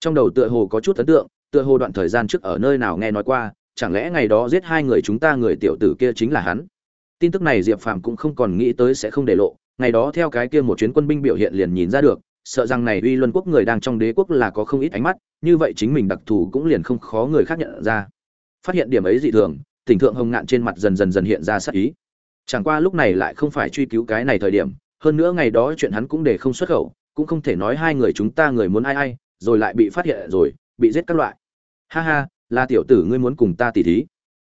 trong đầu tựa hồ có chút ấn tượng, tựa hồ đoạn thời gian trước ở nơi nào nghe nói qua, chẳng lẽ ngày đó giết hai người chúng ta người tiểu tử kia chính là hắn? Tin tức này diệp phàm cũng không còn nghĩ tới sẽ không để lộ, ngày đó theo cái kia một chuyến quân binh biểu hiện liền nhìn ra được, sợ rằng này uy luân quốc người đang trong đế quốc là có không ít ánh mắt, như vậy chính mình đặc thù cũng liền không khó người khác nhận ra. Phát hiện điểm ấy dị thường, tỉnh thượng hồng ngạn trên mặt dần dần dần hiện ra sắc ý. Chẳng qua lúc này lại không phải truy cứu cái này thời điểm, hơn nữa ngày đó chuyện hắn cũng để không xuất khẩu, cũng không thể nói hai người chúng ta người muốn ai ai rồi lại bị phát hiện rồi, bị giết các loại. Ha ha là tiểu tử ngươi muốn cùng ta tỉ thí.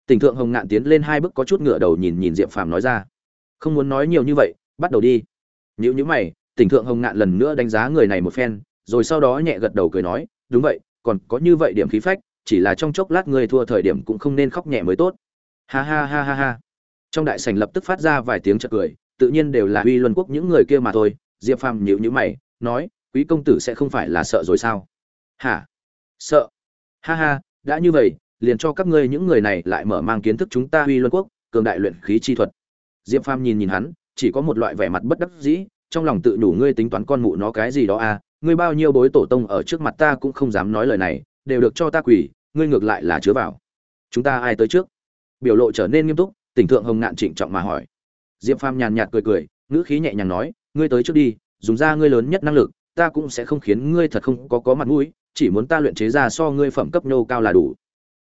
Tỉnh thượng hồng ngạn tiến lên hai bước có chút ngựa đầu nhìn nhìn diệp phàm nói ra. Không muốn nói nhiều như vậy, bắt đầu đi. Nhữ nhữ mày, tỉnh thượng hồng ngạn lần nữa đánh giá người này một phen, rồi sau đó nhẹ gật đầu cười nói, đúng vậy, còn có như vậy điểm khí phách, chỉ là trong chốc lát ngươi thua thời điểm cũng không nên khóc nhẹ mới tốt. Ha ha ha ha ha. Trong đại sảnh lập tức phát ra vài tiếng chợt cười, tự nhiên đều là uy luân quốc những người kia mà thôi. Diệp phàm nhíu nhíu mày, nói quý công tử sẽ không phải là sợ rồi sao? Hả? Sợ? Ha ha, đã như vậy, liền cho các ngươi những người này lại mở mang kiến thức chúng ta uy luân quốc, cường đại luyện khí chi thuật. Diệp phàm nhìn nhìn hắn, chỉ có một loại vẻ mặt bất đắc dĩ, trong lòng tự đủ ngươi tính toán con mụ nó cái gì đó à ngươi bao nhiêu bối tổ tông ở trước mặt ta cũng không dám nói lời này, đều được cho ta quỳ, ngươi ngược lại là chứa vào. Chúng ta ai tới trước? Biểu lộ trở nên nghiêm túc, tỉnh thượng hồng ngạn trịnh trọng mà hỏi. Diệp phàm nhàn nhạt cười cười, ngữ khí nhẹ nhàng nói, ngươi tới trước đi, dùng ra ngươi lớn nhất năng lực ta cũng sẽ không khiến ngươi thật không có có mặt mũi, chỉ muốn ta luyện chế ra so ngươi phẩm cấp nô cao là đủ.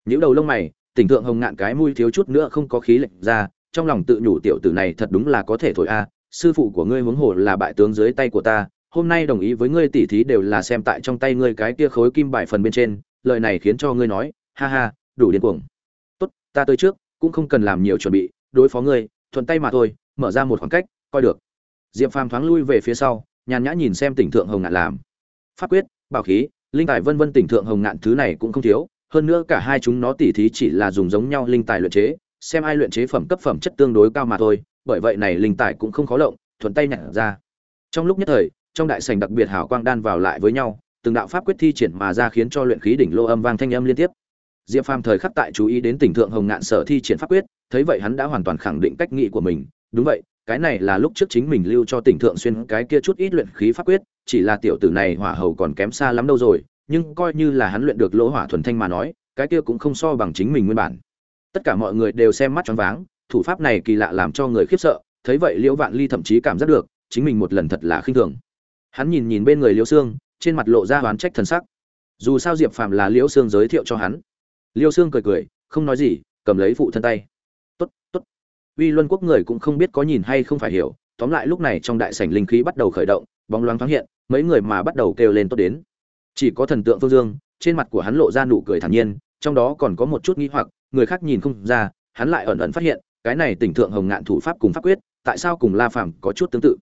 Những đầu lông mày, tỉnh thượng hồng ngạn cái mũi thiếu chút nữa không có khí lệnh ra, trong lòng tự nhủ tiểu tử này thật đúng là có thể thổi a, sư phụ của ngươi huống hồ là bại tướng dưới tay của ta, hôm nay đồng ý với ngươi tỉ thí đều là xem tại trong tay ngươi cái kia khối kim bài phần bên trên, lời này khiến cho ngươi nói, ha ha, đủ điên cuồng. Tốt, ta tới trước, cũng không cần làm nhiều chuẩn bị, đối phó ngươi, thuận tay mà thôi, mở ra một khoảng cách, coi được. Diệp phàm thoáng lui về phía sau nhàn nhã nhìn xem tỉnh thượng hồng ngạn làm. Pháp quyết, bảo khí, linh tài vân vân tỉnh thượng hồng ngạn thứ này cũng không thiếu, hơn nữa cả hai chúng nó tỉ thí chỉ là dùng giống nhau linh tài luyện chế, xem ai luyện chế phẩm cấp phẩm chất tương đối cao mà thôi, bởi vậy này linh tài cũng không khó lộng, thuận tay nhặt ra. Trong lúc nhất thời, trong đại sảnh đặc biệt hảo quang đan vào lại với nhau, từng đạo pháp quyết thi triển mà ra khiến cho luyện khí đỉnh lô âm vang thanh âm liên tiếp. Diệp phàm thời khắc tại chú ý đến tỉnh thượng hồng ngạn sở thi triển pháp quyết, thấy vậy hắn đã hoàn toàn khẳng định cách nghĩ của mình, đúng vậy cái này là lúc trước chính mình lưu cho tỉnh thượng xuyên cái kia chút ít luyện khí pháp quyết, chỉ là tiểu tử này hỏa hầu còn kém xa lắm đâu rồi, nhưng coi như là hắn luyện được lỗ hỏa thuần thanh mà nói, cái kia cũng không so bằng chính mình nguyên bản. Tất cả mọi người đều xem mắt choáng váng, thủ pháp này kỳ lạ làm cho người khiếp sợ, thấy vậy liễu vạn ly thậm chí cảm giác được, chính mình một lần thật là khinh thường. Hắn nhìn nhìn bên người liễu xương trên mặt lộ ra oán trách thần sắc. Dù sao diệp phàm là liễu xương giới thiệu cho hắn. Liễu xương cười cười, không nói gì, cầm lấy phụ thân tay. Tốt tốt uy luân quốc người cũng không biết có nhìn hay không phải hiểu, tóm lại lúc này trong đại sảnh linh khí bắt đầu khởi động, bóng loáng thoáng hiện, mấy người mà bắt đầu kêu lên tốt đến. Chỉ có thần tượng phương dương, trên mặt của hắn lộ ra nụ cười thản nhiên, trong đó còn có một chút nghi hoặc, người khác nhìn không ra, hắn lại ẩn ẩn phát hiện, cái này tỉnh thượng hồng ngạn thủ pháp cùng pháp quyết, tại sao cùng la phàm có chút tương tự?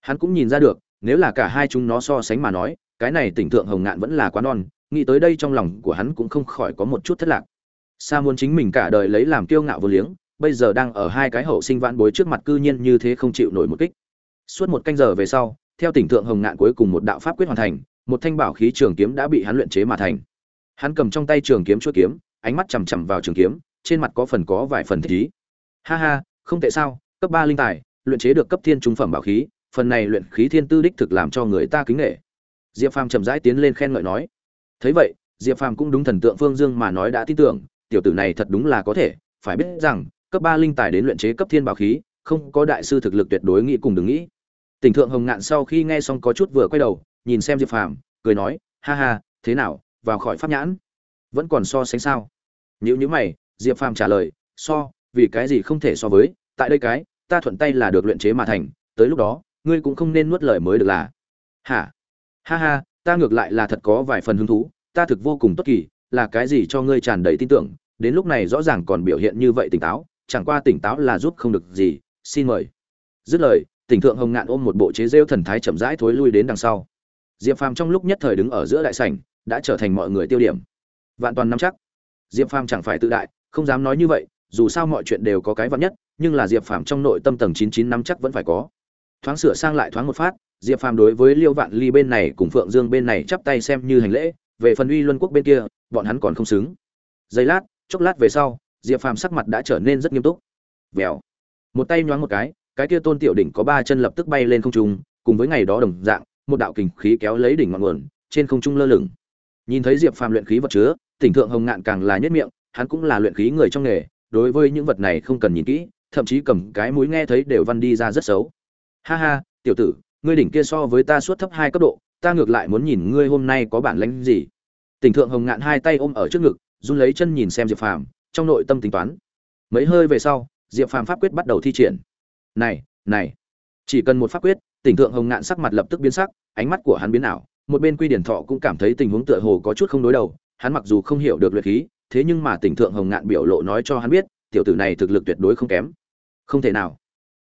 Hắn cũng nhìn ra được, nếu là cả hai chúng nó so sánh mà nói, cái này tỉnh thượng hồng ngạn vẫn là quá non, nghĩ tới đây trong lòng của hắn cũng không khỏi có một chút thất lạc. Sa muốn chính mình cả đời lấy làm kiêu ngạo vô liếng bây giờ đang ở hai cái hậu sinh vãn bối trước mặt cư nhiên như thế không chịu nổi một kích. Suốt một canh giờ về sau, theo tỉnh thượng hồng ngạn cuối cùng một đạo pháp quyết hoàn thành, một thanh bảo khí trường kiếm đã bị hắn luyện chế mà thành. Hắn cầm trong tay trường kiếm chuôi kiếm, ánh mắt chằm chằm vào trường kiếm, trên mặt có phần có vài phần thích ý. Ha ha, không tệ sao, cấp ba linh tài, luyện chế được cấp thiên trung phẩm bảo khí, phần này luyện khí thiên tư đích thực làm cho người ta kính nể. Diệp phàm chậm rãi tiến lên khen ngợi nói. Thấy vậy, diệp phàm cũng đúng thần tượng phương dương mà nói đã tin tưởng, tiểu tử này thật đúng là có thể, phải biết rằng cấp ba linh tài đến luyện chế cấp thiên bảo khí, không có đại sư thực lực tuyệt đối nghĩ cùng đừng nghĩ. Tỉnh thượng hồng ngạn sau khi nghe xong có chút vừa quay đầu, nhìn xem diệp phàm, cười nói, ha ha, thế nào, vào khỏi pháp nhãn? Vẫn còn so sánh sao? Nếu như mày, diệp phàm trả lời, so, vì cái gì không thể so với, tại đây cái, ta thuận tay là được luyện chế mà thành, tới lúc đó, ngươi cũng không nên nuốt lời mới được là. Hả? Ha ha, ta ngược lại là thật có vài phần hứng thú, ta thực vô cùng tốt kỳ, là cái gì cho ngươi tràn đầy tin tưởng, đến lúc này rõ ràng còn biểu hiện như vậy tỉnh táo chẳng qua tỉnh táo là giúp không được gì, xin mời. Dứt lời, tỉnh thượng hồng ngạn ôm một bộ chế rêu thần thái chậm rãi thối lui đến đằng sau. Diệp phàm trong lúc nhất thời đứng ở giữa đại sảnh, đã trở thành mọi người tiêu điểm. Vạn toàn nắm chắc. Diệp phàm chẳng phải tự đại, không dám nói như vậy, dù sao mọi chuyện đều có cái vạn nhất, nhưng là diệp phàm trong nội tâm tầng chín chín năm chắc vẫn phải có. Thoáng sửa sang lại thoáng một phát, diệp phàm đối với liêu vạn ly bên này cùng phượng dương bên này chắp tay xem như hành lễ, về phần uy luân quốc bên kia, bọn hắn còn không xứng. Giây lát, chốc lát về sau diệp phàm sắc mặt đã trở nên rất nghiêm túc. Vèo. Một tay nhoáng một cái cái kia tôn tiểu đỉnh có ba chân lập tức bay lên không trung, cùng với ngày đó đồng dạng, một đạo kình khí kéo lấy đỉnh ngọn nguồn, trên không trung lơ lửng. Nhìn thấy diệp phàm luyện khí vật chứa, tỉnh thượng hồng ngạn càng là nhất miệng, hắn cũng là luyện khí người trong nghề, đối với những vật này không cần nhìn kỹ, thậm chí cầm cái mũi nghe thấy đều văn đi ra rất xấu. Ha ha, tiểu tử, ngươi đỉnh kia so với ta suốt thấp hai cấp độ, ta ngược lại muốn nhìn ngươi hôm nay có bản lĩnh gì. Tỉnh thượng hồng ngạn hai tay ôm ở trước ngực, run lấy chân nhìn xem diệp phàm trong nội tâm tính toán. Mấy hơi về sau, diệp phàm pháp quyết bắt đầu thi triển. Này này. Chỉ cần một pháp quyết, tỉnh thượng hồng ngạn sắc mặt lập tức biến sắc, ánh mắt của hắn biến ảo, một bên quy điển thọ cũng cảm thấy tình huống tựa hồ có chút không đối đầu, hắn mặc dù không hiểu được luyện khí, thế nhưng mà tỉnh thượng hồng ngạn biểu lộ nói cho hắn biết, tiểu tử này thực lực tuyệt đối không kém. Không thể nào.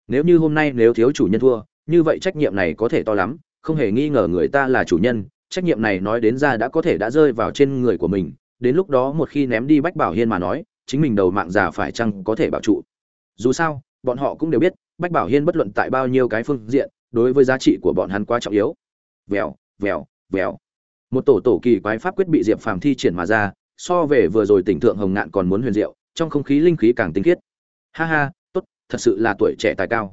Nếu như hôm nay nếu thiếu chủ nhân thua, như vậy trách nhiệm này có thể to lắm, không hề nghi ngờ người ta là chủ nhân, trách nhiệm này nói đến ra đã có thể đã rơi vào trên người của mình, đến lúc đó một khi ném đi bách bảo hiên mà nói chính mình đầu mạng già phải chăng có thể bảo trụ. Dù sao, bọn họ cũng đều biết, bách bảo hiên bất luận tại bao nhiêu cái phương diện, đối với giá trị của bọn hắn quá trọng yếu. Vèo vèo vèo. Một tổ tổ kỳ quái pháp quyết bị diệp phàm thi triển mà ra, so về vừa rồi tỉnh thượng hồng ngạn còn muốn huyền diệu, trong không khí linh khí càng tinh khiết. Ha ha, tốt, thật sự là tuổi trẻ tài cao.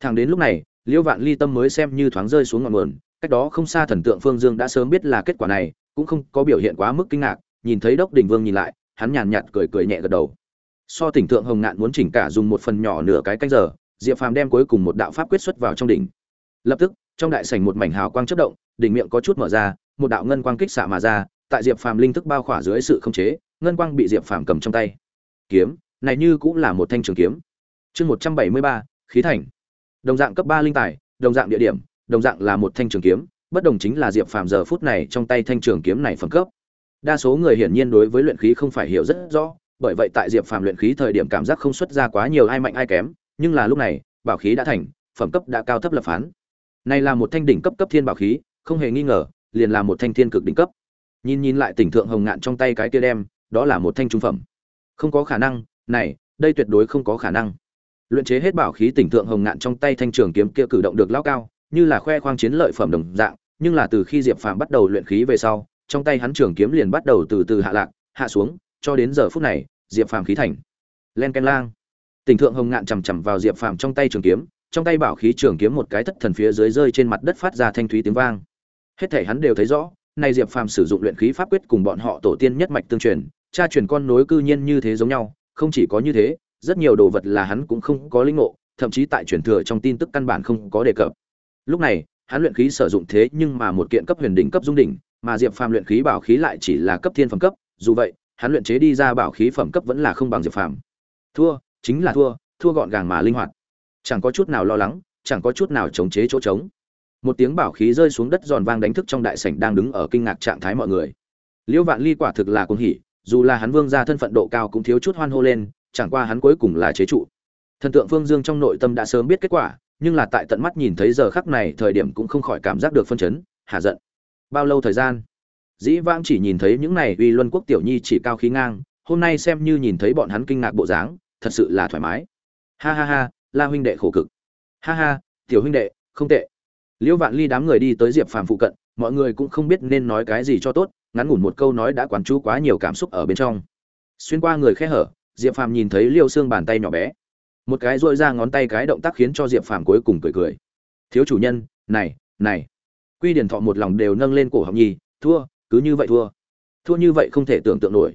Thẳng đến lúc này, liêu vạn ly tâm mới xem như thoáng rơi xuống ngọn nguồn, cách đó không xa thần tượng phương dương đã sớm biết là kết quả này, cũng không có biểu hiện quá mức kinh ngạc, nhìn thấy đốc đình vương nhìn lại hắn nhàn nhạt cười cười nhẹ gật đầu. So tỉnh thượng hồng ngạn muốn chỉnh cả dùng một phần nhỏ nửa cái canh giờ, diệp phàm đem cuối cùng một đạo pháp quyết xuất vào trong đỉnh. Lập tức, trong đại sảnh một mảnh hào quang chất động, đỉnh miệng có chút mở ra, một đạo ngân quang kích xạ mà ra, tại diệp phàm linh thức bao khỏa dưới sự khống chế, ngân quang bị diệp phàm cầm trong tay. Kiếm, này như cũng là một thanh trường kiếm. Chương một trăm bảy mươi ba, khí thành. Đồng dạng cấp ba linh tài, đồng dạng địa điểm, đồng dạng là một thanh trường kiếm, bất đồng chính là diệp phàm giờ phút này trong tay thanh trường kiếm này phẩm cấp đa số người hiển nhiên đối với luyện khí không phải hiểu rất rõ, bởi vậy tại diệp phàm luyện khí thời điểm cảm giác không xuất ra quá nhiều ai mạnh ai kém, nhưng là lúc này, bảo khí đã thành, phẩm cấp đã cao thấp lập phán. Này là một thanh đỉnh cấp cấp thiên bảo khí, không hề nghi ngờ, liền là một thanh thiên cực đỉnh cấp. Nhìn nhìn lại tỉnh thượng hồng ngạn trong tay cái kia đem, đó là một thanh trung phẩm. Không có khả năng, này, đây tuyệt đối không có khả năng. Luyện chế hết bảo khí tỉnh thượng hồng ngạn trong tay thanh trường kiếm kia cử động được lao cao, như là khoe khoang chiến lợi phẩm đồng dạng, nhưng là từ khi diệp phàm bắt đầu luyện khí về sau trong tay hắn trường kiếm liền bắt đầu từ từ hạ lạc, hạ xuống, cho đến giờ phút này, diệp phàm khí thành. Len ken lang. Tỉnh thượng hồng ngạn chầm chậm vào diệp phàm trong tay trường kiếm, trong tay bảo khí trường kiếm một cái thất thần phía dưới rơi trên mặt đất phát ra thanh thúy tiếng vang. Hết thể hắn đều thấy rõ, nay diệp phàm sử dụng luyện khí pháp quyết cùng bọn họ tổ tiên nhất mạch tương truyền, cha truyền con nối cư nhiên như thế giống nhau, không chỉ có như thế, rất nhiều đồ vật là hắn cũng không có linh ngộ, thậm chí tại truyền thừa trong tin tức căn bản không có đề cập. Lúc này hắn luyện khí sử dụng thế nhưng mà một kiện cấp huyền đỉnh cấp dung đỉnh, mà diệp phàm luyện khí bảo khí lại chỉ là cấp thiên phẩm cấp, dù vậy, hắn luyện chế đi ra bảo khí phẩm cấp vẫn là không bằng diệp phàm. Thua, chính là thua thua gọn gàng mà linh hoạt. Chẳng có chút nào lo lắng, chẳng có chút nào chống chế chỗ trống. Một tiếng bảo khí rơi xuống đất giòn vang đánh thức trong đại sảnh đang đứng ở kinh ngạc trạng thái mọi người. Liễu vạn ly quả thực là cuồng hỉ, dù là hắn vương gia thân phận độ cao cũng thiếu chút hoan hô lên, chẳng qua hắn cuối cùng là chế trụ. Thần tượng phương dương trong nội tâm đã sớm biết kết quả nhưng là tại tận mắt nhìn thấy giờ khắc này thời điểm cũng không khỏi cảm giác được phân chấn, hạ giận. Bao lâu thời gian? Dĩ vãng chỉ nhìn thấy những này uy luân quốc tiểu nhi chỉ cao khí ngang, hôm nay xem như nhìn thấy bọn hắn kinh ngạc bộ dáng, thật sự là thoải mái. Ha ha ha, la huynh đệ khổ cực. Ha ha, tiểu huynh đệ, không tệ. Liễu vạn ly đám người đi tới diệp phàm phụ cận, mọi người cũng không biết nên nói cái gì cho tốt, ngắn ngủn một câu nói đã quán chú quá nhiều cảm xúc ở bên trong. Xuyên qua người khe hở, diệp phàm nhìn thấy liêu xương bàn tay nhỏ bé một cái dội ra ngón tay cái động tác khiến cho diệp phàm cuối cùng cười cười. Thiếu chủ nhân, này này. Quy điển thọ một lòng đều nâng lên cổ học nhi, thua, cứ như vậy thua. Thua như vậy không thể tưởng tượng nổi.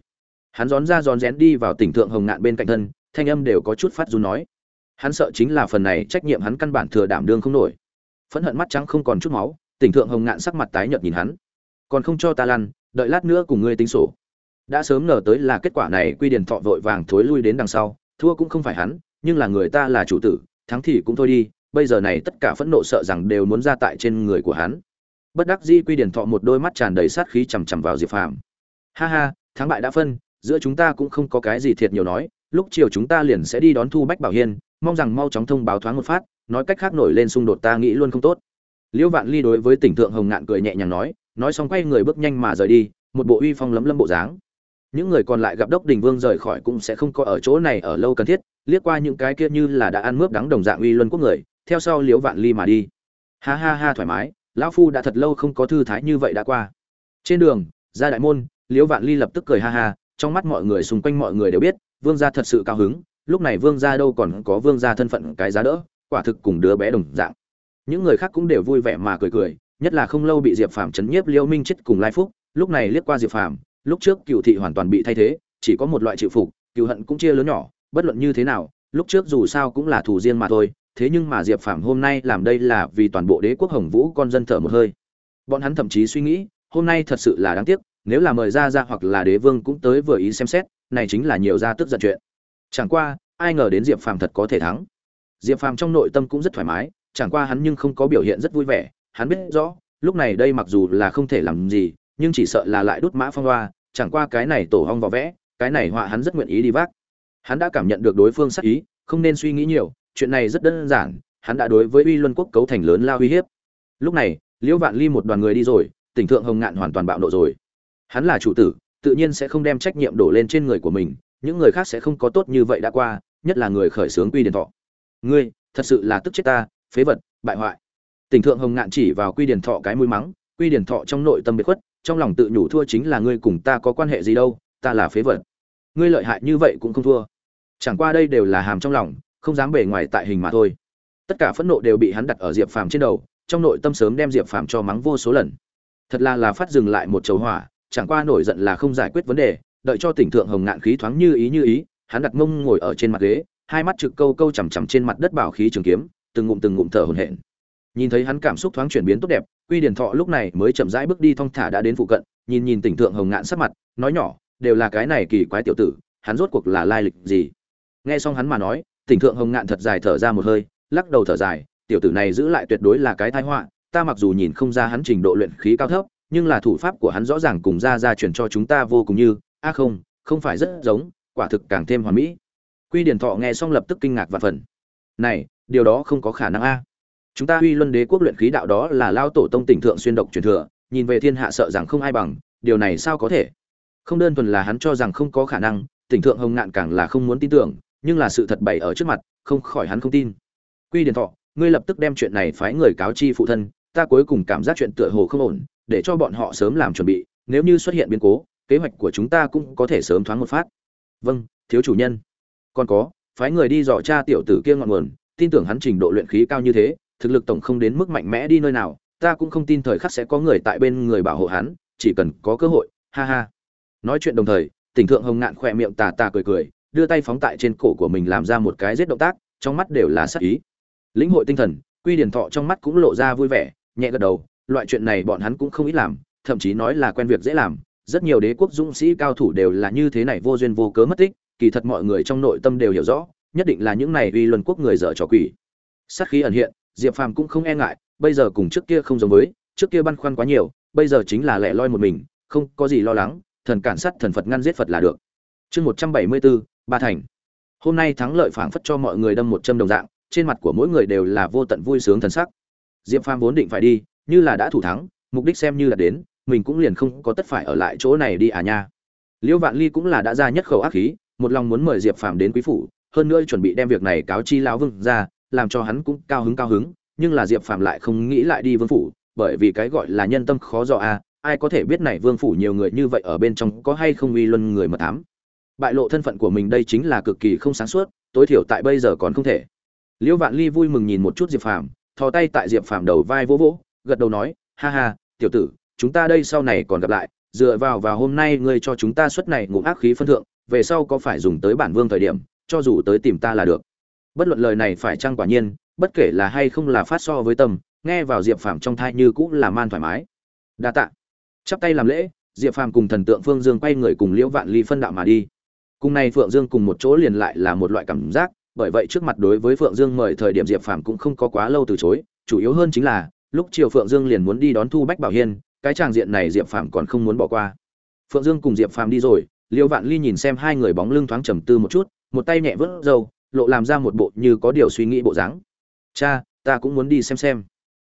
Hắn rón ra rón rén đi vào tỉnh thượng hồng ngạn bên cạnh thân, thanh âm đều có chút phát run nói. Hắn sợ chính là phần này trách nhiệm hắn căn bản thừa đảm đương không nổi. Phẫn hận mắt trắng không còn chút máu, tỉnh thượng hồng ngạn sắc mặt tái nhợt nhìn hắn. Còn không cho ta lăn, đợi lát nữa cùng ngươi tính sổ. Đã sớm ngờ tới là kết quả này, quy điển thọ vội vàng thối lui đến đằng sau, thua cũng không phải hắn nhưng là người ta là chủ tử, thắng thì cũng thôi đi, bây giờ này tất cả phẫn nộ sợ rằng đều muốn ra tại trên người của hắn. Bất đắc dĩ quy điển thọ một đôi mắt tràn đầy sát khí chằm chằm vào diệp phàm. Ha ha, thắng bại đã phân, giữa chúng ta cũng không có cái gì thiệt nhiều nói, lúc chiều chúng ta liền sẽ đi đón thu bách bảo hiên, mong rằng mau chóng thông báo thoáng một phát, nói cách khác nổi lên xung đột ta nghĩ luôn không tốt. Liễu vạn ly đối với tỉnh thượng hồng ngạn cười nhẹ nhàng nói nói xong quay người bước nhanh mà rời đi, một bộ uy phong lấm lấm bộ dáng. Những người còn lại gặp đốc đình vương rời khỏi cũng sẽ không có ở chỗ này ở lâu cần thiết liếc qua những cái kia như là đã ăn mướp đắng đồng dạng uy luân quốc người, theo sau liễu vạn ly mà đi. Ha ha ha, thoải mái, lão phu đã thật lâu không có thư thái như vậy đã qua. Trên đường, ra đại môn, liễu vạn ly lập tức cười ha ha, trong mắt mọi người xung quanh mọi người đều biết, vương gia thật sự cao hứng, lúc này vương gia đâu còn có vương gia thân phận cái giá đỡ, quả thực cùng đứa bé đồng dạng. Những người khác cũng đều vui vẻ mà cười cười, nhất là không lâu bị diệp phàm chấn nhiếp liễu minh chết cùng lai phúc, lúc này liếc qua diệp phàm, lúc trước cựu thị hoàn toàn bị thay thế, chỉ có một loại chịu phục, cựu hận cũng chia lớn nhỏ bất luận như thế nào, lúc trước dù sao cũng là thù riêng mà thôi, thế nhưng mà diệp phàm hôm nay làm đây là vì toàn bộ đế quốc hồng vũ con dân thở một hơi. Bọn hắn thậm chí suy nghĩ, hôm nay thật sự là đáng tiếc, nếu là mời ra ra hoặc là đế vương cũng tới vừa ý xem xét, này chính là nhiều ra tức giận chuyện. Chẳng qua, ai ngờ đến diệp phàm thật có thể thắng. Diệp phàm trong nội tâm cũng rất thoải mái, chẳng qua hắn nhưng không có biểu hiện rất vui vẻ, hắn biết rõ, lúc này đây mặc dù là không thể làm gì, nhưng chỉ sợ là lại đút mã phong hoa. chẳng qua cái này tổ hong vỏ vẽ, cái này họa hắn rất nguyện ý đi vác hắn đã cảm nhận được đối phương sắc ý, không nên suy nghĩ nhiều, chuyện này rất đơn giản, hắn đã đối với uy luân quốc cấu thành lớn lao uy hiếp. Lúc này, liễu vạn ly một đoàn người đi rồi, tỉnh thượng hồng ngạn hoàn toàn bạo nộ rồi. Hắn là chủ tử, tự nhiên sẽ không đem trách nhiệm đổ lên trên người của mình, những người khác sẽ không có tốt như vậy đã qua, nhất là người khởi xướng quy điển thọ. Ngươi, thật sự là tức chết ta, phế vật, bại hoại. Tỉnh thượng hồng ngạn chỉ vào quy điển thọ cái mũi mắng, quy điển thọ trong nội tâm biệt khuất, trong lòng tự nhủ thua chính là ngươi cùng ta có quan hệ gì đâu, ta là phế vật. Ngươi lợi hại như vậy cũng không thua chẳng qua đây đều là hàm trong lòng, không dám bề ngoài tại hình mà thôi. Tất cả phẫn nộ đều bị hắn đặt ở diệp phàm trên đầu, trong nội tâm sớm đem diệp phàm cho mắng vô số lần. Thật là là phát dừng lại một chầu hỏa, chẳng qua nổi giận là không giải quyết vấn đề, đợi cho tỉnh thượng hồng ngạn khí thoáng như ý như ý, hắn đặt mông ngồi ở trên mặt ghế, hai mắt trực câu câu chằm chằm trên mặt đất bảo khí trường kiếm, từng ngụm từng ngụm thở hổn hển. Nhìn thấy hắn cảm xúc thoáng chuyển biến tốt đẹp, quy điển thọ lúc này mới chậm rãi bước đi thong thả đã đến phụ cận, nhìn nhìn tỉnh thượng hồng ngạn sắc mặt, nói nhỏ, đều là cái này kỳ quái tiểu tử, hắn rốt cuộc là lai lịch gì? Nghe xong hắn mà nói, tỉnh thượng hồng ngạn thật dài thở ra một hơi, lắc đầu thở dài, tiểu tử này giữ lại tuyệt đối là cái tai họa, ta mặc dù nhìn không ra hắn trình độ luyện khí cao thấp, nhưng là thủ pháp của hắn rõ ràng cùng ra ra truyền cho chúng ta vô cùng như, a không không phải rất giống, quả thực càng thêm hoàn mỹ. Quy điển thọ nghe xong lập tức kinh ngạc và phần. Này, điều đó không có khả năng a. Chúng ta uy luân đế quốc luyện khí đạo đó là lao tổ tông tỉnh thượng xuyên độc truyền thừa, nhìn về thiên hạ sợ rằng không ai bằng, điều này sao có thể? Không đơn thuần là hắn cho rằng không có khả năng, tỉnh thượng hồng ngạn càng là không muốn tin tưởng nhưng là sự thật bày ở trước mặt, không khỏi hắn không tin. Quy điền thọ, ngươi lập tức đem chuyện này phái người cáo chi phụ thân, ta cuối cùng cảm giác chuyện tựa hồ không ổn, để cho bọn họ sớm làm chuẩn bị, nếu như xuất hiện biến cố, kế hoạch của chúng ta cũng có thể sớm thoáng một phát. Vâng thiếu chủ nhân. Còn có, phái người đi dò cha tiểu tử kia ngọn nguồn, tin tưởng hắn trình độ luyện khí cao như thế, thực lực tổng không đến mức mạnh mẽ đi nơi nào, ta cũng không tin thời khắc sẽ có người tại bên người bảo hộ hắn, chỉ cần có cơ hội, ha ha. Nói chuyện đồng thời, tỉnh thượng hồng ngạn khỏe miệng tà tà cười cười đưa tay phóng tại trên cổ của mình làm ra một cái giết động tác, trong mắt đều là sắc ý. Lĩnh hội tinh thần, quy điển thọ trong mắt cũng lộ ra vui vẻ, nhẹ gật đầu, loại chuyện này bọn hắn cũng không ít làm, thậm chí nói là quen việc dễ làm. Rất nhiều đế quốc dũng sĩ cao thủ đều là như thế này vô duyên vô cớ mất tích, kỳ thật mọi người trong nội tâm đều hiểu rõ, nhất định là những này uy luân quốc người dở trò quỷ. Sát khí ẩn hiện, diệp phàm cũng không e ngại, bây giờ cùng trước kia không giống với, trước kia băn khoăn quá nhiều, bây giờ chính là lẻ loi một mình, không có gì lo lắng, thần cản sát thần phật ngăn giết phật là được. Chương một trăm bảy mươi bốn ba thành. Hôm nay thắng lợi phảng phất cho mọi người đâm một châm đồng dạng, trên mặt của mỗi người đều là vô tận vui sướng thần sắc. Diệp phàm vốn định phải đi, như là đã thủ thắng, mục đích xem như là đến, mình cũng liền không có tất phải ở lại chỗ này đi à nha. Liễu vạn ly cũng là đã ra nhất khẩu ác khí, một lòng muốn mời diệp phàm đến quý phủ, hơn nữa chuẩn bị đem việc này cáo chi lão vương ra, làm cho hắn cũng cao hứng cao hứng, nhưng là diệp phàm lại không nghĩ lại đi vương phủ, bởi vì cái gọi là nhân tâm khó dò a ai có thể biết này vương phủ nhiều người như vậy ở bên trong có hay không uy luân người mà thám bại lộ thân phận của mình đây chính là cực kỳ không sáng suốt, tối thiểu tại bây giờ còn không thể. Liễu vạn ly vui mừng nhìn một chút diệp phàm, thò tay tại diệp phàm đầu vai vỗ vỗ, gật đầu nói, ha ha, tiểu tử, chúng ta đây sau này còn gặp lại, dựa vào và hôm nay ngươi cho chúng ta suất này ngụm ác khí phân thượng, về sau có phải dùng tới bản vương thời điểm, cho dù tới tìm ta là được. Bất luận lời này phải chăng quả nhiên, bất kể là hay không là phát so với tâm, nghe vào diệp phàm trong thai như cũng là man thoải mái. Đa tạ. Chắp tay làm lễ, diệp phàm cùng thần tượng phương dương quay người cùng liễu vạn ly phân đạo mà đi cùng này phượng dương cùng một chỗ liền lại là một loại cảm giác, bởi vậy trước mặt đối với phượng dương mời thời điểm diệp phàm cũng không có quá lâu từ chối, chủ yếu hơn chính là, lúc chiều phượng dương liền muốn đi đón thu bách bảo hiên, cái tràng diện này diệp phàm còn không muốn bỏ qua. Phượng dương cùng diệp phàm đi rồi, liêu vạn ly nhìn xem hai người bóng lưng thoáng trầm tư một chút, một tay nhẹ vớt râu, lộ làm ra một bộ như có điều suy nghĩ bộ dáng. Cha, ta cũng muốn đi xem xem.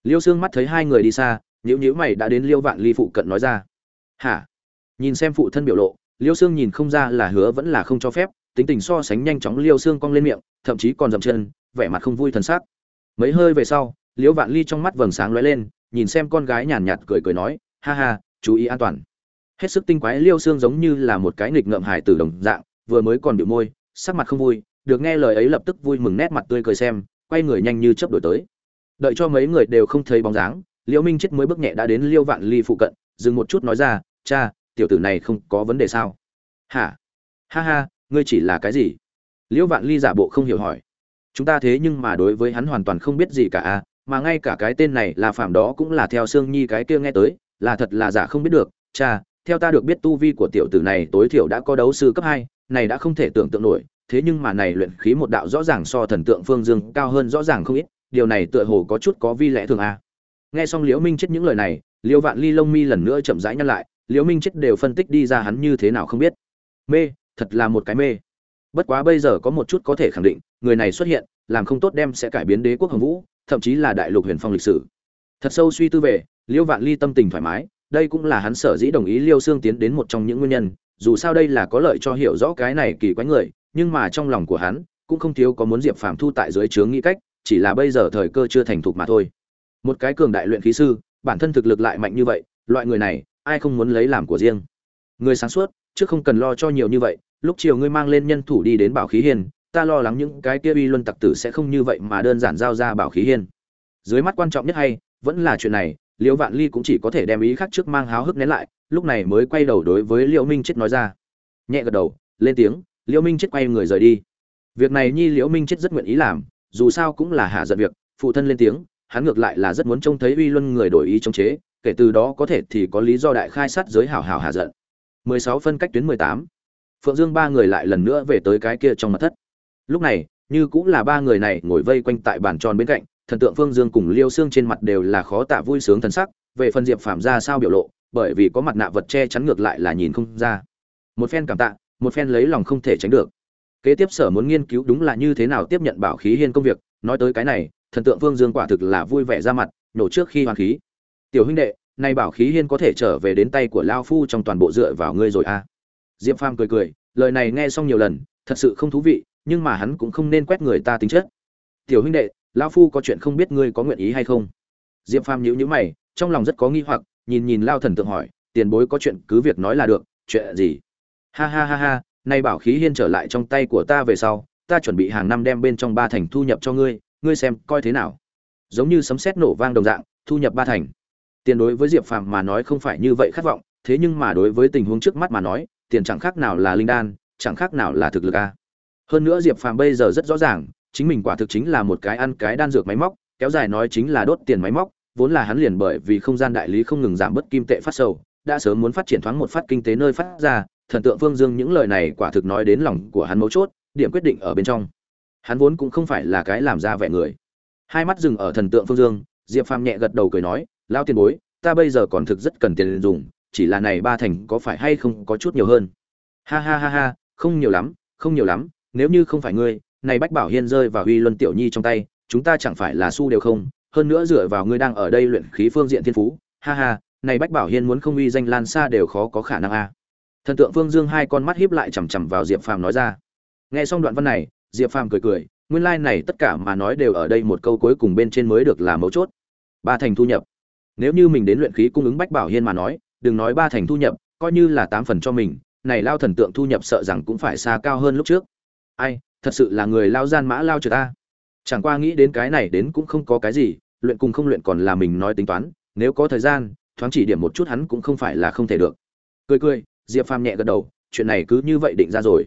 Liêu xương mắt thấy hai người đi xa nhữ nhữ mày đã đến liêu vạn ly phụ cận nói ra. Hả? Nhìn xem phụ thân biểu lộ liêu xương nhìn không ra là hứa vẫn là không cho phép, tính tình so sánh nhanh chóng liêu xương cong lên miệng, thậm chí còn dậm chân, vẻ mặt không vui thần sắc. Mấy hơi về sau, liêu vạn ly trong mắt vầng sáng lóe lên, nhìn xem con gái nhàn nhạt cười cười nói, ha ha, chú ý an toàn. Hết sức tinh quái liêu xương giống như là một cái nghịch ngợm hài tử đồng dạng, vừa mới còn bị môi, sắc mặt không vui, được nghe lời ấy lập tức vui mừng nét mặt tươi cười xem, quay người nhanh như chớp đổi tới. Đợi cho mấy người đều không thấy bóng dáng, liễu minh chết mới bước nhẹ đã đến liêu vạn ly phụ cận, dừng một chút nói ra, cha tiểu tử này không có vấn đề sao? Hả? Ha ha, ngươi chỉ là cái gì? Liễu vạn ly giả bộ không hiểu hỏi. Chúng ta thế nhưng mà đối với hắn hoàn toàn không biết gì cả à mà ngay cả cái tên này là phạm đó cũng là theo sương nhi cái kia nghe tới, là thật là giả không biết được. Cha, theo ta được biết tu vi của tiểu tử này tối thiểu đã có đấu sư cấp hai, này đã không thể tưởng tượng nổi. Thế nhưng mà này luyện khí một đạo rõ ràng so thần tượng phương dương cao hơn rõ ràng không ít, điều này tựa hồ có chút có vi lẽ thường à. nghe xong liễu minh chết những lời này, liễu vạn ly lông mi lần nữa chậm rãi nhăn lại liễu minh chết đều phân tích đi ra hắn như thế nào không biết. Mê, thật là một cái mê. Bất quá bây giờ có một chút có thể khẳng định, người này xuất hiện, làm không tốt đem sẽ cải biến đế quốc hồng vũ, thậm chí là đại lục huyền phong lịch sử. Thật sâu suy tư về, liễu vạn ly tâm tình thoải mái, đây cũng là hắn sở dĩ đồng ý liêu xương tiến đến một trong những nguyên nhân, dù sao đây là có lợi cho hiểu rõ cái này kỳ quái người, nhưng mà trong lòng của hắn, cũng không thiếu có muốn diệp phàm thu tại dưới trướng nghĩ cách, chỉ là bây giờ thời cơ chưa thành thục mà thôi. Một cái cường đại luyện khí sư, bản thân thực lực lại mạnh như vậy, loại người này ai không muốn lấy làm của riêng. Người sáng suốt, chứ không cần lo cho nhiều như vậy, lúc chiều ngươi mang lên nhân thủ đi đến bảo khí hiên, ta lo lắng những cái kia uy luân tặc tử sẽ không như vậy mà đơn giản giao ra bảo khí hiên. Dưới mắt quan trọng nhất hay, vẫn là chuyện này, liễu vạn ly cũng chỉ có thể đem ý khác trước mang háo hức nén lại, lúc này mới quay đầu đối với liễu minh chết nói ra. Nhẹ gật đầu, lên tiếng, liễu minh chết quay người rời đi. Việc này nhi liễu minh chết rất nguyện ý làm, dù sao cũng là hạ giận việc, phụ thân lên tiếng, hắn ngược lại là rất muốn trông thấy uy luân người đổi ý chống chế kể từ đó có thể thì có lý do đại khai sát giới hảo hảo hạ giận. 16 phân cách tuyến 18. phượng dương ba người lại lần nữa về tới cái kia trong mật thất. Lúc này, như cũng là ba người này ngồi vây quanh tại bàn tròn bên cạnh, thần tượng phương dương cùng liêu xương trên mặt đều là khó tả vui sướng thần sắc, về phần diệp phàm ra sao biểu lộ, bởi vì có mặt nạ vật che chắn ngược lại là nhìn không ra. Một phen cảm tạ, một phen lấy lòng không thể tránh được. Kế tiếp sở muốn nghiên cứu đúng là như thế nào tiếp nhận bảo khí hiên công việc, nói tới cái này, thần tượng phương dương quả thực là vui vẻ ra mặt, nổ trước khi hoàn khí tiểu huynh đệ, nay bảo khí hiên có thể trở về đến tay của lao phu trong toàn bộ dựa vào ngươi rồi a à. diệp phàm cười cười, lời này nghe xong nhiều lần, thật sự không thú vị, nhưng mà hắn cũng không nên quét người ta tính chất. Tiểu huynh đệ lão phu có chuyện không biết ngươi có nguyện ý hay không? Diệp phàm nhíu nhíu mày, trong lòng rất có nghi hoặc, nhìn nhìn lao thần tượng hỏi, tiền bối có chuyện cứ việc nói là được, chuyện gì? Ha ha ha ha, nay bảo khí hiên trở lại trong tay của ta về sau, ta chuẩn bị hàng năm đem bên trong ba thành thu nhập cho ngươi ngươi xem coi thế nào. Giống như sấm sét nổ vang đồng dạng, thu nhập ba thành tiền đối với diệp phàm mà nói không phải như vậy khát vọng, thế nhưng mà đối với tình huống trước mắt mà nói, tiền chẳng khác nào là linh đan, chẳng khác nào là thực lực a. Hơn nữa diệp phàm bây giờ rất rõ ràng, chính mình quả thực chính là một cái ăn cái đan dược máy móc, kéo dài nói chính là đốt tiền máy móc, vốn là hắn liền bởi vì không gian đại lý không ngừng giảm bớt kim tệ phát sầu, đã sớm muốn phát triển thoáng một phát kinh tế nơi phát ra, thần tượng phương dương những lời này quả thực nói đến lòng của hắn mấu chốt, điểm quyết định ở bên trong. Hắn vốn cũng không phải là cái làm ra vẻ người. Hai mắt dừng ở thần tượng phương dương, diệp phàm nhẹ gật đầu cười nói lao tiền bối, ta bây giờ còn thực rất cần tiền dùng, chỉ là này ba thành có phải hay không có chút nhiều hơn? Ha ha ha ha, không nhiều lắm, không nhiều lắm, nếu như không phải ngươi, này bách bảo hiên rơi vào uy luân tiểu nhi trong tay, chúng ta chẳng phải là su đều không, hơn nữa dựa vào ngươi đang ở đây luyện khí phương diện thiên phú. Ha ha, này bách bảo hiên muốn không uy danh lan xa đều khó có khả năng a. Thần tượng phương dương hai con mắt hiếp lại chằm chằm vào diệp phàm nói ra. Nghe xong đoạn văn này, diệp phàm cười cười, nguyên lai này tất cả mà nói đều ở đây một câu cuối cùng bên trên mới được là mấu chốt. Ba thành thu nhập nếu như mình đến luyện khí cung ứng bách bảo hiên mà nói, đừng nói ba thành thu nhập, coi như là tám phần cho mình, này lao thần tượng thu nhập sợ rằng cũng phải xa cao hơn lúc trước. Ai, thật sự là người lao gian mã lao trừ ta. Chẳng qua nghĩ đến cái này đến cũng không có cái gì, luyện cùng không luyện còn là mình nói tính toán, nếu có thời gian, thoáng chỉ điểm một chút hắn cũng không phải là không thể được. Cười cười, diệp phàm nhẹ gật đầu, chuyện này cứ như vậy định ra rồi.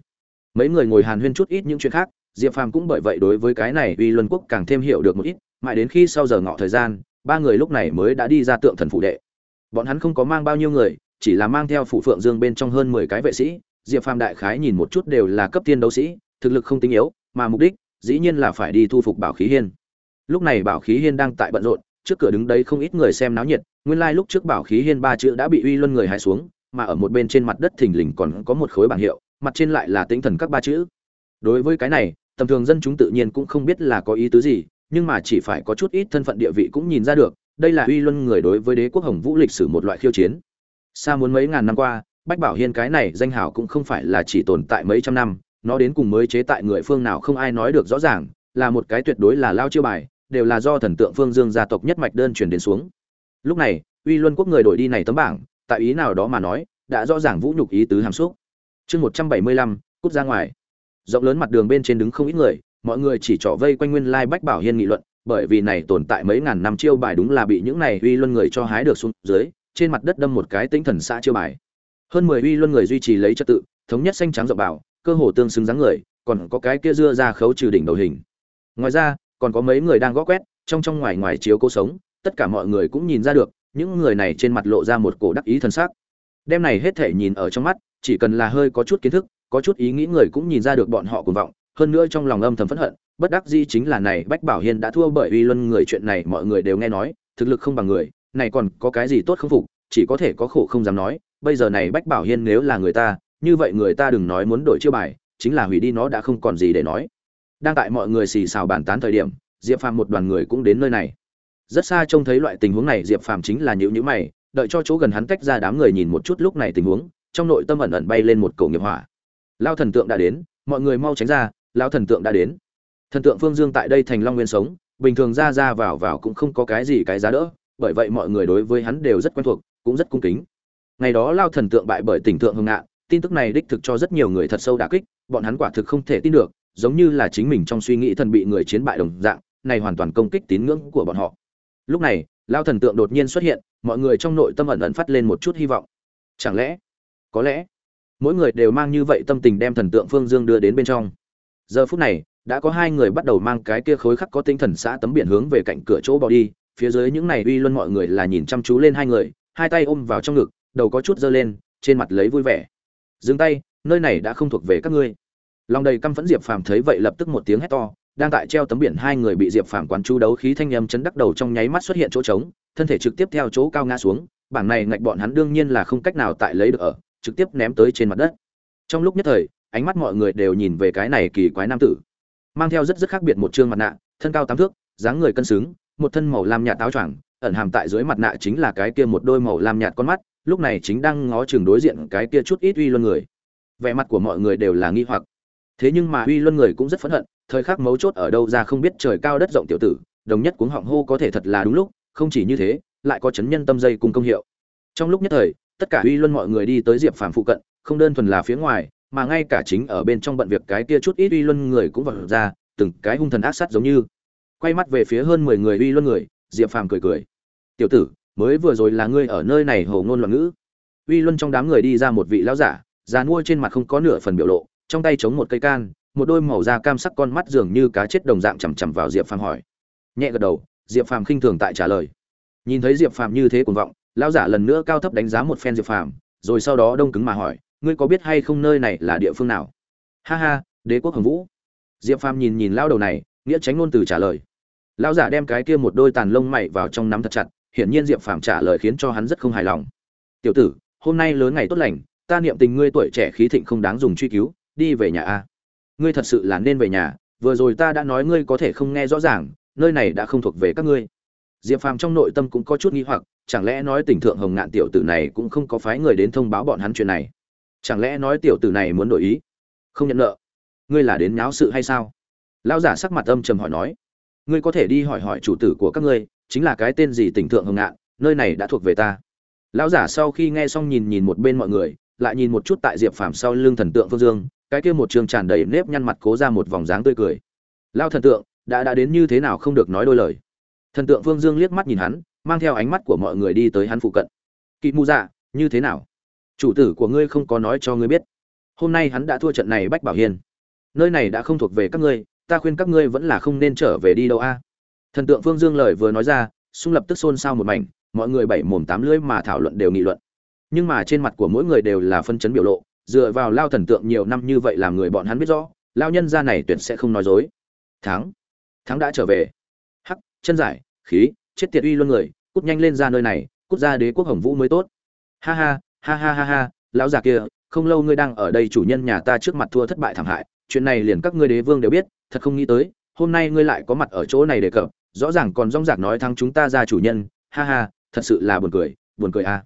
Mấy người ngồi hàn huyên chút ít những chuyện khác, diệp phàm cũng bởi vậy đối với cái này uy luân quốc càng thêm hiểu được một ít, mãi đến khi sau giờ ngọ thời gian ba người lúc này mới đã đi ra tượng thần phụ đệ. Bọn hắn không có mang bao nhiêu người, chỉ là mang theo phụ phượng dương bên trong hơn mười cái vệ sĩ. Diệp phàm đại khái nhìn một chút đều là cấp tiên đấu sĩ, thực lực không tinh yếu, mà mục đích, dĩ nhiên là phải đi thu phục bảo khí hiên. Lúc này bảo khí hiên đang tại bận rộn, trước cửa đứng đấy không ít người xem náo nhiệt, nguyên lai lúc trước bảo khí hiên ba chữ đã bị uy luân người hái xuống, mà ở một bên trên mặt đất thình lình còn có một khối bảng hiệu, mặt trên lại là tinh thần các ba chữ. Đối với cái này, tầm thường dân chúng tự nhiên cũng không biết là có ý tứ gì nhưng mà chỉ phải có chút ít thân phận địa vị cũng nhìn ra được, đây là uy luân người đối với đế quốc hồng vũ lịch sử một loại khiêu chiến. Xa muốn mấy ngàn năm qua, bách bảo hiên cái này danh hào cũng không phải là chỉ tồn tại mấy trăm năm, nó đến cùng mới chế tại người phương nào không ai nói được rõ ràng, là một cái tuyệt đối là lao chiêu bài, đều là do thần tượng phương dương gia tộc nhất mạch đơn truyền đến xuống. Lúc này, uy luân quốc người đổi đi này tấm bảng, tại ý nào đó mà nói, đã rõ ràng vũ nhục ý tứ hàm xúc. Chương một trăm bảy mươi lăm, cút ra ngoài. Rộng lớn mặt đường bên trên đứng không ít người mọi người chỉ trỏ vây quanh nguyên lai bách bảo hiên nghị luận, bởi vì này tồn tại mấy ngàn năm chiêu bài đúng là bị những này uy luân người cho hái được xuống dưới, trên mặt đất đâm một cái tinh thần xã chiêu bài. Hơn mười uy luân người duy trì lấy trật tự, thống nhất xanh trắng rộng bảo, cơ hồ tương xứng dáng người, còn có cái kia dưa ra khấu trừ đỉnh đầu hình. Ngoài ra, còn có mấy người đang gõ quét, trong trong ngoài ngoài chiếu cố sống, tất cả mọi người cũng nhìn ra được, những người này trên mặt lộ ra một cổ đắc ý thân xác đem này hết thể nhìn ở trong mắt, chỉ cần là hơi có chút kiến thức, có chút ý nghĩ người cũng nhìn ra được bọn họ cuồng vọng hơn nữa trong lòng âm thầm phẫn hận, bất đắc dĩ chính là này, bách bảo hiên đã thua bởi uy luân người chuyện này mọi người đều nghe nói, thực lực không bằng người, này còn có cái gì tốt không phục, chỉ có thể có khổ không dám nói, bây giờ này bách bảo hiên nếu là người ta, như vậy người ta đừng nói muốn đổi chiêu bài, chính là hủy đi nó đã không còn gì để nói. Đang tại mọi người xì xào bàn tán thời điểm, diệp phàm một đoàn người cũng đến nơi này. Rất xa trông thấy loại tình huống này, diệp phàm chính là nhữ nhữ mày, đợi cho chỗ gần hắn tách ra đám người nhìn một chút lúc này tình huống, trong nội tâm ẩn ẩn bay lên một cầu nghiệp hỏa. Lao thần tượng đã đến, mọi người mau tránh ra Lão thần tượng đã đến. Thần tượng phương dương tại đây thành long nguyên sống, bình thường ra ra vào vào cũng không có cái gì cái giá đỡ, bởi vậy mọi người đối với hắn đều rất quen thuộc, cũng rất cung kính. Ngày đó lao thần tượng bại bởi tỉnh tượng hưng ngạn, tin tức này đích thực cho rất nhiều người thật sâu đả kích, bọn hắn quả thực không thể tin được, giống như là chính mình trong suy nghĩ thần bị người chiến bại đồng dạng, này hoàn toàn công kích tín ngưỡng của bọn họ. Lúc này lao thần tượng đột nhiên xuất hiện, mọi người trong nội tâm ẩn ẩn phát lên một chút hy vọng. Chẳng lẽ, có lẽ, mỗi người đều mang như vậy tâm tình đem thần tượng phương dương đưa đến bên trong? Giờ phút này, đã có hai người bắt đầu mang cái kia khối khắc có tinh thần xã tấm biển hướng về cạnh cửa chỗ bỏ đi, phía dưới những này uy luân mọi người là nhìn chăm chú lên hai người, hai tay ôm vào trong ngực, đầu có chút dơ lên, trên mặt lấy vui vẻ. Dừng tay, nơi này đã không thuộc về các ngươi. Lòng đầy căm phẫn diệp phàm thấy vậy lập tức một tiếng hét to, đang tại treo tấm biển hai người bị diệp phàm quán chú đấu khí thanh âm chấn đắc đầu trong nháy mắt xuất hiện chỗ trống, thân thể trực tiếp theo chỗ cao ngã xuống, bảng này ngạch bọn hắn đương nhiên là không cách nào tại lấy được ở, trực tiếp ném tới trên mặt đất. Trong lúc nhất thời ánh mắt mọi người đều nhìn về cái này kỳ quái nam tử. Mang theo rất rất khác biệt một trương mặt nạ, thân cao tám thước, dáng người cân xứng, một thân màu lam nhạt táo choàng, ẩn hàm tại dưới mặt nạ chính là cái kia một đôi màu lam nhạt con mắt, lúc này chính đang ngó chừng đối diện cái kia chút ít uy luân người. Vẻ mặt của mọi người đều là nghi hoặc. Thế nhưng mà uy luân người cũng rất phẫn hận, thời khắc mấu chốt ở đâu ra không biết trời cao đất rộng tiểu tử, đồng nhất cuống họng hô có thể thật là đúng lúc, không chỉ như thế, lại có chấn nhân tâm dây cùng công hiệu. Trong lúc nhất thời, tất cả uy luân mọi người đi tới diệp phàm phụ cận, không đơn thuần là phía ngoài mà ngay cả chính ở bên trong bận việc cái kia chút ít uy luân người cũng vật ra, từng cái hung thần ác sát giống như. Quay mắt về phía hơn mười người uy luân người, diệp phàm cười cười. Tiểu tử, mới vừa rồi là ngươi ở nơi này hầu ngôn loạn ngữ. Uy luân trong đám người đi ra một vị lão giả, già nuôi trên mặt không có nửa phần biểu lộ, trong tay chống một cây can, một đôi màu da cam sắc con mắt dường như cá chết đồng dạng chằm chằm vào diệp phàm hỏi. Nhẹ gật đầu, diệp phàm khinh thường tại trả lời. Nhìn thấy diệp phàm như thế cuồng vọng, lão giả lần nữa cao thấp đánh giá một phen diệp phàm, rồi sau đó đông cứng mà hỏi ngươi có biết hay không nơi này là địa phương nào? Ha ha, đế quốc hồng vũ. Diệp phàm nhìn nhìn lao đầu này, nghĩa tránh ngôn từ trả lời. Lão giả đem cái kia một đôi tàn lông mày vào trong nắm thật chặt, hiển nhiên diệp phàm trả lời khiến cho hắn rất không hài lòng. Tiểu tử, hôm nay lớn ngày tốt lành, ta niệm tình ngươi tuổi trẻ khí thịnh không đáng dùng truy cứu, đi về nhà a. Ngươi thật sự là nên về nhà, vừa rồi ta đã nói ngươi có thể không nghe rõ ràng, nơi này đã không thuộc về các ngươi. Diệp phàm trong nội tâm cũng có chút nghi hoặc, chẳng lẽ nói tỉnh thượng hồng ngạn tiểu tử này cũng không có phái người đến thông báo bọn hắn chuyện này? Chẳng lẽ nói tiểu tử này muốn đổi ý? Không nhận nợ. Ngươi là đến nháo sự hay sao? Lão giả sắc mặt âm trầm hỏi nói. Ngươi có thể đi hỏi hỏi chủ tử của các ngươi, chính là cái tên gì tỉnh thượng hồng ngạn, nơi này đã thuộc về ta. Lão giả sau khi nghe xong nhìn nhìn một bên mọi người, lại nhìn một chút tại diệp phàm sau lưng thần tượng phương dương, cái kia một trường tràn đầy nếp nhăn mặt cố ra một vòng dáng tươi cười. Lao thần tượng, đã đã đến như thế nào không được nói đôi lời. Thần tượng phương dương liếc mắt nhìn hắn, mang theo ánh mắt của mọi người đi tới hắn phụ cận. Kỵ mù dạ như thế nào? Chủ tử của ngươi không có nói cho ngươi biết. Hôm nay hắn đã thua trận này bách bảo hiền. nơi này đã không thuộc về các ngươi, ta khuyên các ngươi vẫn là không nên trở về đi đâu a. Thần tượng phương dương lời vừa nói ra, xung lập tức xôn xao một mảnh, mọi người bảy mồm tám lưỡi mà thảo luận đều nghị luận. Nhưng mà trên mặt của mỗi người đều là phân chấn biểu lộ, dựa vào lao thần tượng nhiều năm như vậy làm người bọn hắn biết rõ, lao nhân gia này tuyệt sẽ không nói dối. Thắng. Thắng đã trở về. Hắc, chân giải, khí, chết tiệt uy luôn người, cút nhanh lên ra nơi này, cút ra đế quốc hồng vũ mới tốt. Ha ha ha ha ha ha, lão già kia, không lâu ngươi đang ở đây chủ nhân nhà ta trước mặt thua thất bại thảm hại, chuyện này liền các ngươi đế vương đều biết, thật không nghĩ tới, hôm nay ngươi lại có mặt ở chỗ này đề cập, rõ ràng còn rong rạc nói thắng chúng ta ra chủ nhân, ha ha, thật sự là buồn cười buồn cười à.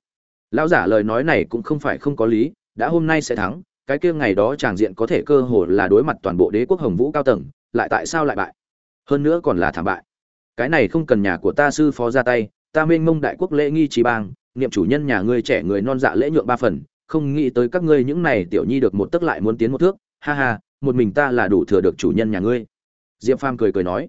Lão giả lời nói này cũng không phải không có lý, đã hôm nay sẽ thắng, cái kia ngày đó tràng diện có thể cơ hồ là đối mặt toàn bộ đế quốc hồng vũ cao tầng, lại tại sao lại bại? Hơn nữa còn là thảm bại. Cái này không cần nhà của ta sư phó ra tay, ta mênh mông đại quốc lễ nghi trí bang niệm chủ nhân nhà ngươi trẻ người non dạ lễ nhượng ba phần, không nghĩ tới các ngươi những này tiểu nhi được một tức lại muốn tiến một thước. Ha ha, một mình ta là đủ thừa được chủ nhân nhà ngươi. Diệp phàm cười cười nói.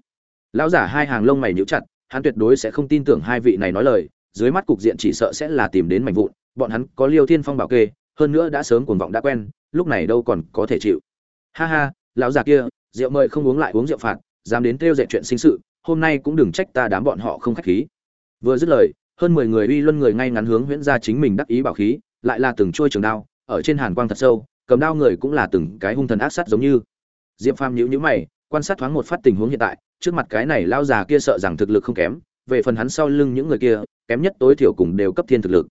Lão giả hai hàng lông mày nhíu chặt, hắn tuyệt đối sẽ không tin tưởng hai vị này nói lời, dưới mắt cục diện chỉ sợ sẽ là tìm đến mảnh vụn, bọn hắn có liêu thiên phong bảo kê, hơn nữa đã sớm cuồng vọng đã quen, lúc này đâu còn có thể chịu. Ha ha, lão già kia, rượu mời không uống lại uống rượu phạt, dám đến kêu dạy chuyện sinh sự, hôm nay cũng đừng trách ta đám bọn họ không khách khí. Vừa dứt lời hơn mười người uy luân người ngay ngắn hướng huyễn ra chính mình đắc ý bảo khí, lại là từng trôi trường đao, ở trên hàn quang thật sâu, cầm đao người cũng là từng cái hung thần ác sát giống như. Diệp phàm nhíu nhíu mày, quan sát thoáng một phát tình huống hiện tại, trước mặt cái này lao già kia sợ rằng thực lực không kém, về phần hắn sau lưng những người kia, kém nhất tối thiểu cùng đều cấp thiên thực lực.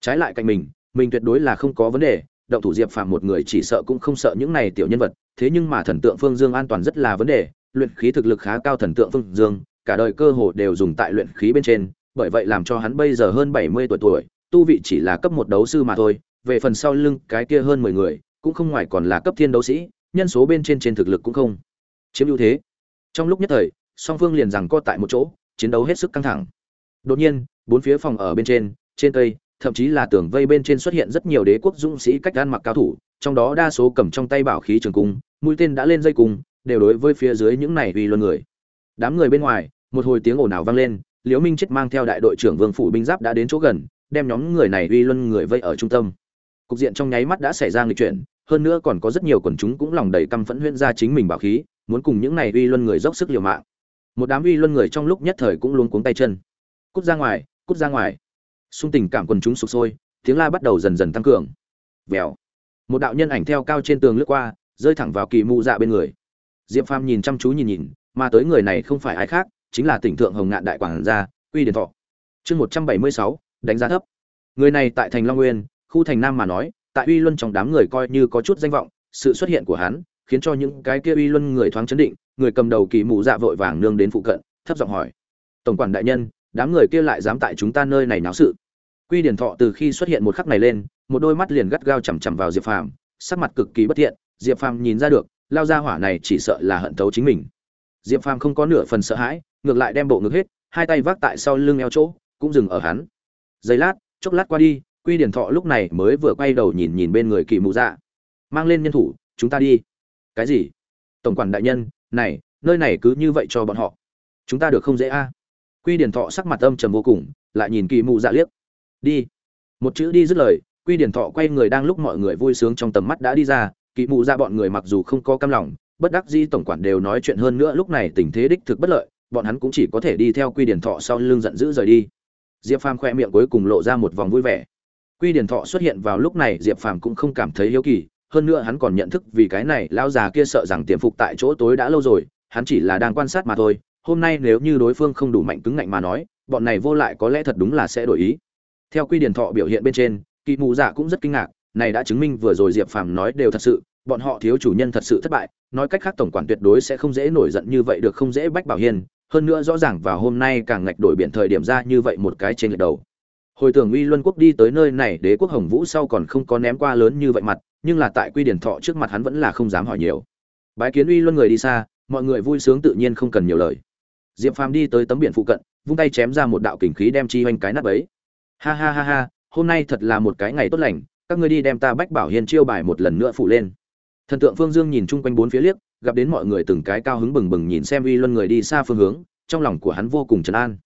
Trái lại cạnh mình mình tuyệt đối là không có vấn đề, động thủ diệp phàm một người chỉ sợ cũng không sợ những này tiểu nhân vật, thế nhưng mà thần tượng phương dương an toàn rất là vấn đề, luyện khí thực lực khá cao thần tượng phương dương, cả đời cơ hồ đều dùng tại luyện khí bên trên bởi vậy làm cho hắn bây giờ hơn bảy mươi tuổi tuổi, tu vị chỉ là cấp một đấu sư mà thôi, về phần sau lưng cái kia hơn mười người, cũng không ngoài còn là cấp thiên đấu sĩ, nhân số bên trên trên thực lực cũng không chiếm ưu thế. Trong lúc nhất thời, song phương liền rằng co tại một chỗ, chiến đấu hết sức căng thẳng. Đột nhiên, bốn phía phòng ở bên trên trên cây, thậm chí là tường vây bên trên xuất hiện rất nhiều đế quốc dũng sĩ cách gan mặc cao thủ, trong đó đa số cầm trong tay bảo khí trường cung, mũi tên đã lên dây cung, đều đối với phía dưới những này uy luân người. Đám người bên ngoài, một hồi tiếng ồn ào vang lên liễu minh chết mang theo đại đội trưởng vương phủ binh giáp đã đến chỗ gần, đem nhóm người này uy luân người vây ở trung tâm. Cục diện trong nháy mắt đã xảy ra nghịch chuyển, hơn nữa còn có rất nhiều quần chúng cũng lòng đầy căm phẫn huyễn ra chính mình bảo khí, muốn cùng những này uy luân người dốc sức liều mạng. Một đám uy luân người trong lúc nhất thời cũng luống cuống tay chân. Cút ra ngoài, cút ra ngoài. Xung tình cảm quần chúng sụp sôi, tiếng la bắt đầu dần dần tăng cường. Vèo. Một đạo nhân ảnh theo cao trên tường lướt qua, rơi thẳng vào kỳ mụ dạ bên người. Diệp phàm nhìn chăm chú nhìn nhìn, mà tới người này không phải ai khác chính là tỉnh thượng hồng ngạn đại quảng gia, quy điển thọ. Chương một trăm bảy mươi sáu, đánh giá thấp. Người này tại thành long nguyên, khu thành nam mà nói, tại uy luân trong đám người coi như có chút danh vọng, sự xuất hiện của hắn khiến cho những cái kia uy luân người thoáng chấn định, người cầm đầu kỳ mù dạ vội vàng nương đến phụ cận, thấp giọng hỏi. Tổng quản đại nhân, đám người kia lại dám tại chúng ta nơi này náo sự? Quy điển thọ từ khi xuất hiện một khắc này lên, một đôi mắt liền gắt gao chằm chằm vào diệp phàm, sắc mặt cực kỳ bất thiện, diệp phàm nhìn ra được, lao ra hỏa này chỉ sợ là hận thấu chính mình. Diệp phàm không có nửa phần sợ hãi ngược lại đem bộ ngực hết, hai tay vác tại sau lưng eo chỗ, cũng dừng ở hắn. Giây lát, chốc lát qua đi, quy điển thọ lúc này mới vừa quay đầu nhìn nhìn bên người kỳ mụ dạ. Mang lên nhân thủ, chúng ta đi. Cái gì? Tổng quản đại nhân, này, nơi này cứ như vậy cho bọn họ. Chúng ta được không dễ a? Quy điển thọ sắc mặt âm trầm vô cùng, lại nhìn kỳ mụ dạ liếc. Đi. Một chữ đi dứt lời, quy điển thọ quay người đang lúc mọi người vui sướng trong tầm mắt đã đi ra, kỳ mụ dạ bọn người mặc dù không có cam lòng, bất đắc dĩ tổng quản đều nói chuyện hơn nữa, lúc này tình thế đích thực bất lợi bọn hắn cũng chỉ có thể đi theo quy điển thọ sau lưng giận dữ rời đi. Diệp phàm khoe miệng cuối cùng lộ ra một vòng vui vẻ. Quy điển thọ xuất hiện vào lúc này, diệp phàm cũng không cảm thấy hiếu kỳ, hơn nữa hắn còn nhận thức vì cái này lão già kia sợ rằng tiềm phục tại chỗ tối đã lâu rồi, hắn chỉ là đang quan sát mà thôi, hôm nay nếu như đối phương không đủ mạnh cứng ngạnh mà nói, bọn này vô lại có lẽ thật đúng là sẽ đổi ý. Theo quy điển thọ biểu hiện bên trên kỳ mù dạ cũng rất kinh ngạc, này đã chứng minh vừa rồi diệp phàm nói đều thật sự, bọn họ thiếu chủ nhân thật sự thất bại, nói cách khác tổng quản tuyệt đối sẽ không dễ nổi giận như vậy được không dễ bách bảo hiền hơn nữa rõ ràng vào hôm nay càng ngạch đổi biển thời điểm ra như vậy một cái trên lệch đầu. Hồi tưởng uy luân quốc đi tới nơi này, đế quốc hồng vũ sau còn không có ném qua lớn như vậy mặt, nhưng là tại quy điển thọ trước mặt hắn vẫn là không dám hỏi nhiều. Bái kiến uy luân người đi xa, mọi người vui sướng tự nhiên không cần nhiều lời. Diệp phàm đi tới tấm biển phụ cận, vung tay chém ra một đạo kình khí đem chi hoành cái nắp ấy ha ha ha ha, hôm nay thật là một cái ngày tốt lành, các ngươi đi đem ta bách bảo hiền chiêu bài một lần nữa phụ lên. Thần tượng phương dương nhìn chung quanh bốn phía liếc gặp đến mọi người từng cái cao hứng bừng bừng nhìn xem uy luân người đi xa phương hướng, trong lòng của hắn vô cùng trấn an.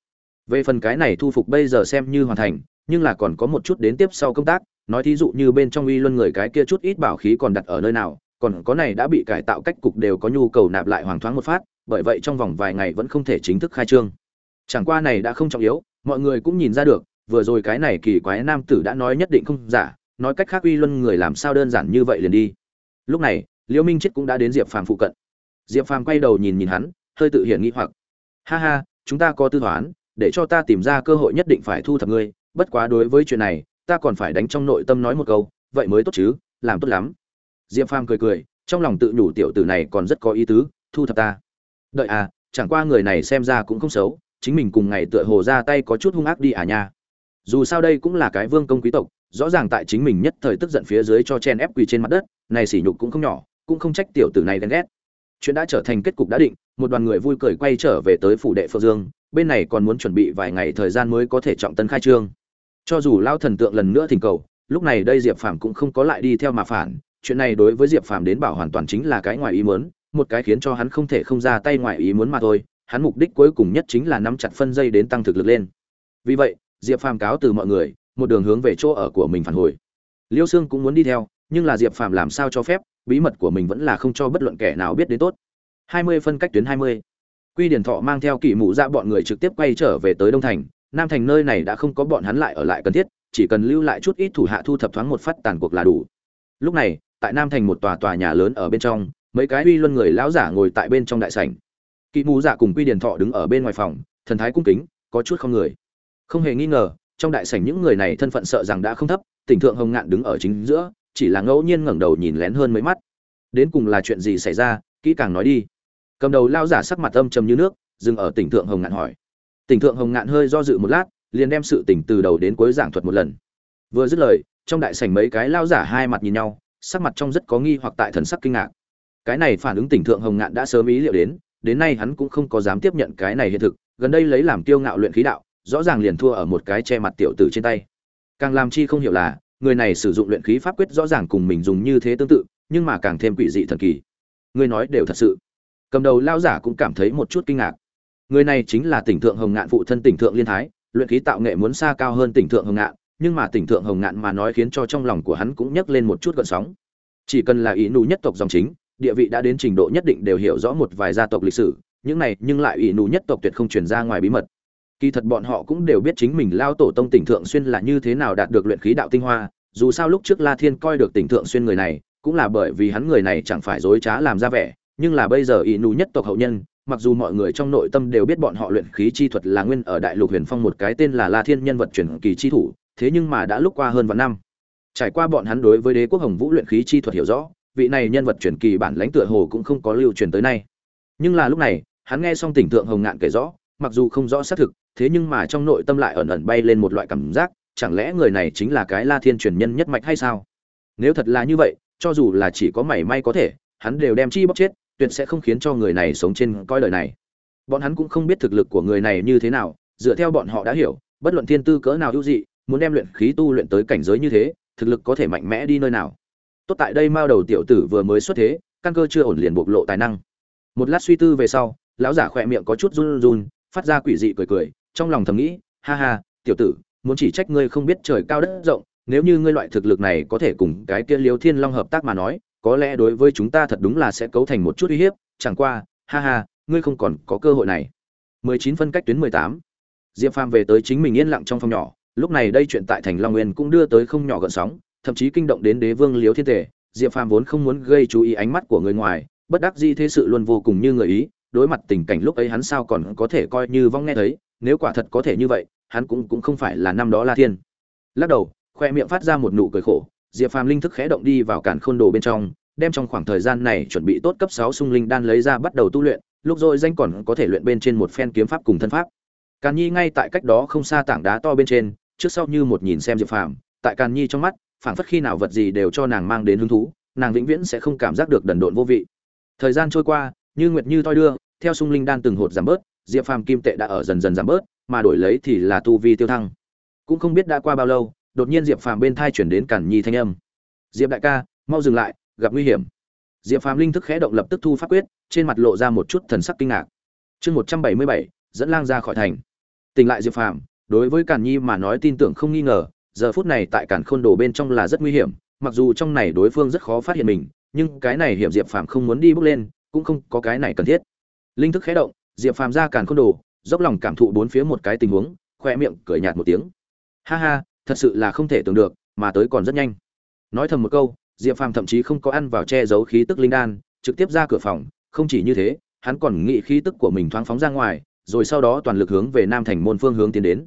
Về phần cái này thu phục bây giờ xem như hoàn thành, nhưng là còn có một chút đến tiếp sau công tác, nói thí dụ như bên trong uy luân người cái kia chút ít bảo khí còn đặt ở nơi nào, còn có này đã bị cải tạo cách cục đều có nhu cầu nạp lại hoàng thoáng một phát, bởi vậy trong vòng vài ngày vẫn không thể chính thức khai trương. Chẳng qua này đã không trọng yếu, mọi người cũng nhìn ra được, vừa rồi cái này kỳ quái nam tử đã nói nhất định không giả, nói cách khác uy luân người làm sao đơn giản như vậy liền đi. Lúc này liễu minh chết cũng đã đến diệp phàm phụ cận. Diệp phàm quay đầu nhìn nhìn hắn, hơi tự hiển nghĩ hoặc. Ha ha, chúng ta có tư toán, để cho ta tìm ra cơ hội nhất định phải thu thập ngươi, bất quá đối với chuyện này, ta còn phải đánh trong nội tâm nói một câu, vậy mới tốt chứ, làm tốt lắm. Diệp phàm cười cười, trong lòng tự nhủ tiểu tử này còn rất có ý tứ, thu thập ta. Đợi à chẳng qua người này xem ra cũng không xấu, chính mình cùng ngày tựa hồ ra tay có chút hung ác đi à nha. Dù sao đây cũng là cái vương công quý tộc, rõ ràng tại chính mình nhất thời tức giận phía dưới cho chen ép quỳ trên mặt đất, này sỉ nhục cũng không nhỏ cũng không trách tiểu tử này ghen ghét. Chuyện đã trở thành kết cục đã định, một đoàn người vui cười quay trở về tới phủ đệ phượng dương, bên này còn muốn chuẩn bị vài ngày thời gian mới có thể trọng tân khai trương. Cho dù lao thần tượng lần nữa thỉnh cầu, lúc này đây diệp phàm cũng không có lại đi theo mà phản, chuyện này đối với diệp phàm đến bảo hoàn toàn chính là cái ngoài ý muốn, một cái khiến cho hắn không thể không ra tay ngoài ý muốn mà thôi, hắn mục đích cuối cùng nhất chính là nắm chặt phân dây đến tăng thực lực lên. Vì vậy, diệp phàm cáo từ mọi người, một đường hướng về chỗ ở của mình phản hồi. Liêu xương cũng muốn đi theo, nhưng là diệp phàm làm sao cho phép bí mật của mình vẫn là không cho bất luận kẻ nào biết đến tốt. Hai mươi phân cách tuyến hai mươi. Quy điển thọ mang theo kỷ mụ ra bọn người trực tiếp quay trở về tới đông thành. Nam thành nơi này đã không có bọn hắn lại ở lại cần thiết, chỉ cần lưu lại chút ít thủ hạ thu thập thoáng một phát tàn cuộc là đủ. Lúc này, tại nam thành một tòa tòa nhà lớn ở bên trong, mấy cái uy luân người lão giả ngồi tại bên trong đại sảnh. Kỵ mù dạ cùng quy điển thọ đứng ở bên ngoài phòng, thần thái cung kính, có chút không người. Không hề nghi ngờ, trong đại sảnh những người này thân phận sợ rằng đã không thấp, tỉnh thượng hồng ngạn đứng ở chính giữa chỉ là ngẫu nhiên ngẩng đầu nhìn lén hơn mấy mắt. Đến cùng là chuyện gì xảy ra, kỹ càng nói đi. Cầm đầu lao giả sắc mặt âm trầm như nước, dừng ở tỉnh thượng hồng ngạn hỏi. Tỉnh thượng hồng ngạn hơi do dự một lát, liền đem sự tỉnh từ đầu đến cuối giảng thuật một lần. Vừa dứt lời, trong đại sảnh mấy cái lao giả hai mặt nhìn nhau, sắc mặt trong rất có nghi hoặc tại thần sắc kinh ngạc. Cái này phản ứng tỉnh thượng hồng ngạn đã sớm ý liệu đến đến nay hắn cũng không có dám tiếp nhận cái này hiện thực, gần đây lấy làm kiêu ngạo luyện khí đạo, rõ ràng liền thua ở một cái che mặt tiểu tử trên tay. Càng làm chi không hiểu là người này sử dụng luyện khí pháp quyết rõ ràng cùng mình dùng như thế tương tự, nhưng mà càng thêm quỷ dị thần kỳ. Người nói đều thật sự. Cầm đầu lao giả cũng cảm thấy một chút kinh ngạc. Người này chính là tỉnh thượng hồng ngạn phụ thân tỉnh thượng liên thái, luyện khí tạo nghệ muốn xa cao hơn tỉnh thượng hồng ngạn, nhưng mà tỉnh thượng hồng ngạn mà nói khiến cho trong lòng của hắn cũng nhấc lên một chút gợn sóng. Chỉ cần là ý nụ nhất tộc dòng chính, địa vị đã đến trình độ nhất định đều hiểu rõ một vài gia tộc lịch sử, những này nhưng lại ý nụ nhất tộc tuyệt không truyền ra ngoài bí mật kỳ thật bọn họ cũng đều biết chính mình lao tổ tông tỉnh thượng xuyên là như thế nào đạt được luyện khí đạo tinh hoa, dù sao lúc trước la thiên coi được tỉnh thượng xuyên người này, cũng là bởi vì hắn người này chẳng phải dối trá làm ra vẻ, nhưng là bây giờ ỷ nù nhất tộc hậu nhân, mặc dù mọi người trong nội tâm đều biết bọn họ luyện khí chi thuật là nguyên ở đại lục huyền phong một cái tên là la thiên nhân vật truyền kỳ chi thủ, thế nhưng mà đã lúc qua hơn vạn năm. Trải qua bọn hắn đối với đế quốc hồng vũ luyện khí chi thuật hiểu rõ, vị này nhân vật truyền kỳ bản lãnh tựa hồ cũng không có lưu truyền tới nay. Nhưng là lúc này, hắn nghe xong tỉnh thượng hồng ngạn kể rõ, mặc dù không rõ xác thực thế nhưng mà trong nội tâm lại ẩn ẩn bay lên một loại cảm giác, chẳng lẽ người này chính là cái la thiên truyền nhân nhất mạch hay sao? Nếu thật là như vậy, cho dù là chỉ có mảy may có thể, hắn đều đem chi bóc chết, tuyệt sẽ không khiến cho người này sống trên coi lời này. Bọn hắn cũng không biết thực lực của người này như thế nào, dựa theo bọn họ đã hiểu, bất luận thiên tư cỡ nào ưu dị, muốn đem luyện khí tu luyện tới cảnh giới như thế, thực lực có thể mạnh mẽ đi nơi nào. Tốt tại đây mao đầu tiểu tử vừa mới xuất thế, căn cơ chưa ổn liền bộc lộ tài năng. Một lát suy tư về sau, lão giả khỏe miệng có chút run run, phát ra quỷ dị cười cười trong lòng thầm nghĩ, ha ha, tiểu tử, muốn chỉ trách ngươi không biết trời cao đất rộng, nếu như ngươi loại thực lực này có thể cùng cái kia liêu thiên long hợp tác mà nói, có lẽ đối với chúng ta thật đúng là sẽ cấu thành một chút uy hiếp, chẳng qua, ha ha, ngươi không còn có cơ hội này 19 phân cách tuyến 18. diệp phàm về tới chính mình yên lặng trong phòng nhỏ, lúc này đây chuyện tại thành long nguyên cũng đưa tới không nhỏ gợn sóng, thậm chí kinh động đến đế vương liếu thiên tề diệp phàm vốn không muốn gây chú ý ánh mắt của người ngoài, bất đắc dĩ thế sự luôn vô cùng như người ý, đối mặt tình cảnh lúc ấy hắn sao còn có thể coi như vong nghe thấy nếu quả thật có thể như vậy, hắn cũng cũng không phải là năm đó la thiên. Lắc đầu, khoe miệng phát ra một nụ cười khổ, diệp phàm linh thức khẽ động đi vào cản khôn đồ bên trong, đem trong khoảng thời gian này chuẩn bị tốt cấp sáu sung linh đan lấy ra bắt đầu tu luyện, lúc rồi danh còn có thể luyện bên trên một phen kiếm pháp cùng thân pháp. Càn nhi ngay tại cách đó không xa tảng đá to bên trên, trước sau như một nhìn xem diệp phàm, tại càn nhi trong mắt, phảng phất khi nào vật gì đều cho nàng mang đến hứng thú, nàng vĩnh viễn sẽ không cảm giác được đần độn vô vị. Thời gian trôi qua, như nguyệt như thoi đưa, theo sung linh đan từng hột giảm bớt diệp phàm kim tệ đã ở dần dần giảm bớt, mà đổi lấy thì là tu vi tiêu thăng. Cũng không biết đã qua bao lâu, đột nhiên diệp phàm bên thai chuyển đến cản nhi thanh âm. Diệp đại ca, mau dừng lại, gặp nguy hiểm. Diệp phàm linh thức khẽ động lập tức thu pháp quyết, trên mặt lộ ra một chút thần sắc kinh ngạc. Chương một trăm bảy mươi bảy, dẫn lang ra khỏi thành. Tỉnh lại diệp phàm, đối với cản nhi mà nói tin tưởng không nghi ngờ, giờ phút này tại cản khôn đồ bên trong là rất nguy hiểm, mặc dù trong này đối phương rất khó phát hiện mình, nhưng cái này hiểm diệp phàm không muốn đi bước lên, cũng không có cái này cần thiết. Linh thức khẽ động diệp phàm ra càn khôn đồ, dốc lòng cảm thụ bốn phía một cái tình huống, khoe miệng cười nhạt một tiếng. Ha ha, thật sự là không thể tưởng được, mà tới còn rất nhanh. Nói thầm một câu, diệp phàm thậm chí không có ăn vào che giấu khí tức linh đan, trực tiếp ra cửa phòng. Không chỉ như thế, hắn còn nghĩ khí tức của mình thoáng phóng ra ngoài, rồi sau đó toàn lực hướng về nam thành môn phương hướng tiến đến.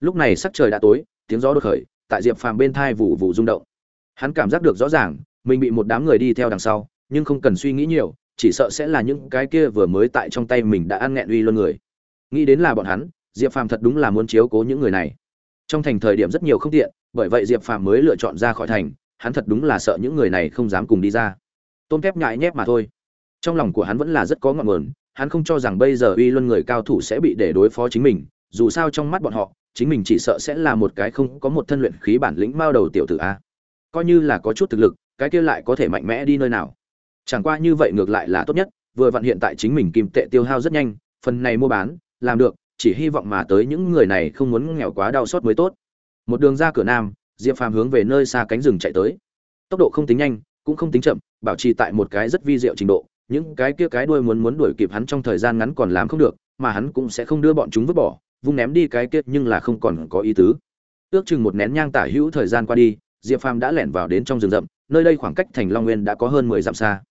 Lúc này sắc trời đã tối, tiếng gió đột khởi, tại diệp phàm bên thai vụ vụ rung động. Hắn cảm giác được rõ ràng, mình bị một đám người đi theo đằng sau, nhưng không cần suy nghĩ nhiều chỉ sợ sẽ là những cái kia vừa mới tại trong tay mình đã ăn nghẹn uy luôn người. Nghĩ đến là bọn hắn, diệp phàm thật đúng là muốn chiếu cố những người này. Trong thành thời điểm rất nhiều không tiện, bởi vậy diệp phàm mới lựa chọn ra khỏi thành, hắn thật đúng là sợ những người này không dám cùng đi ra. Tôn kép nhại nhép mà thôi. Trong lòng của hắn vẫn là rất có ngọn nguồn, hắn không cho rằng bây giờ uy luân người cao thủ sẽ bị để đối phó chính mình, dù sao trong mắt bọn họ, chính mình chỉ sợ sẽ là một cái không có một thân luyện khí bản lĩnh mao đầu tiểu tử a. Coi như là có chút thực lực, cái kia lại có thể mạnh mẽ đi nơi nào chẳng qua như vậy ngược lại là tốt nhất, vừa vặn hiện tại chính mình kim tệ tiêu hao rất nhanh, phần này mua bán, làm được, chỉ hy vọng mà tới những người này không muốn nghèo quá đau xót mới tốt. Một đường ra cửa nam, diệp phàm hướng về nơi xa cánh rừng chạy tới. Tốc độ không tính nhanh, cũng không tính chậm, bảo trì tại một cái rất vi diệu trình độ, những cái kia cái đuôi muốn muốn đuổi kịp hắn trong thời gian ngắn còn làm không được, mà hắn cũng sẽ không đưa bọn chúng vứt bỏ, vung ném đi cái kia nhưng là không còn có ý tứ. Ước chừng một nén nhang tả hữu thời gian qua đi, diệp phàm đã lẻn vào đến trong rừng rậm, nơi đây khoảng cách thành long nguyên đã có hơn mười dặm xa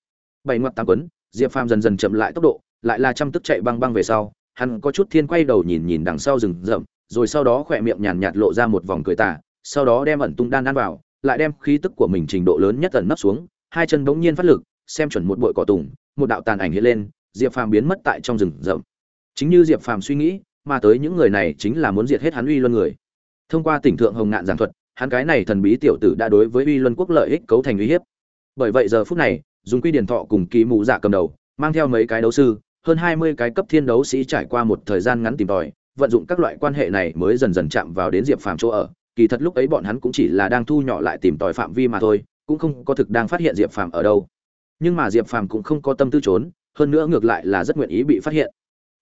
bảy ngoặt tám quấn, diệp phàm dần dần chậm lại tốc độ, lại là chăm tức chạy băng băng về sau, hắn có chút thiên quay đầu nhìn nhìn đằng sau rừng rậm, rồi sau đó khỏe miệng nhàn nhạt lộ ra một vòng cười tà, sau đó đem ẩn tung đan ăn vào, lại đem khí tức của mình trình độ lớn nhất ẩn nấp xuống, hai chân bỗng nhiên phát lực, xem chuẩn một bụi cỏ tùng, một đạo tàn ảnh hiện lên, diệp phàm biến mất tại trong rừng rậm. Chính như diệp phàm suy nghĩ, mà tới những người này chính là muốn diệt hết hắn uy luân người. Thông qua tỉnh thượng hồng ngạn giảng thuật, hắn cái này thần bí tiểu tử đã đối với uy luân quốc lợi ích cấu thành uy hiếp. Bởi vậy giờ phút này dùng quy điển thọ cùng kỳ mụ dạ cầm đầu, mang theo mấy cái đấu sư, hơn hai mươi cái cấp thiên đấu sĩ trải qua một thời gian ngắn tìm tòi, vận dụng các loại quan hệ này mới dần dần chạm vào đến diệp phàm chỗ ở. Kỳ thật lúc ấy bọn hắn cũng chỉ là đang thu nhỏ lại tìm tòi phạm vi mà thôi, cũng không có thực đang phát hiện diệp phàm ở đâu. Nhưng mà diệp phàm cũng không có tâm tư trốn, hơn nữa ngược lại là rất nguyện ý bị phát hiện.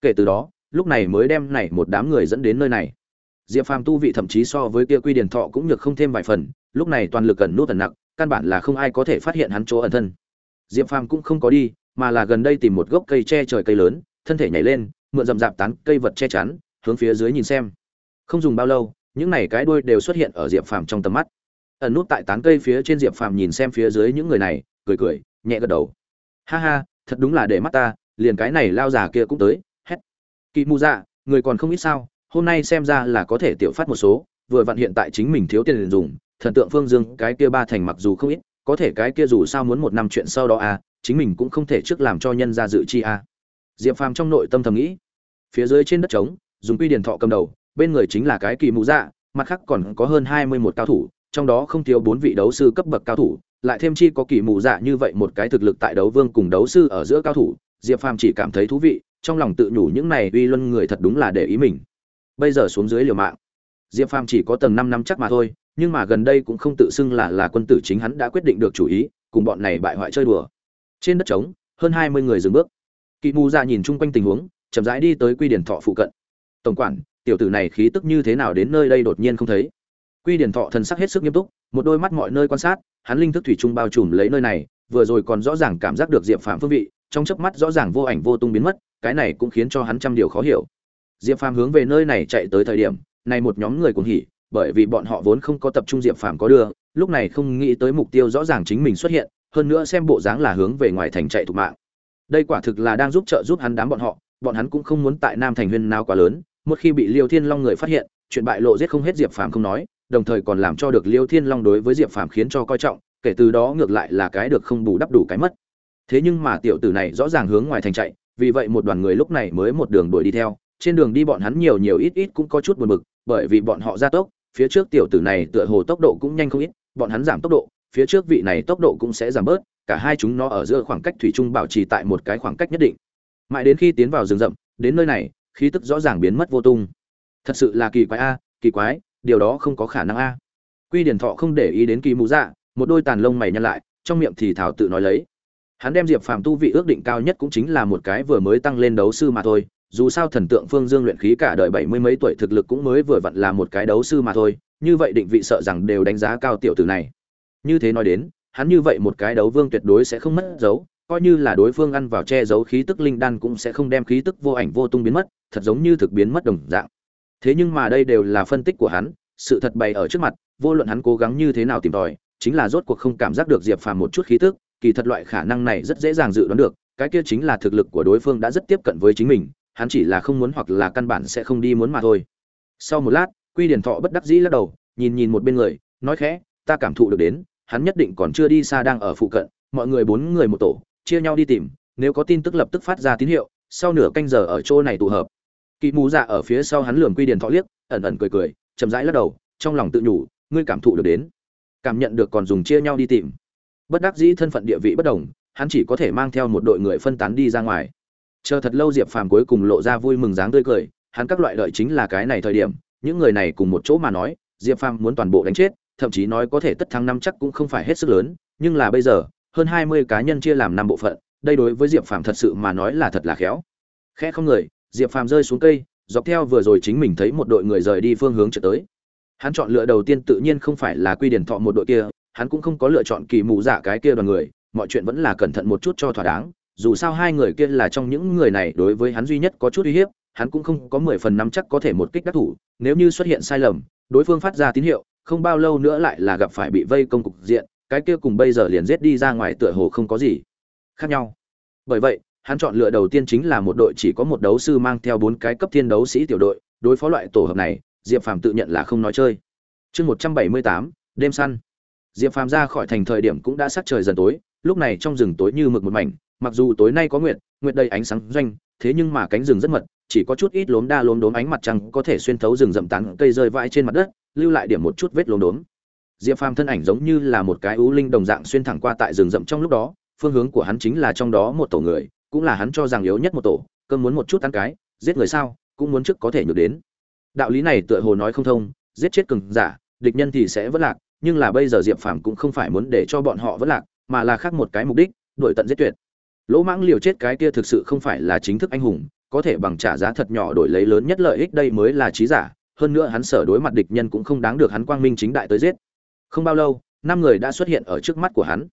Kể từ đó, lúc này mới đem này một đám người dẫn đến nơi này. Diệp phàm tu vị thậm chí so với kia quy điển thọ cũng nhược không thêm vài phần, lúc này toàn lực cần nút ẩn nặng căn bản là không ai có thể phát hiện hắn chỗ ẩn thân diệp phàm cũng không có đi, mà là gần đây tìm một gốc cây che trời cây lớn, thân thể nhảy lên, mượn rậm rạp tán cây vật che chắn, hướng phía dưới nhìn xem. Không dùng bao lâu, những này cái đuôi đều xuất hiện ở diệp phàm trong tầm mắt. Ẩn nút tại tán cây phía trên diệp phàm nhìn xem phía dưới những người này, cười cười, nhẹ gật đầu. Ha ha, thật đúng là để mắt ta, liền cái này lao già kia cũng tới, hét. Kỳ mù dạ người còn không ít sao, hôm nay xem ra là có thể tiểu phát một số, vừa vặn hiện tại chính mình thiếu tiền dùng, thần tượng phương dương, cái kia ba thành mặc dù không ít có thể cái kia dù sao muốn một năm chuyện sau đó à chính mình cũng không thể trước làm cho nhân ra dự chi à. Diệp phàm trong nội tâm thầm nghĩ, phía dưới trên đất trống, dùng quy điển thọ cầm đầu, bên người chính là cái kỳ mũ dạ mặt khác còn có hơn hai mươi một cao thủ, trong đó không thiếu bốn vị đấu sư cấp bậc cao thủ, lại thêm chi có kỳ mù dạ như vậy một cái thực lực tại đấu vương cùng đấu sư ở giữa cao thủ, diệp phàm chỉ cảm thấy thú vị, trong lòng tự nhủ những này uy luân người thật đúng là để ý mình. Bây giờ xuống dưới liều mạng, diệp phàm chỉ có tầng năm năm chắc mà thôi nhưng mà gần đây cũng không tự xưng là là quân tử chính hắn đã quyết định được chủ ý, cùng bọn này bại hoại chơi đùa. Trên đất trống, hơn hai mươi người dừng bước. Kỵ mù ra nhìn chung quanh tình huống, chậm rãi đi tới quy điển thọ phụ cận. Tổng quản, tiểu tử này khí tức như thế nào đến nơi đây đột nhiên không thấy? Quy điển thọ thần sắc hết sức nghiêm túc, một đôi mắt mọi nơi quan sát, hắn linh thức thủy chung bao trùm lấy nơi này, vừa rồi còn rõ ràng cảm giác được diệp phàm phương vị, trong chớp mắt rõ ràng vô ảnh vô tung biến mất, cái này cũng khiến cho hắn trăm điều khó hiểu. Diệp phàm hướng về nơi này chạy tới thời điểm, này một nhóm người cuồng hỉ bởi vì bọn họ vốn không có tập trung diệp phàm có đưa, lúc này không nghĩ tới mục tiêu rõ ràng chính mình xuất hiện, hơn nữa xem bộ dáng là hướng về ngoài thành chạy thục mạng. Đây quả thực là đang giúp trợ giúp hắn đám bọn họ, bọn hắn cũng không muốn tại nam thành huyên nào quá lớn, một khi bị liêu thiên long người phát hiện, chuyện bại lộ giết không hết diệp phàm không nói, đồng thời còn làm cho được liêu thiên long đối với diệp phàm khiến cho coi trọng, kể từ đó ngược lại là cái được không bù đắp đủ cái mất. Thế nhưng mà tiểu tử này rõ ràng hướng ngoài thành chạy, vì vậy một đoàn người lúc này mới một đường đuổi đi theo, trên đường đi bọn hắn nhiều nhiều ít ít cũng có chút buồn bực, bởi vì bọn họ ra tốc phía trước tiểu tử này tựa hồ tốc độ cũng nhanh không ít, bọn hắn giảm tốc độ, phía trước vị này tốc độ cũng sẽ giảm bớt, cả hai chúng nó ở giữa khoảng cách thủy chung bảo trì tại một cái khoảng cách nhất định. Mãi đến khi tiến vào rừng rậm, đến nơi này, khí tức rõ ràng biến mất vô tung. Thật sự là kỳ quái a, kỳ quái, điều đó không có khả năng a. Quy điển thọ không để ý đến kỳ mũ dạ một đôi tàn lông mày nhăn lại, trong miệng thì thảo tự nói lấy. Hắn đem diệp phàm tu vị ước định cao nhất cũng chính là một cái vừa mới tăng lên đấu sư mà thôi dù sao thần tượng phương dương luyện khí cả đời bảy mươi mấy tuổi thực lực cũng mới vừa vặn là một cái đấu sư mà thôi, như vậy định vị sợ rằng đều đánh giá cao tiểu tử này. Như thế nói đến, hắn như vậy một cái đấu vương tuyệt đối sẽ không mất dấu, coi như là đối phương ăn vào che giấu khí tức linh đan cũng sẽ không đem khí tức vô ảnh vô tung biến mất, thật giống như thực biến mất đồng dạng. Thế nhưng mà đây đều là phân tích của hắn, sự thật bày ở trước mặt, vô luận hắn cố gắng như thế nào tìm tòi, chính là rốt cuộc không cảm giác được diệp phàm một chút khí tức, kỳ thật loại khả năng này rất dễ dàng dự đoán được, cái kia chính là thực lực của đối phương đã rất tiếp cận với chính mình hắn chỉ là không muốn hoặc là căn bản sẽ không đi muốn mà thôi. Sau một lát, quy điển thọ bất đắc dĩ lắc đầu, nhìn nhìn một bên người, nói khẽ, ta cảm thụ được đến, hắn nhất định còn chưa đi xa đang ở phụ cận, mọi người bốn người một tổ, chia nhau đi tìm, nếu có tin tức lập tức phát ra tín hiệu, sau nửa canh giờ ở chỗ này tụ hợp. Kỵ mù dạ ở phía sau hắn lườm quy điển thọ liếc, ẩn ẩn cười cười, chậm rãi lắc đầu, trong lòng tự nhủ, ngươi cảm thụ được đến, cảm nhận được còn dùng chia nhau đi tìm. Bất đắc dĩ thân phận địa vị bất đồng, hắn chỉ có thể mang theo một đội người phân tán đi ra ngoài chờ thật lâu diệp phàm cuối cùng lộ ra vui mừng dáng tươi cười, hắn các loại đợi chính là cái này thời điểm, những người này cùng một chỗ mà nói, diệp phàm muốn toàn bộ đánh chết, thậm chí nói có thể tất thắng năm chắc cũng không phải hết sức lớn, nhưng là bây giờ, hơn hai mươi cá nhân chia làm năm bộ phận, đây đối với diệp phàm thật sự mà nói là thật là khéo. Khẽ không người, diệp phàm rơi xuống cây, dọc theo vừa rồi chính mình thấy một đội người rời đi phương hướng trở tới. Hắn chọn lựa đầu tiên tự nhiên không phải là quy điển thọ một đội kia, hắn cũng không có lựa chọn kỳ mù dạ cái kia đoàn người, mọi chuyện vẫn là cẩn thận một chút cho thỏa đáng dù sao hai người kia là trong những người này đối với hắn duy nhất có chút uy hiếp, hắn cũng không có mười phần năm chắc có thể một kích đắc thủ, nếu như xuất hiện sai lầm, đối phương phát ra tín hiệu, không bao lâu nữa lại là gặp phải bị vây công cục diện, cái kia cùng bây giờ liền giết đi ra ngoài tựa hồ không có gì khác nhau. Bởi vậy, hắn chọn lựa đầu tiên chính là một đội chỉ có một đấu sư mang theo bốn cái cấp thiên đấu sĩ tiểu đội, đối phó loại tổ hợp này, diệp phàm tự nhận là không nói chơi. Chương một trăm bảy mươi tám, đêm săn. Diệp phàm ra khỏi thành thời điểm cũng đã sắc trời dần tối, lúc này trong rừng tối như mực một mảnh mặc dù tối nay có nguyệt nguyệt đầy ánh sáng doanh, thế nhưng mà cánh rừng rất mật, chỉ có chút ít lốm đa lốm đốm ánh mặt trăng có thể xuyên thấu rừng rậm tán cây rơi vãi trên mặt đất, lưu lại điểm một chút vết lốm đốm. Diệp phàm thân ảnh giống như là một cái ú linh đồng dạng xuyên thẳng qua tại rừng rậm trong lúc đó, phương hướng của hắn chính là trong đó một tổ người, cũng là hắn cho rằng yếu nhất một tổ cơn muốn một chút ăn cái, giết người sao, cũng muốn trước có thể nhược đến. Đạo lý này tựa hồ nói không thông, giết chết cường giả, địch nhân thì sẽ vất lạc, nhưng là bây giờ diệp phàm cũng không phải muốn để cho bọn họ vất lạc, mà là khác một cái mục đích, đuổi tận giết tuyệt lỗ mãng liều chết cái kia thực sự không phải là chính thức anh hùng, có thể bằng trả giá thật nhỏ đổi lấy lớn nhất lợi ích đây mới là trí giả, hơn nữa hắn sở đối mặt địch nhân cũng không đáng được hắn quang minh chính đại tới giết. Không bao lâu, năm người đã xuất hiện ở trước mắt của hắn.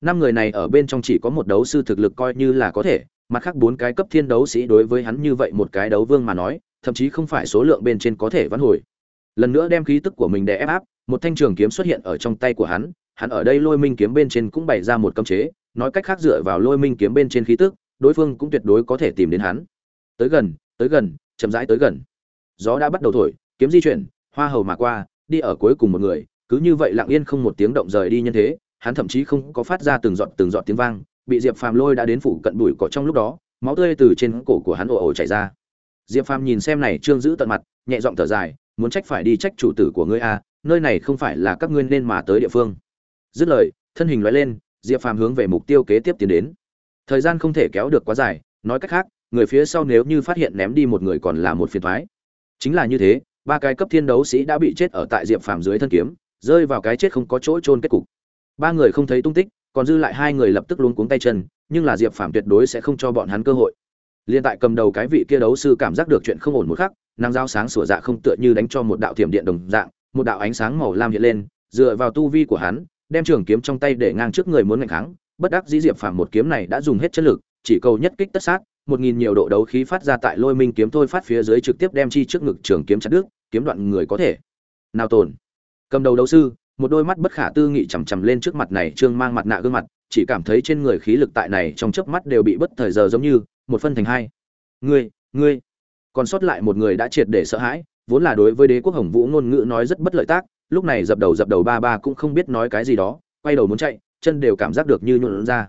Năm người này ở bên trong chỉ có một đấu sư thực lực coi như là có thể, mặt khác bốn cái cấp thiên đấu sĩ đối với hắn như vậy một cái đấu vương mà nói, thậm chí không phải số lượng bên trên có thể vãn hồi lần nữa đem khí tức của mình đè ép áp, một thanh trường kiếm xuất hiện ở trong tay của hắn hắn ở đây lôi minh kiếm bên trên cũng bày ra một cấm chế, nói cách khác dựa vào lôi minh kiếm bên trên khí tức, đối phương cũng tuyệt đối có thể tìm đến hắn. Tới gần tới gần, chậm rãi tới gần. Gió đã bắt đầu thổi, kiếm di chuyển, hoa hầu mà qua, đi ở cuối cùng một người, cứ như vậy lặng yên không một tiếng động rời đi nhân thế, hắn thậm chí không có phát ra từng giọt từng giọt tiếng vang, bị diệp phàm lôi đã đến phủ cận bụi cỏ trong lúc đó, máu tươi từ trên cổ của hắn ồ ồ chảy ra. Diệp phàm nhìn xem này trương giữ tận mặt, nhẹ giọng thở dài muốn trách phải đi trách chủ tử của ngươi a nơi này không phải là các ngươi nên mà tới địa phương. Dứt lời, thân hình loại lên, diệp phàm hướng về mục tiêu kế tiếp tiến đến. Thời gian không thể kéo được quá dài, nói cách khác, người phía sau nếu như phát hiện ném đi một người còn là một phiền thoái chính là như thế, ba cái cấp thiên đấu sĩ đã bị chết ở tại diệp phàm dưới thân kiếm, rơi vào cái chết không có chỗ trôn kết cục. Ba người không thấy tung tích, còn dư lại hai người lập tức luống cuống tay chân, nhưng là diệp phàm tuyệt đối sẽ không cho bọn hắn cơ hội. Liên tại cầm đầu cái vị kia đấu sư cảm giác được chuyện không ổn một khắc năng dao sáng sủa dạ không tựa như đánh cho một đạo thiểm điện đồng dạng, một đạo ánh sáng màu lam hiện lên, dựa vào tu vi của hắn, đem trường kiếm trong tay để ngang trước người muốn ngạnh kháng, bất đắc dĩ diệp phàm một kiếm này đã dùng hết chất lực, chỉ cầu nhất kích tất sát, một nghìn nhiều độ đấu khí phát ra tại lôi minh kiếm thôi phát phía dưới trực tiếp đem chi trước ngực trường kiếm chặt đứt, kiếm đoạn người có thể. Nào tồn. Cầm đầu đấu sư, một đôi mắt bất khả tư nghị chằm chằm lên trước mặt này trương mang mặt nạ gương mặt, chỉ cảm thấy trên người khí lực tại này trong chớp mắt đều bị bất thời giờ giống như một phân thành hai. Ngươi ngươi còn sót lại một người đã triệt để sợ hãi, vốn là đối với đế quốc hồng vũ ngôn ngữ nói rất bất lợi tác, lúc này dập đầu dập đầu ba ba cũng không biết nói cái gì đó, quay đầu muốn chạy, chân đều cảm giác được như nhuộn ra.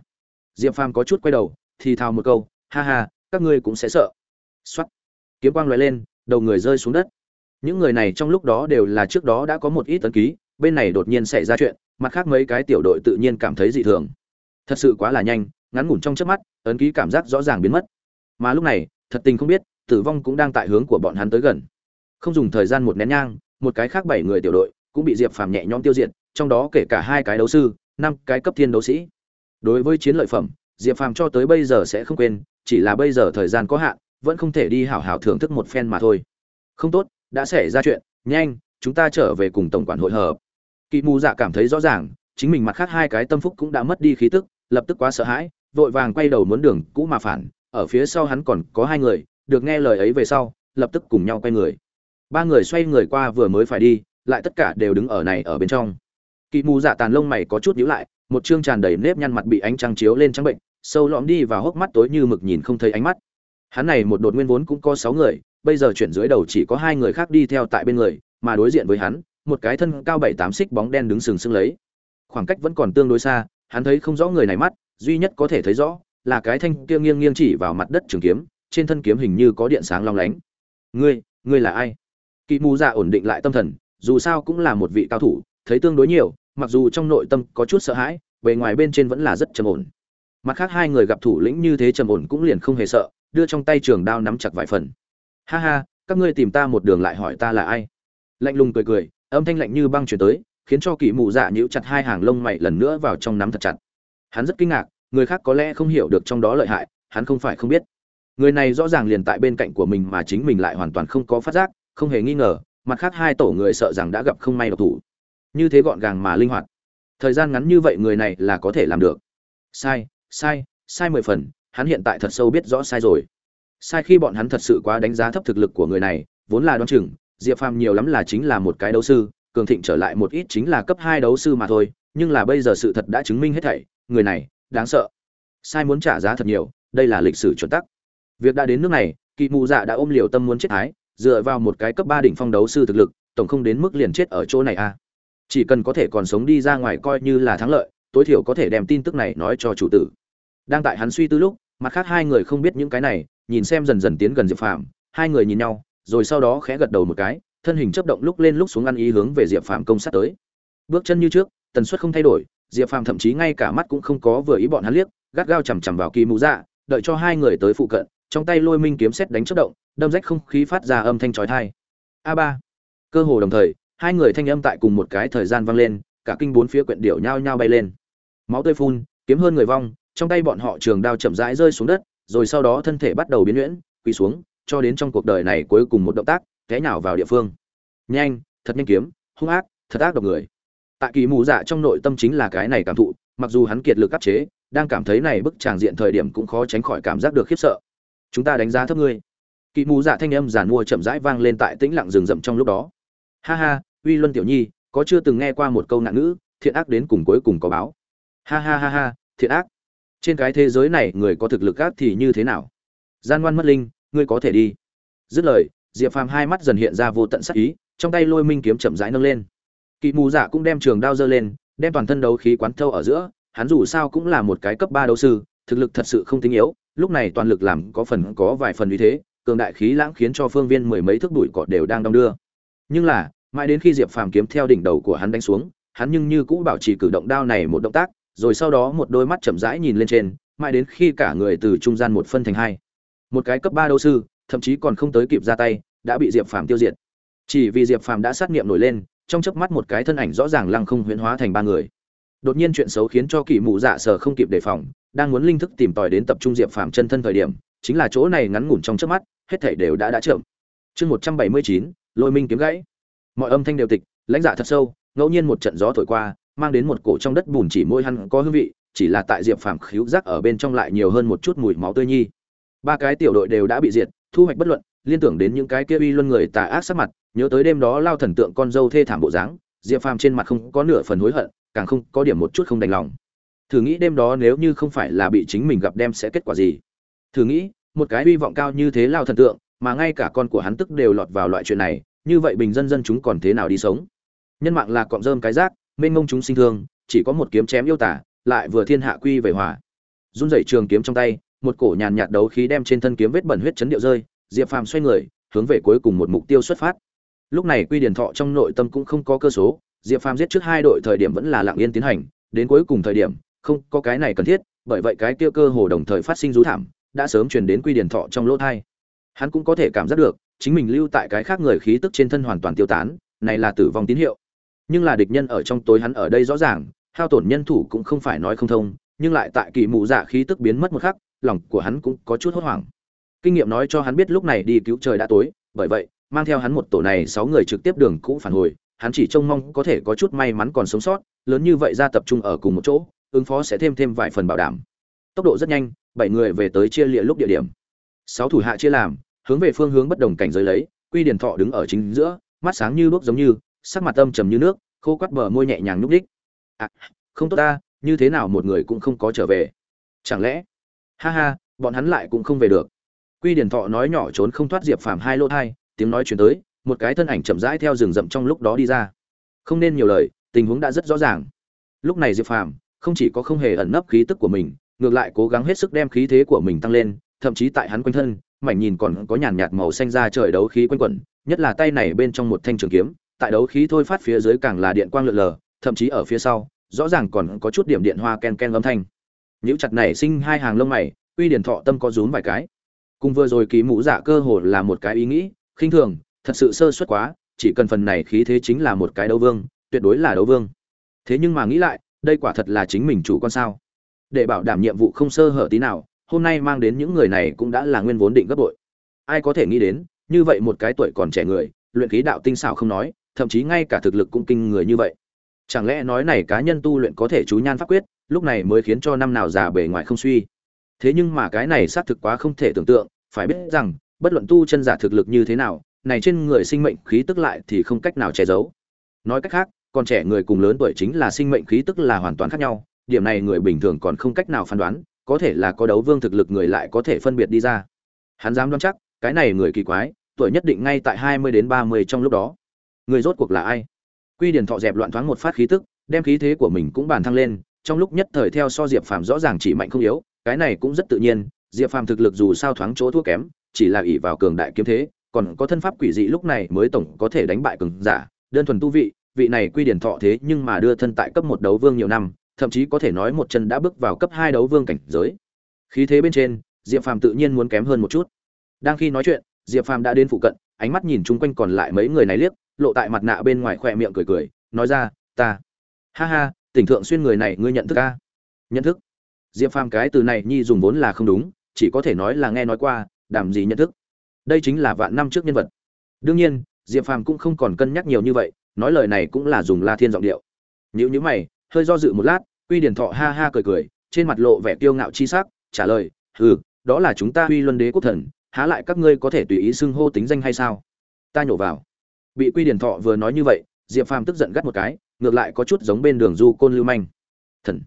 Diệp phàm có chút quay đầu, thì thào một câu, ha ha, các ngươi cũng sẽ sợ. Xoắt kiếm quang lóe lên, đầu người rơi xuống đất. Những người này trong lúc đó đều là trước đó đã có một ít tấn ký, bên này đột nhiên xảy ra chuyện, mặt khác mấy cái tiểu đội tự nhiên cảm thấy dị thường. Thật sự quá là nhanh, ngắn ngủn trong trước mắt ấn ký cảm giác rõ ràng biến mất. Mà lúc này, thật tình không biết tử vong cũng đang tại hướng của bọn hắn tới gần. Không dùng thời gian một nén nhang, một cái khác bảy người tiểu đội cũng bị diệp phàm nhẹ nhõm tiêu diệt, trong đó kể cả hai cái đấu sư, năm cái cấp thiên đấu sĩ. Đối với chiến lợi phẩm, diệp phàm cho tới bây giờ sẽ không quên, chỉ là bây giờ thời gian có hạn, vẫn không thể đi hảo hảo thưởng thức một phen mà thôi. Không tốt, đã xảy ra chuyện, nhanh, chúng ta trở về cùng tổng quản hội hợp. Kỵ mù dạ cảm thấy rõ ràng, chính mình mặt khác hai cái tâm phúc cũng đã mất đi khí tức, lập tức quá sợ hãi, vội vàng quay đầu muốn đường cũ mà phản, ở phía sau hắn còn có hai người được nghe lời ấy về sau, lập tức cùng nhau quay người. Ba người xoay người qua vừa mới phải đi, lại tất cả đều đứng ở này ở bên trong. Kỵ mù dạ tàn lông mày có chút nhíu lại, một chương tràn đầy nếp nhăn mặt bị ánh trăng chiếu lên trắng bệnh, sâu lõm đi và hốc mắt tối như mực nhìn không thấy ánh mắt. Hắn này một đột nguyên vốn cũng có sáu người, bây giờ chuyển dưới đầu chỉ có hai người khác đi theo tại bên người, mà đối diện với hắn, một cái thân cao bảy tám xích bóng đen đứng sừng sững lấy. Khoảng cách vẫn còn tương đối xa, hắn thấy không rõ người này mắt, duy nhất có thể thấy rõ là cái thanh kia nghiêng nghiêng chỉ vào mặt đất trường kiếm trên thân kiếm hình như có điện sáng long lánh. Ngươi ngươi là ai? Kỵ mù dạ ổn định lại tâm thần, dù sao cũng là một vị cao thủ, thấy tương đối nhiều, mặc dù trong nội tâm có chút sợ hãi, bề ngoài bên trên vẫn là rất trầm ổn. Mặt khác hai người gặp thủ lĩnh như thế trầm ổn cũng liền không hề sợ, đưa trong tay trường đao nắm chặt vài phần. Ha ha, các ngươi tìm ta một đường lại hỏi ta là ai? Lạnh lùng cười cười, âm thanh lạnh như băng chuyển tới, khiến cho kỵ mù dạ nhíu chặt hai hàng lông mày lần nữa vào trong nắm thật chặt. Hắn rất kinh ngạc, người khác có lẽ không hiểu được trong đó lợi hại, hắn không phải không biết người này rõ ràng liền tại bên cạnh của mình mà chính mình lại hoàn toàn không có phát giác, không hề nghi ngờ, mặt khác hai tổ người sợ rằng đã gặp không may độc thủ. Như thế gọn gàng mà linh hoạt. Thời gian ngắn như vậy người này là có thể làm được. Sai sai sai mười phần, hắn hiện tại thật sâu biết rõ sai rồi. Sai khi bọn hắn thật sự quá đánh giá thấp thực lực của người này, vốn là đoán chừng, diệp phàm nhiều lắm là chính là một cái đấu sư, cường thịnh trở lại một ít chính là cấp hai đấu sư mà thôi, nhưng là bây giờ sự thật đã chứng minh hết thảy, người này, đáng sợ. Sai muốn trả giá thật nhiều, đây là lịch sử chuẩn tắc việc đã đến nước này kỳ mù dạ đã ôm liều tâm muốn chết thái, dựa vào một cái cấp ba đỉnh phong đấu sư thực lực, tổng không đến mức liền chết ở chỗ này a à. chỉ cần có thể còn sống đi ra ngoài coi như là thắng lợi, tối thiểu có thể đem tin tức này nói cho chủ tử đang tại hắn suy tư lúc, mặt khác hai người không biết những cái này, nhìn xem dần dần tiến gần diệp phàm, hai người nhìn nhau, rồi sau đó khẽ gật đầu một cái, thân hình chấp động lúc lên lúc xuống ăn ý hướng về diệp phàm công sát tới bước chân như trước, tần suất không thay đổi, diệp phàm thậm chí ngay cả mắt cũng không có vừa ý bọn hắn liếc, gắt gao chằm chằm vào kỳ mũ dạ đợi cho hai người tới phụ cận trong tay lôi minh kiếm xét đánh chất động, đâm rách không khí phát ra âm thanh chói tai. A ba. Cơ hồ đồng thời, hai người thanh âm tại cùng một cái thời gian vang lên, cả kinh bốn phía quyện điệu nhao nhao bay lên. Máu tươi phun, kiếm hơn người vong, trong tay bọn họ trường đao chậm rãi rơi xuống đất, rồi sau đó thân thể bắt đầu biến nhuyễn, quỳ xuống, cho đến trong cuộc đời này cuối cùng một động tác, té nhào vào địa phương. Nhanh, thật nhanh kiếm, hung ác, thật ác độc người. Tại kỳ mù dạ trong nội tâm chính là cái này cảm thụ, mặc dù hắn kiệt lực áp chế, đang cảm thấy này bức tràng diện thời điểm cũng khó tránh khỏi cảm giác được khiếp sợ chúng ta đánh giá thấp ngươi. Kỳ mù dạ thanh âm giàn mua chậm rãi vang lên tại tĩnh lặng rừng rậm trong lúc đó. Ha ha, uy luân tiểu nhi, có chưa từng nghe qua một câu nạn ngữ, thiện ác đến cùng cuối cùng có báo. Ha ha ha ha, thiện ác. Trên cái thế giới này người có thực lực ác thì như thế nào? Gian ngoan mất linh, ngươi có thể đi. Dứt lời, diệp phàm hai mắt dần hiện ra vô tận sắc ý, trong tay lôi minh kiếm chậm rãi nâng lên. Kỵ mù dạ cũng đem trường đao dơ lên, đem toàn thân đấu khí quán thâu ở giữa, hắn dù sao cũng là một cái cấp ba đấu sư, thực lực thật sự không tinh yếu lúc này toàn lực làm có phần có vài phần uy thế, cường đại khí lãng khiến cho phương viên mười mấy thước bụi cọt đều đang đong đưa. Nhưng là, mãi đến khi diệp phàm kiếm theo đỉnh đầu của hắn đánh xuống, hắn nhưng như cũ bảo trì cử động đao này một động tác, rồi sau đó một đôi mắt chậm rãi nhìn lên trên, mãi đến khi cả người từ trung gian một phân thành hai. Một cái cấp ba đấu sư, thậm chí còn không tới kịp ra tay, đã bị diệp phàm tiêu diệt. Chỉ vì diệp phàm đã sát nghiệm nổi lên, trong chớp mắt một cái thân ảnh rõ ràng lăng không huyễn hóa thành ba người đột nhiên chuyện xấu khiến cho kỳ mụ dạ sở không kịp đề phòng, đang muốn linh thức tìm tòi đến tập trung diệp phàm chân thân thời điểm, chính là chỗ này ngắn ngủn trong chớp mắt, hết thảy đều đã đã chậm. Chương một trăm bảy mươi chín, lôi minh kiếm gãy. Mọi âm thanh đều tịch, lãnh dạ thật sâu, ngẫu nhiên một trận gió thổi qua, mang đến một cổ trong đất bùn chỉ môi hắn có hương vị, chỉ là tại diệp phàm khíu giác ở bên trong lại nhiều hơn một chút mùi máu tươi nhi. Ba cái tiểu đội đều đã bị diệt, thu hoạch bất luận, liên tưởng đến những cái kia uy luân người tà ác sát mặt, nhớ tới đêm đó lao thần tượng con dâu thê thảm bộ dáng, diệp phàm trên mặt không có nửa phần hối hận càng không có điểm một chút không đành lòng. Thử nghĩ đêm đó nếu như không phải là bị chính mình gặp đem sẽ kết quả gì? Thử nghĩ, một cái hy vọng cao như thế lao thần tượng, mà ngay cả con của hắn tức đều lọt vào loại chuyện này, như vậy bình dân dân chúng còn thế nào đi sống? Nhân mạng là cọng rơm cái rác, mênh mông chúng sinh thương, chỉ có một kiếm chém yêu tả, lại vừa thiên hạ quy về hòa. Run rẩy trường kiếm trong tay, một cổ nhàn nhạt đấu khí đem trên thân kiếm vết bẩn huyết chấn điệu rơi, diệp phàm xoay người, hướng về cuối cùng một mục tiêu xuất phát. Lúc này quy điển thọ trong nội tâm cũng không có cơ số diệp phàm giết trước hai đội thời điểm vẫn là lặng yên tiến hành, đến cuối cùng thời điểm, không có cái này cần thiết, bởi vậy cái kia cơ hồ đồng thời phát sinh rú thảm, đã sớm truyền đến quy điển thọ trong lỗ thai. Hắn cũng có thể cảm giác được, chính mình lưu tại cái khác người khí tức trên thân hoàn toàn tiêu tán, này là tử vong tín hiệu. Nhưng là địch nhân ở trong tối hắn ở đây rõ ràng, hao tổn nhân thủ cũng không phải nói không thông, nhưng lại tại kỳ mụ dạ khí tức biến mất một khắc, lòng của hắn cũng có chút hốt hoảng. Kinh nghiệm nói cho hắn biết lúc này đi cứu trời đã tối, bởi vậy, mang theo hắn một tổ này sáu người trực tiếp đường cũ phản hồi hắn chỉ trông mong có thể có chút may mắn còn sống sót lớn như vậy ra tập trung ở cùng một chỗ ứng phó sẽ thêm thêm vài phần bảo đảm. Tốc độ rất nhanh bảy người về tới chia lịa lúc địa điểm. Sáu thủ hạ chia làm hướng về phương hướng bất đồng cảnh giới lấy quy điển thọ đứng ở chính giữa mắt sáng như đuốc giống như sắc mặt âm trầm như nước khô quắt bờ môi nhẹ nhàng nhúc nhích. à, không tốt ta như thế nào một người cũng không có trở về. Chẳng lẽ? Ha ha bọn hắn lại cũng không về được. Quy điển thọ nói nhỏ trốn không thoát diệp phàm hai lỗ hai tiếng nói truyền tới một cái thân ảnh chậm rãi theo rừng rậm trong lúc đó đi ra. Không nên nhiều lời, tình huống đã rất rõ ràng. Lúc này diệp phàm không chỉ có không hề ẩn nấp khí tức của mình, ngược lại cố gắng hết sức đem khí thế của mình tăng lên, thậm chí tại hắn quanh thân, mảnh nhìn còn có nhàn nhạt màu xanh ra trời đấu khí quanh quẩn, nhất là tay này bên trong một thanh trường kiếm, tại đấu khí thôi phát phía dưới càng là điện quang lượn lờ, thậm chí ở phía sau, rõ ràng còn có chút điểm điện hoa ken ken âm thanh. Nhíu chặt này sinh hai hàng lông mày, uy điển thọ tâm có rúm vài cái. Cùng vừa rồi ký mũ giả cơ hồ là một cái ý nghĩ, khinh thường thật sự sơ suất quá, chỉ cần phần này khí thế chính là một cái đấu vương, tuyệt đối là đấu vương. Thế nhưng mà nghĩ lại, đây quả thật là chính mình chủ con sao. Để bảo đảm nhiệm vụ không sơ hở tí nào, hôm nay mang đến những người này cũng đã là nguyên vốn định gấp bội. Ai có thể nghĩ đến, như vậy một cái tuổi còn trẻ người, luyện khí đạo tinh xảo không nói, thậm chí ngay cả thực lực cũng kinh người như vậy. Chẳng lẽ nói này cá nhân tu luyện có thể chú nhan pháp quyết, lúc này mới khiến cho năm nào già bề ngoài không suy. Thế nhưng mà cái này xác thực quá không thể tưởng tượng, phải biết rằng, bất luận tu chân giả thực lực như thế nào này trên người sinh mệnh khí tức lại thì không cách nào che giấu. Nói cách khác còn trẻ người cùng lớn tuổi chính là sinh mệnh khí tức là hoàn toàn khác nhau, điểm này người bình thường còn không cách nào phán đoán, có thể là có đấu vương thực lực người lại có thể phân biệt đi ra. Hắn dám đoán chắc, cái này người kỳ quái, tuổi nhất định ngay tại hai mươi đến ba mươi trong lúc đó. Người rốt cuộc là ai? Quy điển thọ dẹp loạn thoáng một phát khí tức, đem khí thế của mình cũng bàn thăng lên, trong lúc nhất thời theo so diệp phàm rõ ràng chỉ mạnh không yếu, cái này cũng rất tự nhiên, diệp phàm thực lực dù sao thoáng chỗ thua kém, chỉ là ỷ vào cường đại kiếm thế còn có thân pháp quỷ dị lúc này mới tổng có thể đánh bại cường giả. Đơn thuần tu vị vị này quy điển thọ thế nhưng mà đưa thân tại cấp một đấu vương nhiều năm, thậm chí có thể nói một chân đã bước vào cấp hai đấu vương cảnh giới. Khí thế bên trên, diệp phàm tự nhiên muốn kém hơn một chút. Đang khi nói chuyện, diệp phàm đã đến phụ cận, ánh mắt nhìn chung quanh còn lại mấy người này liếc, lộ tại mặt nạ bên ngoài khỏe miệng cười cười, nói ra, ta. Ha ha, tỉnh thượng xuyên người này, ngươi nhận thức a? Nhận thức. Diệp phàm cái từ này nhi dùng vốn là không đúng, chỉ có thể nói là nghe nói qua đảm gì nhận thức? Đây chính là vạn năm trước nhân vật. Đương nhiên, diệp phàm cũng không còn cân nhắc nhiều như vậy, nói lời này cũng là dùng la thiên giọng điệu. Nhữ nhữ mày, hơi do dự một lát, quy điển thọ ha ha cười cười, trên mặt lộ vẻ kiêu ngạo chi sắc, trả lời ừ đó là chúng ta uy luân đế quốc thần, há lại các ngươi có thể tùy ý xưng hô tính danh hay sao? Ta nhổ vào. Bị quy điển thọ vừa nói như vậy, diệp phàm tức giận gắt một cái, ngược lại có chút giống bên đường du côn lưu manh. Thần,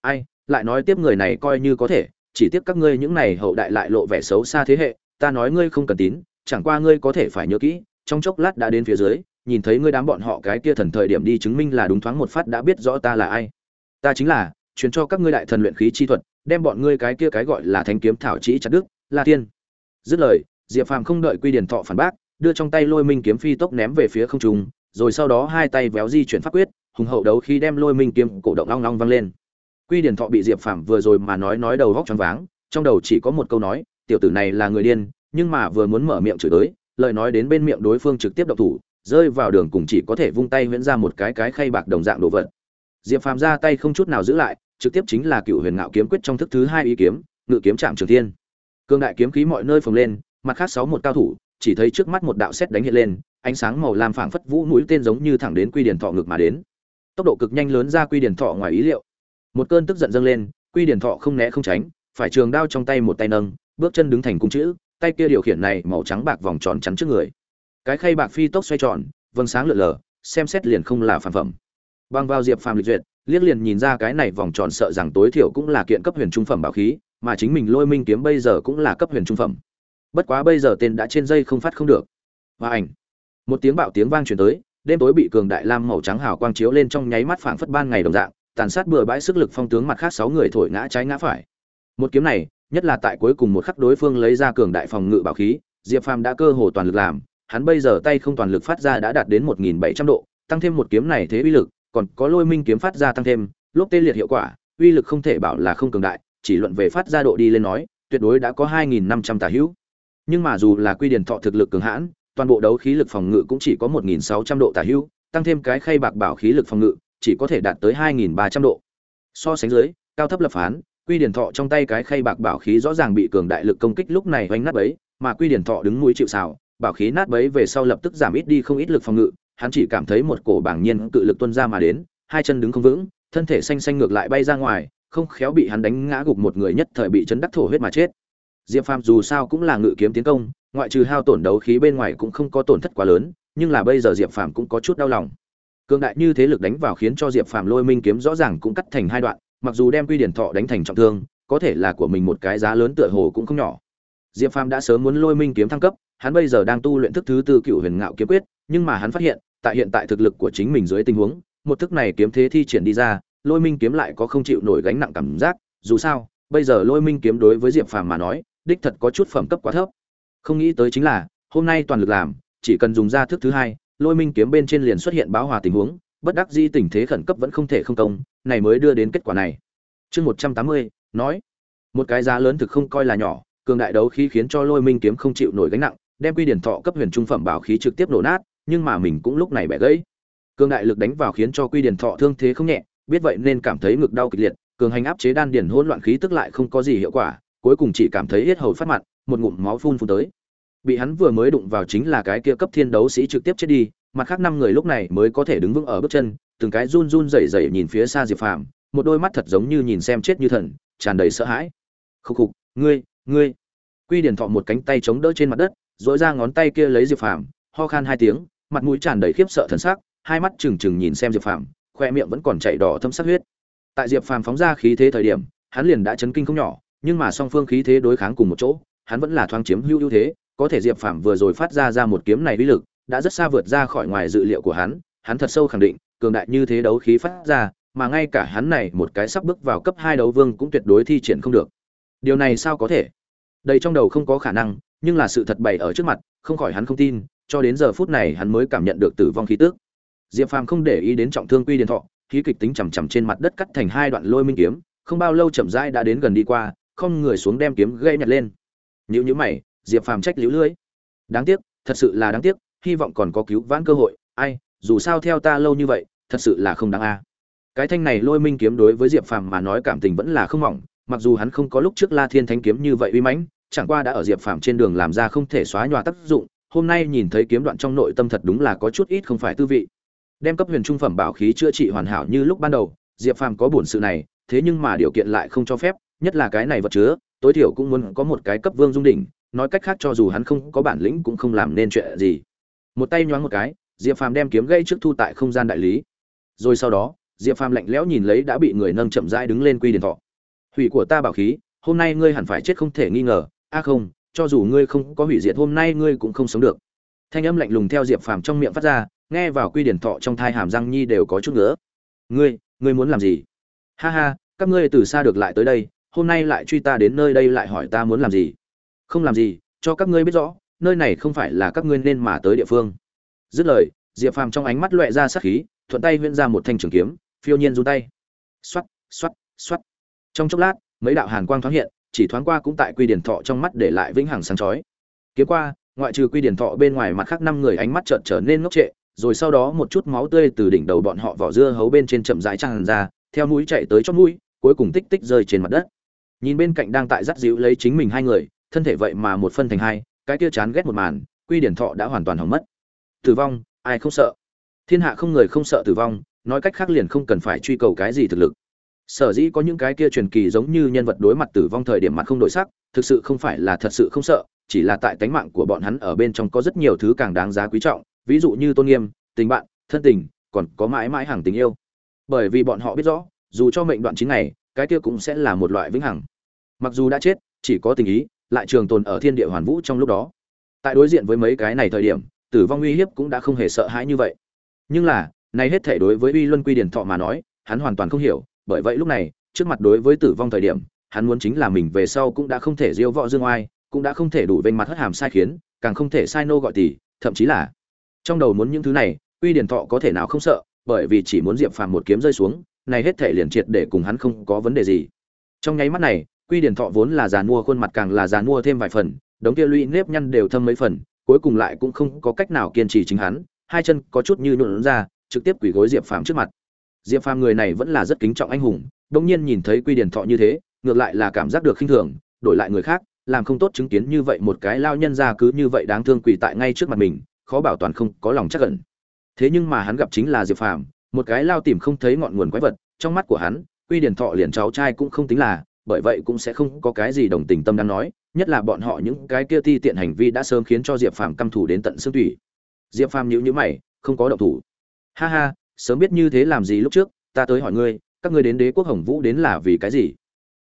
ai, lại nói tiếp người này coi như có thể, chỉ tiếc các ngươi những này hậu đại lại lộ vẻ xấu xa thế hệ ta nói ngươi không cần tín, chẳng qua ngươi có thể phải nhớ kỹ, trong chốc lát đã đến phía dưới, nhìn thấy ngươi đám bọn họ cái kia thần thời điểm đi chứng minh là đúng thoáng một phát đã biết rõ ta là ai. Ta chính là, truyền cho các ngươi đại thần luyện khí chi thuật, đem bọn ngươi cái kia cái gọi là thanh kiếm thảo chỉ chặt đức la tiên dứt lời, diệp phàm không đợi quy điển thọ phản bác, đưa trong tay lôi minh kiếm phi tốc ném về phía không trung, rồi sau đó hai tay véo di chuyển pháp quyết, hùng hậu đấu khi đem lôi minh kiếm cổ động long long vang lên. Quy điển thọ bị diệp phàm vừa rồi mà nói nói đầu vóc choáng váng, trong đầu chỉ có một câu nói tiểu tử này là người điên, nhưng mà vừa muốn mở miệng chửi tới, lời nói đến bên miệng đối phương trực tiếp động thủ, rơi vào đường cùng chỉ có thể vung tay huyễn ra một cái cái khay bạc đồng dạng đồ vật. Diệp phàm ra tay không chút nào giữ lại, trực tiếp chính là cựu huyền ngạo kiếm quyết trong thức thứ hai ý kiếm, ngự kiếm chạm trường thiên. Cương đại kiếm khí mọi nơi phồng lên, mặt khác sáu một cao thủ, chỉ thấy trước mắt một đạo xét đánh hiện lên, ánh sáng màu lam phảng phất vũ mũi tên giống như thẳng đến quy điển thọ ngực mà đến. Tốc độ cực nhanh lớn ra quy điển thọ ngoài ý liệu. Một cơn tức giận dâng lên, quy điển thọ không né không tránh, phải trường đao trong tay một tay nâng bước chân đứng thành cung chữ, tay kia điều khiển này màu trắng bạc vòng tròn chắn trước người. Cái khay bạc phi tốc xoay tròn, vầng sáng lượn lờ, xem xét liền không là phản phẩm. Băng vào diệp phàm lịch duyệt, liếc liền nhìn ra cái này vòng tròn sợ rằng tối thiểu cũng là kiện cấp huyền trung phẩm bảo khí, mà chính mình lôi minh kiếm bây giờ cũng là cấp huyền trung phẩm. Bất quá bây giờ tên đã trên dây không phát không được. Và ảnh. Một tiếng bạo tiếng vang truyền tới, đêm tối bị cường đại lam màu trắng hào quang chiếu lên trong nháy mắt phảng phất ban ngày đồng dạng, tàn sát bừa bãi sức lực phong tướng mặt khác sáu người thổi ngã trái ngã phải. Một kiếm này nhất là tại cuối cùng một khắc đối phương lấy ra cường đại phòng ngự bảo khí, diệp phàm đã cơ hồ toàn lực làm, hắn bây giờ tay không toàn lực phát ra đã đạt đến một nghìn bảy trăm độ, tăng thêm một kiếm này thế uy lực, còn có lôi minh kiếm phát ra tăng thêm lốp tê liệt hiệu quả, uy lực không thể bảo là không cường đại, chỉ luận về phát ra độ đi lên nói, tuyệt đối đã có hai nghìn năm trăm tả hữu. Nhưng mà dù là quy điển thọ thực lực cường hãn, toàn bộ đấu khí lực phòng ngự cũng chỉ có một nghìn sáu trăm độ tả hữu, tăng thêm cái khay bạc bảo khí lực phòng ngự, chỉ có thể đạt tới hai nghìn ba trăm độ. So sánh dưới, cao thấp lập phán quy điển thọ trong tay cái khay bạc bảo khí rõ ràng bị cường đại lực công kích lúc này oanh nát bấy, mà quy điển thọ đứng mũi chịu xào bảo khí nát bấy về sau lập tức giảm ít đi không ít lực phòng ngự, hắn chỉ cảm thấy một cổ bảng nhiên cự lực tuân ra mà đến, hai chân đứng không vững, thân thể xanh xanh ngược lại bay ra ngoài, không khéo bị hắn đánh ngã gục một người nhất thời bị chấn đắc thổ huyết mà chết. Diệp phàm dù sao cũng là ngự kiếm tiến công, ngoại trừ hao tổn đấu khí bên ngoài cũng không có tổn thất quá lớn, nhưng là bây giờ diệp phàm cũng có chút đau lòng. Cường đại như thế lực đánh vào khiến cho diệp phàm lôi minh kiếm rõ ràng cũng cắt thành hai đoạn mặc dù đem quy điển thọ đánh thành trọng thương, có thể là của mình một cái giá lớn tựa hồ cũng không nhỏ. Diệp phàm đã sớm muốn lôi minh kiếm thăng cấp, hắn bây giờ đang tu luyện thức thứ tư cựu huyền ngạo kiếm quyết, nhưng mà hắn phát hiện, tại hiện tại thực lực của chính mình dưới tình huống, một thức này kiếm thế thi triển đi ra, lôi minh kiếm lại có không chịu nổi gánh nặng cảm giác. Dù sao, bây giờ lôi minh kiếm đối với diệp phàm mà nói, đích thật có chút phẩm cấp quá thấp. Không nghĩ tới chính là, hôm nay toàn lực làm, chỉ cần dùng ra thức thứ hai, lôi minh kiếm bên trên liền xuất hiện báo hòa tình huống, bất đắc di tình thế khẩn cấp vẫn không thể không công này mới đưa đến kết quả này. Chương một trăm tám mươi, nói. Một cái giá lớn thực không coi là nhỏ, cường đại đấu khí khiến cho lôi minh kiếm không chịu nổi gánh nặng, đem quy điển thọ cấp huyền trung phẩm bảo khí trực tiếp nổ nát, nhưng mà mình cũng lúc này bẻ gãy. Cường đại lực đánh vào khiến cho quy điển thọ thương thế không nhẹ, biết vậy nên cảm thấy ngực đau kịch liệt, cường hành áp chế đan điển hỗn loạn khí tức lại không có gì hiệu quả, cuối cùng chỉ cảm thấy hết hầu phát mặt, một ngụm máu phun phun tới. Bị hắn vừa mới đụng vào chính là cái kia cấp thiên đấu sĩ trực tiếp chết đi, mặt khác năm người lúc này mới có thể đứng vững ở bước chân từng cái run run rẩy rẩy nhìn phía xa diệp phàm, một đôi mắt thật giống như nhìn xem chết như thần, tràn đầy sợ hãi. "Khục khục, ngươi ngươi. Quy điển thọ một cánh tay chống đỡ trên mặt đất dỗi ra ngón tay kia lấy diệp phàm, ho khan hai tiếng, mặt mũi tràn đầy khiếp sợ thần sắc, hai mắt trừng trừng nhìn xem diệp phàm, khoe miệng vẫn còn chảy đỏ thâm sắc huyết. Tại diệp phàm phóng ra khí thế thời điểm, hắn liền đã chấn kinh không nhỏ, nhưng mà song phương khí thế đối kháng cùng một chỗ, hắn vẫn là thoáng chiếm hữu ưu thế, có thể diệp phàm vừa rồi phát ra ra một kiếm này uy lực, đã rất xa vượt ra khỏi ngoài dự liệu của hắn hắn thật sâu khẳng định cường đại như thế đấu khí phát ra, mà ngay cả hắn này một cái sắp bước vào cấp hai đấu vương cũng tuyệt đối thi triển không được. Điều này sao có thể? Đây trong đầu không có khả năng, nhưng là sự thật bày ở trước mặt, không khỏi hắn không tin, cho đến giờ phút này hắn mới cảm nhận được tử vong khí tức. Diệp phàm không để ý đến trọng thương quy điện thọ, khí kịch tính chầm chậm trên mặt đất cắt thành hai đoạn lôi minh kiếm, không bao lâu chậm rãi đã đến gần đi qua, không người xuống đem kiếm gây nhặt lên. Nhíu nhíu mày, diệp phàm trách liễu lưới. Đáng tiếc, thật sự là đáng tiếc, hy vọng còn có cứu vãn cơ hội, ai, dù sao theo ta lâu như vậy thật sự là không đáng a. Cái thanh này lôi minh kiếm đối với diệp phàm mà nói cảm tình vẫn là không mỏng, mặc dù hắn không có lúc trước la thiên thanh kiếm như vậy uy mãnh, chẳng qua đã ở diệp phàm trên đường làm ra không thể xóa nhòa tác dụng, hôm nay nhìn thấy kiếm đoạn trong nội tâm thật đúng là có chút ít không phải tư vị. Đem cấp huyền trung phẩm bảo khí chữa trị hoàn hảo như lúc ban đầu, diệp phàm có bổn sự này, thế nhưng mà điều kiện lại không cho phép, nhất là cái này vật chứa, tối thiểu cũng muốn có một cái cấp vương dung đỉnh, nói cách khác cho dù hắn không có bản lĩnh cũng không làm nên chuyện gì. Một tay nhoáng một cái, diệp phàm đem kiếm gây trước thu tại không gian đại lý rồi sau đó, diệp phàm lạnh lẽo nhìn lấy đã bị người nâng chậm rãi đứng lên quy điền thọ. Hủy của ta bảo khí, hôm nay ngươi hẳn phải chết không thể nghi ngờ. A không, cho dù ngươi không có hủy diệt, hôm nay ngươi cũng không sống được. Thanh âm lạnh lùng theo diệp phàm trong miệng phát ra, nghe vào quy điển thọ trong thai hàm răng nhi đều có chút nữa ngươi ngươi muốn làm gì? Ha ha, các ngươi từ xa được lại tới đây, hôm nay lại truy ta đến nơi đây lại hỏi ta muốn làm gì? Không làm gì, cho các ngươi biết rõ, nơi này không phải là các ngươi nên mà tới địa phương. Dứt lời, diệp phàm trong ánh mắt loẹ ra sát khí thuận tay huyễn ra một thanh trường kiếm phiêu nhiên run tay. Xoát, xoát, xoát, trong chốc lát mấy đạo hàn quang thoáng hiện chỉ thoáng qua cũng tại quy điển thọ trong mắt để lại vĩnh hằng sáng chói. Kiếm qua ngoại trừ quy điển thọ bên ngoài mặt khác năm người ánh mắt trợn trở nên ngốc trệ rồi sau đó một chút máu tươi từ đỉnh đầu bọn họ vỏ dưa hấu bên trên chậm rãi tràn ra theo mũi chạy tới chót mũi cuối cùng tích tích rơi trên mặt đất. Nhìn bên cạnh đang tại dắt dịu lấy chính mình hai người thân thể vậy mà một phân thành hai cái kia chán ghét một màn quy điển thọ đã hoàn toàn hỏng mất. Tử vong ai không sợ? Thiên hạ không người không sợ tử vong, nói cách khác liền không cần phải truy cầu cái gì thực lực. Sở dĩ có những cái kia truyền kỳ giống như nhân vật đối mặt tử vong thời điểm mặt không đổi sắc, thực sự không phải là thật sự không sợ, chỉ là tại tánh mạng của bọn hắn ở bên trong có rất nhiều thứ càng đáng giá quý trọng, ví dụ như tôn nghiêm, tình bạn, thân tình, còn có mãi mãi hàng tình yêu. Bởi vì bọn họ biết rõ, dù cho mệnh đoạn chín ngày, cái kia cũng sẽ là một loại vĩnh hằng. Mặc dù đã chết, chỉ có tình ý, lại trường tồn ở thiên địa hoàn vũ trong lúc đó. Tại đối diện với mấy cái này thời điểm, tử vong uy hiếp cũng đã không hề sợ hãi như vậy nhưng là, này hết thể đối với uy luân quy điển thọ mà nói, hắn hoàn toàn không hiểu, bởi vậy lúc này, trước mặt đối với tử vong thời điểm, hắn muốn chính là mình về sau cũng đã không thể diêu võ dương oai, cũng đã không thể đủ vênh mặt hất hàm sai khiến, càng không thể sai nô gọi tỷ, thậm chí là trong đầu muốn những thứ này, uy điển thọ có thể nào không sợ, bởi vì chỉ muốn diệp phàm một kiếm rơi xuống, này hết thể liền triệt để cùng hắn không có vấn đề gì. Trong nháy mắt này, quy điển thọ vốn là giàn mua khuôn mặt càng là giàn mua thêm vài phần, đống kia lũy nếp nhăn đều thâm mấy phần, cuối cùng lại cũng không có cách nào kiên trì chính hắn hai chân có chút như nhuộn ra, trực tiếp quỷ gối diệp phàm trước mặt. Diệp phàm người này vẫn là rất kính trọng anh hùng đông nhiên nhìn thấy quy điển thọ như thế, ngược lại là cảm giác được khinh thường, đổi lại người khác, làm không tốt chứng kiến như vậy một cái lao nhân ra cứ như vậy đáng thương quỷ tại ngay trước mặt mình, khó bảo toàn không có lòng chắc ẩn. Thế nhưng mà hắn gặp chính là diệp phàm, một cái lao tìm không thấy ngọn nguồn quái vật, trong mắt của hắn, quy điển thọ liền cháu trai cũng không tính là, bởi vậy cũng sẽ không có cái gì đồng tình tâm đang nói, nhất là bọn họ những cái kia ti tiện hành vi đã sớm khiến cho diệp phàm căm thù đến tận xương thủy diệp phàm nhíu nhíu mày, không có động thủ. Ha ha, sớm biết như thế làm gì lúc trước, ta tới hỏi ngươi, các ngươi đến đế quốc hồng vũ đến là vì cái gì?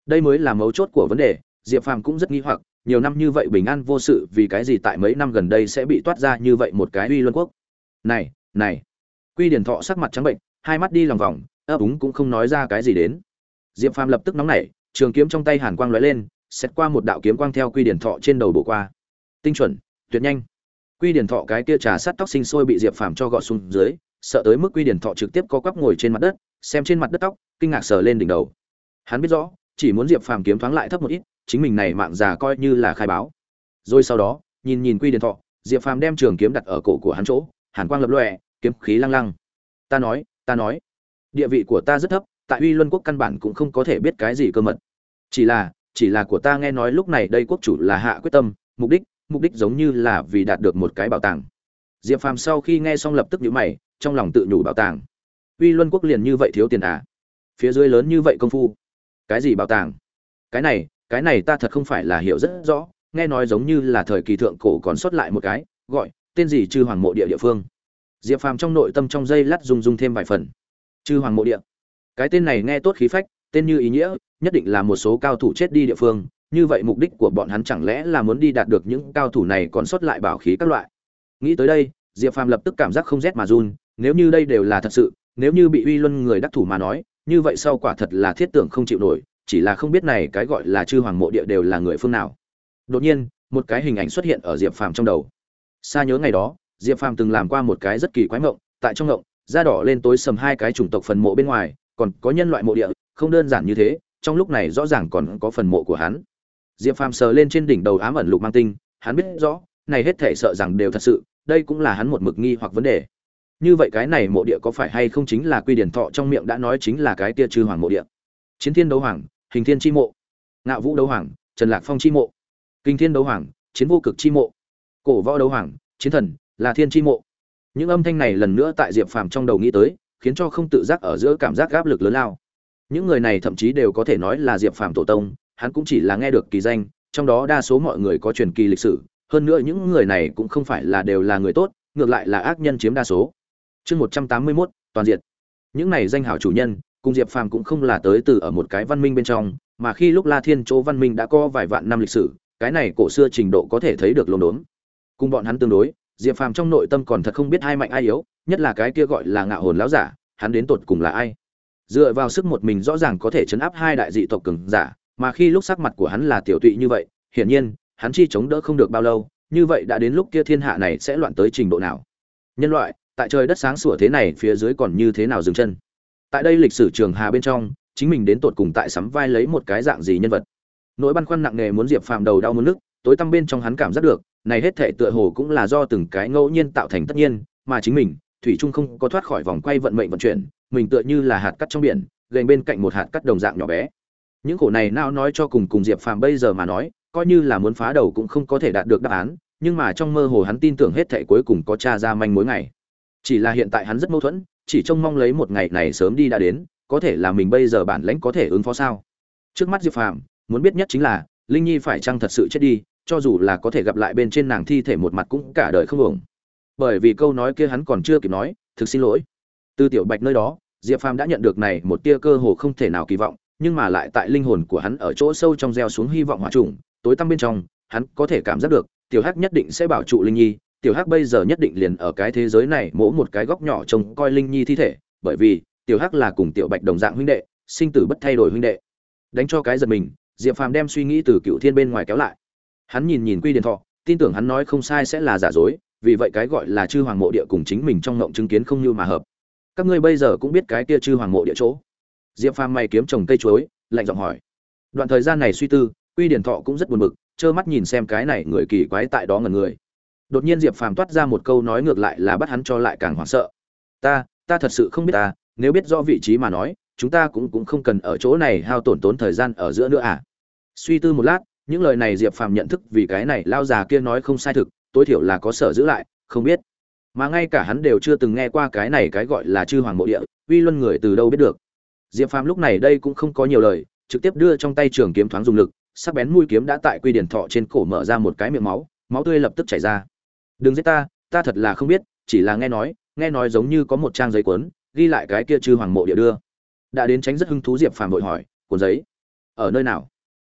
Đây mới là mấu chốt của vấn đề, diệp phàm cũng rất nghi hoặc, nhiều năm như vậy bình an vô sự, vì cái gì tại mấy năm gần đây sẽ bị toát ra như vậy một cái uy luân quốc? Này này. Quy điển thọ sắc mặt trắng bệnh, hai mắt đi lòng vòng, ấp úng cũng không nói ra cái gì đến. Diệp phàm lập tức nóng nảy, trường kiếm trong tay hàn quang lóe lên xét qua một đạo kiếm quang theo quy điển thọ trên đầu bổ qua. Tinh chuẩn, tuyệt nhanh quy điển thọ cái kia trà sát tóc sinh sôi bị diệp phàm cho gọt xuống dưới, sợ tới mức quy điển thọ trực tiếp co quắp ngồi trên mặt đất, xem trên mặt đất tóc, kinh ngạc sờ lên đỉnh đầu. Hắn biết rõ, chỉ muốn diệp phàm kiếm thoáng lại thấp một ít, chính mình này mạng già coi như là khai báo. Rồi sau đó, nhìn nhìn quy điển thọ, diệp phàm đem trường kiếm đặt ở cổ của hắn chỗ, hàn quang lập lòe, kiếm khí lăng lăng. Ta nói ta nói, địa vị của ta rất thấp, tại uy luân quốc căn bản cũng không có thể biết cái gì cơ mật. Chỉ là chỉ là của ta nghe nói lúc này đây quốc chủ là hạ quyết tâm, mục đích mục đích giống như là vì đạt được một cái bảo tàng. Diệp phàm sau khi nghe xong lập tức nhíu mày, trong lòng tự nhủ bảo tàng. Uy luân quốc liền như vậy thiếu tiền à? Phía dưới lớn như vậy công phu. Cái gì bảo tàng? Cái này cái này ta thật không phải là hiểu rất rõ, nghe nói giống như là thời kỳ thượng cổ còn sót lại một cái, gọi, tên gì chư hoàng mộ địa địa phương. Diệp phàm trong nội tâm trong dây lát rung rung thêm vài phần. Chư hoàng mộ địa. Cái tên này nghe tốt khí phách, tên như ý nghĩa, nhất định là một số cao thủ chết đi địa phương như vậy mục đích của bọn hắn chẳng lẽ là muốn đi đạt được những cao thủ này còn sót lại bảo khí các loại? Nghĩ tới đây, diệp phàm lập tức cảm giác không rét mà run, nếu như đây đều là thật sự, nếu như bị uy luân người đắc thủ mà nói, như vậy sau quả thật là thiết tưởng không chịu nổi, chỉ là không biết này cái gọi là chư hoàng mộ địa đều là người phương nào. Đột nhiên, một cái hình ảnh xuất hiện ở diệp phàm trong đầu. Xa nhớ ngày đó, diệp phàm từng làm qua một cái rất kỳ quái mộng, tại trong mộng, da đỏ lên tối sầm hai cái chủng tộc phần mộ bên ngoài, còn có nhân loại mộ địa, không đơn giản như thế, trong lúc này rõ ràng còn có phần mộ của hắn diệp phàm sờ lên trên đỉnh đầu ám ẩn lục mang tinh, hắn biết rõ, này hết thể sợ rằng đều thật sự, đây cũng là hắn một mực nghi hoặc vấn đề. Như vậy cái này mộ địa có phải hay không chính là quy điển thọ trong miệng đã nói chính là cái tia chư hoàng mộ địa? Chiến thiên đấu hoàng, hình thiên chi mộ. Ngạo vũ đấu hoàng, trần lạc phong chi mộ. Kinh thiên đấu hoàng, chiến vô cực chi mộ. Cổ võ đấu hoàng, chiến thần, là thiên chi mộ. Những âm thanh này lần nữa tại diệp phàm trong đầu nghĩ tới, khiến cho không tự giác ở giữa cảm giác áp lực lớn lao. Những người này thậm chí đều có thể nói là diệp phàm tổ tông hắn cũng chỉ là nghe được kỳ danh, trong đó đa số mọi người có truyền kỳ lịch sử, hơn nữa những người này cũng không phải là đều là người tốt, ngược lại là ác nhân chiếm đa số. Chương một trăm tám mươi mốt, toàn diện những này danh hảo chủ nhân, cùng diệp phàm cũng không là tới từ ở một cái văn minh bên trong, mà khi lúc la thiên chỗ văn minh đã có vài vạn năm lịch sử, cái này cổ xưa trình độ có thể thấy được lồn đốn. Cùng bọn hắn tương đối, diệp phàm trong nội tâm còn thật không biết ai mạnh ai yếu, nhất là cái kia gọi là ngạo hồn láo giả, hắn đến tột cùng là ai? Dựa vào sức một mình rõ ràng có thể chấn áp hai đại dị tộc cường giả mà khi lúc sắc mặt của hắn là tiểu tụy như vậy, hiển nhiên, hắn chi chống đỡ không được bao lâu, như vậy đã đến lúc kia thiên hạ này sẽ loạn tới trình độ nào? Nhân loại, tại trời đất sáng sủa thế này, phía dưới còn như thế nào dừng chân? Tại đây lịch sử trường hà bên trong, chính mình đến tột cùng tại sắm vai lấy một cái dạng gì nhân vật? Nỗi băn khoăn nặng nề muốn diệp phàm đầu đau muốn nước tối tăm bên trong hắn cảm giác được, này hết thể tựa hồ cũng là do từng cái ngẫu nhiên tạo thành tất nhiên, mà chính mình, thủy trung không có thoát khỏi vòng quay vận mệnh vận chuyển, mình tựa như là hạt cắt trong biển, gành bên cạnh một hạt cắt đồng dạng nhỏ bé những khổ này nào nói cho cùng cùng diệp phàm bây giờ mà nói, coi như là muốn phá đầu cũng không có thể đạt được đáp án, nhưng mà trong mơ hồ hắn tin tưởng hết thảy cuối cùng có tra ra manh mối ngày. Chỉ là hiện tại hắn rất mâu thuẫn, chỉ trông mong lấy một ngày này sớm đi đã đến, có thể là mình bây giờ bản lãnh có thể ứng phó sao? Trước mắt diệp phàm, muốn biết nhất chính là, linh nhi phải chăng thật sự chết đi, cho dù là có thể gặp lại bên trên nàng thi thể một mặt cũng cả đời không ổng bởi vì câu nói kia hắn còn chưa kịp nói, thực xin lỗi. Từ tiểu bạch nơi đó, diệp phàm đã nhận được này một tia cơ hồ không thể nào kỳ vọng nhưng mà lại tại linh hồn của hắn ở chỗ sâu trong gieo xuống hy vọng hòa trùng, tối tăm bên trong, hắn có thể cảm giác được, tiểu hắc nhất định sẽ bảo trụ linh nhi, tiểu hắc bây giờ nhất định liền ở cái thế giới này mỗ một cái góc nhỏ trông coi linh nhi thi thể, bởi vì, tiểu hắc là cùng tiểu bạch đồng dạng huynh đệ, sinh tử bất thay đổi huynh đệ. Đánh cho cái giật mình, diệp phàm đem suy nghĩ từ cựu thiên bên ngoài kéo lại. Hắn nhìn nhìn quy điền thọ, tin tưởng hắn nói không sai sẽ là giả dối, vì vậy cái gọi là chư hoàng mộ địa cùng chính mình trong ngộng chứng kiến không như mà hợp. Các ngươi bây giờ cũng biết cái kia chư hoàng mộ địa chỗ diệp phàm mày kiếm trồng cây chuối, lạnh giọng hỏi. Đoạn thời gian này suy tư, quy điển thọ cũng rất buồn bực, trơ mắt nhìn xem cái này người kỳ quái tại đó ngần người. Đột nhiên diệp phàm toát ra một câu nói ngược lại là bắt hắn cho lại càng hoảng sợ. Ta ta thật sự không biết ta, nếu biết rõ vị trí mà nói, chúng ta cũng cũng không cần ở chỗ này hao tổn tốn thời gian ở giữa nữa à? Suy tư một lát, những lời này diệp phàm nhận thức vì cái này lao già kia nói không sai thực, tối thiểu là có sở giữ lại, không biết. Mà ngay cả hắn đều chưa từng nghe qua cái này cái gọi là chư hoàng mộ địa, uy luân người từ đâu biết được diệp phàm lúc này đây cũng không có nhiều lời, trực tiếp đưa trong tay trường kiếm thoáng dùng lực, sắc bén mũi kiếm đã tại quy điển thọ trên cổ mở ra một cái miệng máu máu tươi lập tức chảy ra. Đừng giết ta ta thật là không biết, chỉ là nghe nói nghe nói giống như có một trang giấy cuốn, ghi lại cái kia chư hoàng mộ địa đưa. Đã đến tránh rất hứng thú, diệp phàm vội hỏi, cuốn giấy ở nơi nào?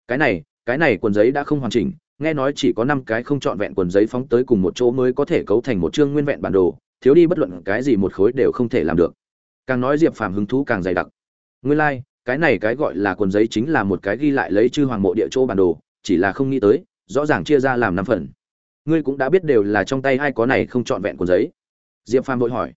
Cái này cái này cuốn giấy đã không hoàn chỉnh, nghe nói chỉ có năm cái không trọn vẹn cuốn giấy phóng tới cùng một chỗ mới có thể cấu thành một chương nguyên vẹn bản đồ, thiếu đi bất luận cái gì một khối đều không thể làm được. Càng nói diệp phàm hứng thú càng dày đặc nguyên lai like, cái này cái gọi là cuốn giấy chính là một cái ghi lại lấy chư hoàng mộ địa chỗ bản đồ chỉ là không nghĩ tới rõ ràng chia ra làm năm phần. Ngươi cũng đã biết đều là trong tay ai có này không trọn vẹn cuốn giấy. Diệp phàm vội hỏi.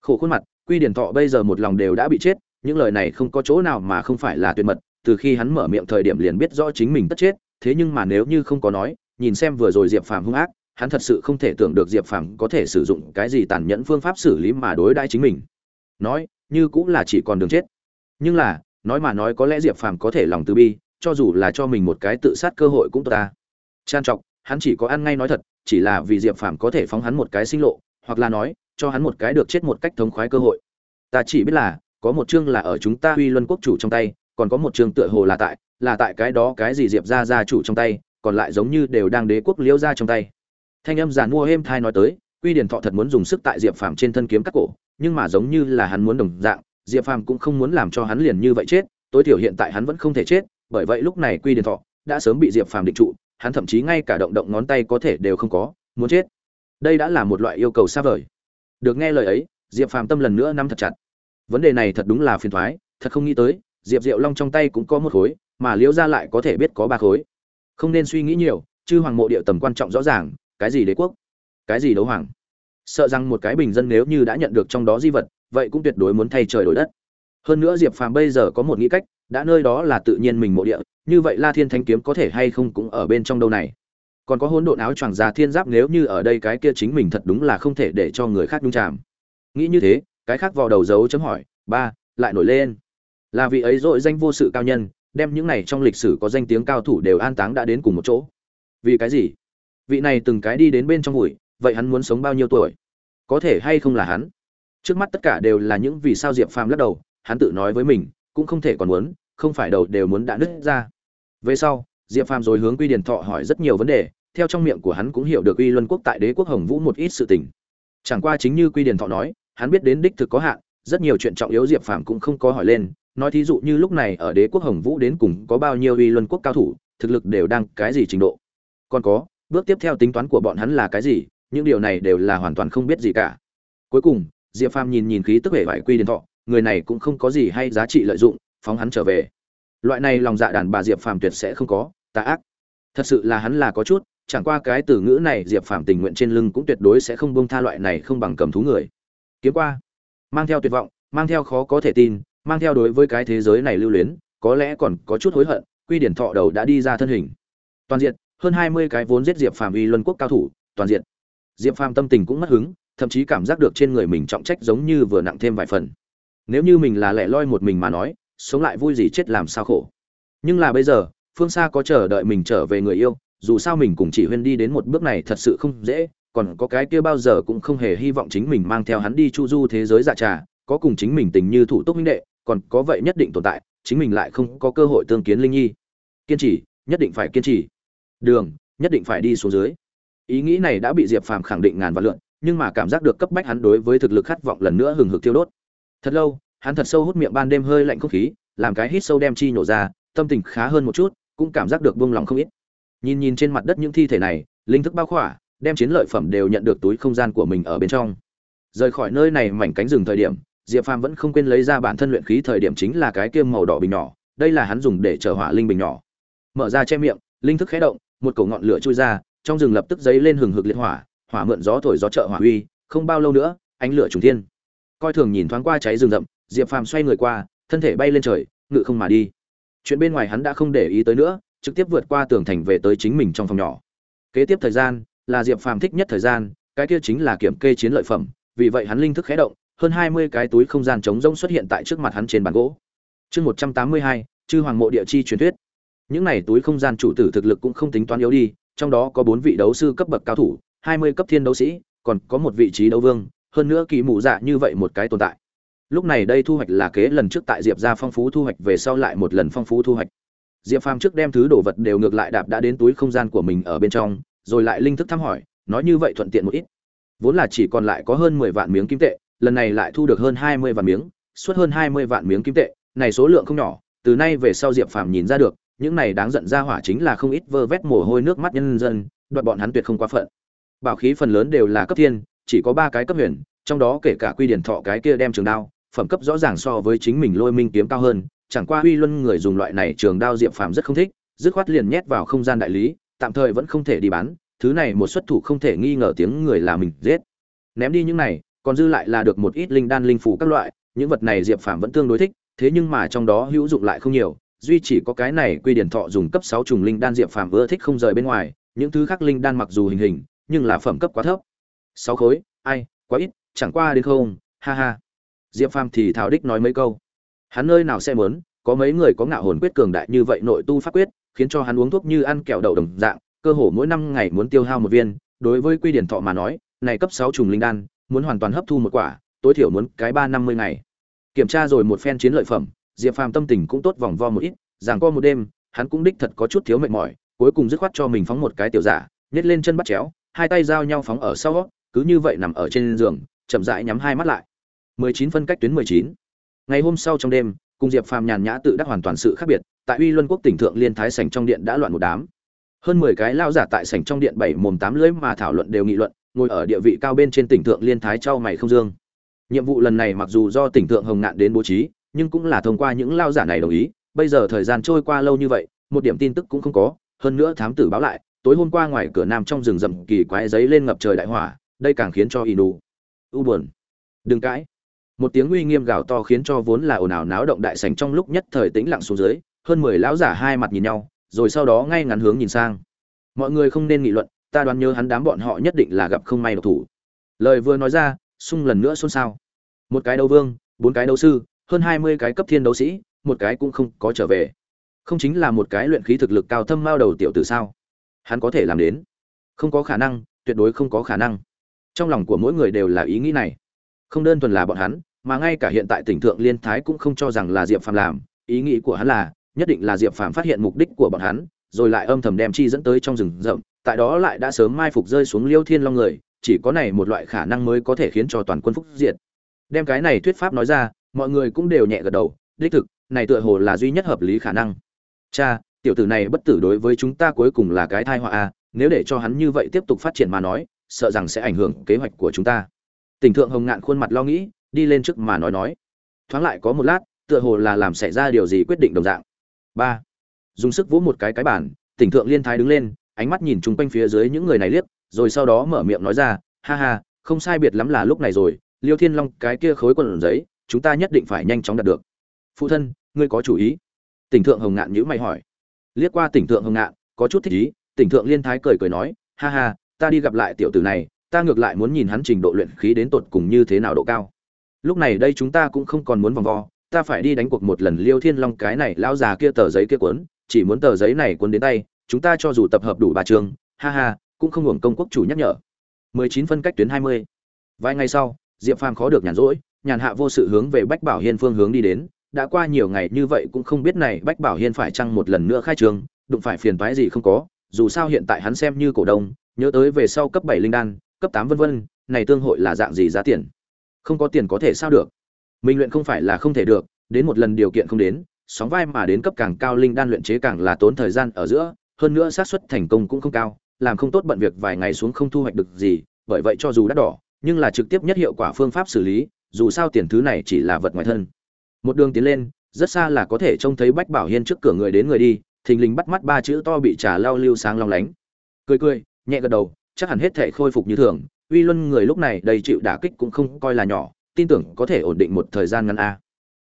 Khổ khuôn mặt quy điển thọ bây giờ một lòng đều đã bị chết những lời này không có chỗ nào mà không phải là tuyệt mật từ khi hắn mở miệng thời điểm liền biết rõ chính mình tất chết thế nhưng mà nếu như không có nói nhìn xem vừa rồi diệp phàm hung ác hắn thật sự không thể tưởng được diệp phàm có thể sử dụng cái gì tàn nhẫn phương pháp xử lý mà đối đãi chính mình. Nói như cũng là chỉ còn đường chết nhưng là, nói mà nói có lẽ diệp phàm có thể lòng từ bi, cho dù là cho mình một cái tự sát cơ hội cũng tốt ta. Trang trọng hắn chỉ có ăn ngay nói thật, chỉ là vì diệp phàm có thể phóng hắn một cái sinh lộ, hoặc là nói, cho hắn một cái được chết một cách thống khoái cơ hội. Ta chỉ biết là, có một chương là ở chúng ta uy luân quốc chủ trong tay, còn có một chương tựa hồ là tại là tại cái đó cái gì diệp ra gia chủ trong tay, còn lại giống như đều đang đế quốc liễu ra trong tay. Thanh âm giàn mua êm thai nói tới, quy điển thọ thật muốn dùng sức tại diệp phàm trên thân kiếm cắt cổ, nhưng mà giống như là hắn muốn đồng dạng diệp phàm cũng không muốn làm cho hắn liền như vậy chết, tối thiểu hiện tại hắn vẫn không thể chết, bởi vậy lúc này quy Điền thọ đã sớm bị diệp phàm định trụ, hắn thậm chí ngay cả động động ngón tay có thể đều không có, muốn chết. Đây đã là một loại yêu cầu xa vời. Được nghe lời ấy, diệp phàm tâm lần nữa nắm thật chặt. Vấn đề này thật đúng là phiền thoái, thật không nghĩ tới, diệp diệu long trong tay cũng có một khối, mà liễu ra lại có thể biết có ba khối. Không nên suy nghĩ nhiều, chư hoàng mộ địa tầm quan trọng rõ ràng, cái gì đế quốc, cái gì đấu hoàng. Sợ rằng một cái bình dân nếu như đã nhận được trong đó di vật vậy cũng tuyệt đối muốn thay trời đổi đất. Hơn nữa diệp phàm bây giờ có một nghĩ cách, đã nơi đó là tự nhiên mình mộ địa, như vậy la thiên Thánh kiếm có thể hay không cũng ở bên trong đâu này? Còn có hỗn độn áo choàng già thiên giáp nếu như ở đây cái kia chính mình thật đúng là không thể để cho người khác nhúng chạm nghĩ như thế, cái khác vào đầu dấu chấm hỏi, ba, lại nổi lên. Là vị ấy dội danh vô sự cao nhân, đem những này trong lịch sử có danh tiếng cao thủ đều an táng đã đến cùng một chỗ. Vì cái gì? Vị này từng cái đi đến bên trong bụi, vậy hắn muốn sống bao nhiêu tuổi? Có thể hay không là hắn? Trước mắt tất cả đều là những vì sao diệp phàm lắc đầu, hắn tự nói với mình, cũng không thể còn muốn, không phải đầu đều muốn đã nứt ra. Về sau, diệp phàm rồi hướng quy điền thọ hỏi rất nhiều vấn đề, theo trong miệng của hắn cũng hiểu được uy luân quốc tại đế quốc hồng vũ một ít sự tình. Chẳng qua chính như quy điền thọ nói, hắn biết đến đích thực có hạn, rất nhiều chuyện trọng yếu diệp phàm cũng không có hỏi lên, nói thí dụ như lúc này ở đế quốc hồng vũ đến cùng có bao nhiêu uy luân quốc cao thủ, thực lực đều đang cái gì trình độ. Còn có, bước tiếp theo tính toán của bọn hắn là cái gì, những điều này đều là hoàn toàn không biết gì cả. Cuối cùng diệp phàm nhìn nhìn khí tức hệ vải quy điền thọ, người này cũng không có gì hay giá trị lợi dụng, phóng hắn trở về. Loại này lòng dạ đàn bà diệp phàm tuyệt sẽ không có, tà ác. Thật sự là hắn là có chút, chẳng qua cái từ ngữ này diệp phàm tình nguyện trên lưng cũng tuyệt đối sẽ không bông tha loại này không bằng cầm thú người. Kiếm qua. Mang theo tuyệt vọng, mang theo khó có thể tin, mang theo đối với cái thế giới này lưu luyến, có lẽ còn có chút hối hận, quy điển thọ đầu đã đi ra thân hình. Toàn diện, hơn hai mươi cái vốn giết diệp phàm uy luân quốc cao thủ, toàn diện. Diệp phàm tâm tình cũng mất hứng thậm chí cảm giác được trên người mình trọng trách giống như vừa nặng thêm vài phần. Nếu như mình là lẻ loi một mình mà nói, sống lại vui gì chết làm sao khổ. Nhưng là bây giờ, phương xa có chờ đợi mình trở về người yêu, dù sao mình cùng chỉ huyên đi đến một bước này thật sự không dễ, còn có cái kia bao giờ cũng không hề hy vọng chính mình mang theo hắn đi chu du thế giới dạ trà, có cùng chính mình tình như thủ túc minh đệ, còn có vậy nhất định tồn tại, chính mình lại không có cơ hội tương kiến linh nhi. Kiên trì, nhất định phải kiên trì. Đường, nhất định phải đi xuống dưới. Ý nghĩ này đã bị diệp phàm khẳng định ngàn vạn lượn nhưng mà cảm giác được cấp bách hắn đối với thực lực khát vọng lần nữa hừng hực tiêu đốt. Thật lâu, hắn thật sâu hút miệng ban đêm hơi lạnh không khí, làm cái hít sâu đem chi nhổ ra, tâm tình khá hơn một chút, cũng cảm giác được buông lòng không ít. Nhìn nhìn trên mặt đất những thi thể này, linh thức bao khỏa, đem chiến lợi phẩm đều nhận được túi không gian của mình ở bên trong. Rời khỏi nơi này mảnh cánh rừng thời điểm, diệp phàm vẫn không quên lấy ra bản thân luyện khí thời điểm chính là cái kiêm màu đỏ bình nhỏ, đây là hắn dùng để chở hỏa linh bình nhỏ. Mở ra che miệng, linh thức khẽ động, một cổ ngọn lửa chui ra, trong rừng lập tức dấy lên hừng hực liệt hỏa hỏa mượn gió thổi gió trợ hỏa uy, không bao lâu nữa, ánh lửa trùng thiên. Coi thường nhìn thoáng qua cháy rừng rậm, diệp phàm xoay người qua, thân thể bay lên trời, ngự không mà đi. Chuyện bên ngoài hắn đã không để ý tới nữa, trực tiếp vượt qua tường thành về tới chính mình trong phòng nhỏ. Kế tiếp thời gian, là diệp phàm thích nhất thời gian, cái kia chính là kiểm kê chiến lợi phẩm, vì vậy hắn linh thức khé động, hơn hai mươi cái túi không gian trống rỗng xuất hiện tại trước mặt hắn trên bàn gỗ. Chương một trăm tám mươi hai, chư hoàng mộ địa chi truyền thuyết. Những này túi không gian chủ tử thực lực cũng không tính toán yếu đi, trong đó có bốn vị đấu sư cấp bậc cao thủ hai mươi cấp thiên đấu sĩ, còn có một vị trí đấu vương, hơn nữa kỳ mụ dạ như vậy một cái tồn tại. Lúc này đây thu hoạch là kế lần trước tại diệp ra phong phú thu hoạch, về sau lại một lần phong phú thu hoạch. Diệp phàm trước đem thứ đồ vật đều ngược lại đạp đã đến túi không gian của mình ở bên trong, rồi lại linh thức thăm hỏi, nói như vậy thuận tiện một ít. Vốn là chỉ còn lại có hơn mười vạn miếng kim tệ, lần này lại thu được hơn hai mươi vạn miếng, suốt hơn hai mươi vạn miếng kim tệ, này số lượng không nhỏ, từ nay về sau diệp phàm nhìn ra được, những này đáng giận ra hỏa chính là không ít vơ vét mồ hôi nước mắt nhân dân, đoạt bọn hắn tuyệt không quá phận bảo khí phần lớn đều là cấp thiên, chỉ có ba cái cấp huyền, trong đó kể cả quy điển thọ cái kia đem trường đao, phẩm cấp rõ ràng so với chính mình lôi minh kiếm cao hơn, chẳng qua uy luân người dùng loại này trường đao diệp phàm rất không thích, dứt khoát liền nhét vào không gian đại lý, tạm thời vẫn không thể đi bán, thứ này một xuất thủ không thể nghi ngờ tiếng người là mình giết. Ném đi những này, còn dư lại là được một ít linh đan linh phủ các loại, những vật này diệp phàm vẫn tương đối thích, thế nhưng mà trong đó hữu dụng lại không nhiều, duy chỉ có cái này quy điển thọ dùng cấp sáu trùng linh đan diệp phàm ưa thích không rời bên ngoài, những thứ khác linh đan mặc dù hình hình nhưng là phẩm cấp quá thấp. Sáu khối, ai, quá ít, chẳng qua đến không, ha ha. Diệp phàm thì thảo đích nói mấy câu. Hắn nơi nào sẽ muốn, có mấy người có ngạo hồn quyết cường đại như vậy nội tu pháp quyết, khiến cho hắn uống thuốc như ăn kẹo đậu đồng dạng, cơ hồ mỗi năm ngày muốn tiêu hao một viên. Đối với quy điển thọ mà nói, này cấp sáu trùng linh đan, muốn hoàn toàn hấp thu một quả, tối thiểu muốn cái ba năm mươi ngày. Kiểm tra rồi một phen chiến lợi phẩm, diệp phàm tâm tình cũng tốt vòng vo một ít, giảng co một đêm, hắn cũng đích thật có chút thiếu mệt mỏi, cuối cùng dứt khoát cho mình phóng một cái tiểu giả, nhét lên chân bắt chéo hai tay giao nhau phóng ở sau, cứ như vậy nằm ở trên giường, chậm rãi nhắm hai mắt lại. 19 phân cách tuyến 19. ngày hôm sau trong đêm, cùng diệp phàm nhàn nhã tự đắc hoàn toàn sự khác biệt, tại uy luân quốc tỉnh thượng liên thái sảnh trong điện đã loạn một đám. Hơn 10 cái lao giả tại sảnh trong điện bảy mồm tám lưỡi mà thảo luận đều nghị luận, ngồi ở địa vị cao bên trên tỉnh thượng liên thái trao mày không dương. Nhiệm vụ lần này mặc dù do tỉnh thượng hồng ngạn đến bố trí, nhưng cũng là thông qua những lao giả này đồng ý. Bây giờ thời gian trôi qua lâu như vậy, một điểm tin tức cũng không có, hơn nữa thám tử báo lại tối hôm qua ngoài cửa nam trong rừng rậm kỳ quái giấy lên ngập trời đại hỏa, đây càng khiến cho inu u buồn. Đừng cãi. Một tiếng uy nghiêm gào to khiến cho vốn là ồn ào náo động đại sảnh trong lúc nhất thời tĩnh lặng xuống dưới, hơn mười lão giả hai mặt nhìn nhau, rồi sau đó ngay ngắn hướng nhìn sang. Mọi người không nên nghị luận, ta đoán nhớ hắn đám bọn họ nhất định là gặp không may độc thủ. Lời vừa nói ra sung lần nữa xôn xao. Một cái đấu vương, bốn cái đấu sư, hơn hai mươi cái cấp thiên đấu sĩ, một cái cũng không có trở về. Không chính là một cái luyện khí thực lực cao thâm mao đầu tiểu tử sao? Hắn có thể làm đến. Không có khả năng, tuyệt đối không có khả năng. Trong lòng của mỗi người đều là ý nghĩ này. Không đơn thuần là bọn hắn, mà ngay cả hiện tại tỉnh thượng liên thái cũng không cho rằng là diệp phàm làm. Ý nghĩ của hắn là, nhất định là diệp phàm phát hiện mục đích của bọn hắn, rồi lại âm thầm đem chi dẫn tới trong rừng rậm, tại đó lại đã sớm mai phục rơi xuống liêu thiên long người, chỉ có này một loại khả năng mới có thể khiến cho toàn quân phúc diệt. Đem cái này thuyết pháp nói ra, mọi người cũng đều nhẹ gật đầu, đích thực, này tựa hồ là duy nhất hợp lý khả năng. Cha tiểu tử này bất tử đối với chúng ta cuối cùng là cái thai họa a, nếu để cho hắn như vậy tiếp tục phát triển mà nói, sợ rằng sẽ ảnh hưởng kế hoạch của chúng ta. Tỉnh thượng hồng ngạn khuôn mặt lo nghĩ, đi lên trước mà nói nói. Thoáng lại có một lát, tựa hồ là làm xảy ra điều gì quyết định đồng dạng. Ba. Dùng sức vỗ một cái cái bản tỉnh thượng liên thái đứng lên, ánh mắt nhìn chung quanh phía dưới những người này liếc, rồi sau đó mở miệng nói ra, ha ha, không sai biệt lắm là lúc này rồi, liêu thiên long, cái kia khối quần giấy, chúng ta nhất định phải nhanh chóng đạt được. Phụ thân, ngươi có chủ ý? Tỉnh thượng hồng ngạn nhữ mày hỏi liếc qua tỉnh thượng hồng ngạn, có chút thích ý, tỉnh thượng liên thái cười cười nói, ha ha, ta đi gặp lại tiểu tử này, ta ngược lại muốn nhìn hắn trình độ luyện khí đến tột cùng như thế nào độ cao lúc này đây chúng ta cũng không còn muốn vòng vo, ta phải đi đánh cuộc một lần liêu thiên long cái này lão già kia tờ giấy kia cuốn, chỉ muốn tờ giấy này cuốn đến tay, chúng ta cho dù tập hợp đủ ba trường, ha ha, cũng không hưởng công quốc chủ nhắc nhở 19 phân cách tuyến 20. vài ngày sau, diệp phàm khó được nhàn rỗi, nhàn hạ vô sự hướng về bách bảo hiên phương hướng đi đến đã qua nhiều ngày như vậy cũng không biết này bách bảo hiên phải chăng một lần nữa khai trường, đụng phải phiền toái gì không có, dù sao hiện tại hắn xem như cổ đông, nhớ tới về sau cấp bảy linh đan, cấp tám vân vân, này tương hội là dạng gì giá tiền? Không có tiền có thể sao được? Minh luyện không phải là không thể được, đến một lần điều kiện không đến, sóng vai mà đến cấp càng cao linh đan luyện chế càng là tốn thời gian ở giữa, hơn nữa xác suất thành công cũng không cao, làm không tốt bận việc vài ngày xuống không thu hoạch được gì, bởi vậy cho dù đắt đỏ, nhưng là trực tiếp nhất hiệu quả phương pháp xử lý, dù sao tiền thứ này chỉ là vật ngoài thân một đường tiến lên, rất xa là có thể trông thấy bách bảo hiên trước cửa người đến người đi, thình lình bắt mắt ba chữ to bị trà lao lưu sáng long lánh. Cười cười, nhẹ gật đầu, chắc hẳn hết thể khôi phục như thường, uy luân người lúc này đầy chịu đả kích cũng không coi là nhỏ, tin tưởng có thể ổn định một thời gian ngắn a.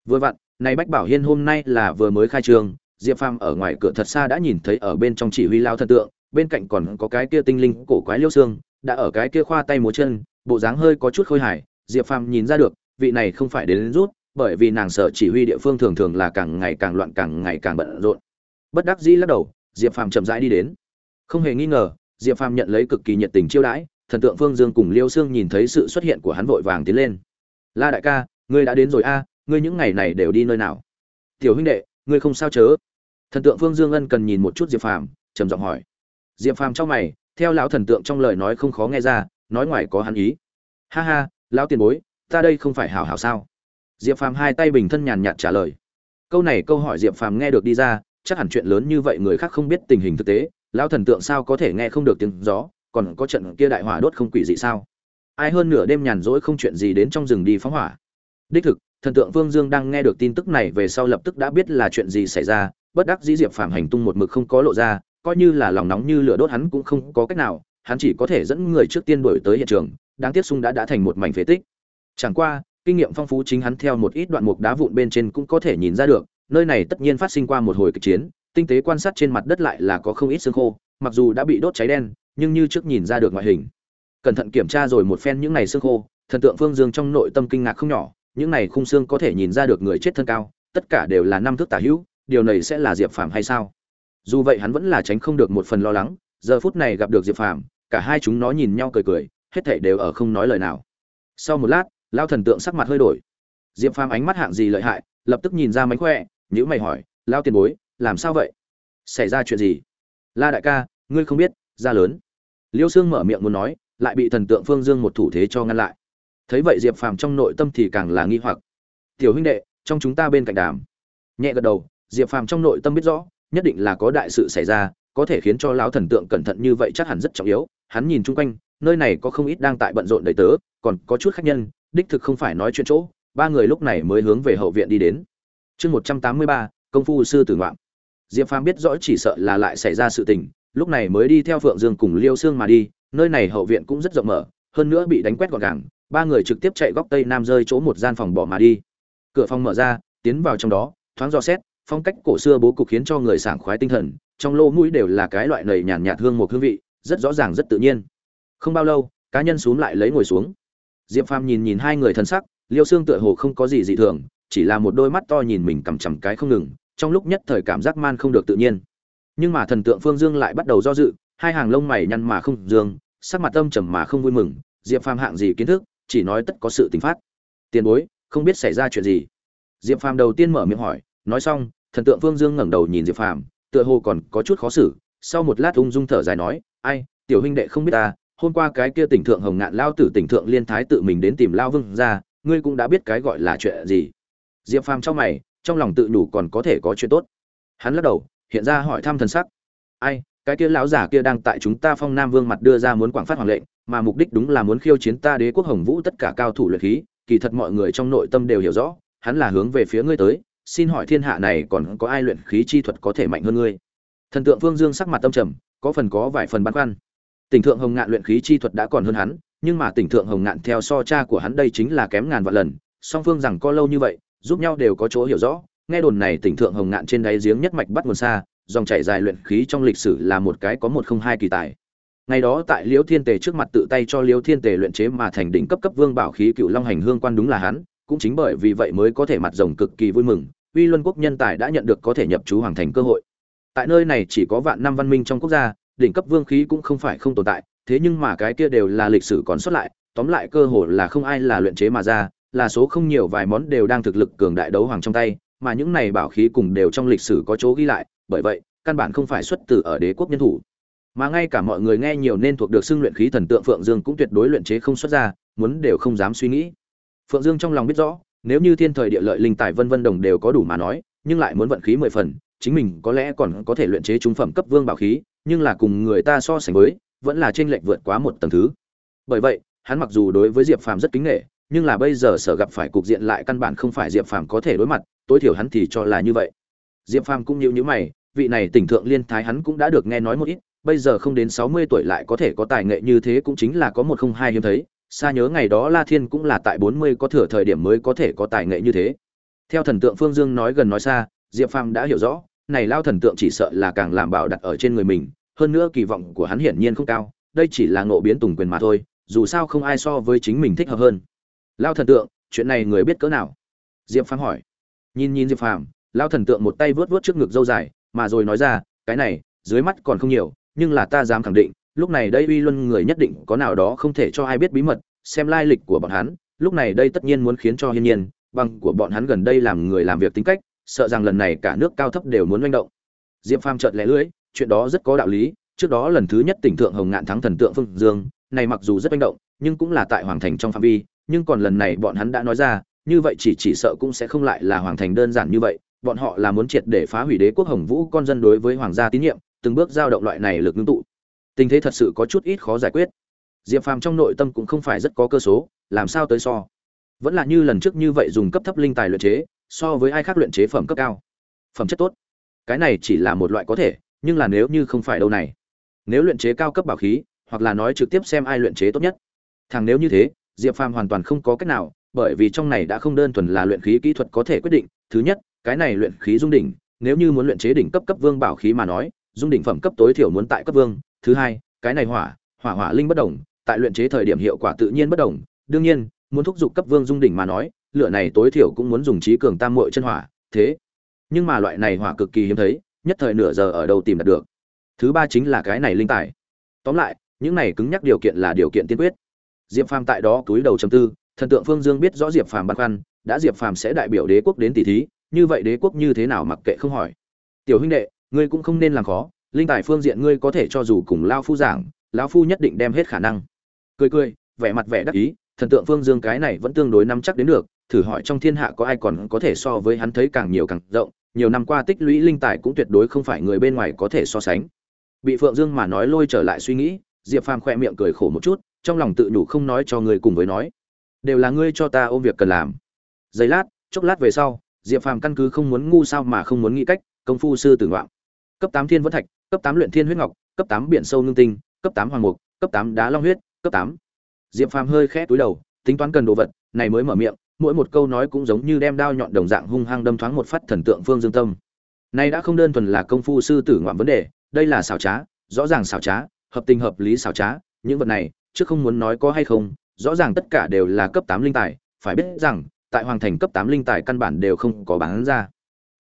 Vừa vặn, này bách bảo hiên hôm nay là vừa mới khai trương diệp phàm ở ngoài cửa thật xa đã nhìn thấy ở bên trong chỉ huy lao thần tượng, bên cạnh còn có cái kia tinh linh cổ quái liêu xương, đã ở cái kia khoa tay múa chân, bộ dáng hơi có chút khôi hài, diệp phàm nhìn ra được, vị này không phải đến rút bởi vì nàng sở chỉ huy địa phương thường thường là càng ngày càng loạn càng ngày càng bận rộn. Bất đắc dĩ lắc đầu, diệp phàm chậm rãi đi đến. Không hề nghi ngờ, diệp phàm nhận lấy cực kỳ nhiệt tình chiêu đãi, thần tượng phương dương cùng liêu xương nhìn thấy sự xuất hiện của hắn vội vàng tiến lên. La đại ca, ngươi đã đến rồi a, ngươi những ngày này đều đi nơi nào? Tiểu huynh đệ, ngươi không sao chớ. Thần tượng phương dương ân cần nhìn một chút diệp phàm, trầm giọng hỏi. Diệp phàm trong mày, theo lão thần tượng trong lời nói không khó nghe ra, nói ngoài có hắn ý. Ha ha, lão tiền bối, ta đây không phải hảo hảo sao? Diệp phàm hai tay bình thân nhàn nhạt trả lời. Câu này câu hỏi diệp phàm nghe được đi ra, chắc hẳn chuyện lớn như vậy người khác không biết tình hình thực tế, lão thần tượng sao có thể nghe không được tiếng gió, còn có trận kia đại hỏa đốt không quỷ dị sao? Ai hơn nửa đêm nhàn rỗi không chuyện gì đến trong rừng đi phóng hỏa. Đích thực, thần tượng vương dương đang nghe được tin tức này về sau lập tức đã biết là chuyện gì xảy ra, bất đắc dĩ diệp phàm hành tung một mực không có lộ ra, coi như là lòng nóng như lửa đốt hắn cũng không có cách nào, hắn chỉ có thể dẫn người trước tiên đuổi tới hiện trường, đáng tiếc sung đã đã thành một mảnh phế tích. Chẳng qua kinh nghiệm phong phú chính hắn theo một ít đoạn mục đá vụn bên trên cũng có thể nhìn ra được, nơi này tất nhiên phát sinh qua một hồi kịch chiến, tinh tế quan sát trên mặt đất lại là có không ít xương khô, mặc dù đã bị đốt cháy đen, nhưng như trước nhìn ra được ngoại hình. Cẩn thận kiểm tra rồi một phen những này xương khô, thần tượng phương dương trong nội tâm kinh ngạc không nhỏ, những này khung xương có thể nhìn ra được người chết thân cao, tất cả đều là năm thước tả hữu, điều này sẽ là diệp phàm hay sao? Dù vậy hắn vẫn là tránh không được một phần lo lắng, giờ phút này gặp được diệp phàm, cả hai chúng nó nhìn nhau cười cười, hết thảy đều ở không nói lời nào. Sau một lát lao thần tượng sắc mặt hơi đổi. Diệp phàm ánh mắt hạng gì lợi hại, lập tức nhìn ra mánh khỏe nhữ mày hỏi, lao tiền bối, làm sao vậy? Xảy ra chuyện gì? La đại ca, ngươi không biết, ra lớn. Liêu sương mở miệng muốn nói, lại bị thần tượng phương dương một thủ thế cho ngăn lại. Thấy vậy diệp phàm trong nội tâm thì càng là nghi hoặc. Tiểu huynh đệ, trong chúng ta bên cạnh đàm. Nhẹ gật đầu, diệp phàm trong nội tâm biết rõ, nhất định là có đại sự xảy ra, có thể khiến cho lão thần tượng cẩn thận như vậy chắc hẳn rất trọng yếu. Hắn nhìn chung quanh, nơi này có không ít đang tại bận rộn đầy tớ, còn có chút khách nhân đích thực không phải nói chuyện chỗ, ba người lúc này mới hướng về hậu viện đi đến. Chương một trăm tám mươi ba, công phu sư tử ngoạm diệp phàm biết rõ chỉ sợ là lại xảy ra sự tình, lúc này mới đi theo phượng dương cùng liêu xương mà đi, nơi này hậu viện cũng rất rộng mở, hơn nữa bị đánh quét gọn gàng, ba người trực tiếp chạy góc tây nam rơi chỗ một gian phòng bỏ mà đi. Cửa phòng mở ra, tiến vào trong đó, thoáng do xét, phong cách cổ xưa bố cục khiến cho người sảng khoái tinh thần, trong lô mũi đều là cái loại nầy nhàn nhạt hương một hương vị, rất rõ ràng, rất tự nhiên. Không bao lâu, cá nhân xuống lại lấy ngồi xuống diệp phàm nhìn nhìn hai người thân sắc, liêu xương tựa hồ không có gì dị thường, chỉ là một đôi mắt to nhìn mình cằm chằm cái không ngừng, trong lúc nhất thời cảm giác man không được tự nhiên. Nhưng mà thần tượng phương dương lại bắt đầu do dự, hai hàng lông mày nhăn mà không dương, sắc mặt âm trầm mà không vui mừng, diệp phàm hạng gì kiến thức, chỉ nói tất có sự tình phát. Tiền bối, không biết xảy ra chuyện gì? Diệp phàm đầu tiên mở miệng hỏi, nói xong, thần tượng phương dương ngẩng đầu nhìn diệp phàm, tựa hồ còn có chút khó xử, sau một lát ung dung thở dài nói, ai, tiểu huynh đệ không biết ta hôm qua cái kia tỉnh thượng hồng ngạn lao tử tỉnh thượng liên thái tự mình đến tìm lao vương ra, ngươi cũng đã biết cái gọi là chuyện gì. Diệp phàm trong mày, trong lòng tự nhủ còn có thể có chuyện tốt. Hắn lắc đầu, hiện ra hỏi thăm thần sắc. Ai, cái kia lão giả kia đang tại chúng ta phong nam vương mặt đưa ra muốn quảng phát hoàng lệnh, mà mục đích đúng là muốn khiêu chiến ta đế quốc hồng vũ tất cả cao thủ luyện khí, kỳ thật mọi người trong nội tâm đều hiểu rõ, hắn là hướng về phía ngươi tới, xin hỏi thiên hạ này còn có ai luyện khí chi thuật có thể mạnh hơn ngươi? Thần tượng phương dương sắc mặt tâm trầm, có phần có vài phần băn khoăn tỉnh thượng hồng ngạn luyện khí chi thuật đã còn hơn hắn, nhưng mà tỉnh thượng hồng ngạn theo so cha của hắn đây chính là kém ngàn vạn lần, song phương rằng có lâu như vậy, giúp nhau đều có chỗ hiểu rõ. Nghe đồn này tỉnh thượng hồng ngạn trên đáy giếng nhất mạch bắt nguồn xa, dòng chảy dài luyện khí trong lịch sử là một cái có một không hai kỳ tài. Ngày đó tại liễu thiên tề trước mặt tự tay cho liễu thiên tề luyện chế mà thành đỉnh cấp cấp vương bảo khí cựu long hành hương quan đúng là hắn, cũng chính bởi vì vậy mới có thể mặt rồng cực kỳ vui mừng, uy luân quốc nhân tài đã nhận được có thể nhập chú hoàng thành cơ hội. Tại nơi này chỉ có vạn năm văn minh trong quốc gia đỉnh cấp vương khí cũng không phải không tồn tại, thế nhưng mà cái kia đều là lịch sử còn sót lại, tóm lại cơ hội là không ai là luyện chế mà ra, là số không nhiều vài món đều đang thực lực cường đại đấu hoàng trong tay, mà những này bảo khí cùng đều trong lịch sử có chỗ ghi lại, bởi vậy, căn bản không phải xuất từ ở đế quốc nhân thủ. Mà ngay cả mọi người nghe nhiều nên thuộc được xưng luyện khí thần tượng phượng dương cũng tuyệt đối luyện chế không xuất ra, muốn đều không dám suy nghĩ. Phượng dương trong lòng biết rõ, nếu như thiên thời địa lợi linh tài vân vân đồng đều có đủ mà nói, nhưng lại muốn vận khí mười phần chính mình có lẽ còn có thể luyện chế trung phẩm cấp vương bảo khí, nhưng là cùng người ta so sánh với, vẫn là trên lệch vượt quá một tầng thứ. Bởi vậy, hắn mặc dù đối với diệp phàm rất kính nể, nhưng là bây giờ sở gặp phải cục diện lại căn bản không phải diệp phàm có thể đối mặt, tối thiểu hắn thì cho là như vậy. Diệp phàm cũng nhíu nhíu mày, vị này tỉnh thượng liên thái hắn cũng đã được nghe nói một ít, bây giờ không đến sáu mươi tuổi lại có thể có tài nghệ như thế cũng chính là có một không hai hiếm thấy, xa nhớ ngày đó la thiên cũng là tại bốn mươi có thừa thời điểm mới có thể có tài nghệ như thế. Theo thần tượng phương dương nói gần nói xa, diệp phàm đã hiểu rõ này lao thần tượng chỉ sợ là càng làm bảo đặt ở trên người mình, hơn nữa kỳ vọng của hắn hiển nhiên không cao, đây chỉ là ngộ biến tùng quyền mà thôi, dù sao không ai so với chính mình thích hợp hơn. Lao thần tượng, chuyện này người biết cỡ nào? Diệp phàm hỏi. Nhìn nhìn diệp phàm, lao thần tượng một tay vớt vớt trước ngực dâu dài, mà rồi nói ra, cái này, dưới mắt còn không nhiều, nhưng là ta dám khẳng định, lúc này đây uy luân người nhất định có nào đó không thể cho ai biết bí mật, xem lai lịch của bọn hắn, lúc này đây tất nhiên muốn khiến cho hiên nhiên, bằng của bọn hắn gần đây làm người làm việc tính cách sợ rằng lần này cả nước cao thấp đều muốn manh động. Diệp phàm chợt lẻ lưỡi, chuyện đó rất có đạo lý, trước đó lần thứ nhất tỉnh thượng hồng ngạn thắng thần tượng phương dương, này mặc dù rất manh động, nhưng cũng là tại hoàng thành trong phạm vi, nhưng còn lần này bọn hắn đã nói ra, như vậy chỉ chỉ sợ cũng sẽ không lại là hoàng thành đơn giản như vậy, bọn họ là muốn triệt để phá hủy đế quốc hồng vũ con dân đối với hoàng gia tín nhiệm, từng bước giao động loại này lực ngưng tụ. Tình thế thật sự có chút ít khó giải quyết. Diệp phàm trong nội tâm cũng không phải rất có cơ số, làm sao tới so. Vẫn là như lần trước như vậy dùng cấp thấp linh tài luyện chế so với ai khác luyện chế phẩm cấp cao. Phẩm chất tốt. Cái này chỉ là một loại có thể, nhưng là nếu như không phải đâu này. Nếu luyện chế cao cấp bảo khí, hoặc là nói trực tiếp xem ai luyện chế tốt nhất. Thằng nếu như thế, diệp phàm hoàn toàn không có cách nào, bởi vì trong này đã không đơn thuần là luyện khí kỹ thuật có thể quyết định. Thứ nhất, cái này luyện khí dung đỉnh, nếu như muốn luyện chế đỉnh cấp cấp vương bảo khí mà nói, dung đỉnh phẩm cấp tối thiểu muốn tại cấp vương. Thứ hai, cái này hỏa hỏa hỏa linh bất đồng, tại luyện chế thời điểm hiệu quả tự nhiên bất đồng. Đương nhiên, muốn thúc giục cấp vương dung đỉnh mà nói lửa này tối thiểu cũng muốn dùng trí cường tam muội chân hỏa, thế. Nhưng mà loại này hỏa cực kỳ hiếm thấy, nhất thời nửa giờ ở đâu tìm đạt được. Thứ ba chính là cái này linh tài. Tóm lại, những này cứng nhắc điều kiện là điều kiện tiên quyết. Diệp phàm tại đó túi đầu trầm tư, thần tượng phương dương biết rõ diệp phàm băn khoăn, đã diệp phàm sẽ đại biểu đế quốc đến tỷ thí, như vậy đế quốc như thế nào mặc kệ không hỏi. Tiểu huynh đệ, ngươi cũng không nên làm khó, linh tài phương diện ngươi có thể cho dù cùng lão phu giảng lão phu nhất định đem hết khả năng. Cười cười, vẻ mặt vẻ đắc ý, thần tượng phương dương cái này vẫn tương đối nắm chắc đến được thử hỏi trong thiên hạ có ai còn có thể so với hắn thấy càng nhiều càng rộng, nhiều năm qua tích lũy linh tài cũng tuyệt đối không phải người bên ngoài có thể so sánh. Bị phượng dương mà nói lôi trở lại suy nghĩ, diệp phàm khoe miệng cười khổ một chút, trong lòng tự nhủ không nói cho người cùng với nói. Đều là ngươi cho ta ôm việc cần làm. Giây lát, chốc lát về sau, diệp phàm căn cứ không muốn ngu sao mà không muốn nghĩ cách, công phu sư tử ngoạn. cấp tám thiên vẫn thạch, cấp tám luyện thiên huyết ngọc, cấp tám biển sâu ngưng tinh, cấp tám hoàng mục, cấp tám đá long huyết, cấp tám. Diệp phàm hơi khẽ túi đầu, tính toán cần đồ vật, này mới mở miệng mỗi một câu nói cũng giống như đem đao nhọn đồng dạng hung hăng đâm thoáng một phát thần tượng phương dương tâm. Này đã không đơn thuần là công phu sư tử ngoạn vấn đề, đây là xảo trá, rõ ràng xảo trá, hợp tình hợp lý xảo trá, những vật này trước không muốn nói có hay không, rõ ràng tất cả đều là cấp tám linh tài, phải biết rằng, tại hoàng thành cấp tám linh tài căn bản đều không có bán ra.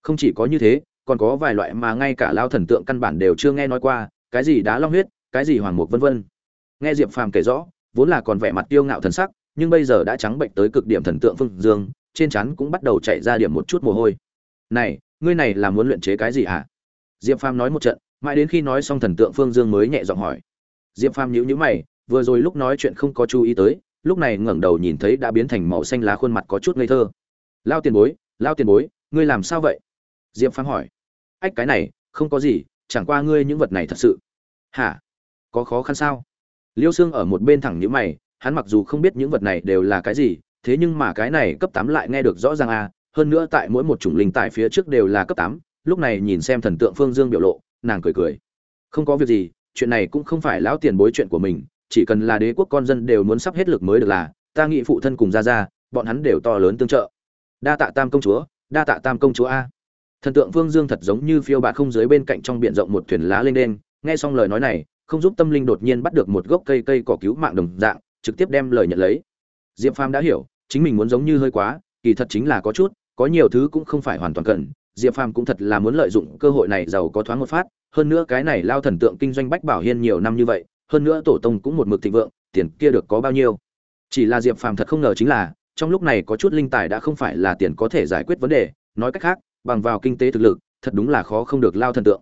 Không chỉ có như thế, còn có vài loại mà ngay cả lao thần tượng căn bản đều chưa nghe nói qua, cái gì đá long huyết, cái gì hoàng mục vân vân. Nghe diệp phàm kể rõ, vốn là còn vẻ mặt tiêu ngạo thần sắc nhưng bây giờ đã trắng bệnh tới cực điểm thần tượng phương dương, trên chắn cũng bắt đầu chạy ra điểm một chút mồ hôi. Này, ngươi này là muốn luyện chế cái gì hả? Diệp phàm nói một trận, mãi đến khi nói xong thần tượng phương dương mới nhẹ giọng hỏi. Diệp phàm nhíu nhíu mày, vừa rồi lúc nói chuyện không có chú ý tới, lúc này ngẩng đầu nhìn thấy đã biến thành màu xanh lá khuôn mặt có chút ngây thơ. Lao tiền bối, lao tiền bối, ngươi làm sao vậy? Diệp phàm hỏi. Ách, cái này, không có gì, chẳng qua ngươi những vật này thật sự. Hả? Có khó khăn sao? Liêu xương ở một bên thẳng nhíu mày hắn mặc dù không biết những vật này đều là cái gì, thế nhưng mà cái này cấp tám lại nghe được rõ ràng à hơn nữa tại mỗi một chủng linh tại phía trước đều là cấp tám, lúc này nhìn xem thần tượng phương dương biểu lộ, nàng cười cười. Không có việc gì, chuyện này cũng không phải lão tiền bối chuyện của mình, chỉ cần là đế quốc con dân đều muốn sắp hết lực mới được là, ta nghĩ phụ thân cùng ra ra bọn hắn đều to lớn tương trợ. Đa tạ tam công chúa, đa tạ tam công chúa a. Thần tượng vương dương thật giống như phiêu bạt không dưới bên cạnh trong biển rộng một thuyền lá lên đen nghe xong lời nói này, không giúp tâm linh đột nhiên bắt được một gốc cây cây cỏ cứu mạng đồng dạng trực tiếp đem lời nhận lấy. Diệp phàm đã hiểu, chính mình muốn giống như hơi quá, kỳ thật chính là có chút, có nhiều thứ cũng không phải hoàn toàn cần. Diệp phàm cũng thật là muốn lợi dụng cơ hội này giàu có thoáng một phát, hơn nữa cái này lao thần tượng kinh doanh bách bảo hiên nhiều năm như vậy, hơn nữa tổ tông cũng một mực thịnh vượng, tiền kia được có bao nhiêu. Chỉ là diệp phàm thật không ngờ chính là, trong lúc này có chút linh tài đã không phải là tiền có thể giải quyết vấn đề. Nói cách khác, bằng vào kinh tế thực lực, thật đúng là khó không được lao thần tượng.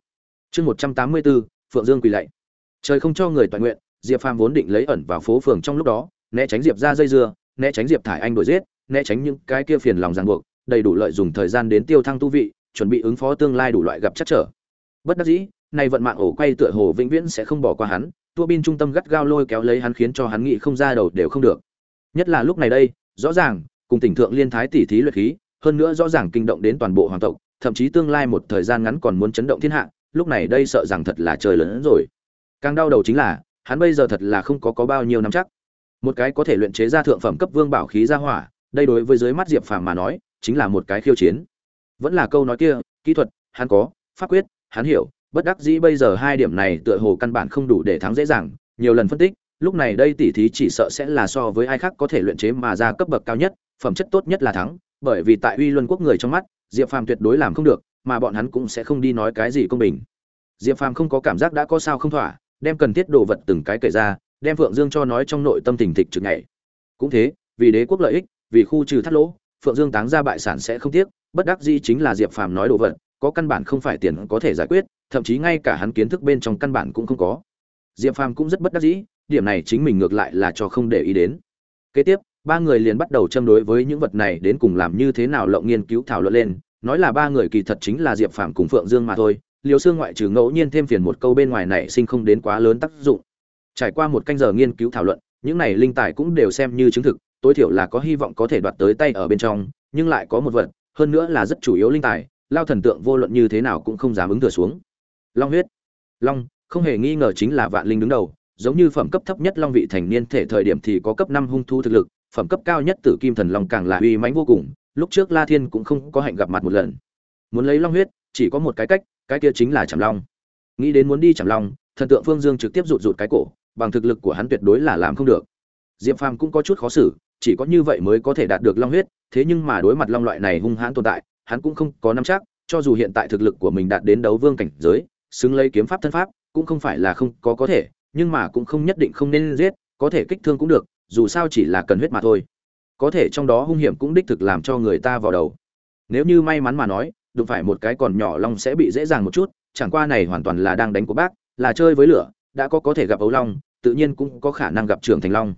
Chương một trăm tám mươi bốn, phượng dương quỳ lạy. Trời không cho người toàn nguyện diệp phàm vốn định lấy ẩn vào phố phường trong lúc đó, né tránh diệp ra dây dưa, né tránh diệp thải anh đuổi giết, né tránh những cái kia phiền lòng ràng buộc, đầy đủ lợi dùng thời gian đến tiêu thăng tu vị, chuẩn bị ứng phó tương lai đủ loại gặp chắc trở. Bất đắc dĩ, nay vận mạng ổ quay tựa hồ vĩnh viễn sẽ không bỏ qua hắn, tua bin trung tâm gắt gao lôi kéo lấy hắn khiến cho hắn nghĩ không ra đầu đều không được. Nhất là lúc này đây, rõ ràng, cùng tỉnh thượng liên thái tỷ thí luyện khí, hơn nữa rõ ràng kinh động đến toàn bộ hoàng tộc, thậm chí tương lai một thời gian ngắn còn muốn chấn động thiên hạ, lúc này đây sợ rằng thật là trời lớn hơn rồi. Càng đau đầu chính là hắn bây giờ thật là không có có bao nhiêu năm chắc. Một cái có thể luyện chế ra thượng phẩm cấp vương bảo khí ra hỏa, đây đối với dưới mắt diệp phàm mà nói, chính là một cái khiêu chiến. Vẫn là câu nói kia, kỹ thuật, hắn có, pháp quyết, hắn hiểu, bất đắc dĩ bây giờ hai điểm này tựa hồ căn bản không đủ để thắng dễ dàng, nhiều lần phân tích, lúc này đây tỷ thí chỉ sợ sẽ là so với ai khác có thể luyện chế mà ra cấp bậc cao nhất, phẩm chất tốt nhất là thắng, bởi vì tại uy luân quốc người trong mắt, diệp phàm tuyệt đối làm không được, mà bọn hắn cũng sẽ không đi nói cái gì công bình. Diệp phàm không có cảm giác đã có sao không thỏa đem cần thiết đồ vật từng cái kể ra, đem phượng dương cho nói trong nội tâm tình thịch trực ngày cũng thế, vì đế quốc lợi ích, vì khu trừ thắt lỗ, phượng dương táng ra bại sản sẽ không tiếc, bất đắc dĩ chính là diệp phàm nói đồ vật, có căn bản không phải tiền có thể giải quyết, thậm chí ngay cả hắn kiến thức bên trong căn bản cũng không có. Diệp phàm cũng rất bất đắc dĩ, điểm này chính mình ngược lại là cho không để ý đến. Kế tiếp, ba người liền bắt đầu châm đối với những vật này đến cùng làm như thế nào lộng nghiên cứu thảo luận lên, nói là ba người kỳ thật chính là diệp phàm cùng phượng dương mà thôi liều xương ngoại trừ ngẫu nhiên thêm phiền một câu bên ngoài này sinh không đến quá lớn tác dụng. Trải qua một canh giờ nghiên cứu thảo luận, những này linh tài cũng đều xem như chứng thực, tối thiểu là có hy vọng có thể đoạt tới tay ở bên trong, nhưng lại có một vật, hơn nữa là rất chủ yếu linh tài, lao thần tượng vô luận như thế nào cũng không dám ứng thừa xuống. Long huyết. Long, không hề nghi ngờ chính là vạn linh đứng đầu, giống như phẩm cấp thấp nhất long vị thành niên thể thời điểm thì có cấp năm hung thu thực lực, phẩm cấp cao nhất tử kim thần long càng là uy mãnh vô cùng, lúc trước la thiên cũng không có hạnh gặp mặt một lần. Muốn lấy long huyết, chỉ có một cái cách cái kia chính là Trảm long. Nghĩ đến muốn đi Trảm long, thần tượng phương dương trực tiếp rụt rụt cái cổ, bằng thực lực của hắn tuyệt đối là làm không được. Diệp phàm cũng có chút khó xử, chỉ có như vậy mới có thể đạt được long huyết, thế nhưng mà đối mặt long loại này hung hãn tồn tại, hắn cũng không có nắm chắc, cho dù hiện tại thực lực của mình đạt đến đấu vương cảnh giới, xứng lấy kiếm pháp thân pháp, cũng không phải là không có có thể, nhưng mà cũng không nhất định không nên giết, có thể kích thương cũng được, dù sao chỉ là cần huyết mà thôi. Có thể trong đó hung hiểm cũng đích thực làm cho người ta vào đầu. Nếu như may mắn mà nói đụng phải một cái còn nhỏ long sẽ bị dễ dàng một chút, chẳng qua này hoàn toàn là đang đánh của bác, là chơi với lửa, đã có có thể gặp ấu long, tự nhiên cũng có khả năng gặp trưởng thành long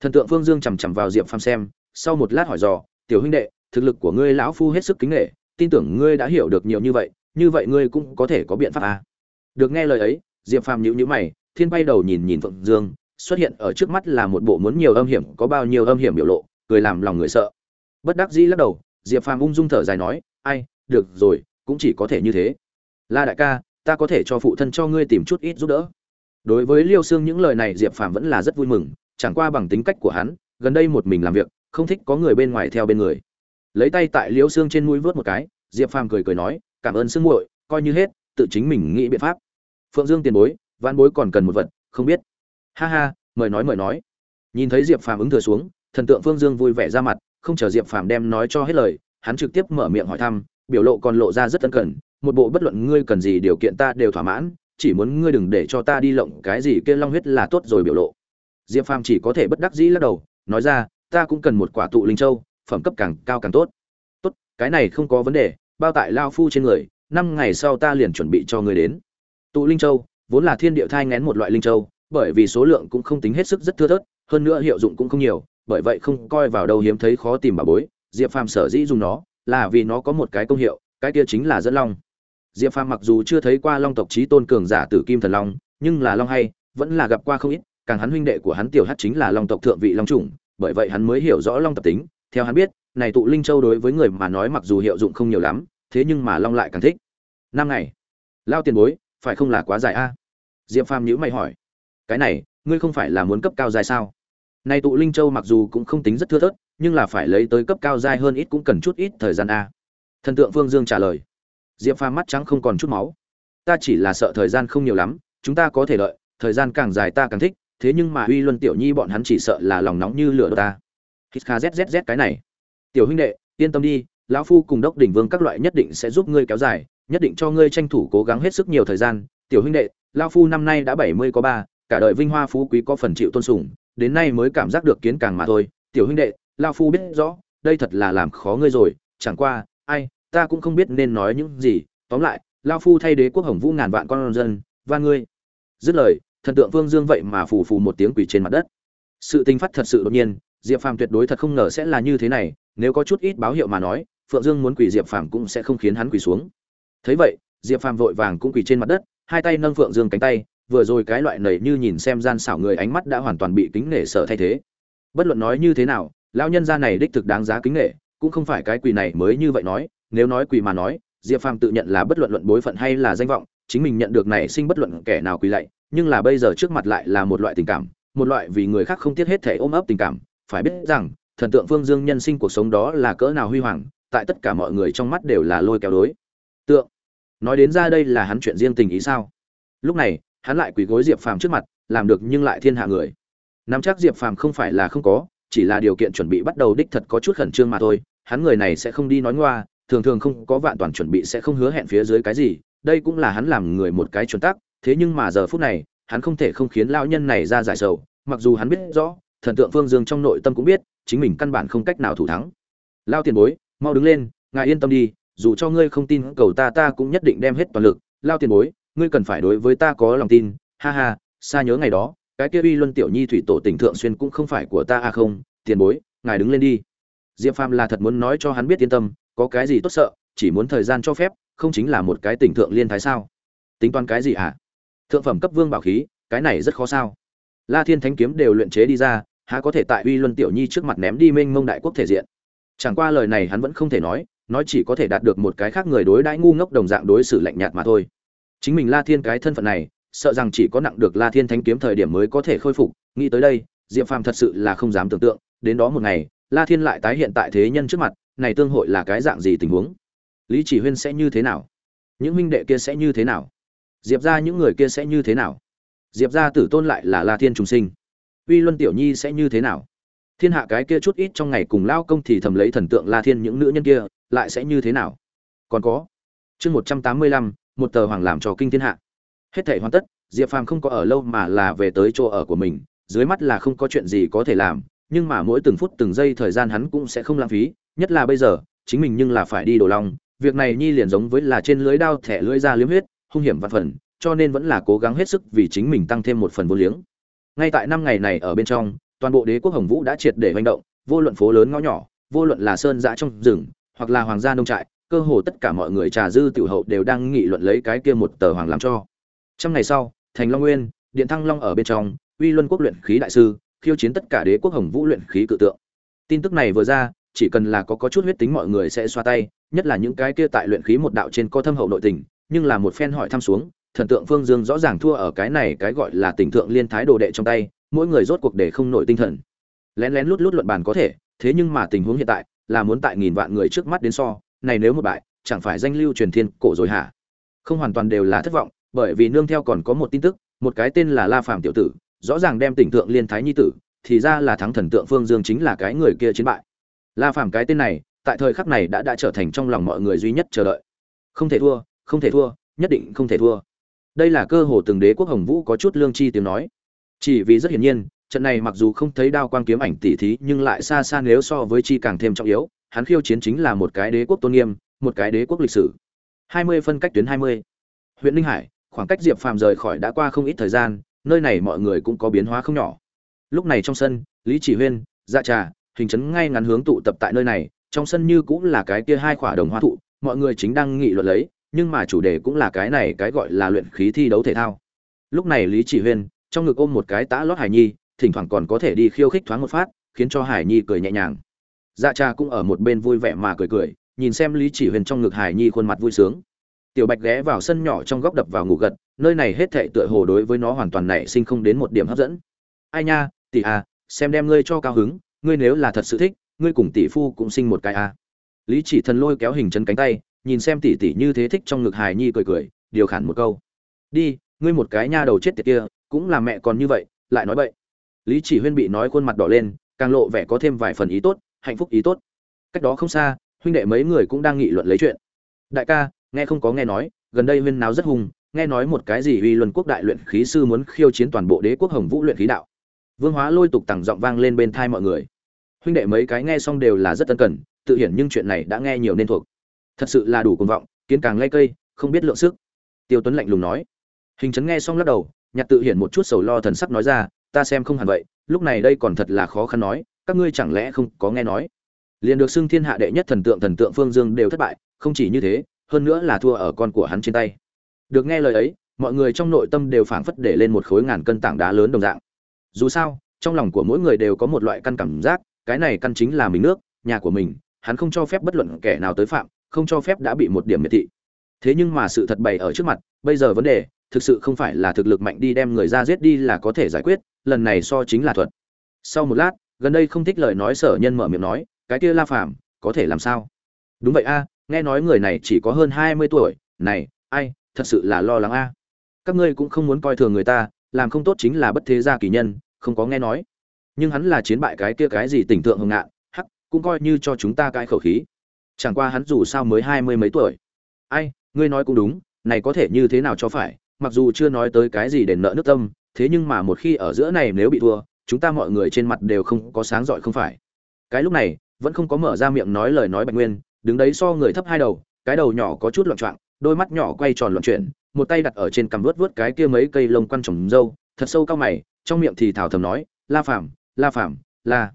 thần tượng phương dương chằm chằm vào diệp phàm xem, sau một lát hỏi dò, tiểu huynh đệ, thực lực của ngươi lão phu hết sức kính nghệ tin tưởng ngươi đã hiểu được nhiều như vậy như vậy ngươi cũng có thể có biện pháp à. được nghe lời ấy, diệp phàm nhíu nhíu mày, thiên bay đầu nhìn nhìn phượng dương, xuất hiện ở trước mắt là một bộ muốn nhiều âm hiểm, có bao nhiêu âm hiểm biểu lộ, cười làm lòng người sợ bất đắc dĩ lắc đầu, diệp phàm ung dung thở dài nói, ai được rồi, cũng chỉ có thể như thế. La đại ca, ta có thể cho phụ thân cho ngươi tìm chút ít giúp đỡ. Đối với liêu xương những lời này, diệp phàm vẫn là rất vui mừng, chẳng qua bằng tính cách của hắn, gần đây một mình làm việc, không thích có người bên ngoài theo bên người. Lấy tay tại liêu xương trên mũi vớt một cái, diệp phàm cười cười nói, cảm ơn sương muội, coi như hết, tự chính mình nghĩ biện pháp. Phượng dương tiền bối văn bối còn cần một vật, không biết. Ha ha, mời nói mời nói. Nhìn thấy diệp phàm ứng thừa xuống, thần tượng phương dương vui vẻ ra mặt, không chờ diệp phàm đem nói cho hết lời, hắn trực tiếp mở miệng hỏi thăm biểu lộ còn lộ ra rất ân cần một bộ bất luận ngươi cần gì điều kiện ta đều thỏa mãn, chỉ muốn ngươi đừng để cho ta đi lộng cái gì kia long huyết là tốt rồi biểu lộ. Diệp phàm chỉ có thể bất đắc dĩ lắc đầu, nói ra, ta cũng cần một quả tụ linh châu, phẩm cấp càng cao càng tốt. Tốt, cái này không có vấn đề, bao tại lao phu trên người, năm ngày sau ta liền chuẩn bị cho ngươi đến. Tụ linh châu, vốn là thiên địa thai ngén một loại linh châu, bởi vì số lượng cũng không tính hết sức rất thưa thớt, hơn nữa hiệu dụng cũng không nhiều, bởi vậy không coi vào đâu hiếm thấy khó tìm bà bối, diệp phàm sở dĩ dùng nó là vì nó có một cái công hiệu, cái kia chính là dẫn long. Diệp phàm mặc dù chưa thấy qua long tộc trí tôn cường giả tử kim thần long, nhưng là long hay, vẫn là gặp qua không ít, càng hắn huynh đệ của hắn tiểu Hắc chính là long tộc thượng vị long chủng, bởi vậy hắn mới hiểu rõ long tập tính. Theo hắn biết, này tụ linh châu đối với người mà nói mặc dù hiệu dụng không nhiều lắm, thế nhưng mà long lại càng thích. Năm ngày, lao tiền bối, phải không là quá dài a? Diệp phàm nhíu mày hỏi. Cái này, ngươi không phải là muốn cấp cao dài sao? Này tụ linh châu mặc dù cũng không tính rất thưa thớt nhưng là phải lấy tới cấp cao dai hơn ít cũng cần chút ít thời gian a. Thần tượng phương dương trả lời. Diệp phàm mắt trắng không còn chút máu. Ta chỉ là sợ thời gian không nhiều lắm, chúng ta có thể đợi, thời gian càng dài ta càng thích, thế nhưng mà uy luân tiểu nhi bọn hắn chỉ sợ là lòng nóng như lửa đốt ta. Hít kha zzz cái này. Tiểu huynh đệ, yên tâm đi, lão phu cùng đốc đỉnh vương các loại nhất định sẽ giúp ngươi kéo dài, nhất định cho ngươi tranh thủ cố gắng hết sức nhiều thời gian. Tiểu huynh đệ, lão phu năm nay đã bảy mươi có ba, cả đời vinh hoa phú quý có phần chịu tôn sùng, đến nay mới cảm giác được kiến càng mà thôi. Tiểu huynh đệ lão phu biết rõ, đây thật là làm khó ngươi rồi, chẳng qua, ai, ta cũng không biết nên nói những gì. Tóm lại lão phu thay đế quốc hồng vũ ngàn vạn con dân, và ngươi. Dứt lời, thần tượng vương dương vậy mà phù phù một tiếng quỳ trên mặt đất. Sự tinh phát thật sự đột nhiên, diệp phàm tuyệt đối thật không ngờ sẽ là như thế này, nếu có chút ít báo hiệu mà nói, phượng dương muốn quỳ diệp phàm cũng sẽ không khiến hắn quỳ xuống. Thấy vậy, diệp phàm vội vàng cũng quỳ trên mặt đất, hai tay nâng phượng dương cánh tay, vừa rồi cái loại nầy như nhìn xem gian xảo người ánh mắt đã hoàn toàn bị kính nể sợ thay thế. Bất luận nói như thế nào lão nhân gia này đích thực đáng giá kính nể, cũng không phải cái quỳ này mới như vậy nói, nếu nói quỳ mà nói, diệp phàm tự nhận là bất luận luận bối phận hay là danh vọng, chính mình nhận được này sinh bất luận kẻ nào quỳ lạy, nhưng là bây giờ trước mặt lại là một loại tình cảm, một loại vì người khác không tiếc hết thể ôm ấp tình cảm. Phải biết rằng, thần tượng phương dương nhân sinh cuộc sống đó là cỡ nào huy hoàng, tại tất cả mọi người trong mắt đều là lôi kéo đối. Tượng, nói đến ra đây là hắn chuyện riêng tình ý sao? Lúc này, hắn lại quỳ gối diệp phàm trước mặt, làm được nhưng lại thiên hạ người. Nắm chắc diệp phàm không phải là không có chỉ là điều kiện chuẩn bị bắt đầu đích thật có chút khẩn trương mà thôi, hắn người này sẽ không đi nói ngoa, thường thường không có vạn toàn chuẩn bị sẽ không hứa hẹn phía dưới cái gì, đây cũng là hắn làm người một cái chuẩn tắc, thế nhưng mà giờ phút này, hắn không thể không khiến lão nhân này ra giải sầu, mặc dù hắn biết rõ, thần tượng phương dương trong nội tâm cũng biết, chính mình căn bản không cách nào thủ thắng. Lao tiền bối, mau đứng lên, ngài yên tâm đi, dù cho ngươi không tin cầu ta ta cũng nhất định đem hết toàn lực. Lao tiền bối, ngươi cần phải đối với ta có lòng tin, ha ha xa nhớ ngày đó cái kia uy luân tiểu nhi thủy tổ tỉnh thượng xuyên cũng không phải của ta à không, tiền bối, ngài đứng lên đi. Diệp phàm là thật muốn nói cho hắn biết yên tâm, có cái gì tốt sợ, chỉ muốn thời gian cho phép, không chính là một cái tỉnh thượng liên thái sao? Tính toán cái gì ạ à? thượng phẩm cấp vương bảo khí, cái này rất khó sao? La thiên thánh kiếm đều luyện chế đi ra, há có thể tại uy luân tiểu nhi trước mặt ném đi mênh mông đại quốc thể diện? Chẳng qua lời này hắn vẫn không thể nói nói chỉ có thể đạt được một cái khác người đối đãi ngu ngốc đồng dạng đối xử lạnh nhạt mà thôi. Chính mình la thiên cái thân phận này sợ rằng chỉ có nặng được la thiên thánh kiếm thời điểm mới có thể khôi phục. Nghĩ tới đây, diệp phàm thật sự là không dám tưởng tượng, đến đó một ngày, la thiên lại tái hiện tại thế nhân trước mặt, này tương hội là cái dạng gì tình huống? Lý chỉ huyên sẽ như thế nào? Những huynh đệ kia sẽ như thế nào? Diệp gia những người kia sẽ như thế nào? Diệp gia tử tôn lại là la thiên trùng sinh. Uy luân tiểu nhi sẽ như thế nào? Thiên hạ cái kia chút ít trong ngày cùng lao công thì thầm lấy thần tượng la thiên những nữ nhân kia, lại sẽ như thế nào? Còn có, chương một trăm tám mươi lăm, một tờ hoàng làm cho kinh thiên hạ hết thể hoàn tất, diệp phàm không có ở lâu mà là về tới chỗ ở của mình, dưới mắt là không có chuyện gì có thể làm, nhưng mà mỗi từng phút từng giây thời gian hắn cũng sẽ không lãng phí, nhất là bây giờ, chính mình nhưng là phải đi đồ long việc này nhi liền giống với là trên lưới đao thẻ lưỡi ra liếm huyết, hung hiểm vạn phần, cho nên vẫn là cố gắng hết sức vì chính mình tăng thêm một phần vô liếng. Ngay tại năm ngày này ở bên trong, toàn bộ đế quốc hồng vũ đã triệt để hành động, vô luận phố lớn ngõ nhỏ, vô luận là sơn dã trong rừng, hoặc là hoàng gia nông trại, cơ hồ tất cả mọi người trà dư tiểu hậu đều đang nghị luận lấy cái kia một tờ hoàng làm cho trăm ngày sau, thành long nguyên, điện thăng long ở bên trong, uy luân quốc luyện khí đại sư, khiêu chiến tất cả đế quốc hồng vũ luyện khí cự tượng. Tin tức này vừa ra, chỉ cần là có có chút huyết tính mọi người sẽ xoa tay, nhất là những cái kia tại luyện khí một đạo trên có thâm hậu nội tình, nhưng là một phen hỏi thăm xuống, thần tượng phương dương rõ ràng thua ở cái này cái gọi là tình tượng liên thái đồ đệ trong tay, mỗi người rốt cuộc để không nổi tinh thần. Lén lén lút lút luận bàn có thể, thế nhưng mà tình huống hiện tại, là muốn tại nghìn vạn người trước mắt đến so, này nếu một bại, chẳng phải danh lưu truyền thiên cổ rồi hả? Không hoàn toàn đều là thất vọng bởi vì nương theo còn có một tin tức, một cái tên là la phàm tiểu tử, rõ ràng đem tỉnh tượng liên thái nhi tử, thì ra là thắng thần tượng phương dương chính là cái người kia chiến bại. La phàm cái tên này, tại thời khắc này đã đã trở thành trong lòng mọi người duy nhất chờ đợi. Không thể thua, không thể thua, nhất định không thể thua. Đây là cơ hồ từng đế quốc hồng vũ có chút lương chi tiếng nói. Chỉ vì rất hiển nhiên, trận này mặc dù không thấy đao quang kiếm ảnh tỉ thí, nhưng lại xa xa nếu so với chi càng thêm trọng yếu, hắn khiêu chiến chính là một cái đế quốc tôn nghiêm, một cái đế quốc lịch sử. 20 phân cách tuyến 20. huyện ninh hải khoảng cách diệp phàm rời khỏi đã qua không ít thời gian, nơi này mọi người cũng có biến hóa không nhỏ. Lúc này trong sân, lý chỉ huyên dạ trà, hình chấn ngay ngắn hướng tụ tập tại nơi này, trong sân như cũng là cái kia hai khỏa đồng hoa thụ, mọi người chính đang nghị luận lấy, nhưng mà chủ đề cũng là cái này, cái gọi là luyện khí thi đấu thể thao. Lúc này lý chỉ huyên, trong ngực ôm một cái tã lót hải nhi, thỉnh thoảng còn có thể đi khiêu khích thoáng một phát, khiến cho hải nhi cười nhẹ nhàng. Dạ cha cũng ở một bên vui vẻ mà cười cười, nhìn xem lý chỉ Huyên trong ngực hải nhi khuôn mặt vui sướng tiểu bạch ghé vào sân nhỏ trong góc đập vào ngủ gật, nơi này hết thệ tựa hồ đối với nó hoàn toàn nảy sinh không đến một điểm hấp dẫn. Ai nha, tỷ à xem đem ngươi cho cao hứng, ngươi nếu là thật sự thích, ngươi cùng tỷ phu cũng sinh một cái à. lý chỉ thần lôi kéo hình chân cánh tay, nhìn xem tỷ tỷ như thế thích trong ngực hài nhi cười cười, điều khản một câu. Đi, ngươi một cái nha đầu chết tiệt kia, cũng là mẹ còn như vậy, lại nói vậy lý chỉ huyên bị nói khuôn mặt đỏ lên, càng lộ vẻ có thêm vài phần ý tốt, hạnh phúc ý tốt. Cách đó không xa, huynh đệ mấy người cũng đang nghị luận lấy chuyện. Đại ca nghe không có nghe nói, gần đây huyên náo rất hung nghe nói một cái gì uy luân quốc đại luyện khí sư muốn khiêu chiến toàn bộ đế quốc hồng vũ luyện khí đạo. Vương hóa lôi tục tằng giọng vang lên bên thai mọi người. Huynh đệ mấy cái nghe xong đều là rất tân cần, tự hiển nhưng chuyện này đã nghe nhiều nên thuộc. Thật sự là đủ cuồng vọng, kiến càng lay cây, không biết lượng sức. Tiêu tuấn lạnh lùng nói. Hình chấn nghe xong lắc đầu, nhặt tự hiển một chút sầu lo thần sắc nói ra, ta xem không hẳn vậy, lúc này đây còn thật là khó khăn nói, các ngươi chẳng lẽ không có nghe nói? Liền được xưng thiên hạ đệ nhất thần tượng thần tượng phương dương đều thất bại, không chỉ như thế hơn nữa là thua ở con của hắn trên tay. Được nghe lời ấy, mọi người trong nội tâm đều phảng phất để lên một khối ngàn cân tảng đá lớn đồng dạng. Dù sao, trong lòng của mỗi người đều có một loại căn cảm giác, cái này căn chính là mình nước, nhà của mình, hắn không cho phép bất luận kẻ nào tới phạm, không cho phép đã bị một điểm miệt thị. Thế nhưng mà sự thật bày ở trước mặt, bây giờ vấn đề, thực sự không phải là thực lực mạnh đi đem người ra giết đi là có thể giải quyết, lần này so chính là thuật. Sau một lát, gần đây không thích lời nói sở nhân mở miệng nói, cái kia la phàm, có thể làm sao? Đúng vậy a nghe nói người này chỉ có hơn hai mươi tuổi, này, ai, thật sự là lo lắng a. Các ngươi cũng không muốn coi thường người ta, làm không tốt chính là bất thế gia kỳ nhân, không có nghe nói. Nhưng hắn là chiến bại cái kia cái gì tỉnh tượng hồng ngạn, hắc, cũng coi như cho chúng ta cái khẩu khí. Chẳng qua hắn dù sao mới hai mươi mấy tuổi. Ai, ngươi nói cũng đúng, này có thể như thế nào cho phải, mặc dù chưa nói tới cái gì để nợ nước tâm, thế nhưng mà một khi ở giữa này nếu bị thua, chúng ta mọi người trên mặt đều không có sáng giỏi không phải. Cái lúc này, vẫn không có mở ra miệng nói lời nói bạch nguyên đứng đấy so người thấp hai đầu, cái đầu nhỏ có chút loạn choạng, đôi mắt nhỏ quay tròn loạn chuyển, một tay đặt ở trên cằm vớt vớt cái kia mấy cây lông quăn trồng râu, thật sâu cao mày, trong miệng thì thảo thầm nói, la phàm la phàm la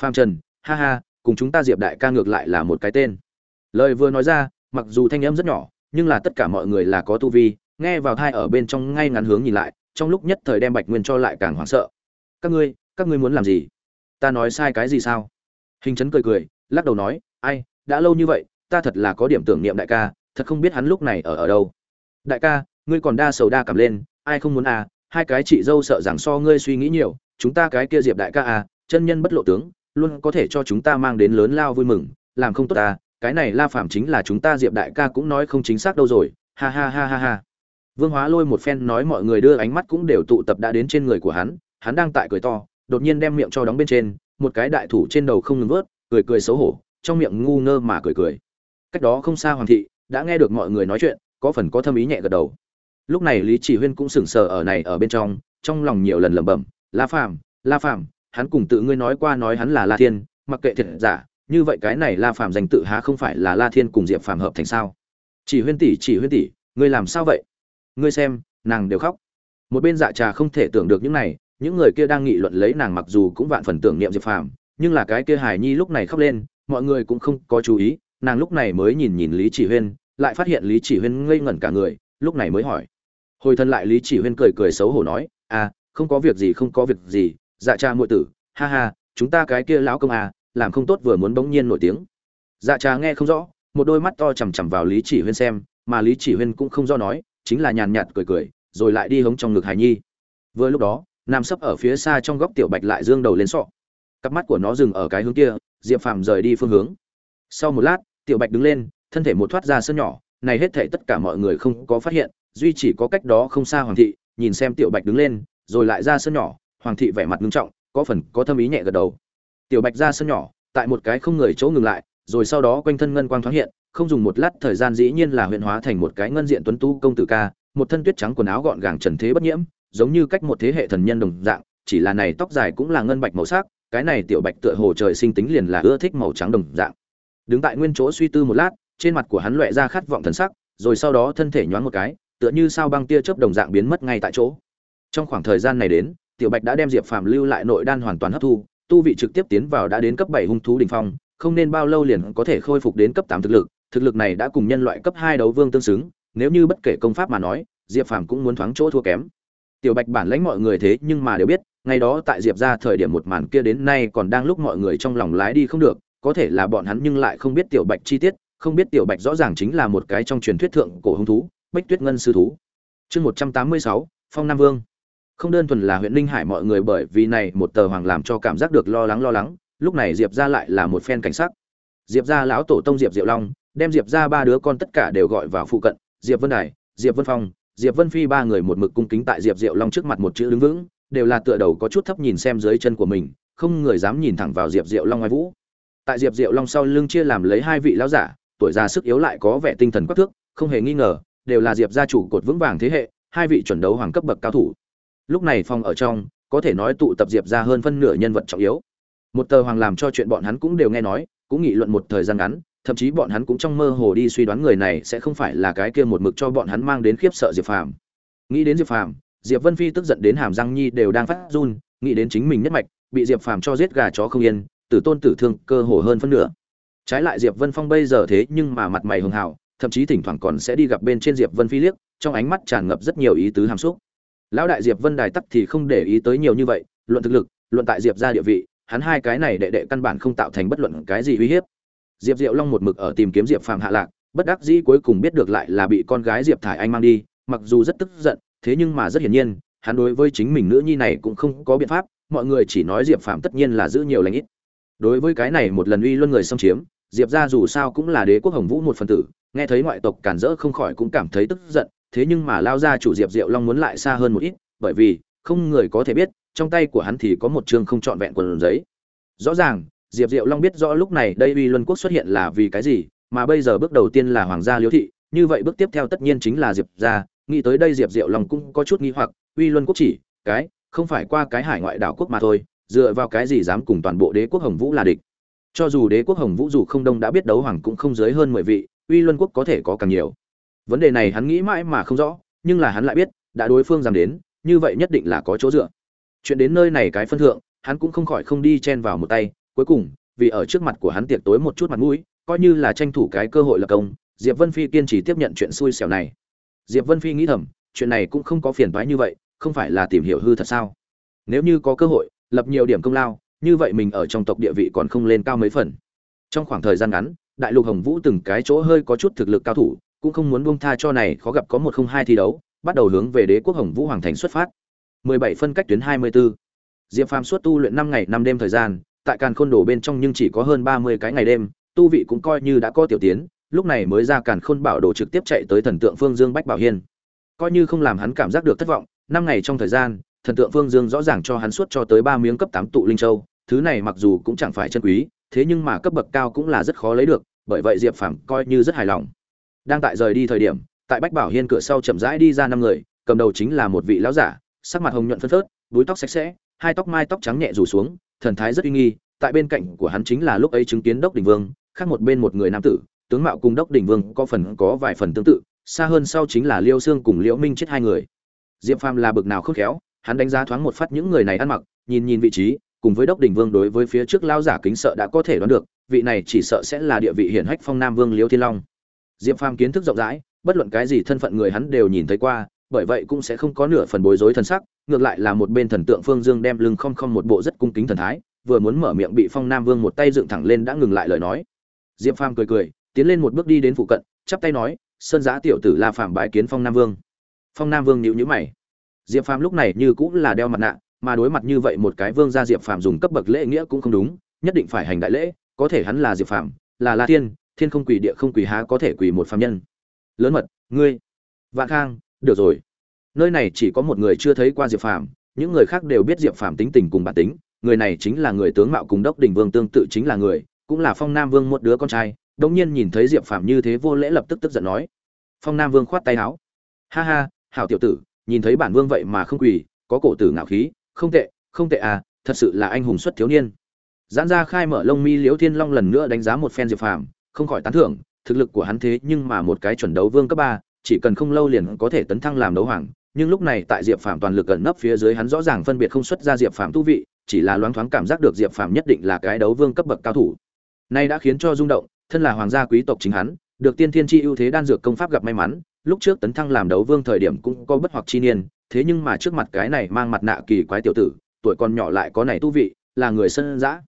phàm trần, ha ha, cùng chúng ta diệp đại ca ngược lại là một cái tên. Lời vừa nói ra, mặc dù thanh âm rất nhỏ, nhưng là tất cả mọi người là có tu vi, nghe vào thai ở bên trong ngay ngắn hướng nhìn lại, trong lúc nhất thời đem bạch nguyên cho lại càng hoảng sợ. Các ngươi các ngươi muốn làm gì? Ta nói sai cái gì sao? Hình chấn cười cười, lắc đầu nói, ai đã lâu như vậy, ta thật là có điểm tưởng niệm đại ca, thật không biết hắn lúc này ở ở đâu. Đại ca, ngươi còn đa sầu đa cảm lên, ai không muốn à hai cái chị dâu sợ rằng so ngươi suy nghĩ nhiều, chúng ta cái kia diệp đại ca à chân nhân bất lộ tướng, luôn có thể cho chúng ta mang đến lớn lao vui mừng, làm không tốt à cái này la phạm chính là chúng ta diệp đại ca cũng nói không chính xác đâu rồi, ha ha ha ha ha. Vương hóa lôi một phen nói mọi người đưa ánh mắt cũng đều tụ tập đã đến trên người của hắn hắn đang tại cười to, đột nhiên đem miệng cho đóng bên trên, một cái đại thủ trên đầu không ngừng vớt, cười cười xấu hổ trong miệng ngu ngơ mà cười cười. Cách đó không xa hoàng thị, đã nghe được mọi người nói chuyện, có phần có thâm ý nhẹ gật đầu. Lúc này lý chỉ huyên cũng sững sờ ở này ở bên trong trong lòng nhiều lần lẩm bẩm, la phàm la phàm, hắn cùng tự ngươi nói qua nói hắn là la thiên, mặc kệ thiệt giả, như vậy cái này la phàm danh tự há không phải là la thiên cùng diệp phàm hợp thành sao? Chỉ huyên tỷ, chỉ huyên tỷ, ngươi làm sao vậy? Ngươi xem, nàng đều khóc. Một bên dạ trà không thể tưởng được những này, những người kia đang nghị luận lấy nàng mặc dù cũng vạn phần tưởng niệm diệp phàm, nhưng là cái kia hải nhi lúc này khóc lên mọi người cũng không có chú ý, nàng lúc này mới nhìn nhìn lý chỉ huyên, lại phát hiện lý chỉ huyên ngây ngẩn cả người, lúc này mới hỏi. Hồi thân lại lý chỉ huyên cười cười xấu hổ nói à không có việc gì, không có việc gì dạ cha muội tử, ha ha, chúng ta cái kia lão công à làm không tốt vừa muốn bỗng nhiên nổi tiếng. Dạ cha nghe không rõ, một đôi mắt to chằm chằm vào lý chỉ huyên xem, mà lý chỉ huyên cũng không do nói, chính là nhàn nhạt cười cười, rồi lại đi hống trong ngực hải nhi. Vừa lúc đó, nam sấp ở phía xa trong góc tiểu bạch lại dương đầu lên sọ. Cặp mắt của nó dừng ở cái hướng kia diệp phàm rời đi phương hướng. Sau một lát, tiểu bạch đứng lên, thân thể một thoát ra sân nhỏ, này hết thể tất cả mọi người không có phát hiện, duy chỉ có cách đó không xa hoàng thị, nhìn xem tiểu bạch đứng lên, rồi lại ra sân nhỏ, hoàng thị vẻ mặt nghiêm trọng, có phần có thâm ý nhẹ gật đầu. Tiểu bạch ra sân nhỏ, tại một cái không người chỗ ngừng lại, rồi sau đó quanh thân ngân quang thoáng hiện, không dùng một lát thời gian dĩ nhiên là huyện hóa thành một cái ngân diện tuấn tu công tử ca, một thân tuyết trắng quần áo gọn gàng trần thế bất nhiễm, giống như cách một thế hệ thần nhân đồng dạng, chỉ là này tóc dài cũng là ngân bạch màu sắc cái này tiểu bạch tựa hồ trời sinh tính liền là ưa thích màu trắng đồng dạng. Đứng tại nguyên chỗ suy tư một lát, trên mặt của hắn loẹ ra khát vọng thần sắc, rồi sau đó thân thể nhoáng một cái, tựa như sao băng tia chớp đồng dạng biến mất ngay tại chỗ. Trong khoảng thời gian này đến, tiểu bạch đã đem diệp phàm lưu lại nội đan hoàn toàn hấp thu, tu vị trực tiếp tiến vào đã đến cấp bảy hung thú đỉnh phong, không nên bao lâu liền có thể khôi phục đến cấp tám thực lực thực lực này đã cùng nhân loại cấp hai đấu vương tương xứng, nếu như bất kể công pháp mà nói, diệp phàm cũng muốn thoáng chỗ thua kém. Tiểu bạch bản lãnh mọi người thế nhưng mà đều biết ngày đó tại diệp ra thời điểm một màn kia đến nay còn đang lúc mọi người trong lòng lái đi không được, có thể là bọn hắn nhưng lại không biết tiểu bạch chi tiết, không biết tiểu bạch rõ ràng chính là một cái trong truyền thuyết thượng cổ hung thú bách tuyết ngân sư thú. Chương một trăm tám mươi sáu, phong nam vương. Không đơn thuần là huyện ninh hải mọi người bởi vì này một tờ hoàng làm cho cảm giác được lo lắng lo lắng, lúc này diệp ra lại là một phen cảnh sắc. Diệp ra lão tổ tông diệp diệu long, đem diệp ra ba đứa con tất cả đều gọi vào phụ cận, diệp vân đài, diệp vân phong, diệp vân phi ba người một mực cung kính tại diệp diệu long trước mặt một chữ đứng vững đều là tựa đầu có chút thấp nhìn xem dưới chân của mình, không người dám nhìn thẳng vào diệp diệu long ngoài vũ. Tại diệp diệu long sau lưng chia làm lấy hai vị lão giả, tuổi già sức yếu lại có vẻ tinh thần quắc thước, không hề nghi ngờ, đều là diệp gia chủ cột vững vàng thế hệ, hai vị chuẩn đấu hoàng cấp bậc cao thủ. Lúc này phòng ở trong, có thể nói tụ tập diệp ra hơn phân nửa nhân vật trọng yếu. Một tờ hoàng làm cho chuyện bọn hắn cũng đều nghe nói, cũng nghị luận một thời gian ngắn, thậm chí bọn hắn cũng trong mơ hồ đi suy đoán người này sẽ không phải là cái kia một mực cho bọn hắn mang đến khiếp sợ diệp phàm. Nghĩ đến diệp phàm diệp vân phi tức giận đến hàm răng nhi đều đang phát run, nghĩ đến chính mình nhất mạch, bị diệp phàm cho giết gà chó không yên, tử tôn tử thương cơ hồ hơn phân nửa. Trái lại diệp vân phong bây giờ thế nhưng mà mặt mày hường hào thậm chí thỉnh thoảng còn sẽ đi gặp bên trên diệp vân phi liếc, trong ánh mắt tràn ngập rất nhiều ý tứ hàm xúc. Lão đại diệp vân đài tắc thì không để ý tới nhiều như vậy, luận thực lực, luận tại diệp ra địa vị, hắn hai cái này đệ đệ căn bản không tạo thành bất luận cái gì uy hiếp. Diệp diệu long một mực ở tìm kiếm diệp phàm hạ lạc, bất đắc dĩ cuối cùng biết được lại là bị con gái diệp thải anh mang đi, mặc dù rất tức giận thế nhưng mà rất hiển nhiên, hắn đối với chính mình nữ nhi này cũng không có biện pháp, mọi người chỉ nói diệp phàm tất nhiên là giữ nhiều lãnh ít. Đối với cái này một lần uy luân người xâm chiếm, diệp ra dù sao cũng là đế quốc hồng vũ một phần tử, nghe thấy ngoại tộc cản rỡ không khỏi cũng cảm thấy tức giận, thế nhưng mà lao ra chủ diệp diệu long muốn lại xa hơn một ít, bởi vì, không người có thể biết, trong tay của hắn thì có một chương không trọn vẹn quần giấy. Rõ ràng, diệp diệu long biết rõ lúc này đây uy luân quốc xuất hiện là vì cái gì, mà bây giờ bước đầu tiên là hoàng gia liễu thị, như vậy bước tiếp theo tất nhiên chính là diệp gia nghĩ tới đây diệp diệu long cũng có chút nghi hoặc, uy luân quốc chỉ, cái, không phải qua cái hải ngoại đảo quốc mà thôi, dựa vào cái gì dám cùng toàn bộ đế quốc hồng vũ là địch. Cho dù đế quốc hồng vũ dù không đông đã biết đấu hoàng cũng không dưới hơn mười vị, uy luân quốc có thể có càng nhiều. Vấn đề này hắn nghĩ mãi mà không rõ, nhưng là hắn lại biết, đã đối phương dám đến, như vậy nhất định là có chỗ dựa. Chuyện đến nơi này cái phân thượng, hắn cũng không khỏi không đi chen vào một tay, cuối cùng, vì ở trước mặt của hắn tiệc tối một chút mặt mũi, coi như là tranh thủ cái cơ hội lập công, diệp vân phi kiên trì tiếp nhận chuyện xui xẻo này diệp vân phi nghĩ thầm, chuyện này cũng không có phiền toái như vậy, không phải là tìm hiểu hư thật sao? Nếu như có cơ hội, lập nhiều điểm công lao, như vậy mình ở trong tộc địa vị còn không lên cao mấy phần. Trong khoảng thời gian ngắn, đại lục hồng vũ từng cái chỗ hơi có chút thực lực cao thủ, cũng không muốn buông tha cho này khó gặp có một không hai thi đấu, bắt đầu hướng về đế quốc hồng vũ hoàng thành xuất phát. 17 phân cách tuyến 24. diệp phàm suốt tu luyện 5 ngày 5 đêm thời gian, tại càn khôn đổ bên trong nhưng chỉ có hơn 30 cái ngày đêm, tu vị cũng coi như đã có tiểu tiến lúc này mới ra càn khôn bảo đồ trực tiếp chạy tới thần tượng phương dương bách bảo hiên. Coi như không làm hắn cảm giác được thất vọng, năm ngày trong thời gian, thần tượng phương dương rõ ràng cho hắn suốt cho tới ba miếng cấp tám tụ linh châu, thứ này mặc dù cũng chẳng phải chân quý, thế nhưng mà cấp bậc cao cũng là rất khó lấy được, bởi vậy diệp phàm coi như rất hài lòng. Đang tại rời đi thời điểm, tại bách bảo hiên cửa sau chậm rãi đi ra năm người, cầm đầu chính là một vị lão giả, sắc mặt hồng nhuận phân phớt, búi tóc sạch sẽ, hai tóc mai tóc trắng nhẹ rủ xuống, thần thái rất uy nghi, tại bên cạnh của hắn chính là lúc ấy chứng kiến đốc đình vương, khác một bên một người nam tử tướng mạo cùng đốc đỉnh vương có phần có vài phần tương tự, xa hơn sau chính là liêu xương cùng liễu minh chết hai người. Diệp phàm là bực nào khôn khéo, hắn đánh giá thoáng một phát những người này ăn mặc, nhìn nhìn vị trí, cùng với đốc đỉnh vương đối với phía trước lao giả kính sợ đã có thể đoán được, vị này chỉ sợ sẽ là địa vị hiển hách phong nam vương liêu thiên long. Diệp phàm kiến thức rộng rãi, bất luận cái gì thân phận người hắn đều nhìn thấy qua, bởi vậy cũng sẽ không có nửa phần bối rối thần sắc, ngược lại là một bên thần tượng phương dương đem lưng không không một bộ rất cung kính thần thái, vừa muốn mở miệng bị phong nam vương một tay dựng thẳng lên đã ngừng lại lời nói. Diệp phàm cười cười tiến lên một bước đi đến phụ cận, chắp tay nói, sơn giã tiểu tử la phàm bái kiến phong nam vương. Phong nam vương nhịu nhữ mày. Diệp phàm lúc này như cũng là đeo mặt nạ, mà đối mặt như vậy một cái vương gia diệp phàm dùng cấp bậc lễ nghĩa cũng không đúng, nhất định phải hành đại lễ, có thể hắn là diệp phàm, là la thiên thiên không quỳ địa không quỳ há có thể quỳ một phàm nhân. Lớn mật, ngươi, vạn khang, được rồi. Nơi này chỉ có một người chưa thấy qua diệp phàm, những người khác đều biết diệp phàm tính tình cùng bản tính, người này chính là người tướng mạo cùng đốc đình vương tương tự chính là người, cũng là phong nam vương một đứa con trai đống nhiên nhìn thấy diệp phàm như thế vô lễ lập tức tức giận nói. Phong nam vương khoát tay áo. Ha ha, hảo tiểu tử, nhìn thấy bản vương vậy mà không quỳ, có cổ tử ngạo khí, không tệ không tệ à thật sự là anh hùng xuất thiếu niên. Giãn ra khai mở lông mi liễu thiên long lần nữa đánh giá một phen diệp phàm, không khỏi tán thưởng, thực lực của hắn thế nhưng mà một cái chuẩn đấu vương cấp ba, chỉ cần không lâu liền có thể tấn thăng làm đấu hoàng, nhưng lúc này tại diệp phàm toàn lực gần nấp phía dưới hắn rõ ràng phân biệt không xuất ra diệp phàm tu vị, chỉ là loáng thoáng cảm giác được diệp phàm nhất định là cái đấu vương cấp bậc cao thủ. Nay đã khiến cho rung động thân là hoàng gia quý tộc chính hắn, được tiên thiên chi ưu thế đan dược công pháp gặp may mắn, lúc trước tấn thăng làm đấu vương thời điểm cũng có bất hoặc chi niên, thế nhưng mà trước mặt cái này mang mặt nạ kỳ quái tiểu tử, tuổi còn nhỏ lại có này tu vị, là người sân dã.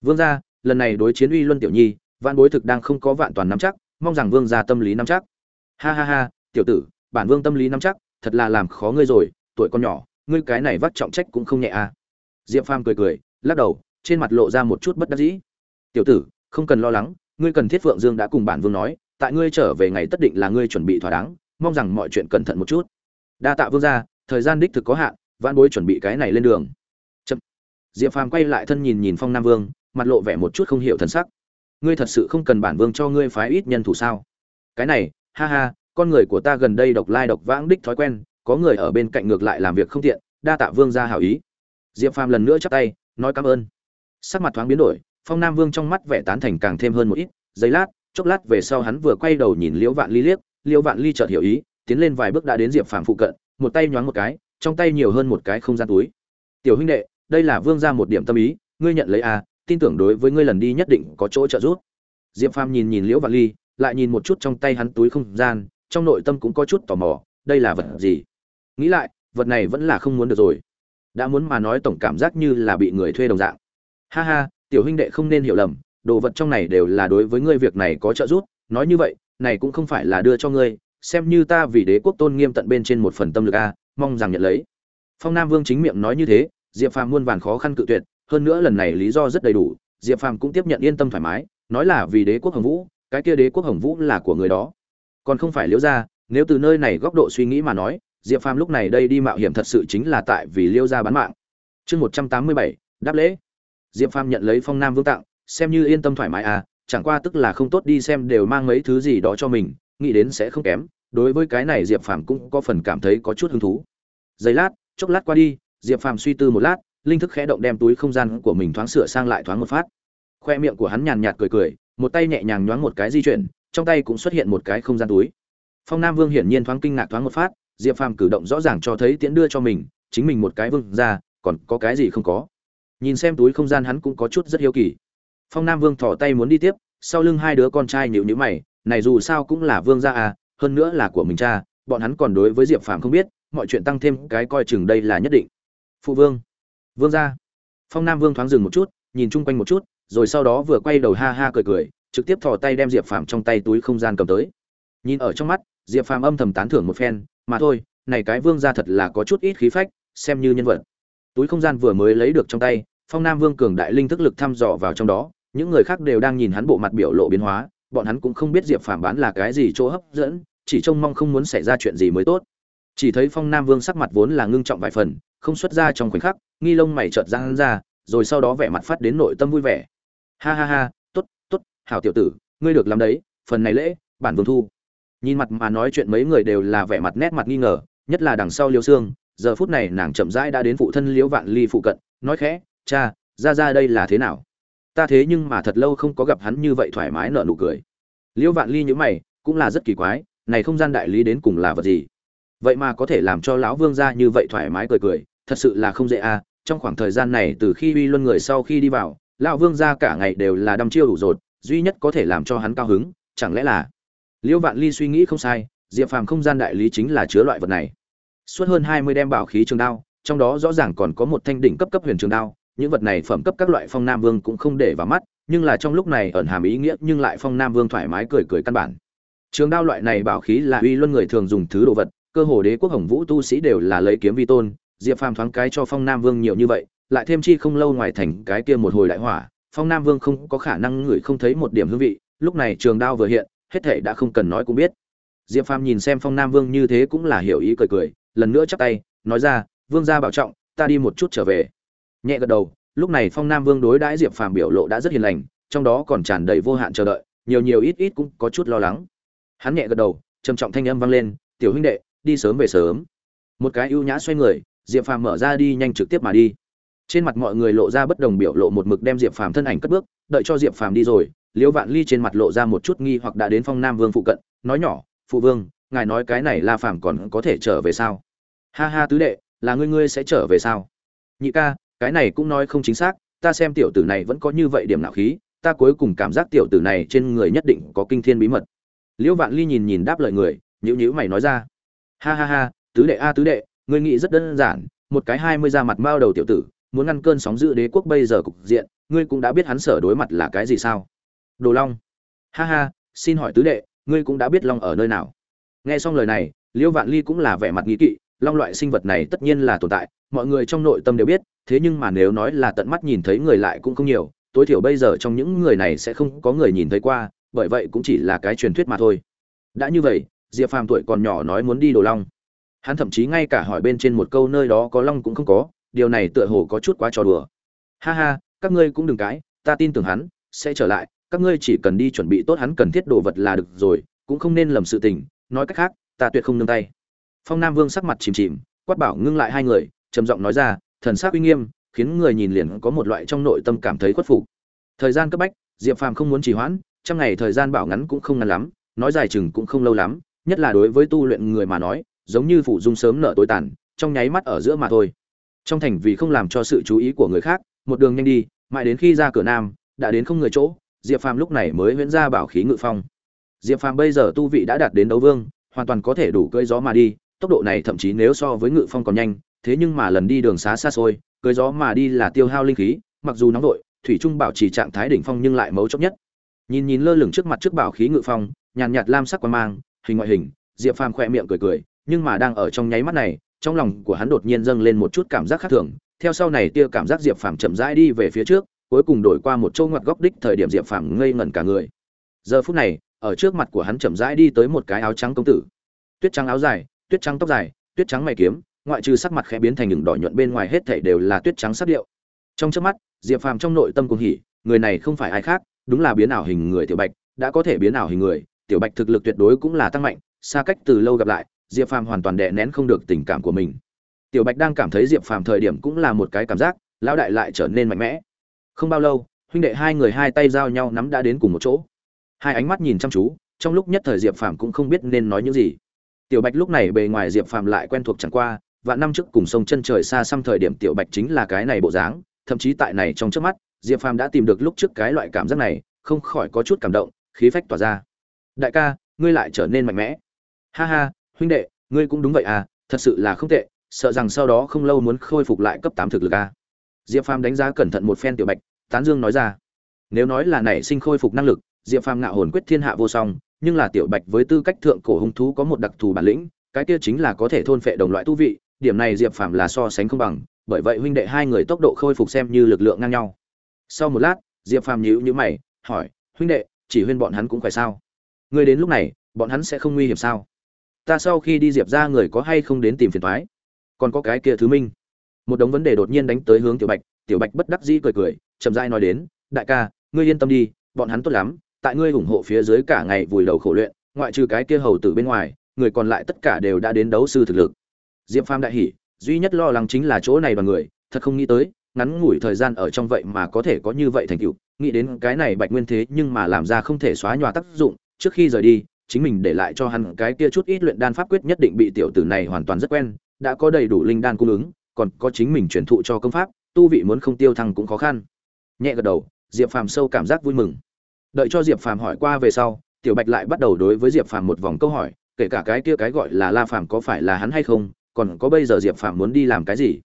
Vương gia, lần này đối chiến uy luân tiểu nhi, vạn bối thực đang không có vạn toàn nắm chắc, mong rằng vương gia tâm lý nắm chắc. Ha ha ha, tiểu tử, bản vương tâm lý nắm chắc, thật là làm khó ngươi rồi, tuổi con nhỏ, ngươi cái này vắt trọng trách cũng không nhẹ à. Diệp phàm cười cười, lắc đầu, trên mặt lộ ra một chút bất đắc dĩ. Tiểu tử, không cần lo lắng ngươi cần thiết phượng dương đã cùng bản vương nói, tại ngươi trở về ngày tất định là ngươi chuẩn bị thỏa đáng, mong rằng mọi chuyện cẩn thận một chút. Đa tạ vương gia, thời gian đích thực có hạn, vãn bối chuẩn bị cái này lên đường. Chậm. diệp phàm quay lại thân nhìn nhìn phong nam vương, mặt lộ vẻ một chút không hiểu thần sắc. Ngươi thật sự không cần bản vương cho ngươi phái ít nhân thủ sao? Cái này, ha ha, con người của ta gần đây độc lai độc vãng đích thói quen, có người ở bên cạnh ngược lại làm việc không tiện, đa tạ vương gia hảo ý. Diệp phàm lần nữa chắp tay, nói cảm ơn. Sắc mặt thoáng biến đổi phong nam vương trong mắt vẻ tán thành càng thêm hơn một ít, giây lát, chốc lát về sau hắn vừa quay đầu nhìn liễu vạn ly liếc, liễu vạn ly chợt hiểu ý, tiến lên vài bước đã đến diệp phàm phụ cận, một tay nhoáng một cái, trong tay nhiều hơn một cái không gian túi. Tiểu huynh đệ, đây là vương gia một điểm tâm ý, ngươi nhận lấy à tin tưởng đối với ngươi lần đi nhất định có chỗ trợ giúp. Diệp phàm nhìn nhìn liễu vạn ly, lại nhìn một chút trong tay hắn túi không gian, trong nội tâm cũng có chút tò mò, đây là vật gì? Nghĩ lại, vật này vẫn là không muốn được rồi. Đã muốn mà nói tổng cảm giác như là bị người thuê đồng dạng. Ha ha tiểu huynh đệ không nên hiểu lầm, đồ vật trong này đều là đối với ngươi việc này có trợ giúp, nói như vậy, này cũng không phải là đưa cho ngươi, xem như ta vì đế quốc tôn nghiêm tận bên trên một phần tâm lực a, mong rằng nhận lấy. Phong nam vương chính miệng nói như thế, diệp phàm muôn vàn khó khăn cự tuyệt, hơn nữa lần này lý do rất đầy đủ, diệp phàm cũng tiếp nhận yên tâm thoải mái, nói là vì đế quốc hồng vũ, cái kia đế quốc hồng vũ là của người đó. Còn không phải liễu gia, nếu từ nơi này góc độ suy nghĩ mà nói, diệp phàm lúc này đây đi mạo hiểm thật sự chính là tại vì liêu gia bán mạng. Chương một trăm tám mươi bảy, đáp lễ diệp phàm nhận lấy phong nam vương tặng, xem như yên tâm thoải mái à chẳng qua tức là không tốt đi xem đều mang mấy thứ gì đó cho mình, nghĩ đến sẽ không kém, đối với cái này diệp phàm cũng có phần cảm thấy có chút hứng thú. Giây lát, chốc lát qua đi, diệp phàm suy tư một lát, linh thức khẽ động đem túi không gian của mình thoáng sửa sang lại thoáng một phát. Khoe miệng của hắn nhàn nhạt cười cười, một tay nhẹ nhàng nhoáng một cái di chuyển, trong tay cũng xuất hiện một cái không gian túi. Phong nam vương hiển nhiên thoáng kinh ngạc thoáng một phát, diệp phàm cử động rõ ràng cho thấy tiễn đưa cho mình, chính mình một cái vương ra, còn có cái gì không có nhìn xem túi không gian hắn cũng có chút rất hiếu kỳ. Phong nam vương thỏ tay muốn đi tiếp, sau lưng hai đứa con trai nhịu nhữ mày, này dù sao cũng là vương gia à hơn nữa là của mình cha, bọn hắn còn đối với diệp phàm không biết, mọi chuyện tăng thêm cái coi chừng đây là nhất định. Phụ vương vương gia. Phong nam vương thoáng dừng một chút, nhìn chung quanh một chút, rồi sau đó vừa quay đầu ha ha cười cười, trực tiếp thò tay đem diệp phàm trong tay túi không gian cầm tới. Nhìn ở trong mắt, diệp phàm âm thầm tán thưởng một phen, mà thôi, này cái vương gia thật là có chút ít khí phách, xem như nhân vật túi không gian vừa mới lấy được trong tay, phong nam vương cường đại linh thức lực thăm dò vào trong đó, những người khác đều đang nhìn hắn bộ mặt biểu lộ biến hóa, bọn hắn cũng không biết diệp phàm bán là cái gì chỗ hấp dẫn, chỉ trông mong không muốn xảy ra chuyện gì mới tốt. Chỉ thấy phong nam vương sắc mặt vốn là ngưng trọng vài phần, không xuất ra trong khoảnh khắc, nghi lông mày trợt ra hắn ra, rồi sau đó vẻ mặt phát đến nội tâm vui vẻ. Ha ha ha, tốt tốt, hảo tiểu tử, ngươi được làm đấy, phần này lễ, bản vương thu. Nhìn mặt mà nói chuyện mấy người đều là vẻ mặt nét mặt nghi ngờ, nhất là đằng sau liêu xương giờ phút này nàng chậm rãi đã đến phụ thân liễu vạn ly phụ cận, nói khẽ, cha, ra ra đây là thế nào? Ta thế nhưng mà thật lâu không có gặp hắn như vậy thoải mái nở nụ cười. Liễu vạn ly nhữ mày, cũng là rất kỳ quái, này không gian đại lý đến cùng là vật gì? Vậy mà có thể làm cho lão vương gia như vậy thoải mái cười cười, thật sự là không dễ a trong khoảng thời gian này từ khi uy luân người sau khi đi vào, lão vương gia cả ngày đều là đăm chiêu đủ rột, duy nhất có thể làm cho hắn cao hứng, chẳng lẽ là? Liễu vạn ly suy nghĩ không sai, diệp phàm không gian đại lý chính là chứa loại vật này suốt hơn hai mươi đem bảo khí trường đao, trong đó rõ ràng còn có một thanh đỉnh cấp cấp huyền trường đao, những vật này phẩm cấp các loại phong nam vương cũng không để vào mắt, nhưng là trong lúc này ẩn hàm ý nghĩa, nhưng lại phong nam vương thoải mái cười cười căn bản. Trường đao loại này bảo khí là uy luân người thường dùng thứ đồ vật, cơ hồ đế quốc hồng vũ tu sĩ đều là lấy kiếm vi tôn, diệp phàm thoáng cái cho phong nam vương nhiều như vậy, lại thêm chi không lâu ngoài thành cái kia một hồi đại hỏa, phong nam vương không có khả năng ngửi không thấy một điểm hương vị, lúc này trường đao vừa hiện, hết thể đã không cần nói cũng biết. Diệp phàm nhìn xem phong nam vương như thế cũng là hiểu ý cười cười lần nữa chắp tay, nói ra, vương gia bảo trọng, ta đi một chút trở về. Nhẹ gật đầu, lúc này phong nam vương đối đãi diệp phàm biểu lộ đã rất hiền lành, trong đó còn tràn đầy vô hạn chờ đợi, nhiều nhiều ít ít cũng có chút lo lắng. Hắn nhẹ gật đầu, trầm trọng thanh âm vang lên, tiểu huynh đệ, đi sớm về sớm. Một cái ưu nhã xoay người, diệp phàm mở ra đi nhanh trực tiếp mà đi. Trên mặt mọi người lộ ra bất đồng biểu lộ một mực đem diệp phàm thân ảnh cất bước, đợi cho diệp phàm đi rồi, liễu vạn ly trên mặt lộ ra một chút nghi hoặc đã đến phong nam vương phụ cận, nói nhỏ, phụ vương ngài nói cái này la phàm còn có thể trở về sao? Ha ha tứ đệ, là ngươi ngươi sẽ trở về sao? Nhị ca, cái này cũng nói không chính xác, ta xem tiểu tử này vẫn có như vậy điểm nạo khí, ta cuối cùng cảm giác tiểu tử này trên người nhất định có kinh thiên bí mật. Liễu vạn ly nhìn nhìn đáp lời người nhữ nhữ mày nói ra. Ha ha ha, tứ đệ a tứ đệ, ngươi nghĩ rất đơn giản, một cái hai mươi ra mặt mao đầu tiểu tử, muốn ngăn cơn sóng giữ đế quốc bây giờ cục diện, ngươi cũng đã biết hắn sở đối mặt là cái gì sao? Đồ long. Ha ha, xin hỏi tứ đệ, ngươi cũng đã biết long ở nơi nào? Nghe xong lời này liễu vạn ly cũng là vẻ mặt nghĩ kỵ, long loại sinh vật này tất nhiên là tồn tại, mọi người trong nội tâm đều biết, thế nhưng mà nếu nói là tận mắt nhìn thấy người lại cũng không nhiều, tối thiểu bây giờ trong những người này sẽ không có người nhìn thấy qua, bởi vậy cũng chỉ là cái truyền thuyết mà thôi. Đã như vậy, diệp phàm tuổi còn nhỏ nói muốn đi đồ long. Hắn thậm chí ngay cả hỏi bên trên một câu nơi đó có long cũng không có, điều này tựa hồ có chút quá trò đùa. Ha ha, các ngươi cũng đừng cãi, ta tin tưởng hắn, sẽ trở lại, các ngươi chỉ cần đi chuẩn bị tốt hắn cần thiết đồ vật là được rồi, cũng không nên lầm sự tình nói cách khác, ta tuyệt không nương tay. Phong nam vương sắc mặt chìm chìm, quát bảo ngưng lại hai người, trầm giọng nói ra, thần sắc uy nghiêm, khiến người nhìn liền có một loại trong nội tâm cảm thấy khuất phục. Thời gian cấp bách, diệp phàm không muốn trì hoãn trăm ngày thời gian bảo ngắn cũng không ngắn lắm, nói dài chừng cũng không lâu lắm, nhất là đối với tu luyện người mà nói, giống như phủ dung sớm nợ tối tàn, trong nháy mắt ở giữa mà thôi. Trong thành vì không làm cho sự chú ý của người khác, một đường nhanh đi, mãi đến khi ra cửa nam, đã đến không người chỗ, diệp phàm lúc này mới huyễn ra bảo khí ngự phong diệp phàm bây giờ tu vị đã đạt đến đấu vương, hoàn toàn có thể đủ cưỡi gió mà đi, tốc độ này thậm chí nếu so với ngự phong còn nhanh, thế nhưng mà lần đi đường xá xa xôi, cưỡi gió mà đi là tiêu hao linh khí, mặc dù nóng vội, thủy trung bảo trì trạng thái đỉnh phong nhưng lại mấu chốc nhất. Nhìn nhìn lơ lửng trước mặt trước bảo khí ngự phong, nhàn nhạt lam sắc quan mang, hình ngoại hình, diệp phàm khỏe miệng cười cười, nhưng mà đang ở trong nháy mắt này, trong lòng của hắn đột nhiên dâng lên một chút cảm giác khác thường, theo sau này tia cảm giác diệp phàm chậm rãi đi về phía trước, cuối cùng đổi qua một chỗ ngoặt góc đích thời điểm diệp phàm ngây ngẩn cả người. Giờ phút này ở trước mặt của hắn chậm rãi đi tới một cái áo trắng công tử. Tuyết trắng áo dài, tuyết trắng tóc dài, tuyết trắng mày kiếm, ngoại trừ sắc mặt khẽ biến thành những đỏ nhuận bên ngoài hết thảy đều là tuyết trắng sắc điệu. Trong trước mắt, diệp phàm trong nội tâm cuồng hỉ, người này không phải ai khác, đúng là biến ảo hình người tiểu bạch, đã có thể biến ảo hình người, tiểu bạch thực lực tuyệt đối cũng là tăng mạnh, xa cách từ lâu gặp lại, diệp phàm hoàn toàn đè nén không được tình cảm của mình. Tiểu bạch đang cảm thấy diệp phàm thời điểm cũng là một cái cảm giác, lão đại lại trở nên mạnh mẽ. Không bao lâu, huynh đệ hai người hai tay giao nhau nắm đã đến cùng một chỗ hai ánh mắt nhìn chăm chú, trong lúc nhất thời diệp phàm cũng không biết nên nói những gì. Tiểu bạch lúc này bề ngoài diệp phàm lại quen thuộc chẳng qua và năm trước cùng sông chân trời xa xăm thời điểm tiểu bạch chính là cái này bộ dáng, thậm chí tại này trong trước mắt, diệp phàm đã tìm được lúc trước cái loại cảm giác này, không khỏi có chút cảm động, khí phách tỏa ra. Đại ca, ngươi lại trở nên mạnh mẽ. Ha ha, huynh đệ, ngươi cũng đúng vậy à thật sự là không tệ, sợ rằng sau đó không lâu muốn khôi phục lại cấp tám thực lực à. diệp phàm đánh giá cẩn thận một phen tiểu bạch, tán dương nói ra. Nếu nói là nảy sinh khôi phục năng lực diệp phàm ngạo hồn quyết thiên hạ vô song, nhưng là tiểu bạch với tư cách thượng cổ hung thú có một đặc thù bản lĩnh, cái kia chính là có thể thôn phệ đồng loại tu vị, điểm này diệp phàm là so sánh không bằng, bởi vậy huynh đệ hai người tốc độ khôi phục xem như lực lượng ngang nhau. Sau một lát, diệp phàm nhíu nhíu mày, hỏi, huynh đệ, chỉ huyên bọn hắn cũng phải sao? Ngươi đến lúc này, bọn hắn sẽ không nguy hiểm sao? Ta sau khi đi diệp ra người có hay không đến tìm phiền thoái còn có cái kia thứ minh. Một đống vấn đề đột nhiên đánh tới hướng tiểu bạch tiểu bạch bất đắc dĩ cười cười, chậm rãi nói đến, đại ca, ngươi yên tâm đi, bọn hắn tốt lắm tại ngươi ủng hộ phía dưới cả ngày vùi đầu khổ luyện, ngoại trừ cái kia hầu tử bên ngoài, người còn lại tất cả đều đã đến đấu sư thực lực. Diệp phàm đại hỉ, duy nhất lo lắng chính là chỗ này đoàn người, thật không nghĩ tới, ngắn ngủi thời gian ở trong vậy mà có thể có như vậy thành tựu. Nghĩ đến cái này bạch nguyên thế nhưng mà làm ra không thể xóa nhòa tác dụng, trước khi rời đi, chính mình để lại cho hắn cái kia chút ít luyện đan pháp quyết nhất định bị tiểu tử này hoàn toàn rất quen, đã có đầy đủ linh đan cung ứng, còn có chính mình truyền thụ cho công pháp, tu vị muốn không tiêu thăng cũng khó khăn. Nhẹ gật đầu, diệp phàm sâu cảm giác vui mừng đợi cho diệp phàm hỏi qua về sau, tiểu bạch lại bắt đầu đối với diệp phàm một vòng câu hỏi, kể cả cái kia cái gọi là la phàm có phải là hắn hay không, còn có bây giờ diệp phàm muốn đi làm cái gì?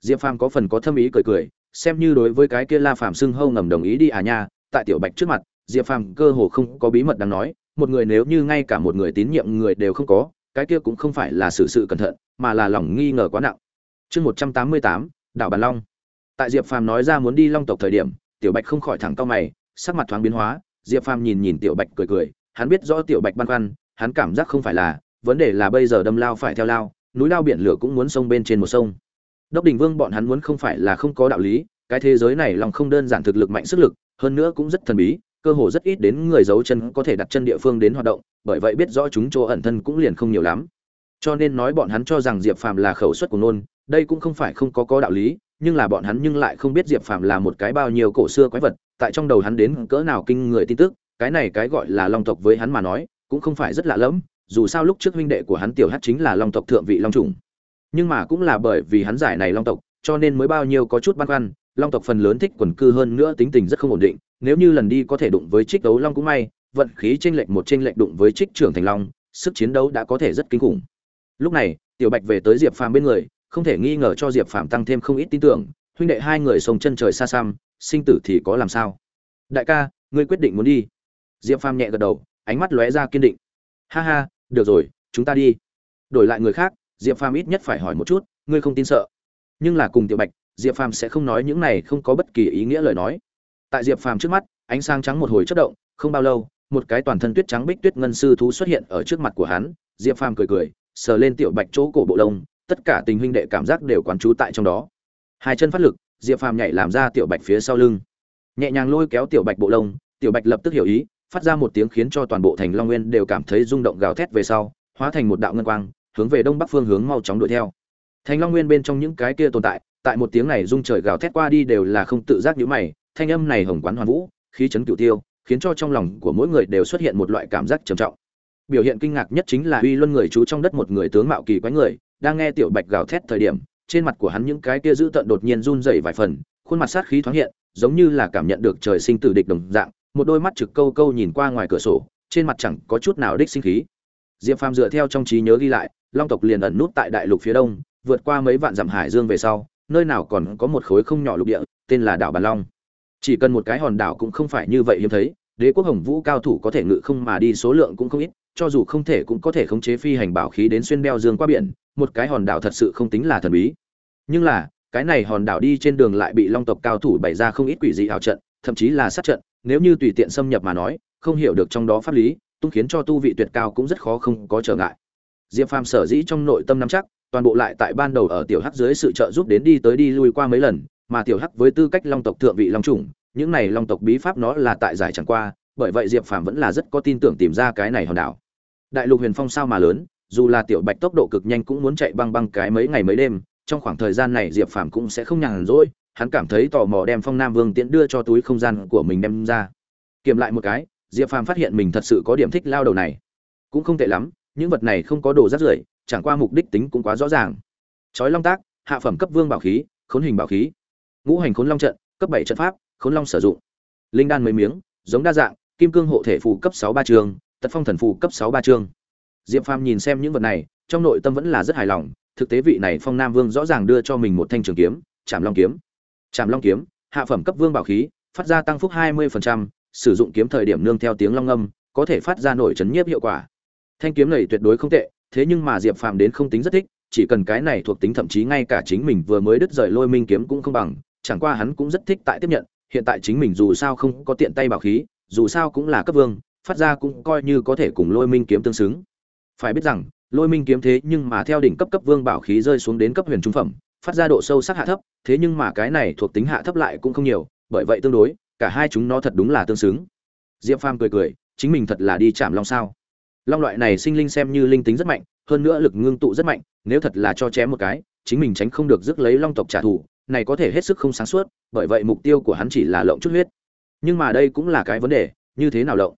Diệp phàm có phần có thâm ý cười cười, xem như đối với cái kia la phàm xưng hâu ngầm đồng ý đi à nha, tại tiểu bạch trước mặt, diệp phàm cơ hồ không có bí mật đáng nói, một người nếu như ngay cả một người tín nhiệm người đều không có, cái kia cũng không phải là sự sự cẩn thận, mà là lòng nghi ngờ quá nặng. Chương một trăm tám mươi tám, đảo bàn long. Tại diệp phàm nói ra muốn đi long tộc thời điểm, tiểu bạch không khỏi thẳng cao mày, sắc mặt thoáng biến hóa diệp phàm nhìn nhìn tiểu bạch cười cười, hắn biết rõ tiểu bạch băn khoăn, hắn cảm giác không phải là, vấn đề là bây giờ đâm lao phải theo lao, núi lao biển lửa cũng muốn sông bên trên một sông. Đốc đình vương bọn hắn muốn không phải là không có đạo lý, cái thế giới này lòng không đơn giản thực lực mạnh sức lực, hơn nữa cũng rất thần bí, cơ hồ rất ít đến người giấu chân có thể đặt chân địa phương đến hoạt động, bởi vậy biết rõ chúng chỗ ẩn thân cũng liền không nhiều lắm. Cho nên nói bọn hắn cho rằng diệp phàm là khẩu suất của nôn, đây cũng không phải không có có đạo lý, nhưng là bọn hắn nhưng lại không biết diệp phàm là một cái bao nhiêu cổ xưa quái vật tại trong đầu hắn đến cỡ nào kinh người tin tức, cái này cái gọi là long tộc với hắn mà nói, cũng không phải rất lạ lẫm, dù sao lúc trước huynh đệ của hắn tiểu hát chính là long tộc thượng vị long trùng nhưng mà cũng là bởi vì hắn giải này long tộc, cho nên mới bao nhiêu có chút băn khoăn, long tộc phần lớn thích quần cư hơn nữa tính tình rất không ổn định, nếu như lần đi có thể đụng với trích đấu long cũng may, vận khí tranh lệch một tranh lệch đụng với trích trưởng thành long, sức chiến đấu đã có thể rất kinh khủng. Lúc này, tiểu bạch về tới diệp phàm bên người, không thể nghi ngờ cho diệp phàm tăng thêm không ít tin tưởng huynh đệ hai người sống chân trời xa xăm, sinh tử thì có làm sao? Đại ca, ngươi quyết định muốn đi. Diệp phàm nhẹ gật đầu, ánh mắt lóe ra kiên định. Ha ha, được rồi, chúng ta đi. Đổi lại người khác, diệp phàm ít nhất phải hỏi một chút, ngươi không tin sợ. Nhưng là cùng tiểu bạch, diệp phàm sẽ không nói những này không có bất kỳ ý nghĩa lời nói. Tại diệp phàm trước mắt, ánh sáng trắng một hồi chất động, không bao lâu, một cái toàn thân tuyết trắng bích tuyết ngân sư thú xuất hiện ở trước mặt của hắn. Diệp phàm cười cười, sờ lên tiểu bạch chỗ cổ bộ lông, tất cả tình huynh đệ cảm giác đều quán trú tại trong đó hai chân phát lực, diệp phàm nhảy làm ra tiểu bạch phía sau lưng. Nhẹ nhàng lôi kéo tiểu bạch bộ lông, tiểu bạch lập tức hiểu ý, phát ra một tiếng khiến cho toàn bộ thành long nguyên đều cảm thấy rung động gào thét về sau, hóa thành một đạo ngân quang, hướng về đông bắc phương hướng mau chóng đuổi theo. Thành long nguyên bên trong những cái kia tồn tại tại một tiếng này rung trời gào thét qua đi đều là không tự giác nhíu mày, thanh âm này hồng quán hoàn vũ, khí chấn cửu tiêu, khiến cho trong lòng của mỗi người đều xuất hiện một loại cảm giác trầm trọng. Biểu hiện kinh ngạc nhất chính là uy luân người chú trong đất một người tướng mạo kỳ quái người, đang nghe tiểu bạch gào thét thời điểm trên mặt của hắn những cái kia dữ tợn đột nhiên run rẩy vài phần, khuôn mặt sát khí thoáng hiện, giống như là cảm nhận được trời sinh tử địch đồng dạng, một đôi mắt trực câu câu nhìn qua ngoài cửa sổ, trên mặt chẳng có chút nào đích sinh khí. Diệp phàm dựa theo trong trí nhớ ghi lại, long tộc liền ẩn nút tại đại lục phía đông, vượt qua mấy vạn dặm hải dương về sau, nơi nào còn có một khối không nhỏ lục địa, tên là đảo bàn long. Chỉ cần một cái hòn đảo cũng không phải như vậy hiếm thấy, đế quốc hồng vũ cao thủ có thể ngự không mà đi số lượng cũng không ít, cho dù không thể cũng có thể khống chế phi hành bảo khí đến xuyên đeo dương qua biển, một cái hòn đảo thật sự không tính là thần bí nhưng là, cái này hòn đảo đi trên đường lại bị long tộc cao thủ bày ra không ít quỷ dị ảo trận, thậm chí là sát trận, nếu như tùy tiện xâm nhập mà nói, không hiểu được trong đó pháp lý, tung khiến cho tu vị tuyệt cao cũng rất khó không có trở ngại. Diệp phàm sở dĩ trong nội tâm nắm chắc, toàn bộ lại tại ban đầu ở tiểu hắc dưới sự trợ giúp đến đi tới đi lui qua mấy lần, mà tiểu hắc với tư cách long tộc thượng vị long trùng những này long tộc bí pháp nó là tại giải chẳng qua, bởi vậy diệp phàm vẫn là rất có tin tưởng tìm ra cái này hòn đảo. Đại lục huyền phong sao mà lớn, dù là tiểu bạch tốc độ cực nhanh cũng muốn chạy băng băng cái mấy ngày mấy đêm trong khoảng thời gian này diệp phàm cũng sẽ không nhàn rỗi, hắn cảm thấy tò mò đem phong nam vương tiễn đưa cho túi không gian của mình đem ra. Kiểm lại một cái, diệp phàm phát hiện mình thật sự có điểm thích lao đầu này. Cũng không tệ lắm, những vật này không có đồ rác rưởi, chẳng qua mục đích tính cũng quá rõ ràng. Chói long tác, hạ phẩm cấp vương bảo khí, khốn hình bảo khí. Ngũ hành khốn long trận, cấp bảy trận pháp, khốn long sử dụng. Linh đan mấy miếng, giống đa dạng, kim cương hộ thể phù cấp sáu ba trường, tật phong thần phù cấp sáu ba trường diệp phàm nhìn xem những vật này trong nội tâm vẫn là rất hài lòng thực tế vị này phong nam vương rõ ràng đưa cho mình một thanh trường kiếm chạm long kiếm. Chạm long kiếm hạ phẩm cấp vương bảo khí phát ra tăng phúc 20%, sử dụng kiếm thời điểm nương theo tiếng long âm có thể phát ra nổi chấn nhiếp hiệu quả. Thanh kiếm này tuyệt đối không tệ thế nhưng mà diệp phàm đến không tính rất thích chỉ cần cái này thuộc tính thậm chí ngay cả chính mình vừa mới đứt rời lôi minh kiếm cũng không bằng chẳng qua hắn cũng rất thích tại tiếp nhận hiện tại chính mình dù sao không có tiện tay bảo khí dù sao cũng là cấp vương phát ra cũng coi như có thể cùng lôi minh kiếm tương xứng phải biết rằng, lôi minh kiếm thế nhưng mà theo đỉnh cấp cấp vương bảo khí rơi xuống đến cấp huyền trung phẩm, phát ra độ sâu sắc hạ thấp, thế nhưng mà cái này thuộc tính hạ thấp lại cũng không nhiều, bởi vậy tương đối, cả hai chúng nó thật đúng là tương xứng. Diệp phàm cười cười, chính mình thật là đi chạm long sao. Long loại này sinh linh xem như linh tính rất mạnh, hơn nữa lực ngưng tụ rất mạnh, nếu thật là cho chém một cái, chính mình tránh không được rước lấy long tộc trả thù, này có thể hết sức không sáng suốt, bởi vậy mục tiêu của hắn chỉ là lộng chút huyết. Nhưng mà đây cũng là cái vấn đề, như thế nào lộng?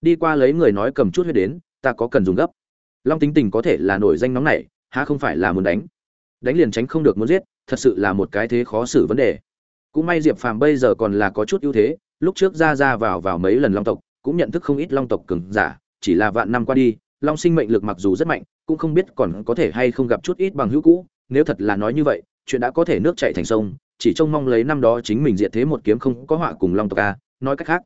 Đi qua lấy người nói cầm chút huyết đến, ta có cần dùng gấp? Long tính tình có thể là nổi danh nóng này há không phải là muốn đánh? Đánh liền tránh không được muốn giết, thật sự là một cái thế khó xử vấn đề. Cũng may diệp phàm bây giờ còn là có chút ưu thế, lúc trước ra ra vào vào mấy lần long tộc, cũng nhận thức không ít long tộc cường giả, chỉ là vạn năm qua đi, long sinh mệnh lực mặc dù rất mạnh, cũng không biết còn có thể hay không gặp chút ít bằng hữu cũ, nếu thật là nói như vậy, chuyện đã có thể nước chảy thành sông, chỉ trông mong lấy năm đó chính mình diệt thế một kiếm không có họa cùng long tộc a, nói cách khác,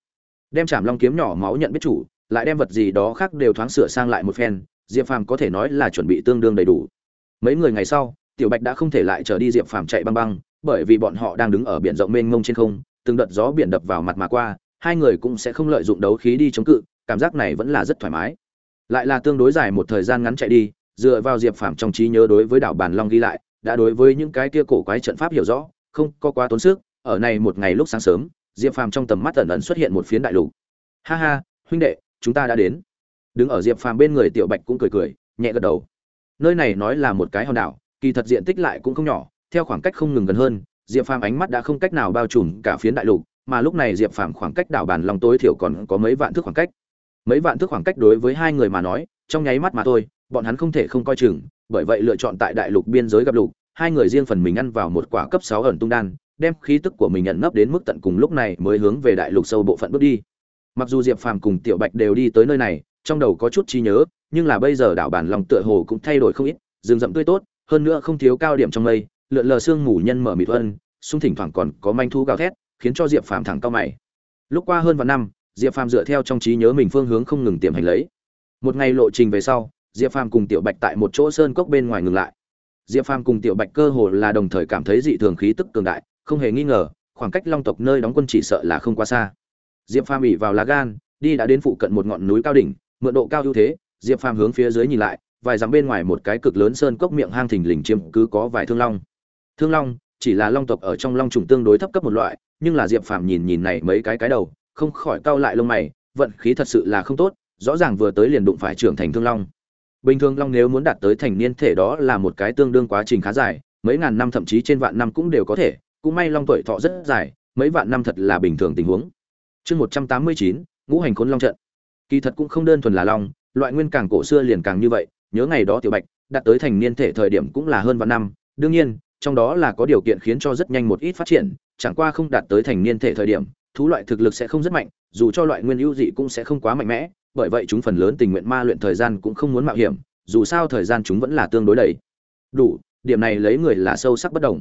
đem chạm long kiếm nhỏ máu nhận biết chủ, lại đem vật gì đó khác đều thoáng sửa sang lại một phen diệp phàm có thể nói là chuẩn bị tương đương đầy đủ. Mấy người ngày sau, tiểu bạch đã không thể lại trở đi diệp phàm chạy băng băng, bởi vì bọn họ đang đứng ở biển rộng mênh mông trên không, từng đợt gió biển đập vào mặt mà qua, hai người cũng sẽ không lợi dụng đấu khí đi chống cự, cảm giác này vẫn là rất thoải mái. Lại là tương đối dài một thời gian ngắn chạy đi, dựa vào diệp phàm trong trí nhớ đối với đảo bàn long ghi lại, đã đối với những cái kia cổ quái trận pháp hiểu rõ, không có quá tốn sức, ở này một ngày lúc sáng sớm, diệp phàm trong tầm mắt ẩn ẩn xuất hiện một phiến đại lục. Ha ha, huynh đệ, chúng ta đã đến đứng ở diệp phàm bên người tiểu bạch cũng cười cười, nhẹ gật đầu. Nơi này nói là một cái hòn đảo, kỳ thật diện tích lại cũng không nhỏ, theo khoảng cách không ngừng gần hơn, diệp phàm ánh mắt đã không cách nào bao trùm cả phiến đại lục, mà lúc này diệp phàm khoảng cách đảo bàn lòng tối thiểu còn có mấy vạn thước khoảng cách. Mấy vạn thước khoảng cách đối với hai người mà nói, trong nháy mắt mà thôi, bọn hắn không thể không coi chừng, bởi vậy lựa chọn tại đại lục biên giới gặp lục, hai người riêng phần mình ăn vào một quả cấp sáu ẩn tung đan, đem khí tức của mình nhận nấp đến mức tận cùng lúc này mới hướng về đại lục sâu bộ phận bước đi. Mặc dù diệp phàm cùng tiểu bạch đều đi tới nơi này trong đầu có chút trí nhớ nhưng là bây giờ đảo bản lòng tựa hồ cũng thay đổi không ít rừng rậm tươi tốt hơn nữa không thiếu cao điểm trong mây lượn lờ sương mù nhân mở mịt hơn, xung thỉnh thoảng còn có manh thu gào thét khiến cho diệp phàm thẳng cao mày. Lúc qua hơn vài năm diệp phàm dựa theo trong trí nhớ mình phương hướng không ngừng tiềm hành lấy. Một ngày lộ trình về sau diệp phàm cùng tiểu bạch tại một chỗ sơn cốc bên ngoài ngừng lại. Diệp phàm cùng tiểu bạch cơ hồ là đồng thời cảm thấy dị thường khí tức cường đại không hề nghi ngờ khoảng cách long tộc nơi đóng quân chỉ sợ là không quá xa. Diệp phàm ỉ vào lá gan đi đã đến phụ cận một ngọn núi cao đỉnh mượn độ cao ưu thế, diệp phàm hướng phía dưới nhìn lại, vài dặm bên ngoài một cái cực lớn sơn cốc miệng hang thình lình chiếm cứ có vài thương long. Thương long chỉ là long tộc ở trong long trùng tương đối thấp cấp một loại, nhưng là diệp phàm nhìn nhìn này mấy cái cái đầu, không khỏi cau lại lông mày, vận khí thật sự là không tốt, rõ ràng vừa tới liền đụng phải trưởng thành thương long. Bình thường long nếu muốn đạt tới thành niên thể đó là một cái tương đương quá trình khá dài, mấy ngàn năm thậm chí trên vạn năm cũng đều có thể, cũng may long tuổi thọ rất dài, mấy vạn năm thật là bình thường tình huống. Chương một trăm tám mươi chín, ngũ hành khốn long trận kỳ thật cũng không đơn thuần là long, loại nguyên càng cổ xưa liền càng như vậy, nhớ ngày đó tiểu bạch, đạt tới thành niên thể thời điểm cũng là hơn vạn năm. Đương nhiên, trong đó là có điều kiện khiến cho rất nhanh một ít phát triển, chẳng qua không đạt tới thành niên thể thời điểm, thú loại thực lực sẽ không rất mạnh, dù cho loại nguyên ưu dị cũng sẽ không quá mạnh mẽ, bởi vậy chúng phần lớn tình nguyện ma luyện thời gian cũng không muốn mạo hiểm, dù sao thời gian chúng vẫn là tương đối đầy. Đủ, điểm này lấy người là sâu sắc bất đồng.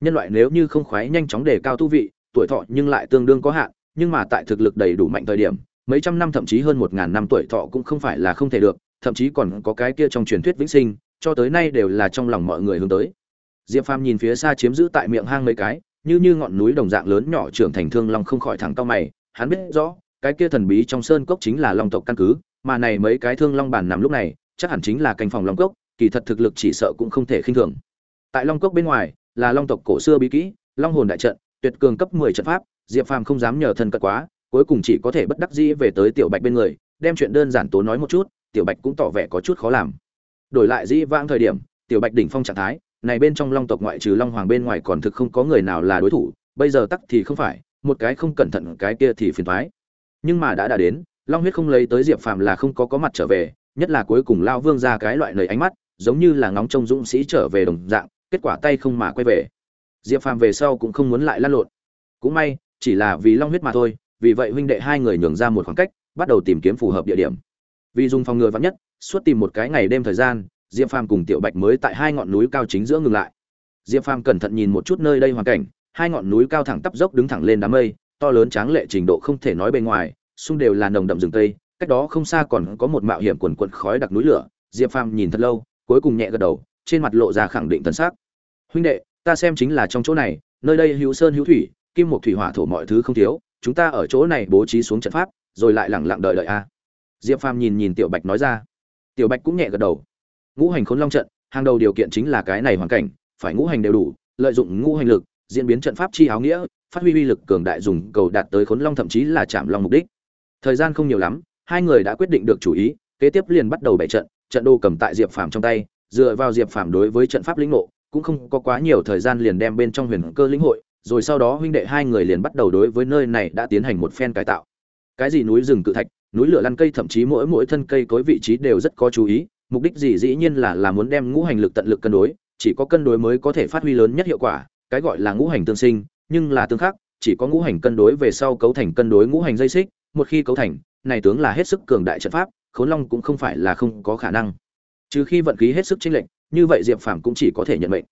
Nhân loại nếu như không khoái nhanh chóng đề cao tu vị, tuổi thọ nhưng lại tương đương có hạn, nhưng mà tại thực lực đầy đủ mạnh thời điểm mấy trăm năm thậm chí hơn một ngàn năm tuổi thọ cũng không phải là không thể được, thậm chí còn có cái kia trong truyền thuyết vĩnh sinh, cho tới nay đều là trong lòng mọi người hướng tới. Diệp phàm nhìn phía xa chiếm giữ tại miệng hang mấy cái, như như ngọn núi đồng dạng lớn nhỏ trưởng thành thương long không khỏi thẳng cao mày, hắn biết rõ, cái kia thần bí trong sơn cốc chính là long tộc căn cứ, mà này mấy cái thương long bản nằm lúc này, chắc hẳn chính là canh phòng long cốc, kỳ thật thực lực chỉ sợ cũng không thể khinh thường. Tại long cốc bên ngoài, là long tộc cổ xưa bí kỹ, long hồn đại trận, tuyệt cường cấp mười trận pháp, diệp phàm không dám nhờ thân cận quá cuối cùng chỉ có thể bất đắc dĩ về tới tiểu bạch bên người, đem chuyện đơn giản tố nói một chút, tiểu bạch cũng tỏ vẻ có chút khó làm. Đổi lại dĩ vãng thời điểm, tiểu bạch đỉnh phong trạng thái, này bên trong long tộc ngoại trừ long hoàng bên ngoài còn thực không có người nào là đối thủ, bây giờ tắc thì không phải, một cái không cẩn thận cái kia thì phiền thoái nhưng mà đã đã đến, long huyết không lấy tới diệp phàm là không có có mặt trở về, nhất là cuối cùng lao vương ra cái loại lời ánh mắt, giống như là ngóng trông dũng sĩ trở về đồng dạng, kết quả tay không mà quay về. Diệp phàm về sau cũng không muốn lại lăn lộn. Cũng may, chỉ là vì long huyết mà thôi vì vậy huynh đệ hai người nhường ra một khoảng cách, bắt đầu tìm kiếm phù hợp địa điểm. Vì dùng phòng ngừa vắng nhất, suốt tìm một cái ngày đêm thời gian, diệp phàm cùng tiểu bạch mới tại hai ngọn núi cao chính giữa ngừng lại. Diệp phàm cẩn thận nhìn một chút nơi đây hoàn cảnh, hai ngọn núi cao thẳng tắp dốc đứng thẳng lên đám mây, to lớn tráng lệ trình độ không thể nói bên ngoài, xung đều là nồng đậm rừng tây, cách đó không xa còn có một mạo hiểm quần quần khói đặc núi lửa. Diệp phàm nhìn thật lâu, cuối cùng nhẹ gật đầu, trên mặt lộ ra khẳng định thần sắc. Huynh đệ, ta xem chính là trong chỗ này, nơi đây hữu sơn hữu thủy, kim một thủy hỏa thổ mọi thứ không thiếu chúng ta ở chỗ này bố trí xuống trận pháp, rồi lại lẳng lặng đợi đợi a. Diệp phàm nhìn nhìn tiểu bạch nói ra. Tiểu bạch cũng nhẹ gật đầu. Ngũ hành khốn long trận, hàng đầu điều kiện chính là cái này hoàn cảnh, phải ngũ hành đều đủ, lợi dụng ngũ hành lực, diễn biến trận pháp chi áo nghĩa, phát huy uy lực cường đại dùng cầu đạt tới khốn long thậm chí là chạm long mục đích. Thời gian không nhiều lắm, hai người đã quyết định được chủ ý, kế tiếp liền bắt đầu bảy trận trận đồ cầm tại diệp phàm trong tay, dựa vào diệp phàm đối với trận pháp lĩnh ngộ, cũng không có quá nhiều thời gian liền đem bên trong huyền cơ lĩnh hội rồi sau đó huynh đệ hai người liền bắt đầu đối với nơi này đã tiến hành một phen cải tạo. Cái gì núi rừng cự thạch, núi lửa lăn cây, thậm chí mỗi mỗi thân cây cối vị trí đều rất có chú ý, mục đích gì dĩ nhiên là là muốn đem ngũ hành lực tận lực cân đối, chỉ có cân đối mới có thể phát huy lớn nhất hiệu quả, cái gọi là ngũ hành tương sinh, nhưng là tương khắc, chỉ có ngũ hành cân đối về sau cấu thành cân đối ngũ hành dây xích, một khi cấu thành, này tướng là hết sức cường đại trận pháp, khốn long cũng không phải là không có khả năng. Trừ khi vận khí hết sức chênh lệch, như vậy diệp phàm cũng chỉ có thể nhận mệnh.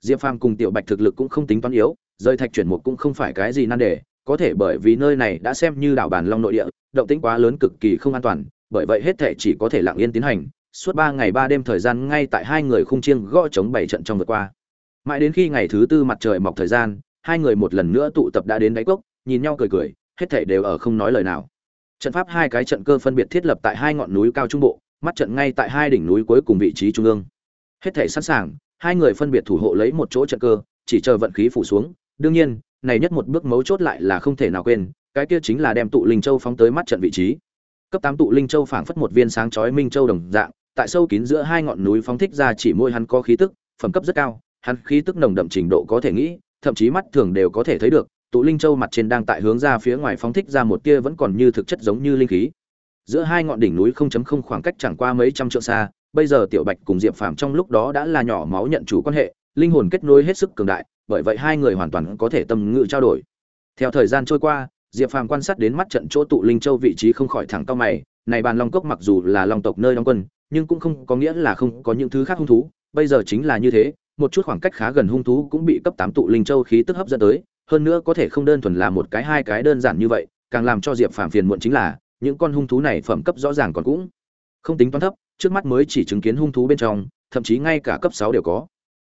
Diệp phàm cùng tiểu bạch thực lực cũng không tính toán yếu rơi thạch chuyển mục cũng không phải cái gì nan đề, có thể bởi vì nơi này đã xem như đảo bản long nội địa, động tĩnh quá lớn cực kỳ không an toàn, bởi vậy hết thể chỉ có thể lặng yên tiến hành, suốt ba ngày ba đêm thời gian ngay tại hai người khung chiêng gõ chống bảy trận trong vượt qua. Mãi đến khi ngày thứ tư mặt trời mọc thời gian, hai người một lần nữa tụ tập đã đến đáy cốc, nhìn nhau cười cười, hết thể đều ở không nói lời nào. Trận pháp hai cái trận cơ phân biệt thiết lập tại hai ngọn núi cao trung bộ, mắt trận ngay tại hai đỉnh núi cuối cùng vị trí trung ương. Hết thể sẵn sàng, hai người phân biệt thủ hộ lấy một chỗ trận cơ, chỉ chờ vận khí phủ xuống đương nhiên, này nhất một bước mấu chốt lại là không thể nào quên, cái kia chính là đem tụ linh châu phóng tới mắt trận vị trí. Cấp tám tụ linh châu phảng phất một viên sáng chói minh châu đồng dạng, tại sâu kín giữa hai ngọn núi phóng thích ra chỉ môi hắn có khí tức, phẩm cấp rất cao, hắn khí tức nồng đậm trình độ có thể nghĩ, thậm chí mắt thường đều có thể thấy được, tụ linh châu mặt trên đang tại hướng ra phía ngoài phóng thích ra một tia vẫn còn như thực chất giống như linh khí. Giữa hai ngọn đỉnh núi 0.0 khoảng cách chẳng qua mấy trăm trượng xa, bây giờ tiểu bạch cùng diệp phàm trong lúc đó đã là nhỏ máu nhận chủ quan hệ linh hồn kết nối hết sức cường đại, bởi vậy hai người hoàn toàn có thể tâm ngự trao đổi. Theo thời gian trôi qua, diệp phàm quan sát đến mắt trận chỗ tụ linh châu vị trí không khỏi thẳng cao mày, này bàn long cốc mặc dù là long tộc nơi đóng quân, nhưng cũng không có nghĩa là không có những thứ khác hung thú, bây giờ chính là như thế, một chút khoảng cách khá gần hung thú cũng bị cấp tám tụ linh châu khí tức hấp dẫn tới, hơn nữa có thể không đơn thuần là một cái hai cái đơn giản như vậy, càng làm cho diệp phàm phiền muộn chính là, những con hung thú này phẩm cấp rõ ràng còn cũng không tính toán thấp, trước mắt mới chỉ chứng kiến hung thú bên trong, thậm chí ngay cả cấp sáu đều có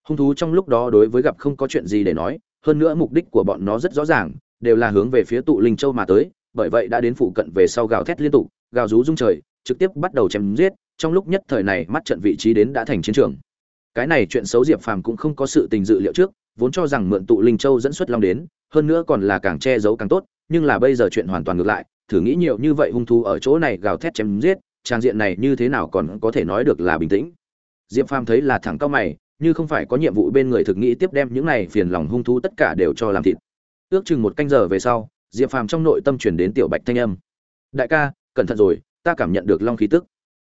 hung thú trong lúc đó đối với gặp không có chuyện gì để nói, hơn nữa mục đích của bọn nó rất rõ ràng, đều là hướng về phía tụ linh châu mà tới, bởi vậy đã đến phụ cận về sau gào thét liên tục, gào rú rung trời, trực tiếp bắt đầu chém giết, trong lúc nhất thời này mắt trận vị trí đến đã thành chiến trường. Cái này chuyện xấu diệp phàm cũng không có sự tình dự liệu trước, vốn cho rằng mượn tụ linh châu dẫn xuất long đến, hơn nữa còn là càng che giấu càng tốt, nhưng là bây giờ chuyện hoàn toàn ngược lại, thử nghĩ nhiều như vậy hung thú ở chỗ này gào thét chém giết, trang diện này như thế nào còn có thể nói được là bình tĩnh. Diệp phàm thấy là thẳng cao mày như không phải có nhiệm vụ bên người thực nghĩ tiếp đem những này phiền lòng hung thú tất cả đều cho làm thịt. Ước chừng một canh giờ về sau, diệp phàm trong nội tâm truyền đến tiểu bạch thanh âm. Đại ca, cẩn thận rồi, ta cảm nhận được long khí tức.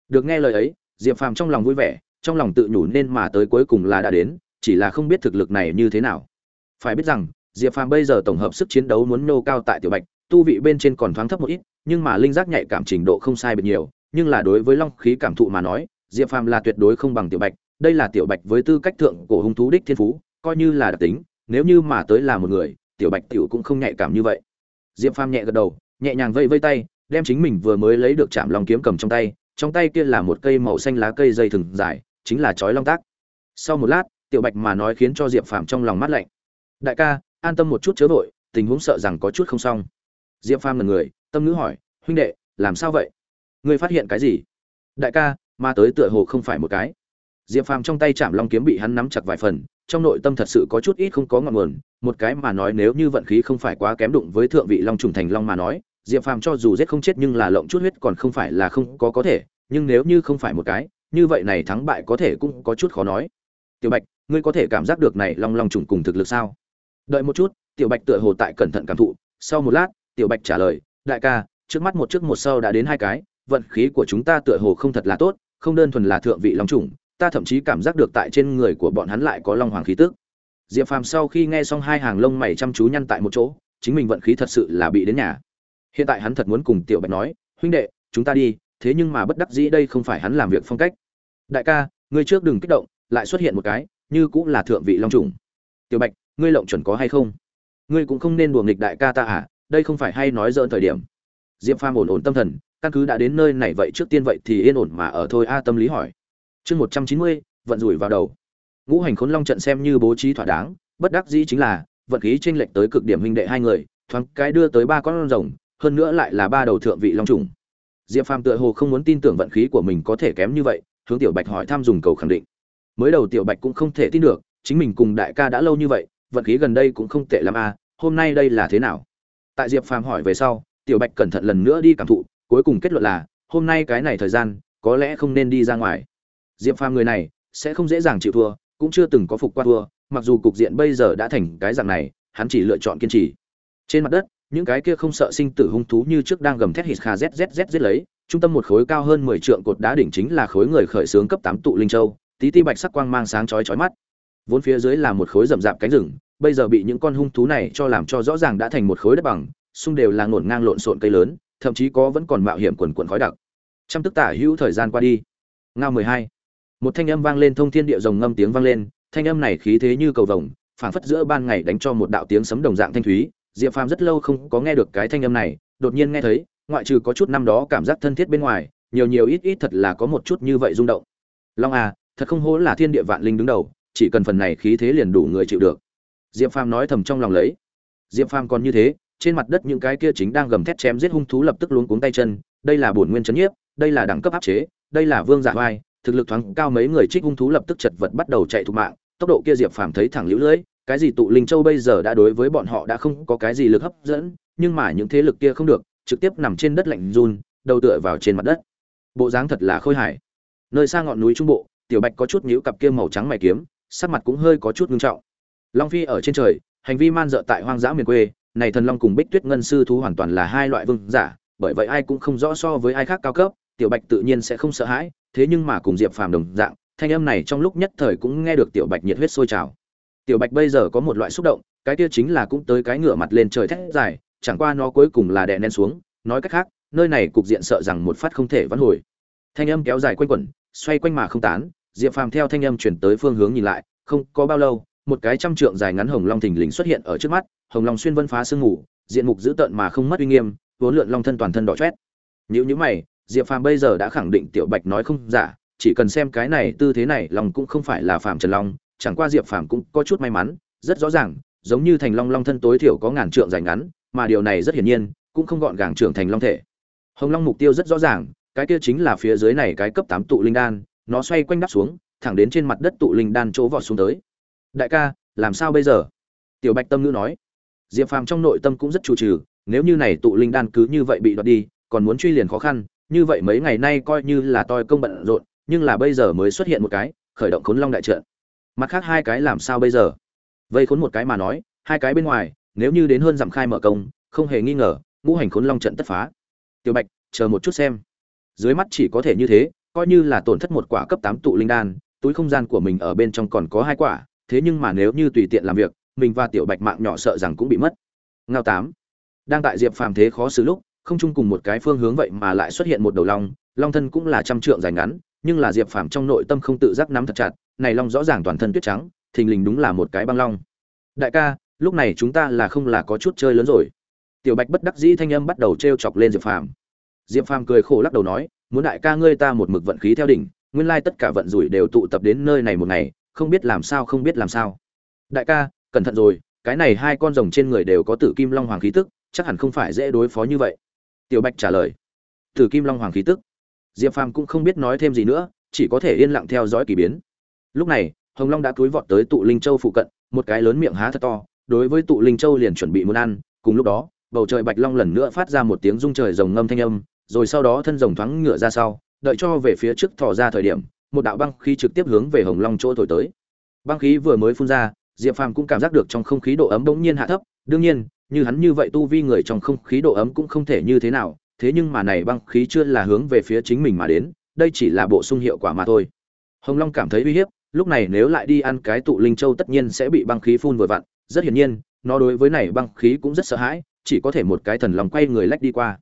Được nghe lời ấy, diệp phàm trong lòng vui vẻ, trong lòng tự nhủ nên mà tới cuối cùng là đã đến, chỉ là không biết thực lực này như thế nào. Phải biết rằng, diệp phàm bây giờ tổng hợp sức chiến đấu muốn nô cao tại tiểu bạch, tu vị bên trên còn thoáng thấp một ít, nhưng mà linh giác nhạy cảm trình độ không sai biệt nhiều, nhưng là đối với long khí cảm thụ mà nói, diệp phàm là tuyệt đối không bằng tiểu bạch đây là tiểu bạch với tư cách thượng cổ hung thú đích thiên phú, coi như là đặc tính, nếu như mà tới là một người, tiểu bạch tiểu cũng không nhạy cảm như vậy. Diệp phàm nhẹ gật đầu, nhẹ nhàng vây vây tay, đem chính mình vừa mới lấy được chạm long kiếm cầm trong tay trong tay kia là một cây màu xanh lá cây dây thừng dài, chính là chói long tác. Sau một lát, tiểu bạch mà nói khiến cho diệp phàm trong lòng mát lạnh. Đại ca, an tâm một chút chớ vội, tình huống sợ rằng có chút không xong. Diệp phàm là người, tâm ngữ hỏi, huynh đệ, làm sao vậy? Ngươi phát hiện cái gì? Đại ca, mà tới tựa hồ không phải một cái diệp phàm trong tay chạm long kiếm bị hắn nắm chặt vài phần, trong nội tâm thật sự có chút ít không có ngọn nguồn, một cái mà nói nếu như vận khí không phải quá kém đụng với thượng vị long trùng thành long mà nói, diệp phàm cho dù giết không chết nhưng là lộng chút huyết còn không phải là không có có thể, nhưng nếu như không phải một cái, như vậy này thắng bại có thể cũng có chút khó nói. Tiểu bạch, ngươi có thể cảm giác được này long long trùng cùng thực lực sao? Đợi một chút, tiểu bạch tựa hồ tại cẩn thận cảm thụ, sau một lát, tiểu bạch trả lời, đại ca, trước mắt một trước một sau đã đến hai cái, vận khí của chúng ta tựa hồ không thật là tốt, không đơn thuần là thượng vị long trùng ta thậm chí cảm giác được tại trên người của bọn hắn lại có long hoàng khí tức. Diệp phàm sau khi nghe xong hai hàng lông mày chăm chú nhăn tại một chỗ, chính mình vận khí thật sự là bị đến nhà. Hiện tại hắn thật muốn cùng tiểu bạch nói, huynh đệ, chúng ta đi, thế nhưng mà bất đắc dĩ đây không phải hắn làm việc phong cách. Đại ca, ngươi trước đừng kích động, lại xuất hiện một cái, như cũng là thượng vị long trùng tiểu bạch, ngươi lộng chuẩn có hay không? Ngươi cũng không nên đùa nghịch đại ca ta à đây không phải hay nói giỡn thời điểm. Diệp phàm ổn ổn tâm thần, căn cứ đã đến nơi này vậy trước tiên vậy thì yên ổn mà ở thôi, a tâm lý hỏi chương một trăm chín mươi, vận rủi vào đầu. Ngũ hành khốn long trận xem như bố trí thỏa đáng, bất đắc dĩ chính là, vận khí chênh lệch tới cực điểm huynh đệ hai người, thoáng cái đưa tới ba con rồng, hơn nữa lại là ba đầu thượng vị long trùng. Diệp phàm tựa hồ không muốn tin tưởng vận khí của mình có thể kém như vậy, hướng tiểu bạch hỏi thăm dùng cầu khẳng định. Mới đầu tiểu bạch cũng không thể tin được, chính mình cùng đại ca đã lâu như vậy, vận khí gần đây cũng không tệ lắm à hôm nay đây là thế nào? Tại diệp phàm hỏi về sau, tiểu bạch cẩn thận lần nữa đi cảm thụ, cuối cùng kết luận là, hôm nay cái này thời gian, có lẽ không nên đi ra ngoài diệp phàm người này sẽ không dễ dàng chịu thua, cũng chưa từng có phục qua thua, mặc dù cục diện bây giờ đã thành cái dạng này, hắn chỉ lựa chọn kiên trì. Trên mặt đất, những cái kia không sợ sinh tử hung thú như trước đang gầm thét hít kha zzz giết lấy, trung tâm một khối cao hơn mười trượng cột đá đỉnh chính là khối người khởi xướng cấp tám tụ linh châu, tí ti bạch sắc quang mang sáng chói chói mắt. Vốn phía dưới là một khối rậm rạp cánh rừng, bây giờ bị những con hung thú này cho làm cho rõ ràng đã thành một khối đất bằng, xung đều là ngổn ngang lộn xộn cây lớn, thậm chí có vẫn còn mạo hiểm quần quần khói đặc. Trăm tức tả hữu thời gian qua đi. Ngao mười hai một thanh âm vang lên thông thiên địa rồng ngâm tiếng vang lên, thanh âm này khí thế như cầu vồng, phảng phất giữa ban ngày đánh cho một đạo tiếng sấm đồng dạng thanh thúy. Diệp phàm rất lâu không có nghe được cái thanh âm này, đột nhiên nghe thấy, ngoại trừ có chút năm đó cảm giác thân thiết bên ngoài, nhiều nhiều ít ít thật là có một chút như vậy rung động. Long à thật không hố là thiên địa vạn linh đứng đầu, chỉ cần phần này khí thế liền đủ người chịu được. Diệp phàm nói thầm trong lòng lấy. Diệp phàm còn như thế, trên mặt đất những cái kia chính đang gầm thét chém giết hung thú lập tức luống cuống tay chân, đây là bổn nguyên chấn nhiếp, đây là đẳng cấp áp chế, đây là vương giả vai thực lực thoáng cao mấy người trích hung thú lập tức chật vật bắt đầu chạy thục mạng, tốc độ kia diệp phàm thấy thẳng lũ lưỡi cái gì tụ linh châu bây giờ đã đối với bọn họ đã không có cái gì lực hấp dẫn, nhưng mà những thế lực kia không được, trực tiếp nằm trên đất lạnh run, đầu tựa vào trên mặt đất. Bộ dáng thật là khôi hài. Nơi xa ngọn núi trung bộ, tiểu bạch có chút nhíu cặp kia màu trắng mày kiếm, sắc mặt cũng hơi có chút ngưng trọng. Long phi ở trên trời, hành vi man dợ tại hoang dã miền quê, này thần long cùng bích tuyết ngân sư thú hoàn toàn là hai loại vương giả, bởi vậy ai cũng không rõ so với ai khác cao cấp, tiểu bạch tự nhiên sẽ không sợ hãi thế nhưng mà cùng diệp phàm đồng dạng, thanh âm này trong lúc nhất thời cũng nghe được tiểu bạch nhiệt huyết sôi trào. Tiểu bạch bây giờ có một loại xúc động, cái kia chính là cũng tới cái ngựa mặt lên trời thét dài, chẳng qua nó cuối cùng là đè nén xuống, nói cách khác, nơi này cục diện sợ rằng một phát không thể vãn hồi. Thanh âm kéo dài quanh quẩn, xoay quanh mà không tán, diệp phàm theo thanh âm chuyển tới phương hướng nhìn lại, không có bao lâu, một cái trăm trượng dài ngắn hồng long thình lình xuất hiện ở trước mắt, hồng long xuyên vân phá sương ngủ diện mục dữ tợn mà không mất uy nghiêm, vốn lượn long thân toàn thân đỏ chét nếu như mày diệp phàm bây giờ đã khẳng định tiểu bạch nói không giả, chỉ cần xem cái này tư thế này lòng cũng không phải là phàm trần long, chẳng qua diệp phàm cũng có chút may mắn, rất rõ ràng, giống như thành long long thân tối thiểu có ngàn trượng dài ngắn, mà điều này rất hiển nhiên, cũng không gọn gàng trưởng thành long thể. Hồng long mục tiêu rất rõ ràng, cái kia chính là phía dưới này cái cấp tám tụ linh đan, nó xoay quanh đắp xuống, thẳng đến trên mặt đất tụ linh đan chỗ vọt xuống tới. Đại ca, làm sao bây giờ? Tiểu bạch tâm ngữ nói. Diệp phàm trong nội tâm cũng rất chủ trừ, nếu như này tụ linh đan cứ như vậy bị đoạt đi, còn muốn truy liền khó khăn như vậy mấy ngày nay coi như là toi công bận rộn, nhưng là bây giờ mới xuất hiện một cái, khởi động khốn long đại trận. Mặt khác hai cái làm sao bây giờ? Vây khốn một cái mà nói, hai cái bên ngoài, nếu như đến hơn dặm khai mở công, không hề nghi ngờ, ngũ hành khốn long trận tất phá. Tiểu bạch, chờ một chút xem. Dưới mắt chỉ có thể như thế, coi như là tổn thất một quả cấp tám tụ linh đan, túi không gian của mình ở bên trong còn có hai quả, thế nhưng mà nếu như tùy tiện làm việc, mình và tiểu bạch mạng nhỏ sợ rằng cũng bị mất. Ngao tám, đang tại diệp phàm thế khó xử lúc không chung cùng một cái phương hướng vậy mà lại xuất hiện một đầu long long thân cũng là trăm trượng dài ngắn, nhưng là diệp phàm trong nội tâm không tự giác nắm thật chặt, này long rõ ràng toàn thân tuyết trắng, thình lình đúng là một cái băng long. Đại ca, lúc này chúng ta là không là có chút chơi lớn rồi? Tiểu bạch bất đắc dĩ thanh âm bắt đầu trêu chọc lên diệp phàm. Diệp phàm cười khổ lắc đầu nói, muốn đại ca ngươi ta một mực vận khí theo đỉnh, nguyên lai tất cả vận rủi đều tụ tập đến nơi này một ngày, không biết làm sao không biết làm sao. Đại ca, cẩn thận rồi, cái này hai con rồng trên người đều có tử kim long hoàng khí tức, chắc hẳn không phải dễ đối phó như vậy tiểu bạch trả lời. Từ kim long hoàng khí tức. Diệp phàm cũng không biết nói thêm gì nữa, chỉ có thể yên lặng theo dõi kỳ biến. Lúc này, hồng long đã cúi vọt tới tụ linh châu phụ cận, một cái lớn miệng há thật to, đối với tụ linh châu liền chuẩn bị muốn ăn. Cùng lúc đó, bầu trời bạch long lần nữa phát ra một tiếng rung trời rồng ngâm thanh âm, rồi sau đó thân rồng thoáng ngựa ra sau, đợi cho về phía trước thò ra thời điểm, một đạo băng khí trực tiếp hướng về hồng long chỗ thổi tới. Băng khí vừa mới phun ra, diệp phàm cũng cảm giác được trong không khí độ ấm bỗng nhiên hạ thấp. Đương nhiên như hắn như vậy tu vi người trong không khí độ ấm cũng không thể như thế nào, thế nhưng mà này băng khí chưa là hướng về phía chính mình mà đến, đây chỉ là bộ sung hiệu quả mà thôi. Hồng long cảm thấy uy hiếp, lúc này nếu lại đi ăn cái tụ linh châu tất nhiên sẽ bị băng khí phun vừa vặn, rất hiển nhiên, nó đối với này băng khí cũng rất sợ hãi, chỉ có thể một cái thần lòng quay người lách đi qua.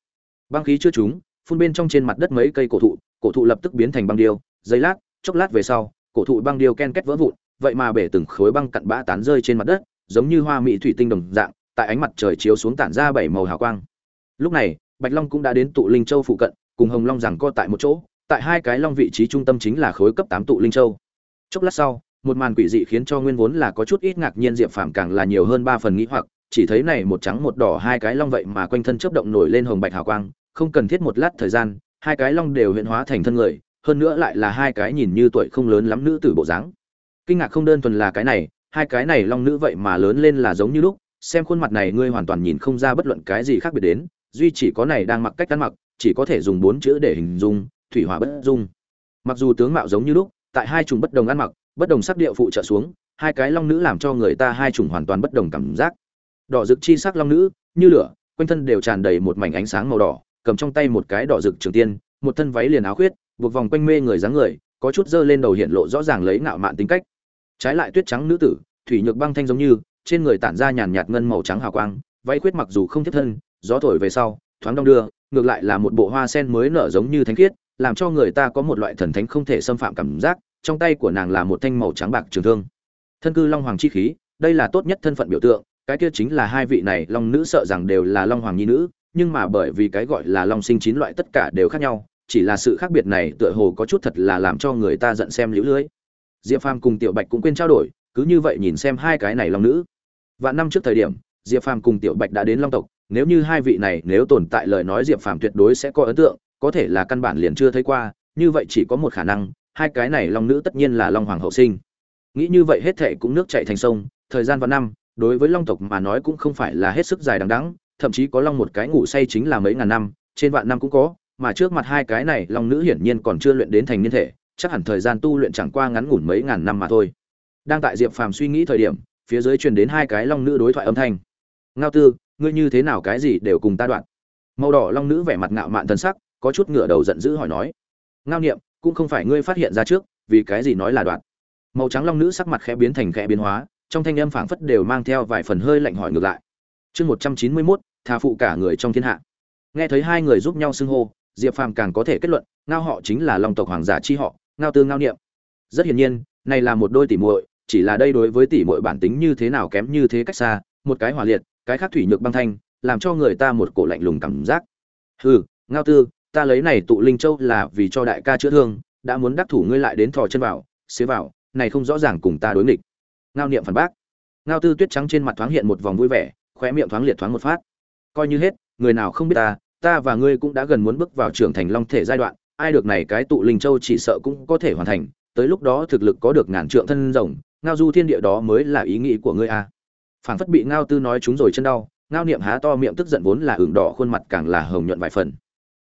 Băng khí chưa trúng, phun bên trong trên mặt đất mấy cây cổ thụ cổ thụ lập tức biến thành băng điêu, giây lát, chốc lát về sau, cổ thụ băng điêu ken két vỡ vụn, vậy mà bể từng khối băng cặn bã tán rơi trên mặt đất, giống như hoa mỹ thủy tinh đồng dạng tại ánh mặt trời chiếu xuống tản ra bảy màu hào quang. Lúc này, bạch long cũng đã đến tụ linh châu phụ cận, cùng hồng long rằng co tại một chỗ, tại hai cái long vị trí trung tâm chính là khối cấp tám tụ linh châu. Chốc lát sau, một màn quỷ dị khiến cho nguyên vốn là có chút ít ngạc nhiên diệp phàm càng là nhiều hơn ba phần nghĩ hoặc, chỉ thấy này một trắng một đỏ hai cái long vậy mà quanh thân chớp động nổi lên hồng bạch hào quang, không cần thiết một lát thời gian, hai cái long đều hiện hóa thành thân người, hơn nữa lại là hai cái nhìn như tuổi không lớn lắm nữ tử bộ dáng. Kinh ngạc không đơn thuần là cái này, hai cái này long nữ vậy mà lớn lên là giống như lúc xem khuôn mặt này ngươi hoàn toàn nhìn không ra bất luận cái gì khác biệt đến, duy chỉ có này đang mặc cách ăn mặc, chỉ có thể dùng bốn chữ để hình dung, thủy hỏa bất dung. Mặc dù tướng mạo giống như lúc, tại hai chủng bất đồng ăn mặc, bất đồng sắc điệu phụ trợ xuống, hai cái long nữ làm cho người ta hai chủng hoàn toàn bất đồng cảm giác. Đỏ rực chi sắc long nữ, như lửa, quanh thân đều tràn đầy một mảnh ánh sáng màu đỏ, cầm trong tay một cái đỏ rực trường tiên, một thân váy liền áo khuyết, buộc vòng quanh mê người dáng người, có chút dơ lên đầu hiện lộ rõ ràng lấy ngạo mạn tính cách. Trái lại tuyết trắng nữ tử, thủy nhược băng thanh giống như trên người tản ra nhàn nhạt ngân màu trắng hào quang, váy khuyết mặc dù không thiết thân, gió thổi về sau, thoáng đong đưa, ngược lại là một bộ hoa sen mới nở giống như thánh khiết, làm cho người ta có một loại thần thánh không thể xâm phạm cảm giác, trong tay của nàng là một thanh màu trắng bạc trường thương. Thân cư long hoàng chi khí, đây là tốt nhất thân phận biểu tượng, cái kia chính là hai vị này long nữ sợ rằng đều là long hoàng nhi nữ, nhưng mà bởi vì cái gọi là long sinh chín loại tất cả đều khác nhau, chỉ là sự khác biệt này tựa hồ có chút thật là làm cho người ta giận xem liễu lưới. Diệp phàm cùng tiểu bạch cũng quên trao đổi, cứ như vậy nhìn xem hai cái này long nữ và năm trước thời điểm, diệp phàm cùng tiểu bạch đã đến long tộc, nếu như hai vị này nếu tồn tại lời nói diệp phàm tuyệt đối sẽ có ấn tượng, có thể là căn bản liền chưa thấy qua, như vậy chỉ có một khả năng, hai cái này long nữ tất nhiên là long hoàng hậu sinh. Nghĩ như vậy hết thệ cũng nước chảy thành sông, thời gian và năm, đối với long tộc mà nói cũng không phải là hết sức dài đằng đẵng, thậm chí có long một cái ngủ say chính là mấy ngàn năm, trên vạn năm cũng có, mà trước mặt hai cái này long nữ hiển nhiên còn chưa luyện đến thành niên thể, chắc hẳn thời gian tu luyện chẳng qua ngắn ngủn mấy ngàn năm mà thôi. Đang tại diệp phàm suy nghĩ thời điểm phía dưới truyền đến hai cái long nữ đối thoại âm thanh. Ngao tư, ngươi như thế nào cái gì đều cùng ta đoạn. Màu đỏ long nữ vẻ mặt ngạo mạn thân sắc, có chút ngửa đầu giận dữ hỏi nói. Ngao niệm, cũng không phải ngươi phát hiện ra trước, vì cái gì nói là đoạn. Màu trắng long nữ sắc mặt khẽ biến thành khẽ biến hóa, trong thanh âm phảng phất đều mang theo vài phần hơi lạnh hỏi ngược lại. Chương một trăm chín mươi mốt thà phụ cả người trong thiên hạ. Nghe thấy hai người giúp nhau xưng hô, diệp phàm càng có thể kết luận, ngao họ chính là long tộc hoàng giả chi họ, ngao tư, ngao niệm. Rất hiển nhiên, này là một đôi tỷ muội chỉ là đây đối với tỷ muội bản tính như thế nào kém như thế cách xa, một cái hỏa liệt, cái khác thủy nhược băng thanh, làm cho người ta một cổ lạnh lùng cảm giác. Hừ, ngao tư, ta lấy này tụ linh châu là vì cho đại ca chữa thương, đã muốn đắc thủ ngươi lại đến thò chân vào, xế vào, này không rõ ràng cùng ta đối nghịch. Ngao niệm phản bác. Ngao tư tuyết trắng trên mặt thoáng hiện một vòng vui vẻ, khóe miệng thoáng liệt thoáng một phát. Coi như hết, người nào không biết ta ta và ngươi cũng đã gần muốn bước vào trưởng thành long thể giai đoạn, ai được này cái tụ linh châu chỉ sợ cũng có thể hoàn thành, tới lúc đó thực lực có được ngàn trượng thân rồng ngao du thiên địa đó mới là ý nghĩ của ngươi a à. phảng phất bị ngao tư nói chúng rồi chân đau, ngao niệm há to miệng tức giận vốn là ửng đỏ khuôn mặt càng là hồng nhuận vài phần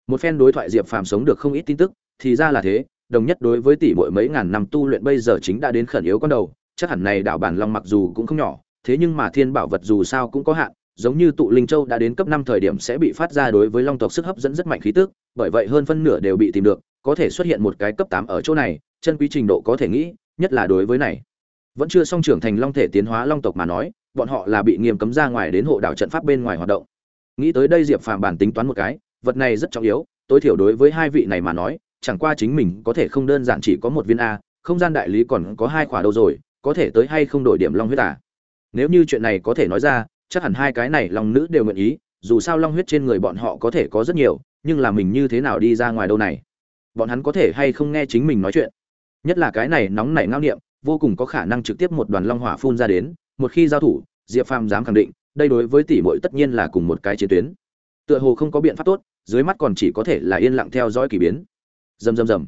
một phen đối thoại diệp phàm sống được không ít tin tức, thì ra là thế, đồng nhất đối với tỷ muội mấy ngàn năm tu luyện bây giờ chính đã đến khẩn yếu con đầu, chắc hẳn này đảo bản long mặc dù cũng không nhỏ, thế nhưng mà thiên bảo vật dù sao cũng có hạn, giống như tụ linh châu đã đến cấp năm thời điểm sẽ bị phát ra đối với long tộc sức hấp dẫn rất mạnh khí tức, bởi vậy hơn phân nửa đều bị tìm được, có thể xuất hiện một cái cấp tám ở chỗ này, chân quý trình độ có thể nghĩ, nhất là đối với này vẫn chưa song trưởng thành long thể tiến hóa long tộc mà nói, bọn họ là bị nghiêm cấm ra ngoài đến hộ đảo trận pháp bên ngoài hoạt động. Nghĩ tới đây diệp phàm bản tính toán một cái, vật này rất trọng yếu, tối thiểu đối với hai vị này mà nói, chẳng qua chính mình có thể không đơn giản chỉ có một viên a, không gian đại lý còn có hai khỏa đâu rồi, có thể tới hay không đổi điểm long huyết à? Nếu như chuyện này có thể nói ra, chắc hẳn hai cái này long nữ đều nguyện ý, dù sao long huyết trên người bọn họ có thể có rất nhiều, nhưng là mình như thế nào đi ra ngoài đâu này? Bọn hắn có thể hay không nghe chính mình nói chuyện? Nhất là cái này nóng nảy ngao niệm vô cùng có khả năng trực tiếp một đoàn long hỏa phun ra đến, một khi giao thủ, diệp phàm dám khẳng định, đây đối với tỷ muội tất nhiên là cùng một cái chiến tuyến. Tựa hồ không có biện pháp tốt, dưới mắt còn chỉ có thể là yên lặng theo dõi kỳ biến. Rầm rầm rầm.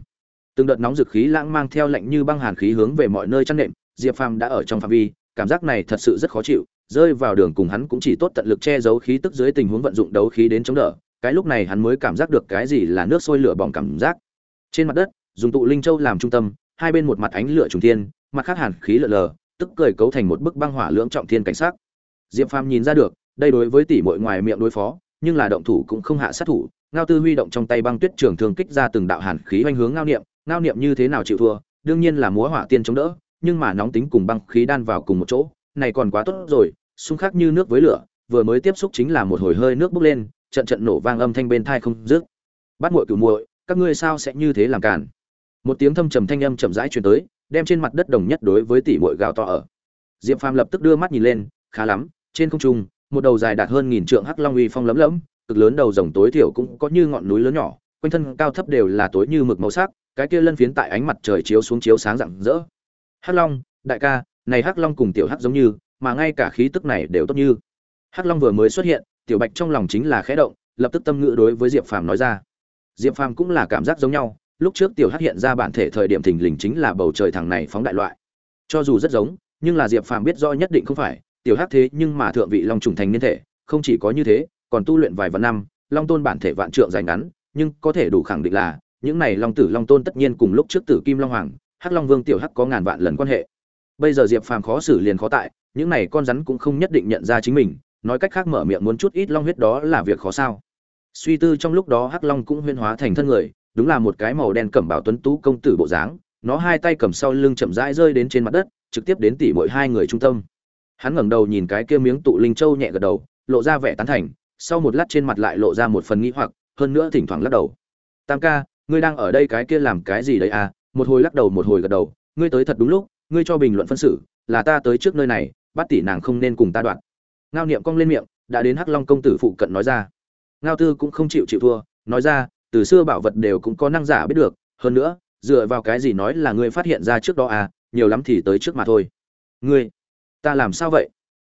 Từng đợt nóng dực khí lãng mang theo lạnh như băng hàn khí hướng về mọi nơi chăn nệm, diệp phàm đã ở trong phạm vi, cảm giác này thật sự rất khó chịu, rơi vào đường cùng hắn cũng chỉ tốt tận lực che giấu khí tức dưới tình huống vận dụng đấu khí đến chống đỡ, cái lúc này hắn mới cảm giác được cái gì là nước sôi lửa bỏng cảm giác. Trên mặt đất, dùng tụ linh châu làm trung tâm, hai bên một mặt ánh lửa trùng thiên mặt khác hàn khí lờ lờ, tức cười cấu thành một bức băng hỏa lưỡng trọng thiên cảnh sắc. diệp phàm nhìn ra được, đây đối với tỷ muội ngoài miệng đối phó, nhưng là động thủ cũng không hạ sát thủ, ngao tư huy động trong tay băng tuyết trường thường kích ra từng đạo hàn khí hoành hướng ngao niệm ngao niệm như thế nào chịu thua, đương nhiên là múa hỏa tiên chống đỡ, nhưng mà nóng tính cùng băng khí đan vào cùng một chỗ, này còn quá tốt rồi, xung khắc như nước với lửa, vừa mới tiếp xúc chính là một hồi hơi nước bốc lên, trận trận nổ vang âm thanh bên tai không dứt bắt muội cửu muội, các ngươi sao sẽ như thế làm cản một tiếng thâm trầm thanh âm chậm rãi truyền tới đem trên mặt đất đồng nhất đối với tỷ muội gào to ở. Diệp phàm lập tức đưa mắt nhìn lên, khá lắm, trên không trung, một đầu dài đạt hơn nghìn trượng hắc long uy phong lấm lẫm cực lớn đầu rồng tối thiểu cũng có như ngọn núi lớn nhỏ, quanh thân cao thấp đều là tối như mực màu sắc, cái kia lân phiến tại ánh mặt trời chiếu xuống chiếu sáng rạng rỡ. Hắc long, đại ca, này hắc long cùng tiểu hắc giống như, mà ngay cả khí tức này đều tốt như. Hắc long vừa mới xuất hiện, tiểu bạch trong lòng chính là khẽ động, lập tức tâm ngữ đối với diệp phàm nói ra. Diệp phàm cũng là cảm giác giống nhau lúc trước tiểu hắc hiện ra bản thể thời điểm thình lình chính là bầu trời thằng này phóng đại loại. Cho dù rất giống, nhưng là diệp phàm biết rõ nhất định không phải, tiểu hắc thế nhưng mà thượng vị long trùng thành niên thể, không chỉ có như thế, còn tu luyện vài vạn năm, long tôn bản thể vạn trượng dài ngắn, nhưng có thể đủ khẳng định là, những này long tử long tôn tất nhiên cùng lúc trước tử kim long hoàng, hắc long vương tiểu hắc có ngàn vạn lần quan hệ. Bây giờ diệp phàm khó xử liền khó tại, những này con rắn cũng không nhất định nhận ra chính mình, nói cách khác mở miệng muốn chút ít long huyết đó là việc khó sao. Suy tư trong lúc đó hắc long cũng huyên hóa thành thân người đúng là một cái màu đen cẩm bảo tuấn tú công tử bộ dáng, nó hai tay cầm sau lưng chậm rãi rơi đến trên mặt đất, trực tiếp đến tỉ mỗi hai người trung tâm. Hắn ngẩng đầu nhìn cái kia miếng tụ linh châu nhẹ gật đầu, lộ ra vẻ tán thành, sau một lát trên mặt lại lộ ra một phần nghĩ hoặc, hơn nữa thỉnh thoảng lắc đầu. Tam ca, ngươi đang ở đây cái kia làm cái gì đấy à? Một hồi lắc đầu một hồi gật đầu, ngươi tới thật đúng lúc, ngươi cho bình luận phân xử, là ta tới trước nơi này, bắt tỷ nàng không nên cùng ta đoạn. Ngao niệm cong lên miệng, đã đến hắc long công tử phụ cận nói ra. Ngao tư cũng không chịu chịu thua, nói ra từ xưa bảo vật đều cũng có năng giả biết được, hơn nữa, dựa vào cái gì nói là ngươi phát hiện ra trước đó à nhiều lắm thì tới trước mà thôi. Ngươi, ta làm sao vậy?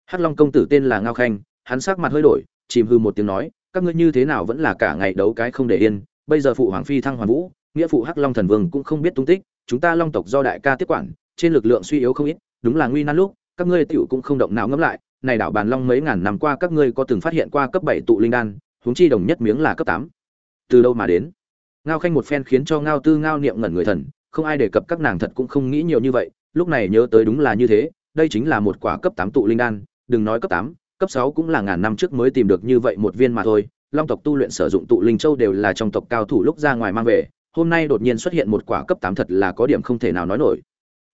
Hắc long công tử tên là ngao khanh, hắn sắc mặt hơi đổi, chìm hư một tiếng nói, các ngươi như thế nào vẫn là cả ngày đấu cái không để yên, bây giờ phụ hoàng phi thăng hoàn vũ, nghĩa phụ hắc long thần vương cũng không biết tung tích, chúng ta long tộc do đại ca tiếp quản, trên lực lượng suy yếu không ít, đúng là nguy nan lúc, các ngươi tiểu cũng không động não ngẫm lại, này đảo bàn long mấy ngàn năm qua các ngươi có từng phát hiện qua cấp bảy tụ linh đan, huống chi đồng nhất miếng là cấp tám từ đâu mà đến? Ngao khanh một phen khiến cho ngao tư ngao niệm ngẩn người thần, không ai đề cập các nàng thật cũng không nghĩ nhiều như vậy, lúc này nhớ tới đúng là như thế, đây chính là một quả cấp tám tụ linh đan, đừng nói cấp tám, cấp sáu cũng là ngàn năm trước mới tìm được như vậy một viên mà thôi. Long tộc tu luyện sử dụng tụ linh châu đều là trong tộc cao thủ lúc ra ngoài mang về, hôm nay đột nhiên xuất hiện một quả cấp tám thật là có điểm không thể nào nói nổi.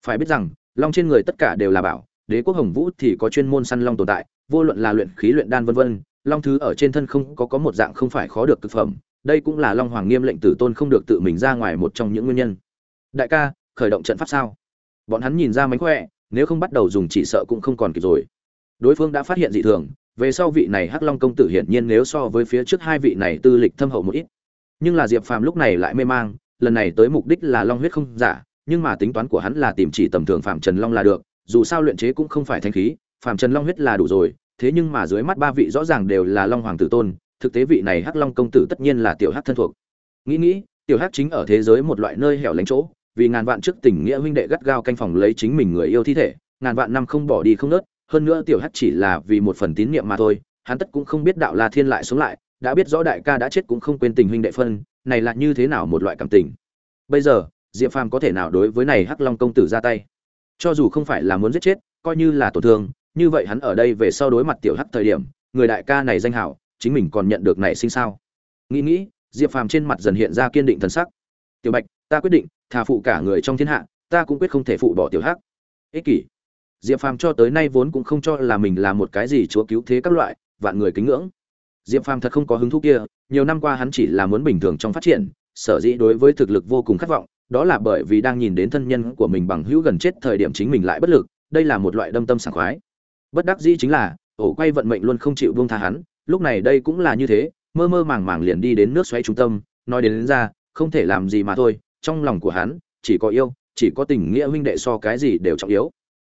Phải biết rằng, long trên người tất cả đều là bảo, đế quốc hồng vũ thì có chuyên môn săn long tồn tại, vô luận là luyện khí luyện đan vân vân, long thứ ở trên thân không có có một dạng không phải khó được thực phẩm đây cũng là long hoàng nghiêm lệnh tử tôn không được tự mình ra ngoài một trong những nguyên nhân. Đại ca, khởi động trận pháp sao? Bọn hắn nhìn ra mánh khỏe, nếu không bắt đầu dùng chỉ sợ cũng không còn kịp rồi. Đối phương đã phát hiện dị thường, về sau vị này hắc long công tử hiển nhiên nếu so với phía trước hai vị này tư lịch thâm hậu một ít. Nhưng là diệp phàm lúc này lại mê mang, lần này tới mục đích là long huyết không giả, nhưng mà tính toán của hắn là tìm chỉ tầm thường phạm trần long là được, dù sao luyện chế cũng không phải thanh khí phạm trần long huyết là đủ rồi, thế nhưng mà dưới mắt ba vị rõ ràng đều là long hoàng tử tôn thực tế vị này hắc long công tử tất nhiên là tiểu hắc thân thuộc. Nghĩ nghĩ, tiểu hắc chính ở thế giới một loại nơi hẻo lánh chỗ, vì ngàn vạn trước tình nghĩa huynh đệ gắt gao canh phòng lấy chính mình người yêu thi thể, ngàn vạn năm không bỏ đi không nớt, hơn nữa tiểu hắc chỉ là vì một phần tín niệm mà thôi, hắn tất cũng không biết đạo la thiên lại sống lại, đã biết rõ đại ca đã chết cũng không quên tình huynh đệ phân, này là như thế nào một loại cảm tình. Bây giờ, diệp phàm có thể nào đối với này hắc long công tử ra tay? Cho dù không phải là muốn giết chết, coi như là tổn thương, như vậy hắn ở đây về sau đối mặt tiểu hắc thời điểm, người đại ca này danh hảo chính mình còn nhận được này sinh sao? Nghĩ nghĩ, diệp phàm trên mặt dần hiện ra kiên định thần sắc. Tiểu bạch, ta quyết định thà phụ cả người trong thiên hạ, ta cũng quyết không thể phụ bỏ tiểu hắc. Ích kỷ. Diệp phàm cho tới nay vốn cũng không cho là mình là một cái gì chúa cứu thế các loại, vạn người kính ngưỡng. Diệp phàm thật không có hứng thú kia, nhiều năm qua hắn chỉ là muốn bình thường trong phát triển, sở dĩ đối với thực lực vô cùng khát vọng, đó là bởi vì đang nhìn đến thân nhân của mình bằng hữu gần chết thời điểm chính mình lại bất lực, đây là một loại đâm tâm sảng khoái. Bất đắc dĩ chính là, ổ quay vận mệnh luôn không chịu buông tha hắn lúc này đây cũng là như thế mơ mơ màng màng liền đi đến nước xoáy trung tâm nói đến, đến ra không thể làm gì mà thôi trong lòng của hắn chỉ có yêu chỉ có tình nghĩa huynh đệ so cái gì đều trọng yếu.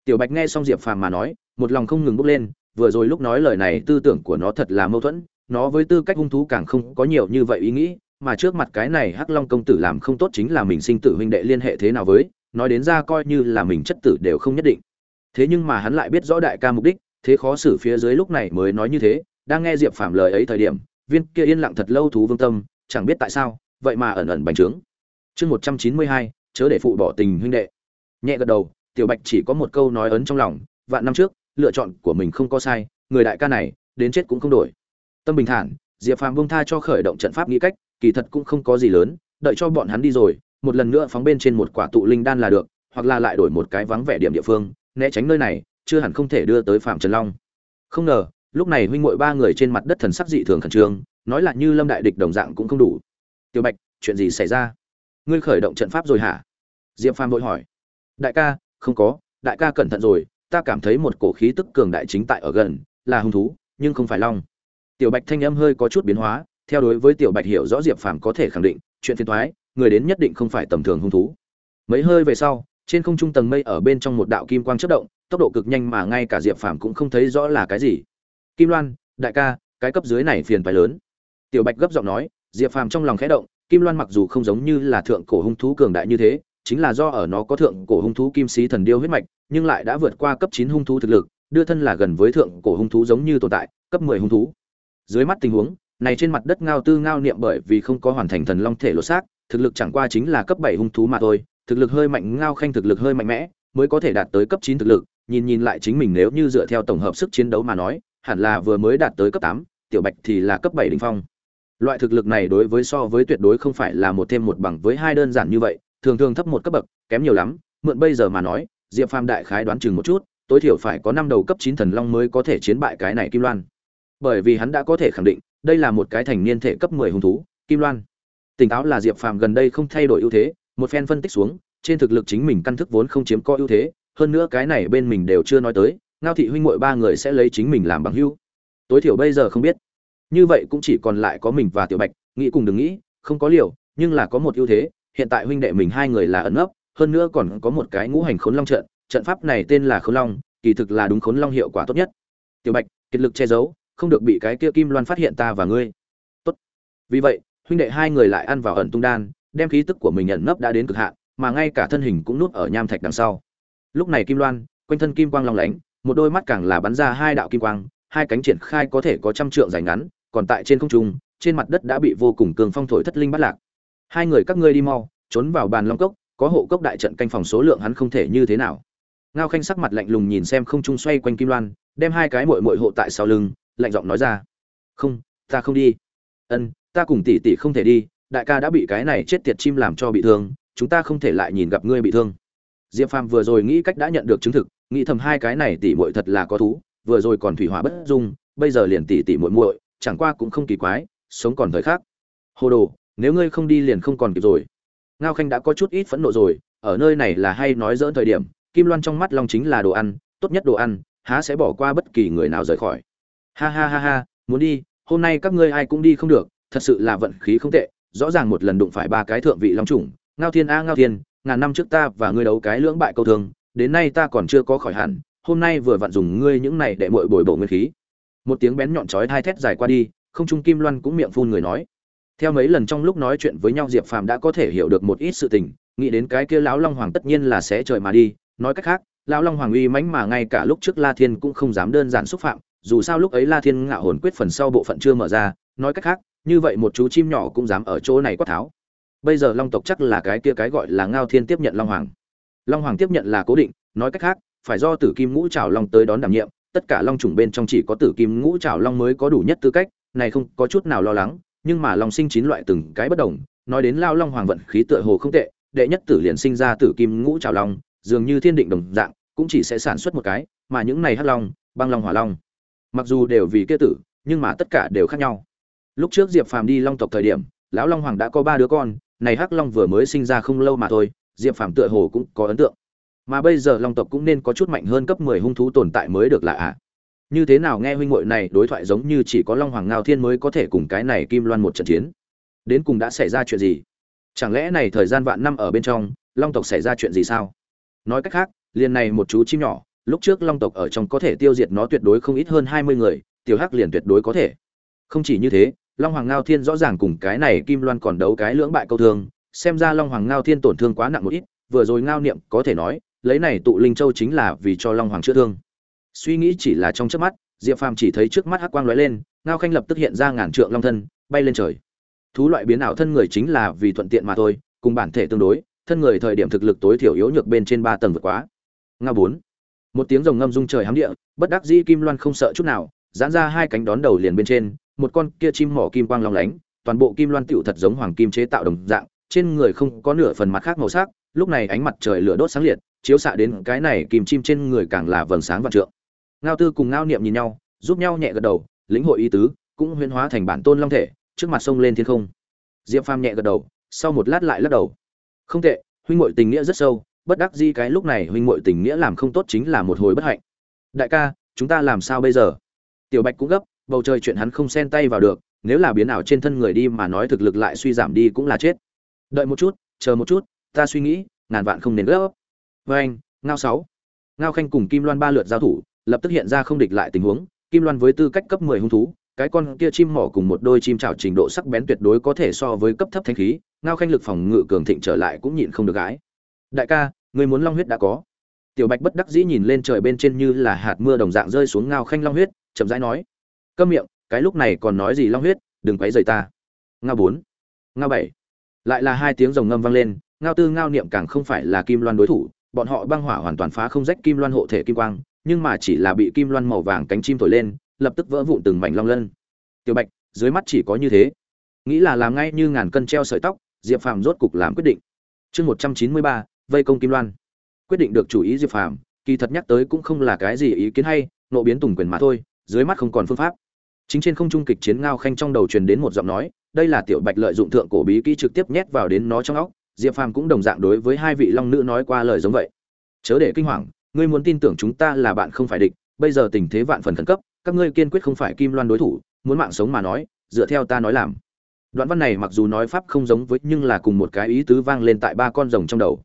Tiểu bạch nghe xong diệp phàm mà nói một lòng không ngừng bốc lên vừa rồi lúc nói lời này tư tưởng của nó thật là mâu thuẫn nó với tư cách hung thú càng không có nhiều như vậy ý nghĩ mà trước mặt cái này hắc long công tử làm không tốt chính là mình sinh tử huynh đệ liên hệ thế nào với nói đến ra coi như là mình chất tử đều không nhất định. Thế nhưng mà hắn lại biết rõ đại ca mục đích thế khó xử phía dưới lúc này mới nói như thế đang nghe diệp phàm lời ấy thời điểm, viên kia yên lặng thật lâu thú vương tâm, chẳng biết tại sao, vậy mà ẩn ẩn bành trướng. Chương một trăm chín mươi hai, chớ để phụ bỏ tình huynh đệ. Nhẹ gật đầu, tiểu bạch chỉ có một câu nói ấn trong lòng, vạn năm trước, lựa chọn của mình không có sai, người đại ca này, đến chết cũng không đổi. Tâm bình thản, diệp phàm bông tha cho khởi động trận pháp nghĩ cách, kỳ thật cũng không có gì lớn, đợi cho bọn hắn đi rồi, một lần nữa phóng bên trên một quả tụ linh đan là được, hoặc là lại đổi một cái vắng vẻ điểm địa phương, né tránh nơi này, chưa hẳn không thể đưa tới phạm trần long. Không ngờ lúc này huynh muội ba người trên mặt đất thần sắc dị thường khẩn trương, nói là như lâm đại địch đồng dạng cũng không đủ. Tiểu bạch, chuyện gì xảy ra? Ngươi khởi động trận pháp rồi hả? Diệp phàm vội hỏi. Đại ca, không có, đại ca cẩn thận rồi, ta cảm thấy một cổ khí tức cường đại chính tại ở gần, là hung thú, nhưng không phải long. Tiểu bạch thanh âm hơi có chút biến hóa, theo đối với tiểu bạch hiểu rõ diệp phàm có thể khẳng định, chuyện phiền thoái người đến nhất định không phải tầm thường hung thú. Mấy hơi về sau, trên không trung tầng mây ở bên trong một đạo kim quang chất động, tốc độ cực nhanh mà ngay cả diệp phàm cũng không thấy rõ là cái gì kim loan, đại ca, cái cấp dưới này phiền phải lớn. Tiểu bạch gấp giọng nói, diệp phàm trong lòng khẽ động, kim loan mặc dù không giống như là thượng cổ hung thú cường đại như thế, chính là do ở nó có thượng cổ hung thú kim sĩ thần điêu huyết mạch, nhưng lại đã vượt qua cấp chín hung thú thực lực, đưa thân là gần với thượng cổ hung thú giống như tồn tại, cấp mười hung thú. Dưới mắt tình huống, này trên mặt đất ngao tư ngao niệm bởi vì không có hoàn thành thần long thể lột xác, thực lực chẳng qua chính là cấp bảy hung thú mà thôi, thực lực hơi mạnh ngao khanh thực lực hơi mạnh mẽ, mới có thể đạt tới cấp chín thực lực, nhìn nhìn lại chính mình nếu như dựa theo tổng hợp sức chiến đấu mà nói hẳn là vừa mới đạt tới cấp tám, tiểu bạch thì là cấp bảy đỉnh phong. Loại thực lực này đối với so với tuyệt đối không phải là một thêm một bằng với hai đơn giản như vậy, thường thường thấp một cấp bậc, kém nhiều lắm, mượn bây giờ mà nói, diệp phàm đại khái đoán chừng một chút, tối thiểu phải có năm đầu cấp chín thần long mới có thể chiến bại cái này kim loan. Bởi vì hắn đã có thể khẳng định, đây là một cái thành niên thể cấp mười hung thú, kim loan. Tỉnh táo là diệp phàm gần đây không thay đổi ưu thế, một phen phân tích xuống, trên thực lực chính mình căn thức vốn không chiếm có ưu thế, hơn nữa cái này bên mình đều chưa nói tới ngao thị huynh muội ba người sẽ lấy chính mình làm bằng hữu. Tối thiểu bây giờ không biết. Như vậy cũng chỉ còn lại có mình và tiểu bạch, nghĩ cùng đừng nghĩ, không có liều, nhưng là có một ưu thế, hiện tại huynh đệ mình hai người là ẩn ấp hơn nữa còn có một cái ngũ hành khốn long trận trận pháp này tên là khốn long, kỳ thực là đúng khốn long hiệu quả tốt nhất. Tiểu bạch, kiệt lực che giấu, không được bị cái kia kim loan phát hiện ta và ngươi. Tốt. Vì vậy, huynh đệ hai người lại ăn vào ẩn tung đan, đem khí tức của mình ẩn nấp đã đến cực hạn, mà ngay cả thân hình cũng nuốt ở nham thạch đằng sau. Lúc này kim loan, quanh thân kim quang long lánh một đôi mắt càng là bắn ra hai đạo kim quang, hai cánh triển khai có thể có trăm trượng dài ngắn, còn tại trên không trung, trên mặt đất đã bị vô cùng cường phong thổi thất linh bát lạc. Hai người các ngươi đi mau, trốn vào bàn long cốc, có hộ cốc đại trận canh phòng số lượng hắn không thể như thế nào. Ngao khanh sắc mặt lạnh lùng nhìn xem không trung xoay quanh kim loan, đem hai cái muội muội hộ tại sau lưng, lạnh giọng nói ra. Không, ta không đi. Ân, ta cùng tỷ tỷ không thể đi, đại ca đã bị cái này chết tiệt chim làm cho bị thương, chúng ta không thể lại nhìn gặp ngươi bị thương. Diệp phàm vừa rồi nghĩ cách đã nhận được chứng thực nghĩ thầm hai cái này tỷ muội thật là có thú, vừa rồi còn thủy hỏa bất dung, bây giờ liền tỷ tỷ muội muội, chẳng qua cũng không kỳ quái, sống còn thời khác hồ đồ, nếu ngươi không đi liền không còn kịp rồi ngao khanh đã có chút ít phẫn nộ rồi, ở nơi này là hay nói dỡn thời điểm, kim loan trong mắt long chính là đồ ăn, tốt nhất đồ ăn, há sẽ bỏ qua bất kỳ người nào rời khỏi ha ha ha ha, muốn đi, hôm nay các ngươi ai cũng đi không được, thật sự là vận khí không tệ, rõ ràng một lần đụng phải ba cái thượng vị long chủng, ngao thiên a ngao thiên, ngàn năm trước ta và ngươi đấu cái lưỡng bại câu thường đến nay ta còn chưa có khỏi hẳn, hôm nay vừa vặn dùng ngươi những này để mội bồi bổ nguyên khí. Một tiếng bén nhọn chói hai thét dài qua đi, không trung kim loan cũng miệng phun người nói. Theo mấy lần trong lúc nói chuyện với nhau, diệp phàm đã có thể hiểu được một ít sự tình, nghĩ đến cái kia lão long hoàng tất nhiên là sẽ trời mà đi. Nói cách khác, lão long hoàng uy mãnh mà ngay cả lúc trước la thiên cũng không dám đơn giản xúc phạm, dù sao lúc ấy la thiên ngạo hồn quyết phần sau bộ phận chưa mở ra, nói cách khác, như vậy một chú chim nhỏ cũng dám ở chỗ này quát tháo. Bây giờ long tộc chắc là cái kia cái gọi là ngao thiên tiếp nhận long hoàng long hoàng tiếp nhận là cố định, nói cách khác, phải do tử kim ngũ trảo long tới đón đảm nhiệm, tất cả long trùng bên trong chỉ có tử kim ngũ trảo long mới có đủ nhất tư cách, này không có chút nào lo lắng, nhưng mà long sinh chín loại từng cái bất đồng, nói đến lao long hoàng vận khí tựa hồ không tệ, đệ nhất tử liền sinh ra tử kim ngũ trảo long, dường như thiên định đồng dạng, cũng chỉ sẽ sản xuất một cái, mà những này hắc long, băng long, hỏa long, mặc dù đều vì kia tử, nhưng mà tất cả đều khác nhau. Lúc trước diệp phàm đi long tộc thời điểm, lão long hoàng đã có ba đứa con, này hắc long vừa mới sinh ra không lâu mà thôi diệp phàm tựa hồ cũng có ấn tượng. Mà bây giờ long tộc cũng nên có chút mạnh hơn cấp mười hung thú tồn tại mới được lạ ạ. À? Như thế nào nghe huynh hội này đối thoại giống như chỉ có long hoàng ngao thiên mới có thể cùng cái này kim loan một trận chiến? Đến cùng đã xảy ra chuyện gì? Chẳng lẽ này thời gian vạn năm ở bên trong, long tộc xảy ra chuyện gì sao? Nói cách khác, liền này một chú chim nhỏ, lúc trước long tộc ở trong có thể tiêu diệt nó tuyệt đối không ít hơn hai mươi người, tiểu hắc liền tuyệt đối có thể. Không chỉ như thế, long hoàng ngao thiên rõ ràng cùng cái này kim loan còn đấu cái lưỡng bại câu thương xem ra long hoàng ngao thiên tổn thương quá nặng một ít, vừa rồi ngao niệm có thể nói, lấy này tụ linh châu chính là vì cho long hoàng chữa thương. Suy nghĩ chỉ là trong chớp mắt, diệp phàm chỉ thấy trước mắt hắc quang lóe lên, ngao khanh lập tức hiện ra ngàn trượng long thân, bay lên trời. Thú loại biến ảo thân người chính là vì thuận tiện mà thôi, cùng bản thể tương đối, thân người thời điểm thực lực tối thiểu yếu nhược bên trên ba tầng vượt quá. Ngao bốn. Một tiếng rồng ngâm rung trời hám địa, bất đắc dĩ kim loan không sợ chút nào, giãn ra hai cánh đón đầu liền bên trên, một con kia chim mỏ kim quang long lánh, toàn bộ kim loan tựu thật giống hoàng kim chế tạo đồng dạng trên người không có nửa phần mặt khác màu sắc, lúc này ánh mặt trời lửa đốt sáng liệt, chiếu xạ đến cái này kìm chim trên người càng là vầng sáng vạn trượng. Ngao tư cùng ngao niệm nhìn nhau, giúp nhau nhẹ gật đầu, lĩnh hội ý tứ, cũng huyễn hóa thành bản tôn long thể, trước mặt sông lên thiên không. Diệp phàm nhẹ gật đầu, sau một lát lại lắc đầu. Không tệ, huynh muội tình nghĩa rất sâu, bất đắc dĩ cái lúc này huynh muội tình nghĩa làm không tốt chính là một hồi bất hạnh. Đại ca, chúng ta làm sao bây giờ? Tiểu bạch cũng gấp, bầu trời chuyện hắn không xen tay vào được, nếu là biến ảo trên thân người đi mà nói thực lực lại suy giảm đi cũng là chết đợi một chút, chờ một chút, ta suy nghĩ, ngàn vạn không nên gấp. Với anh, ngao sáu. Ngao khanh cùng kim loan ba lượt giao thủ, lập tức hiện ra không địch lại tình huống. Kim loan với tư cách cấp 10 hung thú, cái con kia chim mỏ cùng một đôi chim chảo trình độ sắc bén tuyệt đối có thể so với cấp thấp thanh khí, ngao khanh lực phòng ngự cường thịnh trở lại cũng nhịn không được gái. Đại ca, người muốn long huyết đã có. Tiểu bạch bất đắc dĩ nhìn lên trời bên trên như là hạt mưa đồng dạng rơi xuống ngao khanh long huyết, chậm rãi nói. Câm miệng, cái lúc này còn nói gì long huyết, đừng quấy rầy ta. Ngao bốn. Ngao bảy lại là hai tiếng rồng ngâm vang lên, ngao tư ngao niệm càng không phải là kim loan đối thủ, bọn họ băng hỏa hoàn toàn phá không rách kim loan hộ thể kim quang, nhưng mà chỉ là bị kim loan màu vàng cánh chim thổi lên, lập tức vỡ vụn từng mảnh long lân. Tiểu bạch, dưới mắt chỉ có như thế. Nghĩ là làm ngay như ngàn cân treo sợi tóc, diệp phàm rốt cục làm quyết định. Chương một trăm chín mươi ba, vây công kim loan. Quyết định được chủ ý diệp phàm, kỳ thật nhắc tới cũng không là cái gì ý kiến hay, nộ biến tùng quyền mà thôi, dưới mắt không còn phương pháp chính trên không trung kịch chiến ngao khanh trong đầu truyền đến một giọng nói, đây là tiểu bạch lợi dụng thượng cổ bí kỹ trực tiếp nhét vào đến nó trong óc, diệp phàm cũng đồng dạng đối với hai vị long nữ nói qua lời giống vậy. Chớ để kinh hoàng, ngươi muốn tin tưởng chúng ta là bạn không phải địch, bây giờ tình thế vạn phần khẩn cấp, các ngươi kiên quyết không phải kim loan đối thủ, muốn mạng sống mà nói, dựa theo ta nói làm. Đoạn văn này mặc dù nói pháp không giống với, nhưng là cùng một cái ý tứ vang lên tại ba con rồng trong đầu.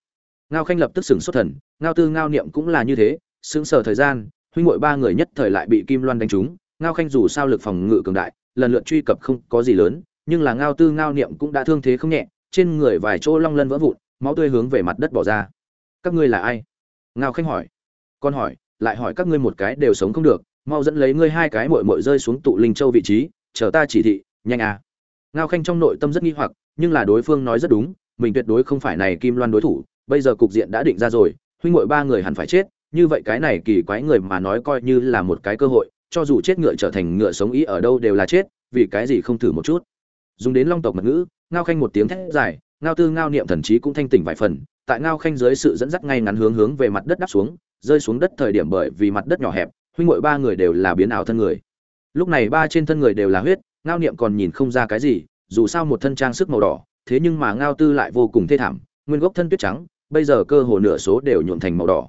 Ngao khanh lập tức sửng xuất thần, ngao tư ngao niệm cũng là như thế, sững sờ thời gian, huynh muội ba người nhất thời lại bị kim loan đánh trúng ngao khanh dù sao lực phòng ngự cường đại, lần lượt truy cập không có gì lớn, nhưng là ngao tư ngao niệm cũng đã thương thế không nhẹ, trên người vài chỗ long lân vỡ vụn, máu tươi hướng về mặt đất bỏ ra. Các ngươi là ai? Ngao khanh hỏi. Con hỏi, lại hỏi các ngươi một cái đều sống không được, mau dẫn lấy ngươi hai cái mội mội rơi xuống tụ linh châu vị trí, chờ ta chỉ thị, nhanh à. Ngao khanh trong nội tâm rất nghi hoặc, nhưng là đối phương nói rất đúng, mình tuyệt đối không phải này kim loan đối thủ, bây giờ cục diện đã định ra rồi, huynh muội ba người hẳn phải chết, như vậy cái này kỳ quái người mà nói coi như là một cái cơ hội cho dù chết ngựa trở thành ngựa sống ý ở đâu đều là chết, vì cái gì không thử một chút. Dùng đến long tộc mật ngữ, ngao khanh một tiếng thét dài, ngao tư ngao niệm thần trí cũng thanh tỉnh vài phần, tại ngao khanh dưới sự dẫn dắt ngay ngắn hướng hướng về mặt đất đáp xuống, rơi xuống đất thời điểm bởi vì mặt đất nhỏ hẹp, huynh ngội ba người đều là biến ảo thân người. Lúc này ba trên thân người đều là huyết, ngao niệm còn nhìn không ra cái gì, dù sao một thân trang sức màu đỏ, thế nhưng mà ngao tư lại vô cùng thê thảm, nguyên gốc thân tuyết trắng, bây giờ cơ hồ nửa số đều nhuộm thành màu đỏ.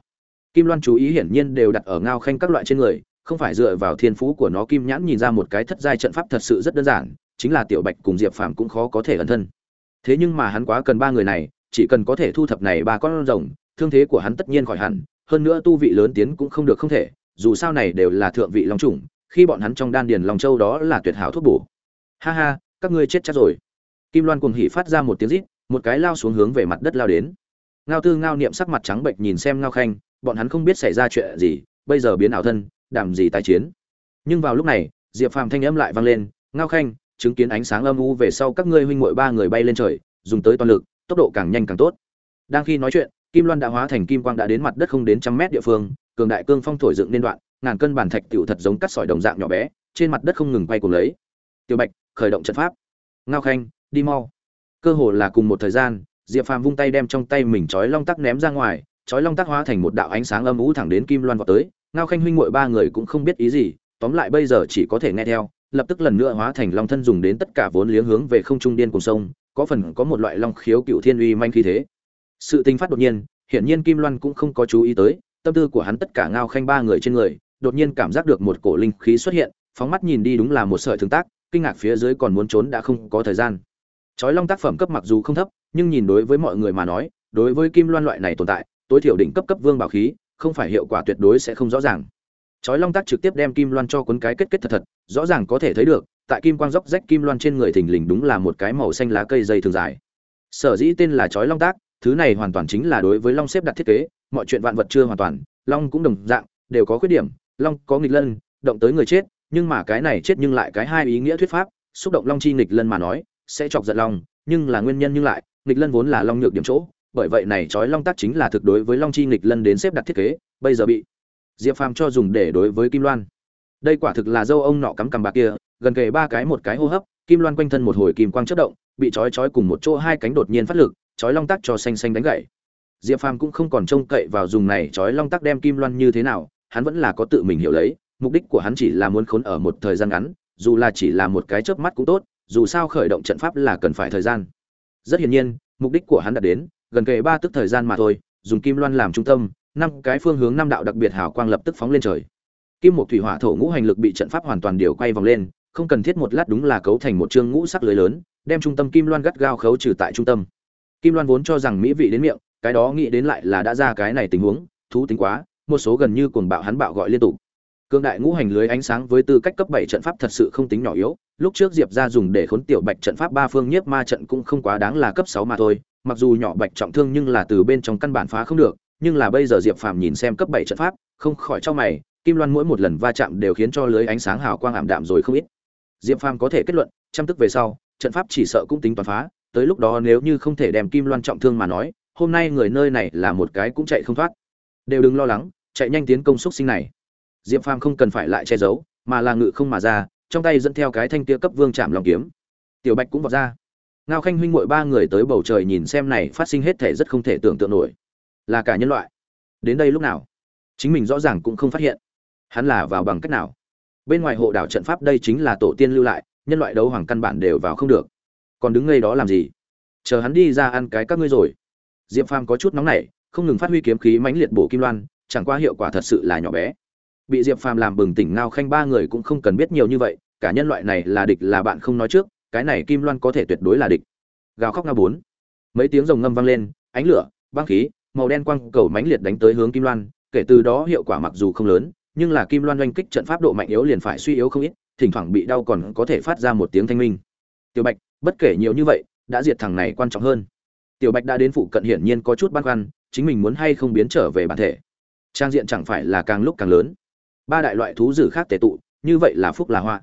Kim loan chú ý hiển nhiên đều đặt ở ngao khanh các loại trên người không phải dựa vào thiên phú của nó kim nhãn nhìn ra một cái thất giai trận pháp thật sự rất đơn giản, chính là tiểu bạch cùng diệp phàm cũng khó có thể ẩn thân. Thế nhưng mà hắn quá cần ba người này, chỉ cần có thể thu thập này ba con rồng, thương thế của hắn tất nhiên khỏi hẳn, hơn nữa tu vị lớn tiến cũng không được không thể, dù sao này đều là thượng vị long trùng khi bọn hắn trong đan điền long châu đó là tuyệt hảo thuốc bổ. Ha ha, các ngươi chết chắc rồi. Kim loan cuồng hỉ phát ra một tiếng rít, một cái lao xuống hướng về mặt đất lao đến. Ngao tư ngao niệm sắc mặt trắng bệnh nhìn xem ngao khanh, bọn hắn không biết xảy ra chuyện gì, bây giờ biến ảo thân đảm gì tái chiến. Nhưng vào lúc này, diệp phàm thanh âm lại vang lên, ngao khanh, chứng kiến ánh sáng âm u về sau các ngươi huynh muội ba người bay lên trời, dùng tới toàn lực, tốc độ càng nhanh càng tốt. Đang khi nói chuyện, kim loan đã hóa thành kim quang đã đến mặt đất không đến trăm mét địa phương, cường đại cương phong thổi dựng nên đoạn, ngàn cân bản thạch tựu thật giống cắt sỏi đồng dạng nhỏ bé, trên mặt đất không ngừng quay cuồng lấy. Tiểu bạch, khởi động trận pháp. Ngao khanh, đi mau. Cơ hồ là cùng một thời gian, diệp phàm vung tay đem trong tay mình chói long tắc ném ra ngoài, chói long tắc hóa thành một đạo ánh sáng âm ú thẳng đến kim loan vọt tới ngao khanh huynh muội ba người cũng không biết ý gì, tóm lại bây giờ chỉ có thể nghe theo, lập tức lần nữa hóa thành long thân dùng đến tất cả vốn liếng hướng về không trung điên cùng sông, có phần có một loại long khiếu cựu thiên uy manh khí thế. Sự tinh phát đột nhiên, hiển nhiên kim loan cũng không có chú ý tới, tâm tư của hắn tất cả ngao khanh ba người trên người, đột nhiên cảm giác được một cổ linh khí xuất hiện, phóng mắt nhìn đi đúng là một sợi thương tác, kinh ngạc phía dưới còn muốn trốn đã không có thời gian. Chói long tác phẩm cấp mặc dù không thấp, nhưng nhìn đối với mọi người mà nói, đối với kim loan loại này tồn tại, tối thiểu đỉnh cấp cấp vương bảo khí không phải hiệu quả tuyệt đối sẽ không rõ ràng. Chói long tác trực tiếp đem kim loan cho cuốn cái kết kết thật thật, rõ ràng có thể thấy được, tại kim quang dốc rách kim loan trên người thình lình đúng là một cái màu xanh lá cây dây thường dài. Sở dĩ tên là chói long tác thứ này hoàn toàn chính là đối với long xếp đặt thiết kế, mọi chuyện vạn vật chưa hoàn toàn, long cũng đồng dạng, đều có khuyết điểm, long có nghịch lân, động tới người chết, nhưng mà cái này chết nhưng lại cái hai ý nghĩa thuyết pháp, xúc động long chi nghịch lân mà nói, sẽ chọc giận long, nhưng là nguyên nhân nhưng lại, nghịch lân vốn là long nhược điểm chỗ bởi vậy này chói long tác chính là thực đối với long chi nghịch lân đến xếp đặt thiết kế, bây giờ bị diệp phàm cho dùng để đối với kim loan. Đây quả thực là dâu ông nọ cắm cằm bạc kia, gần kề ba cái một cái hô hấp, kim loan quanh thân một hồi kim quang chất động, bị chói chói cùng một chỗ hai cánh đột nhiên phát lực chói long tác cho xanh xanh đánh gãy. Diệp phàm cũng không còn trông cậy vào dùng này chói long tác đem kim loan như thế nào, hắn vẫn là có tự mình hiểu lấy, mục đích của hắn chỉ là muốn khốn ở một thời gian ngắn, dù là chỉ là một cái chớp mắt cũng tốt, dù sao khởi động trận pháp là cần phải thời gian. Rất hiển nhiên, mục đích của hắn đã đến gần kề ba tức thời gian mà thôi, dùng kim loan làm trung tâm, năm cái phương hướng năm đạo đặc biệt hào quang lập tức phóng lên trời. Kim một thủy hỏa thổ ngũ hành lực bị trận pháp hoàn toàn điều quay vòng lên, không cần thiết một lát đúng là cấu thành một chương ngũ sắc lưới lớn, đem trung tâm kim loan gắt gao khấu trừ tại trung tâm. Kim loan vốn cho rằng mỹ vị đến miệng, cái đó nghĩ đến lại là đã ra cái này tình huống, thú tính quá, một số gần như cuồng bạo hắn bạo gọi liên tục cương đại ngũ hành lưới ánh sáng với tư cách cấp bảy trận pháp thật sự không tính nhỏ yếu. Lúc trước diệp gia dùng để khốn tiểu bạch trận pháp ba phương nhiếp ma trận cũng không quá đáng là cấp sáu mà thôi. Mặc dù nhỏ bạch trọng thương nhưng là từ bên trong căn bản phá không được. Nhưng là bây giờ diệp phàm nhìn xem cấp bảy trận pháp, không khỏi cho mày. Kim loan mỗi một lần va chạm đều khiến cho lưới ánh sáng hào quang ảm đạm rồi không ít. Diệp phàm có thể kết luận, trăm tức về sau, trận pháp chỉ sợ cũng tính toán phá. Tới lúc đó nếu như không thể đem kim loan trọng thương mà nói, hôm nay người nơi này là một cái cũng chạy không thoát. Đều đừng lo lắng, chạy nhanh tiến công xúc sinh này diệp phàm không cần phải lại che giấu, mà là ngự không mà ra, trong tay dẫn theo cái thanh tia cấp vương chạm lòng kiếm. Tiểu bạch cũng vọt ra. Ngao khanh huynh muội ba người tới bầu trời nhìn xem này phát sinh hết thể rất không thể tưởng tượng nổi. Là cả nhân loại. Đến đây lúc nào? Chính mình rõ ràng cũng không phát hiện. Hắn là vào bằng cách nào? Bên ngoài hộ đảo trận pháp đây chính là tổ tiên lưu lại, nhân loại đấu hoàng căn bản đều vào không được. Còn đứng ngay đó làm gì? Chờ hắn đi ra ăn cái các ngươi rồi. Diệp phàm có chút nóng nảy, không ngừng phát huy kiếm khí mãnh liệt bổ kim loan, chẳng qua hiệu quả thật sự là nhỏ bé bị diệp phàm làm bừng tỉnh ngao khanh ba người cũng không cần biết nhiều như vậy, cả nhân loại này là địch là bạn không nói trước, cái này kim loan có thể tuyệt đối là địch. Gào khóc ngao bốn. Mấy tiếng rồng ngâm vang lên, ánh lửa, băng khí, màu đen quang cầu mãnh liệt đánh tới hướng kim loan, kể từ đó hiệu quả mặc dù không lớn, nhưng là kim loan oanh kích trận pháp độ mạnh yếu liền phải suy yếu không ít, thỉnh thoảng bị đau còn có thể phát ra một tiếng thanh minh. Tiểu bạch, bất kể nhiều như vậy, đã diệt thằng này quan trọng hơn. Tiểu bạch đã đến phụ cận hiển nhiên có chút băn khoăn, chính mình muốn hay không biến trở về bản thể. Trang diện chẳng phải là càng lúc càng lớn ba đại loại thú dữ khác tề tụ, như vậy là phúc là họa.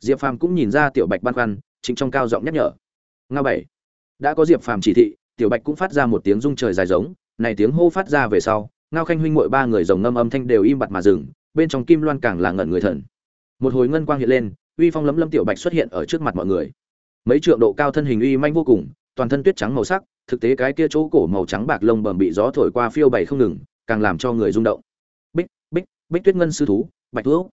Diệp phàm cũng nhìn ra tiểu bạch băn khoăn, chính trong cao giọng nhắc nhở. Nga bảy, đã có diệp phàm chỉ thị, tiểu bạch cũng phát ra một tiếng rung trời dài giống, này tiếng hô phát ra về sau, ngao khanh huynh muội ba người rồng ngâm âm thanh đều im bặt mà dừng, bên trong kim loan càng là ngẩn người thần. Một hồi ngân quang hiện lên, uy phong lấm lâm tiểu bạch xuất hiện ở trước mặt mọi người. Mấy trượng độ cao thân hình uy manh vô cùng, toàn thân tuyết trắng màu sắc, thực tế cái kia chỗ cổ màu trắng bạc lông bầm bị gió thổi qua phiêu bày không ngừng, càng làm cho người rung động bích tuyết ngân sư thú, bạch thuốc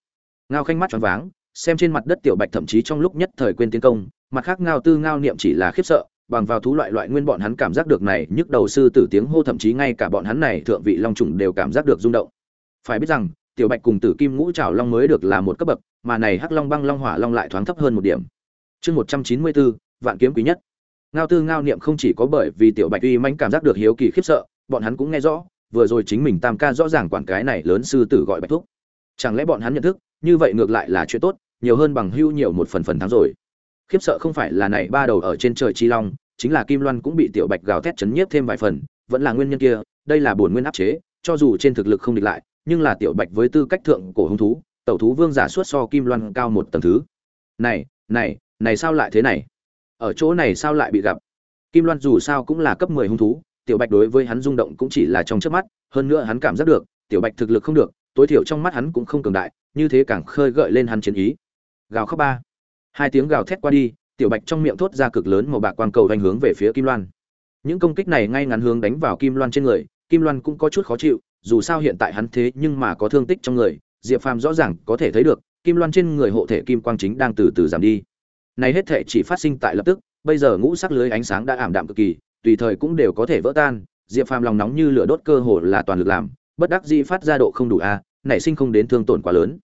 ngao khanh mắt tròn váng, xem trên mặt đất tiểu bạch thậm chí trong lúc nhất thời quên tiến công, mặt khác ngao tư ngao niệm chỉ là khiếp sợ, bằng vào thú loại loại nguyên bọn hắn cảm giác được này, nhức đầu sư tử tiếng hô thậm chí ngay cả bọn hắn này thượng vị long trùng đều cảm giác được rung động. Phải biết rằng, tiểu bạch cùng tử kim ngũ trảo long mới được là một cấp bậc, mà này hắc long băng long hỏa long lại thoáng thấp hơn một điểm. Chương một trăm chín mươi bốn, vạn kiếm quý nhất. Ngao tư ngao niệm không chỉ có bởi vì tiểu bạch uy mãnh cảm giác được hiếu kỳ khiếp sợ, bọn hắn cũng nghe rõ vừa rồi chính mình tam ca rõ ràng quản cái này lớn sư tử gọi bạch thúc. Chẳng lẽ bọn hắn nhận thức, như vậy ngược lại là chuyện tốt, nhiều hơn bằng hưu nhiều một phần phần thắng rồi. Khiếp sợ không phải là này ba đầu ở trên trời chi long, chính là kim loan cũng bị tiểu bạch gào thét chấn nhiếp thêm vài phần, vẫn là nguyên nhân kia, đây là bổn nguyên áp chế, cho dù trên thực lực không địch lại, nhưng là tiểu bạch với tư cách thượng cổ hung thú, tẩu thú vương giả suốt so kim loan cao một tầng thứ. Này này này sao lại thế này? Ở chỗ này sao lại bị gặp? Kim loan dù sao cũng là cấp mười hung thú tiểu bạch đối với hắn rung động cũng chỉ là trong trước mắt, hơn nữa hắn cảm giác được, tiểu bạch thực lực không được, tối thiểu trong mắt hắn cũng không cường đại, như thế càng khơi gợi lên hắn chiến ý. Gào khóc ba. Hai tiếng gào thét qua đi, tiểu bạch trong miệng thốt ra cực lớn màu bạc quang cầu đánh hướng về phía kim loan. Những công kích này ngay ngắn hướng đánh vào kim loan trên người, kim loan cũng có chút khó chịu, dù sao hiện tại hắn thế nhưng mà có thương tích trong người, diệp phàm rõ ràng có thể thấy được, kim loan trên người hộ thể kim quang chính đang từ từ giảm đi. Này hết thể chỉ phát sinh tại lập tức, bây giờ ngũ sắc lưới ánh sáng đã ảm đạm cực kỳ tùy thời cũng đều có thể vỡ tan, diệp phàm lòng nóng như lửa đốt cơ hồ là toàn lực làm, bất đắc dĩ phát ra độ không đủ a, nảy sinh không đến thương tổn quá lớn.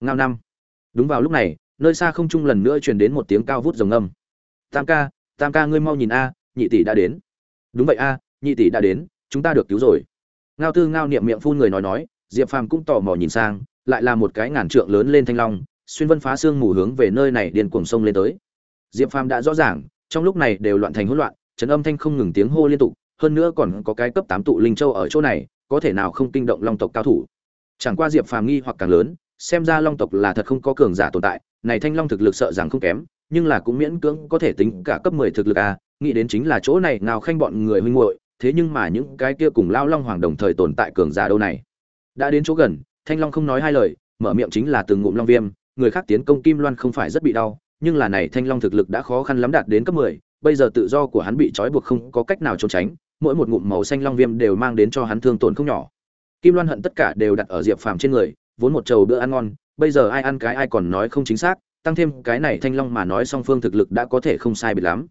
Ngao năm. Đúng vào lúc này, nơi xa không trung lần nữa truyền đến một tiếng cao vút rồng âm tam ca tam ca ngươi mau nhìn a, nhị tỷ đã đến. Đúng vậy a, nhị tỷ đã đến, chúng ta được cứu rồi. Ngao tư ngao niệm miệng phun người nói nói, diệp phàm cũng tò mò nhìn sang, lại là một cái ngàn trượng lớn lên thanh long, xuyên vân phá xương mù hướng về nơi này điên cuồng sông lên tới. Diệp phàm đã rõ ràng, trong lúc này đều loạn thành hỗn loạn chấn âm thanh không ngừng tiếng hô liên tục, hơn nữa còn có cái cấp tám tụ linh châu ở chỗ này, có thể nào không kinh động long tộc cao thủ? Chẳng qua diệp phàm nghi hoặc càng lớn, xem ra long tộc là thật không có cường giả tồn tại, này thanh long thực lực sợ rằng không kém, nhưng là cũng miễn cưỡng có thể tính cả cấp mười thực lực a nghĩ đến chính là chỗ này nào khanh bọn người huynh muội, thế nhưng mà những cái kia cùng lao long hoàng đồng thời tồn tại cường giả đâu này? Đã đến chỗ gần, thanh long không nói hai lời, mở miệng chính là từng ngụm long viêm, người khác tiến công kim loan không phải rất bị đau, nhưng là này thanh long thực lực đã khó khăn lắm đạt đến cấp mười bây giờ tự do của hắn bị trói buộc không có cách nào trốn tránh, mỗi một ngụm màu xanh long viêm đều mang đến cho hắn thương tổn không nhỏ. Kim loan hận tất cả đều đặt ở diệp phàm trên người, vốn một chầu bữa ăn ngon, bây giờ ai ăn cái ai còn nói không chính xác, tăng thêm cái này thanh long mà nói song phương thực lực đã có thể không sai biệt lắm.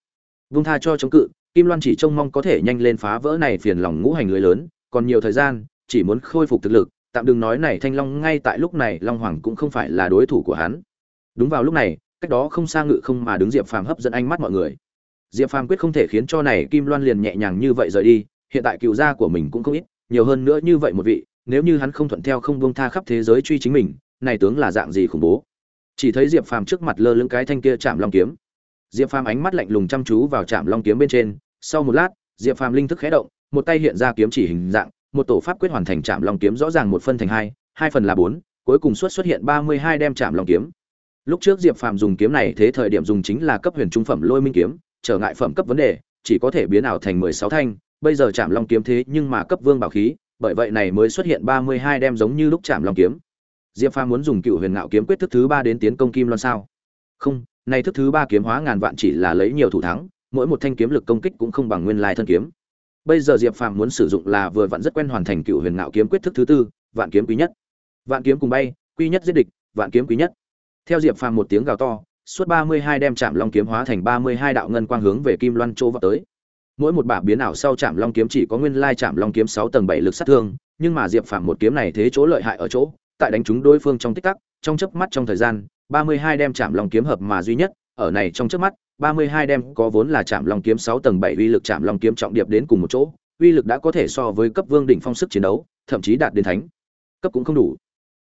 Vung tha cho chống cự, kim loan chỉ trông mong có thể nhanh lên phá vỡ này phiền lòng ngũ hành lưới lớn, còn nhiều thời gian, chỉ muốn khôi phục thực lực, tạm đừng nói này thanh long ngay tại lúc này, long hoàng cũng không phải là đối thủ của hắn. Đúng vào lúc này, cách đó không xa ngự không mà đứng diệp phàm hấp dẫn ánh mắt mọi người diệp phàm quyết không thể khiến cho này kim loan liền nhẹ nhàng như vậy rời đi, hiện tại cựu gia của mình cũng không ít, nhiều hơn nữa như vậy một vị, nếu như hắn không thuận theo không buông tha khắp thế giới truy chính mình, này tướng là dạng gì khủng bố? Chỉ thấy diệp phàm trước mặt lơ lửng cái thanh kia chạm long kiếm. Diệp phàm ánh mắt lạnh lùng chăm chú vào chạm long kiếm bên trên, sau một lát, diệp phàm linh thức khẽ động, một tay hiện ra kiếm chỉ hình dạng, một tổ pháp quyết hoàn thành chạm long kiếm rõ ràng một phân thành hai hai phần là bốn, cuối cùng xuất xuất hiện ba mươi hai đem chạm long kiếm. Lúc trước diệp phàm dùng kiếm này, thế thời điểm dùng chính là cấp huyền trung phẩm lôi minh kiếm trở ngại phẩm cấp vấn đề, chỉ có thể biến ảo thành mười sáu thanh. Bây giờ chạm long kiếm thế nhưng mà cấp vương bảo khí, bởi vậy này mới xuất hiện ba mươi hai đem giống như lúc chạm long kiếm. Diệp phàm muốn dùng cựu huyền ngạo kiếm quyết thức thứ ba đến tiến công kim loan sao? Không này thức thứ ba kiếm hóa ngàn vạn chỉ là lấy nhiều thủ thắng, mỗi một thanh kiếm lực công kích cũng không bằng nguyên lai thân kiếm. Bây giờ diệp phàm muốn sử dụng là vừa vặn rất quen hoàn thành cựu huyền ngạo kiếm quyết thức thứ tư, vạn kiếm quý nhất. Vạn kiếm cùng bay quy nhất giết địch, vạn kiếm quý nhất. Theo diệp phàm một tiếng gào to suốt ba mươi hai đem chạm long kiếm hóa thành ba mươi hai đạo ngân quang hướng về kim loan châu vào tới. Mỗi một bả biến ảo sau chạm long kiếm chỉ có nguyên lai chạm long kiếm sáu tầng bảy lực sát thương, nhưng mà diệp phàm một kiếm này thế chỗ lợi hại ở chỗ, tại đánh trúng đối phương trong tích tắc, trong chớp mắt trong thời gian, ba mươi hai đem chạm long kiếm hợp mà duy nhất, ở này trong chớp mắt, ba mươi hai đem có vốn là chạm long kiếm sáu tầng bảy uy lực chạm long kiếm trọng điệp đến cùng một chỗ, uy lực đã có thể so với cấp vương đỉnh phong sức chiến đấu, thậm chí đạt đến thánh. Cấp cũng không đủ.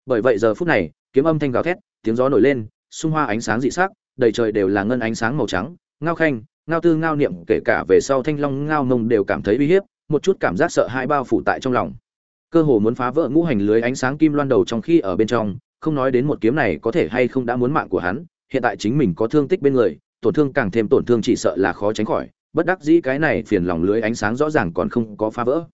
Bởi vậy giờ phút này, kiếm âm thanh gào thét, tiếng gió nổi lên xung hoa ánh sáng dị sắc, đầy trời đều là ngân ánh sáng màu trắng, ngao khanh, ngao tư, ngao niệm, kể cả về sau thanh long, ngao mông đều cảm thấy uy hiếp, một chút cảm giác sợ hãi bao phủ tại trong lòng. Cơ hồ muốn phá vỡ ngũ hành lưới ánh sáng kim loan đầu trong khi ở bên trong, không nói đến một kiếm này có thể hay không đã muốn mạng của hắn, hiện tại chính mình có thương tích bên người, tổn thương càng thêm tổn thương chỉ sợ là khó tránh khỏi, bất đắc dĩ cái này phiền lòng lưới ánh sáng rõ ràng còn không có phá vỡ.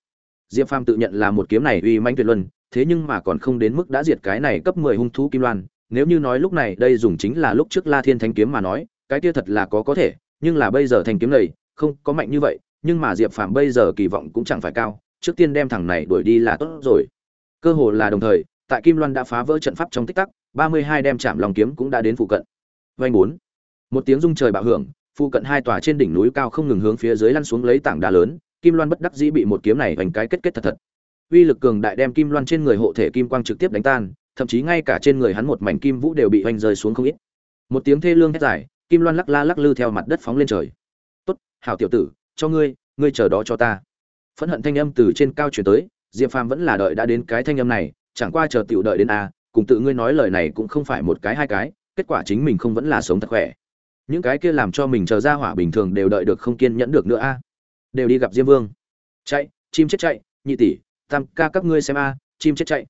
Diệp phàm tự nhận là một kiếm này uy mãnh tuyệt luân, thế nhưng mà còn không đến mức đã diệt cái này cấp mười hung thú kim loan nếu như nói lúc này đây dùng chính là lúc trước La Thiên Thánh kiếm mà nói, cái kia thật là có có thể, nhưng là bây giờ thanh kiếm này không có mạnh như vậy, nhưng mà Diệp Phàm bây giờ kỳ vọng cũng chẳng phải cao, trước tiên đem thằng này đuổi đi là tốt rồi. Cơ hồ là đồng thời, tại Kim Loan đã phá vỡ trận pháp trong tích tắc, 32 đem chạm lòng kiếm cũng đã đến phụ cận. Vành bốn, một tiếng rung trời bạo hưởng, phụ cận hai tòa trên đỉnh núi cao không ngừng hướng phía dưới lăn xuống lấy tảng đá lớn, Kim Loan bất đắc dĩ bị một kiếm này vành cái kết kết thật thật. Uy lực cường đại đem Kim Loan trên người hộ thể kim quang trực tiếp đánh tan, thậm chí ngay cả trên người hắn một mảnh kim vũ đều bị hoành rơi xuống không ít. Một tiếng thê lương hét dài, kim loan lắc la lắc lư theo mặt đất phóng lên trời. Tốt, hảo tiểu tử, cho ngươi ngươi chờ đó cho ta. Phẫn hận thanh âm từ trên cao chuyển tới, diệp phàm vẫn là đợi đã đến cái thanh âm này, chẳng qua chờ tiểu đợi đến a, cùng tự ngươi nói lời này cũng không phải một cái hai cái, kết quả chính mình không vẫn là sống thật khỏe. Những cái kia làm cho mình chờ ra hỏa bình thường đều đợi được không kiên nhẫn được nữa a. Đều đi gặp diêm vương. Chạy, chim chết chạy, nhị tỷ, tam ca các ngươi xem a, chim chết chạy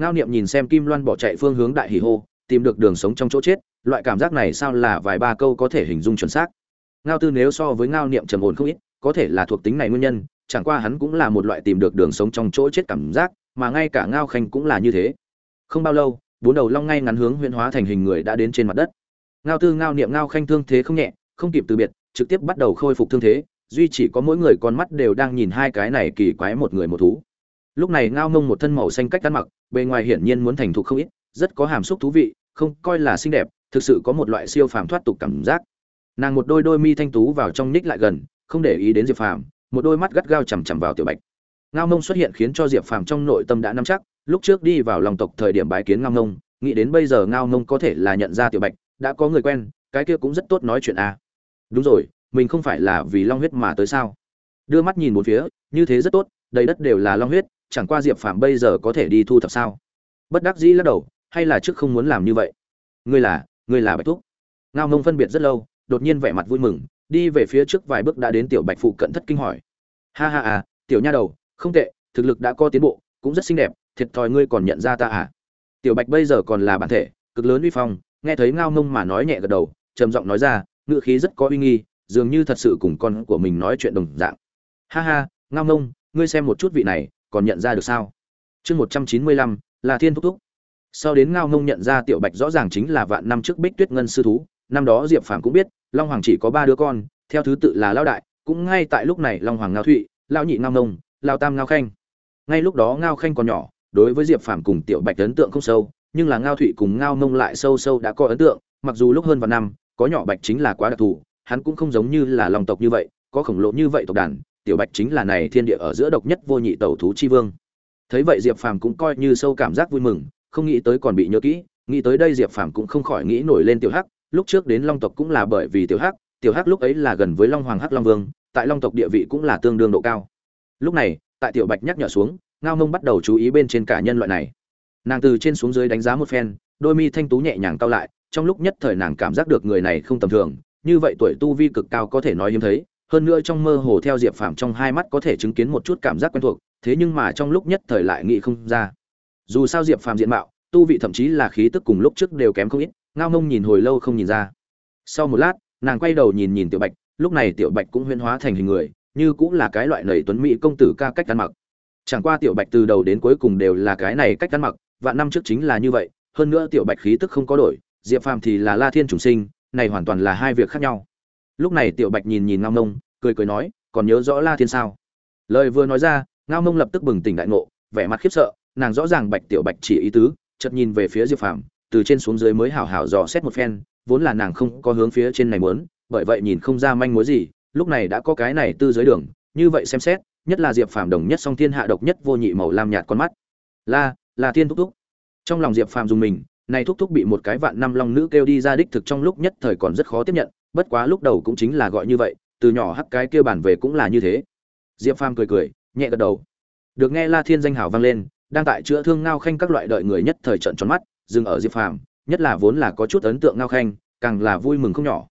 ngao niệm nhìn xem kim loan bỏ chạy phương hướng đại hỉ hô, tìm được đường sống trong chỗ chết, loại cảm giác này sao là vài ba câu có thể hình dung chuẩn xác. Ngao tư nếu so với ngao niệm trầm ổn không ít, có thể là thuộc tính này nguyên nhân, chẳng qua hắn cũng là một loại tìm được đường sống trong chỗ chết cảm giác, mà ngay cả ngao khanh cũng là như thế. Không bao lâu, bốn đầu long ngay ngắn hướng huyễn hóa thành hình người đã đến trên mặt đất. Ngao tư, ngao niệm, ngao khanh thương thế không nhẹ, không kịp từ biệt, trực tiếp bắt đầu khôi phục thương thế, duy chỉ có mỗi người con mắt đều đang nhìn hai cái này kỳ quái một người một thú lúc này ngao mông một thân màu xanh cách ăn mặc, bề ngoài hiển nhiên muốn thành thục không ít, rất có hàm xúc thú vị, không, coi là xinh đẹp, thực sự có một loại siêu phàm thoát tục cảm giác. Nàng một đôi đôi mi thanh tú vào trong ních lại gần, không để ý đến diệp phàm, một đôi mắt gắt gao chằm chằm vào tiểu bạch. Ngao mông xuất hiện khiến cho diệp phàm trong nội tâm đã nắm chắc, lúc trước đi vào lòng tộc thời điểm bái kiến ngao mông nghĩ đến bây giờ ngao mông có thể là nhận ra tiểu bạch, đã có người quen, cái kia cũng rất tốt nói chuyện a à. đúng rồi, mình không phải là vì long huyết mà tới sao? Đưa mắt nhìn một phía, như thế rất tốt đầy đất đều là long huyết, chẳng qua diệp phàm bây giờ có thể đi thu thập sao? Bất đắc dĩ lắc đầu, hay là trước không muốn làm như vậy? Ngươi là ngươi là bạch thúc. Ngao mông phân biệt rất lâu, đột nhiên vẻ mặt vui mừng, đi về phía trước vài bước đã đến tiểu bạch phụ cận thất kinh hỏi. Ha ha à tiểu nha đầu, không tệ, thực lực đã có tiến bộ, cũng rất xinh đẹp, thiệt thòi ngươi còn nhận ra ta à? Tiểu bạch bây giờ còn là bản thể, cực lớn uy phong, nghe thấy ngao mông mà nói nhẹ gật đầu, trầm giọng nói ra ngựa khí rất có uy nghi, dường như thật sự cùng con của mình nói chuyện đồng dạng. Ha ha, ngao mông ngươi xem một chút vị này, còn nhận ra được sao? Chương một trăm chín mươi lăm, là thiên thúc thúc. Sau đến ngao ngông nhận ra tiểu bạch rõ ràng chính là vạn năm trước bích tuyết ngân sư thú, năm đó diệp phàm cũng biết, long hoàng chỉ có ba đứa con, theo thứ tự là lao đại, cũng ngay tại lúc này long hoàng ngao thụy lao nhị ngao ngông lao tam ngao khanh. Ngay lúc đó ngao khanh còn nhỏ, đối với diệp phàm cùng tiểu bạch ấn tượng không sâu, nhưng là ngao thụy cùng ngao ngông lại sâu sâu đã có ấn tượng, mặc dù lúc hơn vài năm, có nhỏ bạch chính là quá đặc thù, hắn cũng không giống như là lòng tộc như vậy, có khổng lồ như vậy tộc đàn tiểu bạch chính là này thiên địa ở giữa độc nhất vô nhị tẩu thú chi vương. Thấy vậy diệp phàm cũng coi như sâu cảm giác vui mừng, không nghĩ tới còn bị nhớ kỹ, nghĩ tới đây diệp phàm cũng không khỏi nghĩ nổi lên tiểu hắc, lúc trước đến long tộc cũng là bởi vì tiểu hắc tiểu hắc lúc ấy là gần với long hoàng hắc long vương, tại long tộc địa vị cũng là tương đương độ cao. Lúc này, tại tiểu bạch nhắc nhở xuống, ngao mông bắt đầu chú ý bên trên cả nhân loại này. Nàng từ trên xuống dưới đánh giá một phen, đôi mi thanh tú nhẹ nhàng cao lại, trong lúc nhất thời nàng cảm giác được người này không tầm thường, như vậy tuổi tu vi cực cao có thể nói hiếm thấy hơn nữa trong mơ hồ theo diệp phàm trong hai mắt có thể chứng kiến một chút cảm giác quen thuộc, thế nhưng mà trong lúc nhất thời lại nghĩ không ra. Dù sao diệp phàm diện mạo, tu vị thậm chí là khí tức cùng lúc trước đều kém không ít, ngao mông nhìn hồi lâu không nhìn ra. Sau một lát, nàng quay đầu nhìn nhìn tiểu bạch, lúc này tiểu bạch cũng huyễn hóa thành hình người, như cũng là cái loại nầy tuấn mỹ công tử ca cách ăn mặc. Chẳng qua tiểu bạch từ đầu đến cuối cùng đều là cái này cách ăn mặc và năm trước chính là như vậy, hơn nữa tiểu bạch khí tức không có đổi, diệp phàm thì là la thiên trùng sinh, này hoàn toàn là hai việc khác nhau lúc này tiểu bạch nhìn nhìn ngao mông, cười cười nói, còn nhớ rõ la thiên sao? Lời vừa nói ra, ngao mông lập tức bừng tỉnh đại ngộ, vẻ mặt khiếp sợ, nàng rõ ràng bạch tiểu bạch chỉ ý tứ, chợt nhìn về phía diệp phàm, từ trên xuống dưới mới hảo hảo dò xét một phen, vốn là nàng không có hướng phía trên này muốn, bởi vậy nhìn không ra manh mối gì, lúc này đã có cái này tư dưới đường, như vậy xem xét, nhất là diệp phàm đồng nhất song thiên hạ độc nhất vô nhị màu lam nhạt con mắt. La là thiên thúc thúc. Trong lòng diệp phàm dùng mình này thúc thúc bị một cái vạn năm long nữ kêu đi ra đích thực trong lúc nhất thời còn rất khó tiếp nhận bất quá lúc đầu cũng chính là gọi như vậy, từ nhỏ hắc cái kia bản về cũng là như thế. Diệp phàm cười cười, nhẹ gật đầu. Được nghe la thiên danh hào vang lên, đang tại chữa thương ngao khanh các loại đợi người nhất thời trận tròn mắt, dừng ở diệp phàm, nhất là vốn là có chút ấn tượng ngao khanh, càng là vui mừng không nhỏ.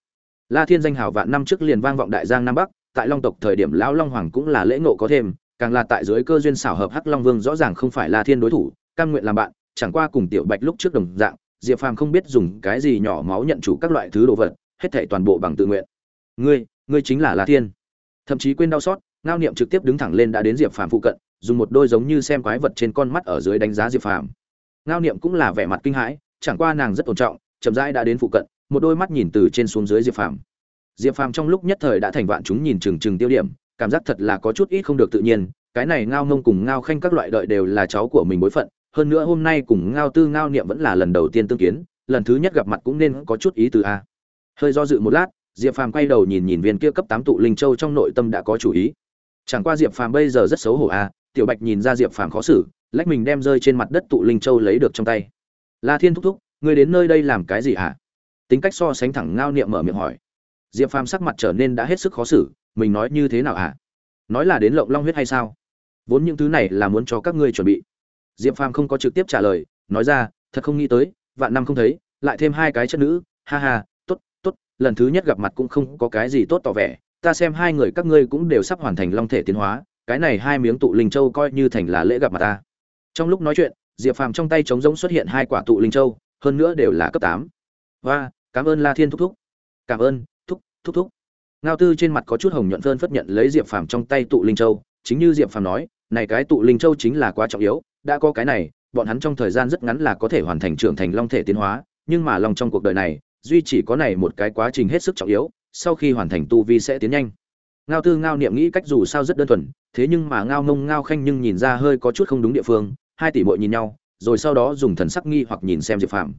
La thiên danh hào vạn năm trước liền vang vọng đại giang nam bắc, tại long tộc thời điểm lão long hoàng cũng là lễ ngộ có thêm, càng là tại dưới cơ duyên xảo hợp hắc long vương rõ ràng không phải la thiên đối thủ căn nguyện làm bạn, chẳng qua cùng tiểu bạch lúc trước đồng dạng, diệp phàm không biết dùng cái gì nhỏ máu nhận chủ các loại thứ đồ vật hết thảy toàn bộ bằng tự nguyện. Ngươi ngươi chính là la thiên. Thậm chí quên đau xót, ngao niệm trực tiếp đứng thẳng lên đã đến diệp phàm phụ cận, dùng một đôi giống như xem quái vật trên con mắt ở dưới đánh giá diệp phàm. Ngao niệm cũng là vẻ mặt kinh hãi, chẳng qua nàng rất tôn trọng, chậm rãi đã đến phụ cận, một đôi mắt nhìn từ trên xuống dưới diệp phàm. Diệp phàm trong lúc nhất thời đã thành vạn chúng nhìn chừng chừng tiêu điểm, cảm giác thật là có chút ít không được tự nhiên, cái này ngao ngông cùng ngao khanh các loại đợi đều là cháu của mình bối phận, hơn nữa hôm nay cùng ngao tư ngao niệm vẫn là lần đầu tiên tương kiến, lần thứ nhất gặp mặt cũng nên có chút ý từ a hơi do dự một lát, diệp phàm quay đầu nhìn nhìn viên kia cấp tám tụ linh châu trong nội tâm đã có chủ ý. Chẳng qua diệp phàm bây giờ rất xấu hổ a tiểu bạch nhìn ra diệp phàm khó xử, lách mình đem rơi trên mặt đất tụ linh châu lấy được trong tay. La thiên thúc thúc người đến nơi đây làm cái gì hả? Tính cách so sánh thẳng ngao niệm mở miệng hỏi. Diệp phàm sắc mặt trở nên đã hết sức khó xử, mình nói như thế nào hả? Nói là đến lộng long huyết hay sao? Vốn những thứ này là muốn cho các ngươi chuẩn bị. Diệp phàm không có trực tiếp trả lời, nói ra, thật không nghĩ tới, vạn năm không thấy, lại thêm hai cái chất nữ, ha ha lần thứ nhất gặp mặt cũng không có cái gì tốt tỏ vẻ, ta xem hai người các ngươi cũng đều sắp hoàn thành long thể tiến hóa, cái này hai miếng tụ linh châu coi như thành là lễ gặp mặt ta. Trong lúc nói chuyện, diệp phàm trong tay trống rỗng xuất hiện hai quả tụ linh châu, hơn nữa đều là cấp tám. Và cảm ơn la thiên thúc thúc. Cảm ơn, thúc thúc thúc. Ngao tư trên mặt có chút hồng nhuận phơn phất nhận lấy diệp phàm trong tay tụ linh châu, chính như diệp phàm nói, này cái tụ linh châu chính là quá trọng yếu, đã có cái này, bọn hắn trong thời gian rất ngắn là có thể hoàn thành trưởng thành long thể tiến hóa, nhưng mà lòng trong cuộc đời này duy chỉ có này một cái quá trình hết sức trọng yếu, sau khi hoàn thành tu vi sẽ tiến nhanh. Ngao tư ngao niệm nghĩ cách dù sao rất đơn thuần, thế nhưng mà ngao mông ngao khanh nhưng nhìn ra hơi có chút không đúng địa phương, hai tỷ bội nhìn nhau, rồi sau đó dùng thần sắc nghi hoặc nhìn xem diệp phàm.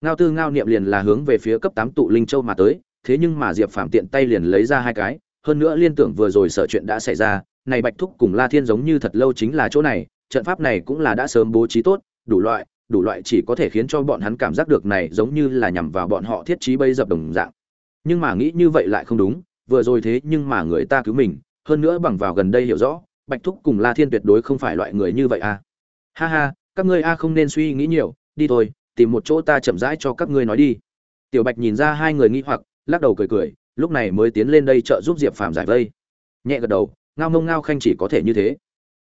Ngao tư ngao niệm liền là hướng về phía cấp tám tụ linh châu mà tới, thế nhưng mà diệp phàm tiện tay liền lấy ra hai cái, hơn nữa liên tưởng vừa rồi sợ chuyện đã xảy ra, này bạch thúc cùng la thiên giống như thật lâu chính là chỗ này, trận pháp này cũng là đã sớm bố trí tốt, đủ loại đủ loại chỉ có thể khiến cho bọn hắn cảm giác được này giống như là nhằm vào bọn họ thiết trí bây dập đồng dạng. Nhưng mà nghĩ như vậy lại không đúng, vừa rồi thế nhưng mà người ta cứu mình, hơn nữa bằng vào gần đây hiểu rõ, bạch thúc cùng la thiên tuyệt đối không phải loại người như vậy à. Ha ha, các ngươi a không nên suy nghĩ nhiều, đi thôi, tìm một chỗ ta chậm rãi cho các ngươi nói đi. Tiểu bạch nhìn ra hai người nghi hoặc, lắc đầu cười cười, lúc này mới tiến lên đây trợ giúp diệp phàm giải vây. Nhẹ gật đầu, ngao mông ngao khanh chỉ có thể như thế.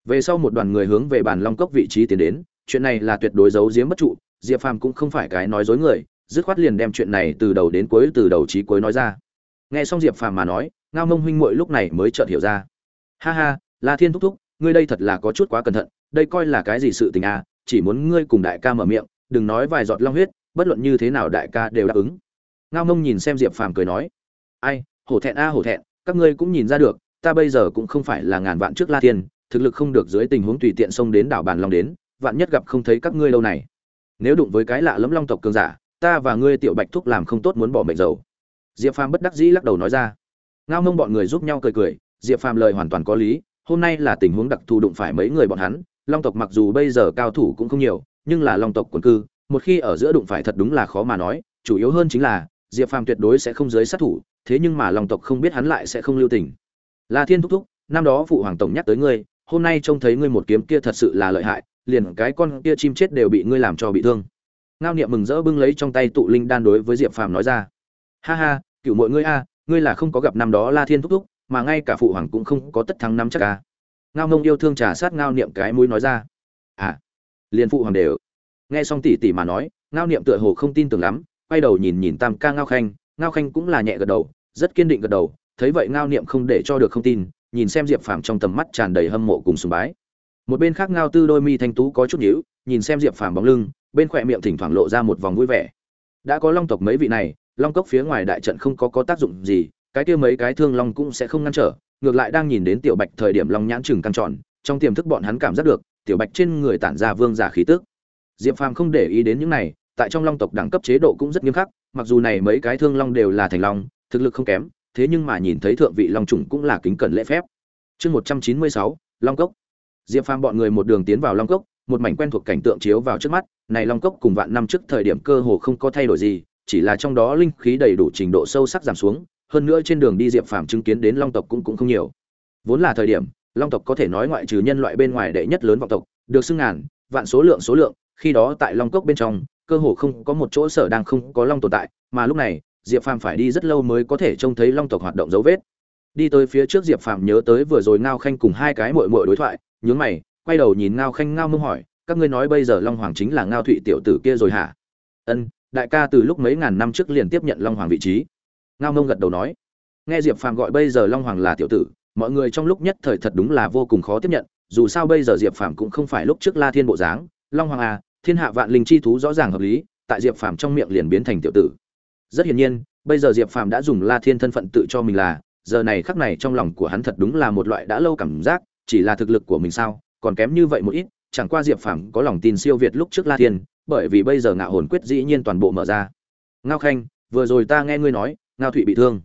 Về sau một đoàn người hướng về bàn long cốc vị trí tiến đến chuyện này là tuyệt đối giấu giếm bất trụ, diệp phàm cũng không phải cái nói dối người, dứt khoát liền đem chuyện này từ đầu đến cuối, từ đầu chí cuối nói ra. Nghe xong diệp phàm mà nói, ngao mông huynh muội lúc này mới chợt hiểu ra. Ha ha, la thiên thúc thúc, ngươi đây thật là có chút quá cẩn thận, đây coi là cái gì sự tình à chỉ muốn ngươi cùng đại ca mở miệng, đừng nói vài giọt long huyết, bất luận như thế nào đại ca đều đáp ứng. Ngao mông nhìn xem diệp phàm cười nói, ai, hổ thẹn a, hổ thẹn, các ngươi cũng nhìn ra được, ta bây giờ cũng không phải là ngàn vạn trước la thiên, thực lực không được dưới tình huống tùy tiện xông đến đảo bàn long đến vạn nhất gặp không thấy các ngươi lâu này. Nếu đụng với cái lạ lẫm long tộc cường giả, ta và ngươi tiểu bạch thúc làm không tốt muốn bỏ mệnh dầu. Diệp phàm bất đắc dĩ lắc đầu nói ra. Ngao mông bọn người giúp nhau cười cười, diệp phàm lời hoàn toàn có lý, hôm nay là tình huống đặc thù đụng phải mấy người bọn hắn, long tộc mặc dù bây giờ cao thủ cũng không nhiều, nhưng là long tộc quần cư, một khi ở giữa đụng phải thật đúng là khó mà nói, chủ yếu hơn chính là, diệp phàm tuyệt đối sẽ không giới sát thủ, thế nhưng mà long tộc không biết hắn lại sẽ không lưu tình. La thiên thúc thúc, năm đó phụ hoàng tổng nhắc tới ngươi, hôm nay trông thấy ngươi một kiếm kia thật sự là lợi hại liền cái con kia chim chết đều bị ngươi làm cho bị thương. Ngao niệm mừng rỡ bưng lấy trong tay tụ linh đan đối với diệp phàm nói ra. Ha ha, cựu mọi ngươi a, ngươi là không có gặp năm đó la thiên thúc thúc, mà ngay cả phụ hoàng cũng không có tất thắng năm chắc a. Ngao mông yêu thương trà sát ngao niệm cái mũi nói ra. À liền phụ hoàng đều. Nghe xong tỷ tỷ mà nói, ngao niệm tựa hồ không tin tưởng lắm, quay đầu nhìn nhìn tam ca ngao khanh ngao khanh cũng là nhẹ gật đầu, rất kiên định gật đầu, thấy vậy ngao niệm không để cho được không tin, nhìn xem diệp phàm trong tầm mắt tràn đầy hâm mộ cùng sùng bái một bên khác ngao tư đôi mi thanh tú có chút nhíu, nhìn xem diệp phàm bóng lưng, bên khỏe miệng thỉnh thoảng lộ ra một vòng vui vẻ. Đã có long tộc mấy vị này, long cốc phía ngoài đại trận không có có tác dụng gì, cái kia mấy cái thương long cũng sẽ không ngăn trở, ngược lại đang nhìn đến tiểu bạch thời điểm long nhãn chừng căng tròn, trong tiềm thức bọn hắn cảm giác được, tiểu bạch trên người tản ra vương giả khí tức. Diệp phàm không để ý đến những này, tại trong long tộc đẳng cấp chế độ cũng rất nghiêm khắc, mặc dù này mấy cái thương long đều là thành long, thực lực không kém, thế nhưng mà nhìn thấy thượng vị long trùng cũng là kính cẩn lễ phép. Chương một trăm chín mươi sáu, long cốc diệp phàm bọn người một đường tiến vào long cốc, một mảnh quen thuộc cảnh tượng chiếu vào trước mắt. Này long cốc cùng vạn năm trước thời điểm cơ hồ không có thay đổi gì, chỉ là trong đó linh khí đầy đủ trình độ sâu sắc giảm xuống, hơn nữa trên đường đi diệp phàm chứng kiến đến long tộc cũng cũng không nhiều. Vốn là thời điểm, long tộc có thể nói ngoại trừ nhân loại bên ngoài đệ nhất lớn vọng tộc, được xưng ngàn, vạn số lượng số lượng, khi đó tại long cốc bên trong, cơ hồ không có một chỗ sở đang không có long tồn tại, mà lúc này, diệp phàm phải đi rất lâu mới có thể trông thấy long tộc hoạt động dấu vết. Đi tới phía trước diệp phàm nhớ tới vừa rồi ngao khanh cùng hai cái mội mội đối thoại nhướng mày, quay đầu nhìn ngao khanh ngao mông hỏi, các ngươi nói bây giờ long hoàng chính là ngao thụy tiểu tử kia rồi hả? Ân, đại ca từ lúc mấy ngàn năm trước liền tiếp nhận long hoàng vị trí. Ngao mông gật đầu nói, nghe diệp phàm gọi bây giờ long hoàng là tiểu tử, mọi người trong lúc nhất thời thật đúng là vô cùng khó tiếp nhận, dù sao bây giờ diệp phàm cũng không phải lúc trước la thiên bộ dáng, long hoàng à thiên hạ vạn linh chi thú rõ ràng hợp lý, tại diệp phàm trong miệng liền biến thành tiểu tử. Rất hiển nhiên, bây giờ diệp phàm đã dùng la thiên thân phận tự cho mình là, giờ này khắc này trong lòng của hắn thật đúng là một loại đã lâu cảm giác chỉ là thực lực của mình sao, còn kém như vậy một ít, chẳng qua diệp phàm có lòng tin siêu việt lúc trước la thiên, bởi vì bây giờ ngạo hồn quyết dĩ nhiên toàn bộ mở ra. Ngao khanh, vừa rồi ta nghe ngươi nói, ngao thụy bị thương.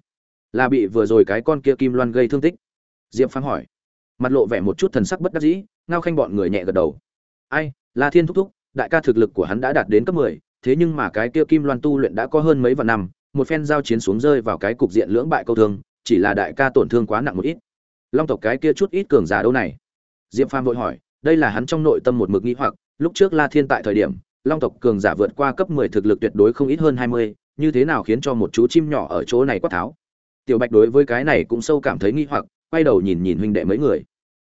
Là bị vừa rồi cái con kia kim loan gây thương tích. Diệp phàm hỏi. Mặt lộ vẻ một chút thần sắc bất đắc dĩ, ngao khanh bọn người nhẹ gật đầu. Ai, la thiên thúc thúc, đại ca thực lực của hắn đã đạt đến cấp mười, thế nhưng mà cái kia kim loan tu luyện đã có hơn mấy vạn năm, một phen giao chiến xuống rơi vào cái cục diện lưỡng bại câu thương, chỉ là đại ca tổn thương quá nặng một ít long tộc cái kia chút ít cường giả đâu này? Diệp phàm vội hỏi, đây là hắn trong nội tâm một mực nghĩ hoặc, lúc trước la thiên tại thời điểm, long tộc cường giả vượt qua cấp mười thực lực tuyệt đối không ít hơn hai mươi, như thế nào khiến cho một chú chim nhỏ ở chỗ này quát tháo? Tiểu bạch đối với cái này cũng sâu cảm thấy nghi hoặc, quay đầu nhìn nhìn huynh đệ mấy người.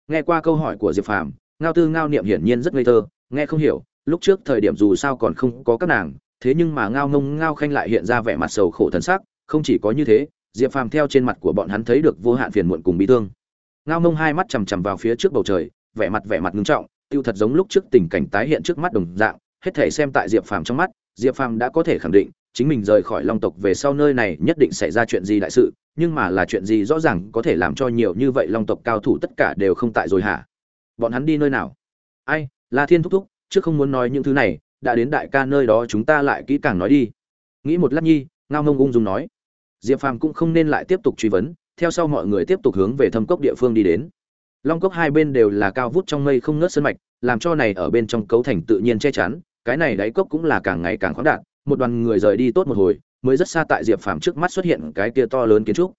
Nghe qua câu hỏi của diệp phàm, ngao tư ngao niệm hiển nhiên rất ngây thơ, nghe không hiểu, lúc trước thời điểm dù sao còn không có các nàng, thế nhưng mà ngao ngông ngao khanh lại hiện ra vẻ mặt sầu khổ thần sắc, không chỉ có như thế, diệp phàm theo trên mặt của bọn hắn thấy được vô hạn phiền muộn cùng bị thương ngao Mông hai mắt chằm chằm vào phía trước bầu trời, vẻ mặt vẻ mặt ngưng trọng, tiêu thật giống lúc trước tình cảnh tái hiện trước mắt đồng dạng, hết thể xem tại diệp phàm trong mắt, diệp phàm đã có thể khẳng định, chính mình rời khỏi long tộc về sau nơi này nhất định xảy ra chuyện gì đại sự, nhưng mà là chuyện gì rõ ràng có thể làm cho nhiều như vậy long tộc cao thủ tất cả đều không tại rồi hả? Bọn hắn đi nơi nào? Ai, la thiên thúc thúc, trước không muốn nói những thứ này, đã đến đại ca nơi đó chúng ta lại kỹ càng nói đi. Nghĩ một lát nhi, ngao ngông ung dung nói. Diệp phàm cũng không nên lại tiếp tục truy vấn theo sau mọi người tiếp tục hướng về thâm cốc địa phương đi đến. Long cốc hai bên đều là cao vút trong mây không ngớt sân mạch, làm cho này ở bên trong cấu thành tự nhiên che chắn, cái này đáy cốc cũng là càng ngày càng khoáng đạt, một đoàn người rời đi tốt một hồi, mới rất xa tại diệp phàm trước mắt xuất hiện cái kia to lớn kiến trúc.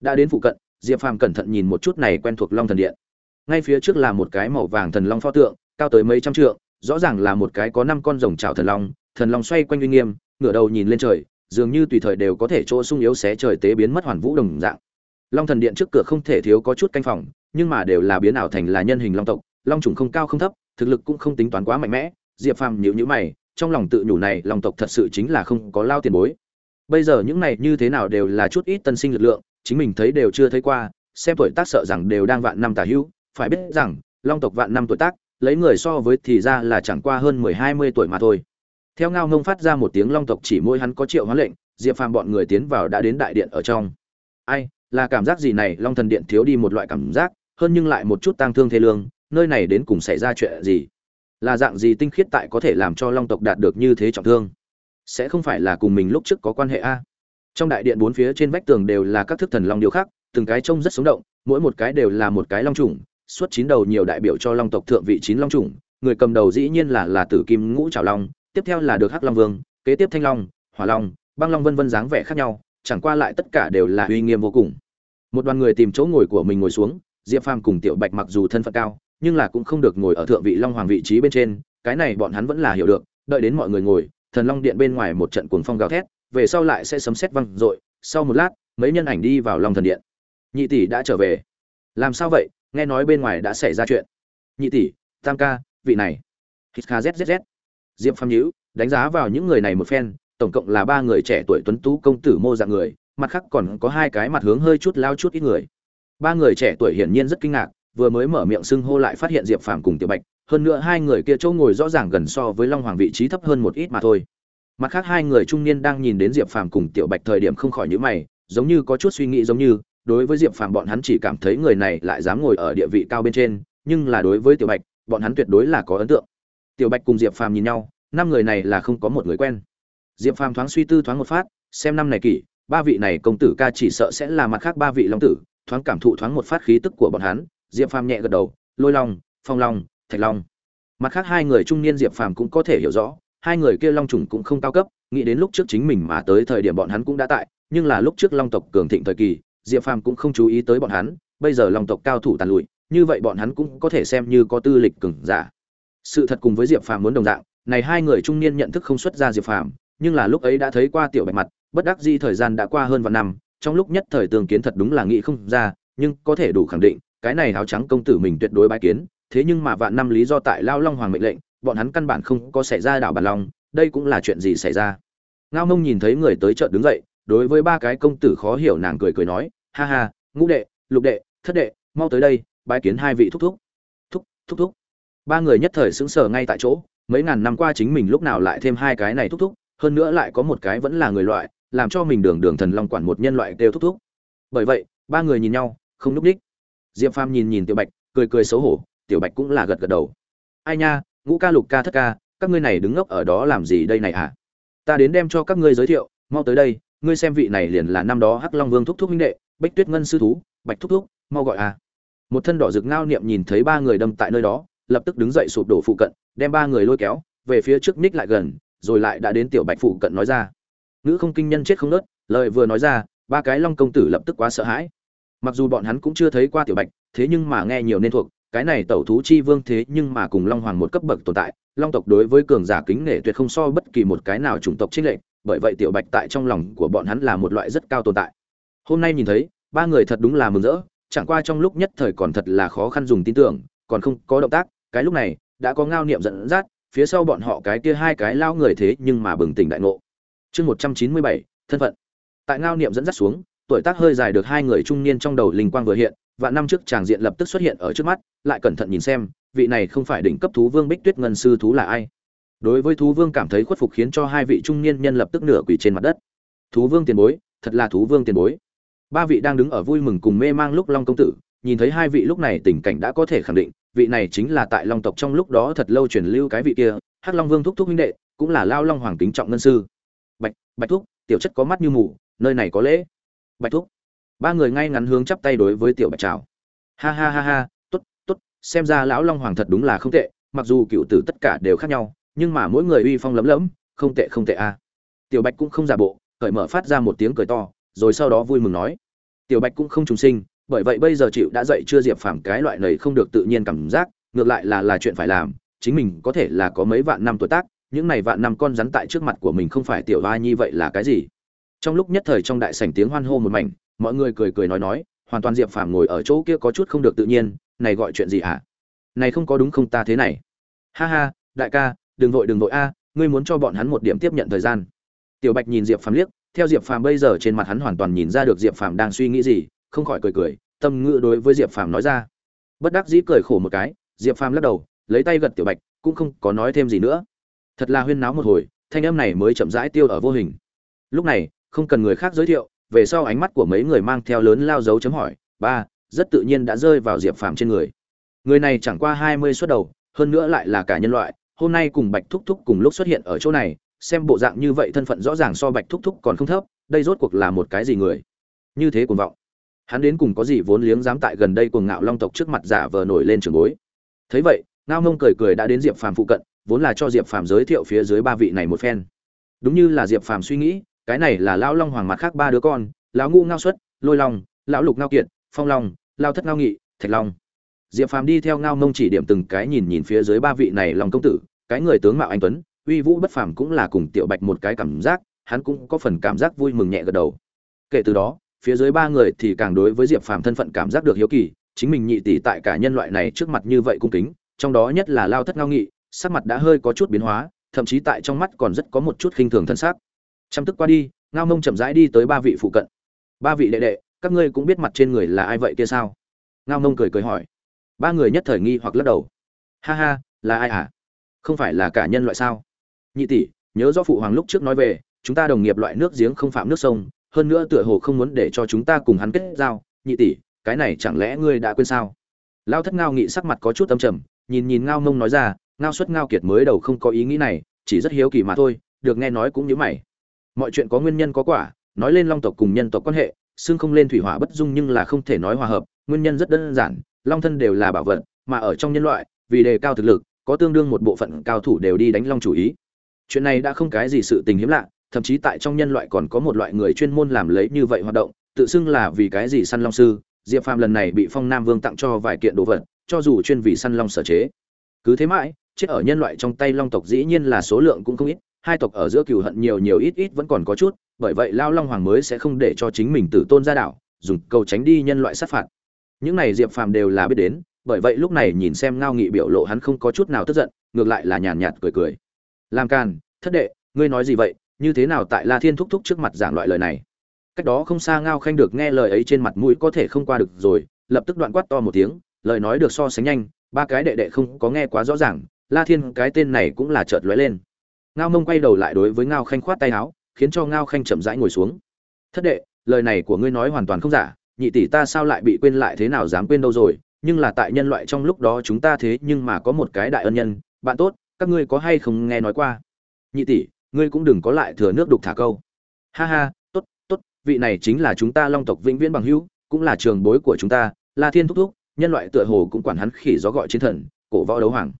Đã đến phụ cận, diệp phàm cẩn thận nhìn một chút này quen thuộc long thần điện. Ngay phía trước là một cái màu vàng thần long pho tượng, cao tới mấy trăm trượng, rõ ràng là một cái có năm con rồng chảo thần long thần long xoay quanh uy nghiêm, ngửa đầu nhìn lên trời, dường như tùy thời đều có thể chỗ sung yếu xé trời tế biến mất hoàn vũ đồng dạng long thần điện trước cửa không thể thiếu có chút canh phòng, nhưng mà đều là biến ảo thành là nhân hình long tộc, long trùng không cao không thấp, thực lực cũng không tính toán quá mạnh mẽ. Diệp phàm nhíu nhíu mày, trong lòng tự nhủ này, long tộc thật sự chính là không có lao tiền bối. Bây giờ những này như thế nào đều là chút ít tân sinh lực lượng, chính mình thấy đều chưa thấy qua, xem tuổi tác sợ rằng đều đang vạn năm tả hữu. Phải biết rằng, long tộc vạn năm tuổi tác, lấy người so với thì ra là chẳng qua hơn mười, hai mươi tuổi mà thôi. Theo ngao ngông phát ra một tiếng long tộc chỉ môi hắn có triệu hóa lệnh, diệp phàm bọn người tiến vào đã đến đại điện ở trong. Ai? Là cảm giác gì này, long thần điện thiếu đi một loại cảm giác, hơn nhưng lại một chút tang thương thê lương, nơi này đến cùng xảy ra chuyện gì? Là dạng gì tinh khiết tại có thể làm cho long tộc đạt được như thế trọng thương? Sẽ không phải là cùng mình lúc trước có quan hệ a? Trong đại điện bốn phía trên vách tường đều là các thức thần long điều khác từng cái trông rất sống động, mỗi một cái đều là một cái long trùng suốt chín đầu nhiều đại biểu cho long tộc thượng vị chín long trùng người cầm đầu dĩ nhiên là là tử kim ngũ trào long, tiếp theo là được hắc long vương, kế tiếp thanh long, hỏa long, băng long vân vân dáng vẻ khác nhau, chẳng qua lại tất cả đều là uy nghiêm vô cùng một đoàn người tìm chỗ ngồi của mình ngồi xuống, diệp phàm cùng tiểu bạch mặc dù thân phận cao, nhưng là cũng không được ngồi ở thượng vị long hoàng vị trí bên trên, cái này bọn hắn vẫn là hiểu được, đợi đến mọi người ngồi, thần long điện bên ngoài một trận cuồng phong gào thét, về sau lại sẽ sấm sét văng dội, sau một lát, mấy nhân ảnh đi vào long thần điện. Nhị tỷ đã trở về. Làm sao vậy? Nghe nói bên ngoài đã xảy ra chuyện. Nhị tỷ, tam ca, vị này. Hít kha zzz diệp phàm nhíu, đánh giá vào những người này một phen, tổng cộng là ba người trẻ tuổi tuấn tú công tử mô dạng người mặt khác còn có hai cái mặt hướng hơi chút lao chút ít người. Ba người trẻ tuổi hiển nhiên rất kinh ngạc, vừa mới mở miệng xưng hô lại phát hiện diệp phàm cùng tiểu bạch, hơn nữa hai người kia chỗ ngồi rõ ràng gần so với long hoàng vị trí thấp hơn một ít mà thôi. Mặt khác hai người trung niên đang nhìn đến diệp phàm cùng tiểu bạch thời điểm không khỏi nhữ mày, giống như có chút suy nghĩ giống như, đối với diệp phàm bọn hắn chỉ cảm thấy người này lại dám ngồi ở địa vị cao bên trên, nhưng là đối với tiểu bạch, bọn hắn tuyệt đối là có ấn tượng. Tiểu bạch cùng diệp phàm nhìn nhau, năm người này là không có một người quen. Diệp phàm thoáng suy tư thoáng một phát, xem năm này kỷ ba vị này công tử ca chỉ sợ sẽ là mặt khác ba vị long tử, thoáng cảm thụ thoáng một phát khí tức của bọn hắn, diệp phàm nhẹ gật đầu, lôi long, phong long, thạch long. Mặt khác hai người trung niên diệp phàm cũng có thể hiểu rõ, hai người kia long trùng cũng không cao cấp, nghĩ đến lúc trước chính mình mà tới thời điểm bọn hắn cũng đã tại, nhưng là lúc trước long tộc cường thịnh thời kỳ, diệp phàm cũng không chú ý tới bọn hắn, bây giờ long tộc cao thủ tàn lụi, như vậy bọn hắn cũng có thể xem như có tư lịch cường giả. Sự thật cùng với diệp phàm muốn đồng dạng, này hai người trung niên nhận thức không xuất ra diệp phàm, nhưng là lúc ấy đã thấy qua tiểu bạch mặt bất đắc dĩ thời gian đã qua hơn vạn năm, trong lúc nhất thời tường kiến thật đúng là nghĩ không ra, nhưng có thể đủ khẳng định, cái này áo trắng công tử mình tuyệt đối bái kiến, thế nhưng mà vạn năm lý do tại lao long hoàng mệnh lệnh, bọn hắn căn bản không có xảy ra đảo bàn long đây cũng là chuyện gì xảy ra? Ngao mông nhìn thấy người tới chợ đứng dậy, đối với ba cái công tử khó hiểu nàng cười cười nói, ha ha, ngũ đệ, lục đệ, thất đệ, mau tới đây, bái kiến hai vị thúc thúc. Thúc thúc thúc? Ba người nhất thời sững sờ ngay tại chỗ, mấy ngàn năm qua chính mình lúc nào lại thêm hai cái này thúc thúc, hơn nữa lại có một cái vẫn là người loại làm cho mình đường đường thần long quản một nhân loại đều thúc thúc. Bởi vậy, ba người nhìn nhau, không núp đích diệp phàm nhìn nhìn tiểu bạch, cười cười xấu hổ, tiểu bạch cũng là gật gật đầu. Ai nha, ngũ ca lục ca thất ca, các ngươi này đứng ngốc ở đó làm gì đây này hả? À? ta đến đem cho các ngươi giới thiệu, mau tới đây, ngươi xem vị này liền là năm đó hắc long vương thúc thúc huynh đệ bách tuyết ngân sư thú, bạch thúc thúc, mau gọi à. Một thân đỏ rực ngao niệm nhìn thấy ba người đâm tại nơi đó, lập tức đứng dậy sụp đổ phụ cận, đem ba người lôi kéo, về phía trước ních lại gần, rồi lại đã đến tiểu bạch phụ cận nói ra nữ không kinh nhân chết không nớt, lời vừa nói ra, ba cái long công tử lập tức quá sợ hãi. Mặc dù bọn hắn cũng chưa thấy qua tiểu bạch, thế nhưng mà nghe nhiều nên thuộc, cái này tẩu thú chi vương thế nhưng mà cùng long hoàng một cấp bậc tồn tại, long tộc đối với cường giả kính nể tuyệt không so bất kỳ một cái nào chủng tộc trích lệ bởi vậy tiểu bạch tại trong lòng của bọn hắn là một loại rất cao tồn tại. Hôm nay nhìn thấy, ba người thật đúng là mừng rỡ, chẳng qua trong lúc nhất thời còn thật là khó khăn dùng tin tưởng, còn không có động tác, cái lúc này, đã có ngao niệm dẫn dắt, phía sau bọn họ cái kia hai cái lao người thế nhưng mà bừng tỉnh đại ngộ chương một trăm chín mươi bảy, thân phận. Tại ngao niệm dẫn dắt xuống, tuổi tác hơi dài được hai người trung niên trong đầu linh quang vừa hiện, và năm trước tràng diện lập tức xuất hiện ở trước mắt, lại cẩn thận nhìn xem, vị này không phải đỉnh cấp thú vương bích tuyết ngân sư thú là ai? Đối với thú vương cảm thấy khuất phục khiến cho hai vị trung niên nhân lập tức nửa quỳ trên mặt đất. Thú vương tiền bối, thật là thú vương tiền bối. Ba vị đang đứng ở vui mừng cùng mê mang lúc long công tử, nhìn thấy hai vị lúc này tình cảnh đã có thể khẳng định, vị này chính là tại long tộc trong lúc đó thật lâu truyền lưu cái vị kia, hắc long vương thúc thúc huynh đệ, cũng là lao long hoàng kính trọng ngân sư bạch thúc, tiểu chất có mắt như mù, nơi này có lễ. Bạch thúc. Ba người ngay ngắn hướng chắp tay đối với tiểu bạch chào. Ha ha ha ha, tốt tốt, xem ra lão long hoàng thật đúng là không tệ, mặc dù cựu tử tất cả đều khác nhau, nhưng mà mỗi người uy phong lấm lẫm không tệ không tệ a. Tiểu bạch cũng không giả bộ, cởi mở phát ra một tiếng cười to, rồi sau đó vui mừng nói. Tiểu bạch cũng không trùng sinh, bởi vậy bây giờ chịu đã dậy chưa diệp phàm cái loại này không được tự nhiên cảm giác, ngược lại là là chuyện phải làm, chính mình có thể là có mấy vạn năm tuổi tác những này vạn năm con rắn tại trước mặt của mình không phải tiểu oa nhi vậy là cái gì? Trong lúc nhất thời trong đại sảnh tiếng hoan hô một mảnh, mọi người cười cười nói nói, hoàn toàn diệp phàm ngồi ở chỗ kia có chút không được tự nhiên, này gọi chuyện gì hả? Này không có đúng không ta thế này? Ha ha, đại ca, đừng vội đừng vội a, ngươi muốn cho bọn hắn một điểm tiếp nhận thời gian. Tiểu bạch nhìn diệp phàm liếc, theo diệp phàm bây giờ trên mặt hắn hoàn toàn nhìn ra được diệp phàm đang suy nghĩ gì, không khỏi cười cười, tâm ngữ đối với diệp phàm nói ra. Bất đắc dĩ cười khổ một cái, diệp phàm lắc đầu, lấy tay gật tiểu bạch, cũng không có nói thêm gì nữa thật là huyên náo một hồi, thanh âm này mới chậm rãi tiêu ở vô hình. Lúc này, không cần người khác giới thiệu, về sau ánh mắt của mấy người mang theo lớn lao dấu chấm hỏi, ba, rất tự nhiên đã rơi vào diệp phàm trên người. Người này chẳng qua hai mươi suất đầu, hơn nữa lại là cả nhân loại, hôm nay cùng bạch thúc thúc cùng lúc xuất hiện ở chỗ này, xem bộ dạng như vậy thân phận rõ ràng so bạch thúc thúc còn không thấp, đây rốt cuộc là một cái gì người? Như thế cuồng vọng. Hắn đến cùng có gì vốn liếng dám tại gần đây cuồng ngạo long tộc trước mặt giả vờ nổi lên trường bối? Thấy vậy, ngao ngông cười cười đã đến diệp phàm phụ cận vốn là cho diệp phàm giới thiệu phía dưới ba vị này một phen. Đúng như là diệp phàm suy nghĩ, cái này là lão long hoàng mặt khác ba đứa con, lão ngu ngao xuất, lôi long, lão lục ngao kiệt, phong long, lao thất ngao nghị, thạch long. Diệp phàm đi theo ngao mông chỉ điểm từng cái nhìn nhìn phía dưới ba vị này lòng công tử, cái người tướng mạo anh tuấn, uy vũ bất phàm cũng là cùng tiểu bạch một cái cảm giác, hắn cũng có phần cảm giác vui mừng nhẹ gật đầu. Kể từ đó, phía dưới ba người thì càng đối với diệp phàm thân phận cảm giác được hiếu kỳ, chính mình nhị tỷ tại cả nhân loại này trước mặt như vậy cung kính, trong đó nhất là lao thất ngao nghị sắc mặt đã hơi có chút biến hóa, thậm chí tại trong mắt còn rất có một chút khinh thường thân xác. Chăm tức qua đi, ngao mông chậm rãi đi tới ba vị phụ cận. Ba vị đệ đệ, các ngươi cũng biết mặt trên người là ai vậy kia sao? Ngao mông cười cười hỏi. Ba người nhất thời nghi hoặc lắc đầu. Ha ha, là ai à không phải là cả nhân loại sao? Nhị tỷ, nhớ do phụ hoàng lúc trước nói về, chúng ta đồng nghiệp loại nước giếng không phạm nước sông, hơn nữa tựa hồ không muốn để cho chúng ta cùng hắn kết giao. Nhị tỷ, cái này chẳng lẽ ngươi đã quên sao? Lao thất ngao nghị sắc mặt có chút âm trầm, nhìn nhìn ngao mông nói ra ngao xuất ngao kiệt mới đầu không có ý nghĩ này, chỉ rất hiếu kỳ mà thôi, được nghe nói cũng như mày. Mọi chuyện có nguyên nhân có quả, nói lên long tộc cùng nhân tộc quan hệ xương không lên thủy hỏa bất dung nhưng là không thể nói hòa hợp, nguyên nhân rất đơn giản, long thân đều là bảo vật, mà ở trong nhân loại, vì đề cao thực lực, có tương đương một bộ phận cao thủ đều đi đánh long chủ ý. Chuyện này đã không cái gì sự tình hiếm lạ, thậm chí tại trong nhân loại còn có một loại người chuyên môn làm lấy như vậy hoạt động, tự xưng là vì cái gì săn long sư, diệp phàm lần này bị phong nam vương tặng cho vài kiện đồ vật, cho dù chuyên vì săn long sở chế. Cứ thế mãi chết ở nhân loại trong tay long tộc dĩ nhiên là số lượng cũng không ít, hai tộc ở giữa cừu hận nhiều nhiều ít ít vẫn còn có chút, bởi vậy lao long hoàng mới sẽ không để cho chính mình tử tôn ra đảo, dùng cầu tránh đi nhân loại sát phạt. Những này diệp phàm đều là biết đến, bởi vậy lúc này nhìn xem ngao nghị biểu lộ hắn không có chút nào tức giận, ngược lại là nhàn nhạt cười cười. Làm càn, thất đệ, ngươi nói gì vậy? Như thế nào tại la thiên thúc thúc trước mặt giảng loại lời này? Cách đó không xa ngao khanh được nghe lời ấy trên mặt mũi có thể không qua được rồi, lập tức đoạn quát to một tiếng, lời nói được so sánh nhanh, ba cái đệ đệ không có nghe quá rõ ràng la thiên, cái tên này cũng là chợt lóe lên. Ngao mông quay đầu lại đối với ngao khanh khoát tay áo, khiến cho ngao khanh chậm rãi ngồi xuống. Thất đệ, lời này của ngươi nói hoàn toàn không giả, nhị tỷ ta sao lại bị quên lại thế nào dám quên đâu rồi? Nhưng là tại nhân loại trong lúc đó chúng ta thế nhưng mà có một cái đại ân nhân, bạn tốt, các ngươi có hay không nghe nói qua? Nhị tỷ, ngươi cũng đừng có lại thừa nước đục thả câu. Ha ha, tốt tốt, vị này chính là chúng ta long tộc vĩnh viễn bằng hữu, cũng là trường bối của chúng ta, la thiên thúc thúc, nhân loại tựa hồ cũng quản hắn khỉ gió gọi chiến thần, cổ võ đấu hoàng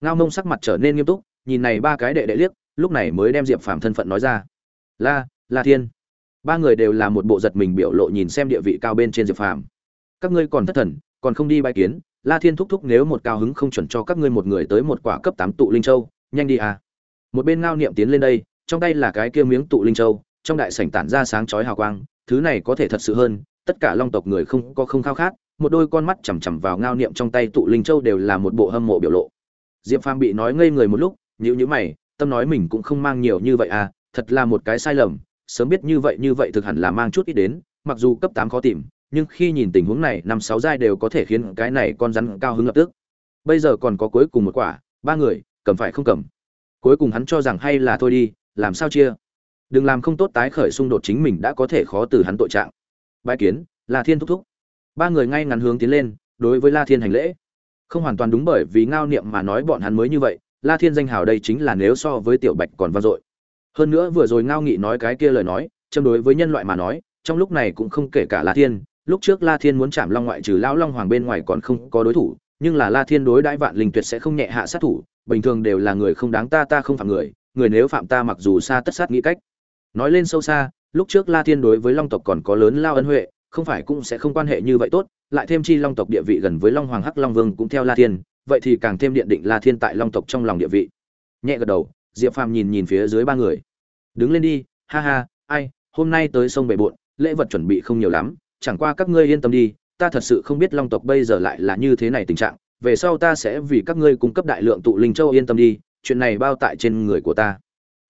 ngao mông sắc mặt trở nên nghiêm túc, nhìn này ba cái đệ đệ liếc, lúc này mới đem diệp phàm thân phận nói ra. La la thiên. Ba người đều là một bộ giật mình biểu lộ nhìn xem địa vị cao bên trên diệp phàm. Các ngươi còn thất thần, còn không đi bãi kiến, la thiên thúc thúc nếu một cao hứng không chuẩn cho các ngươi một người tới một quả cấp tám tụ linh châu, nhanh đi à. Một bên ngao niệm tiến lên đây, trong tay là cái kia miếng tụ linh châu, trong đại sảnh tản ra sáng chói hào quang, thứ này có thể thật sự hơn, tất cả long tộc người không có không khao khát, một đôi con mắt chằm chằm vào ngao niệm trong tay tụ linh châu đều là một bộ hâm mộ biểu lộ diệp phàm bị nói ngây người một lúc nhữ nhữ mày, tâm nói mình cũng không mang nhiều như vậy à thật là một cái sai lầm, sớm biết như vậy như vậy thực hẳn là mang chút ít đến, mặc dù cấp tám khó tìm, nhưng khi nhìn tình huống này, năm sáu giai đều có thể khiến cái này con rắn cao hứng lập tức. Bây giờ còn có cuối cùng một quả, ba người, cầm phải không cầm? Cuối cùng hắn cho rằng hay là thôi đi, làm sao chia? Đừng làm không tốt tái khởi xung đột chính mình đã có thể khó từ hắn tội trạng. Bãi kiến, la thiên thúc thúc. Ba người ngay ngắn hướng tiến lên, đối với la thiên hành lễ không hoàn toàn đúng bởi vì ngao niệm mà nói bọn hắn mới như vậy, la thiên danh hào đây chính là nếu so với tiểu bạch còn vang dội. Hơn nữa vừa rồi ngao nghị nói cái kia lời nói, châm đối với nhân loại mà nói, trong lúc này cũng không kể cả la thiên, lúc trước la thiên muốn chạm long ngoại trừ lão long hoàng bên ngoài còn không có đối thủ, nhưng là la thiên đối đãi vạn linh tuyệt sẽ không nhẹ hạ sát thủ, bình thường đều là người không đáng ta ta không phạm người người nếu phạm ta mặc dù xa tất sát nghĩ cách. Nói lên sâu xa, lúc trước la thiên đối với long tộc còn có lớn lao ân huệ, không phải cũng sẽ không quan hệ như vậy tốt lại thêm chi long tộc địa vị gần với long hoàng hắc long vương cũng theo la thiên, vậy thì càng thêm điện định la thiên tại long tộc trong lòng địa vị. Nhẹ gật đầu, diệp phàm nhìn nhìn phía dưới ba người. Đứng lên đi, ha ha, ai, hôm nay tới sông bể bộn, lễ vật chuẩn bị không nhiều lắm, chẳng qua các ngươi yên tâm đi, ta thật sự không biết long tộc bây giờ lại là như thế này tình trạng, về sau ta sẽ vì các ngươi cung cấp đại lượng tụ linh châu yên tâm đi, chuyện này bao tại trên người của ta.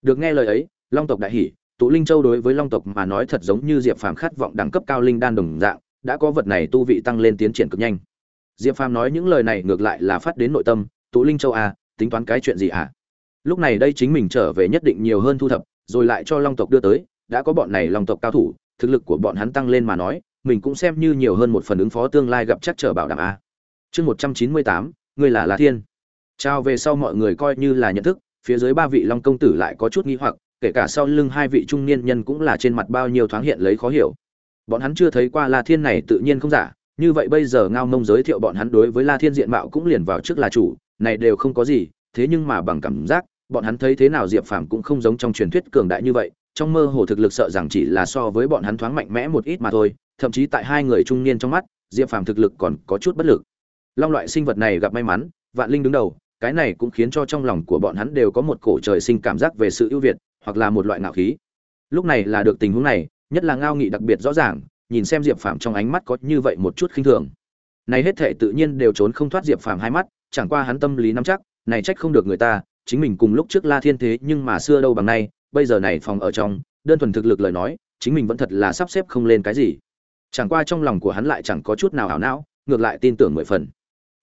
Được nghe lời ấy, long tộc đại hỉ, tụ linh châu đối với long tộc mà nói thật giống như diệp phàm khát vọng đẳng cấp cao linh đan đồng dạng đã có vật này tu vị tăng lên tiến triển cực nhanh. Diệp phàm nói những lời này ngược lại là phát đến nội tâm, tụ linh châu à tính toán cái chuyện gì à? Lúc này đây chính mình trở về nhất định nhiều hơn thu thập, rồi lại cho long tộc đưa tới, đã có bọn này long tộc cao thủ, thực lực của bọn hắn tăng lên mà nói, mình cũng xem như nhiều hơn một phần ứng phó tương lai gặp chắc trở bảo đảm a chương một trăm chín mươi tám người là la thiên. Trao về sau mọi người coi như là nhận thức, phía dưới ba vị long công tử lại có chút nghi hoặc, kể cả sau lưng hai vị trung niên nhân cũng là trên mặt bao nhiêu thoáng hiện lấy khó hiểu bọn hắn chưa thấy qua la thiên này tự nhiên không giả, như vậy bây giờ ngao mông giới thiệu bọn hắn đối với la thiên diện mạo cũng liền vào trước là chủ, này đều không có gì, thế nhưng mà bằng cảm giác, bọn hắn thấy thế nào diệp phàm cũng không giống trong truyền thuyết cường đại như vậy, trong mơ hồ thực lực sợ rằng chỉ là so với bọn hắn thoáng mạnh mẽ một ít mà thôi, thậm chí tại hai người trung niên trong mắt, diệp phàm thực lực còn có chút bất lực. Long loại sinh vật này gặp may mắn, vạn linh đứng đầu, cái này cũng khiến cho trong lòng của bọn hắn đều có một cổ trời sinh cảm giác về sự ưu việt, hoặc là một loại ngạo khí. Lúc này là được tình huống này nhất là ngao nghị đặc biệt rõ ràng, nhìn xem diệp phàm trong ánh mắt có như vậy một chút khinh thường. Này hết thể tự nhiên đều trốn không thoát diệp phàm hai mắt, chẳng qua hắn tâm lý nắm chắc, này trách không được người ta, chính mình cùng lúc trước la thiên thế nhưng mà xưa đâu bằng nay, bây giờ này phòng ở trong, đơn thuần thực lực lời nói, chính mình vẫn thật là sắp xếp không lên cái gì. Chẳng qua trong lòng của hắn lại chẳng có chút nào ảo não, ngược lại tin tưởng mười phần.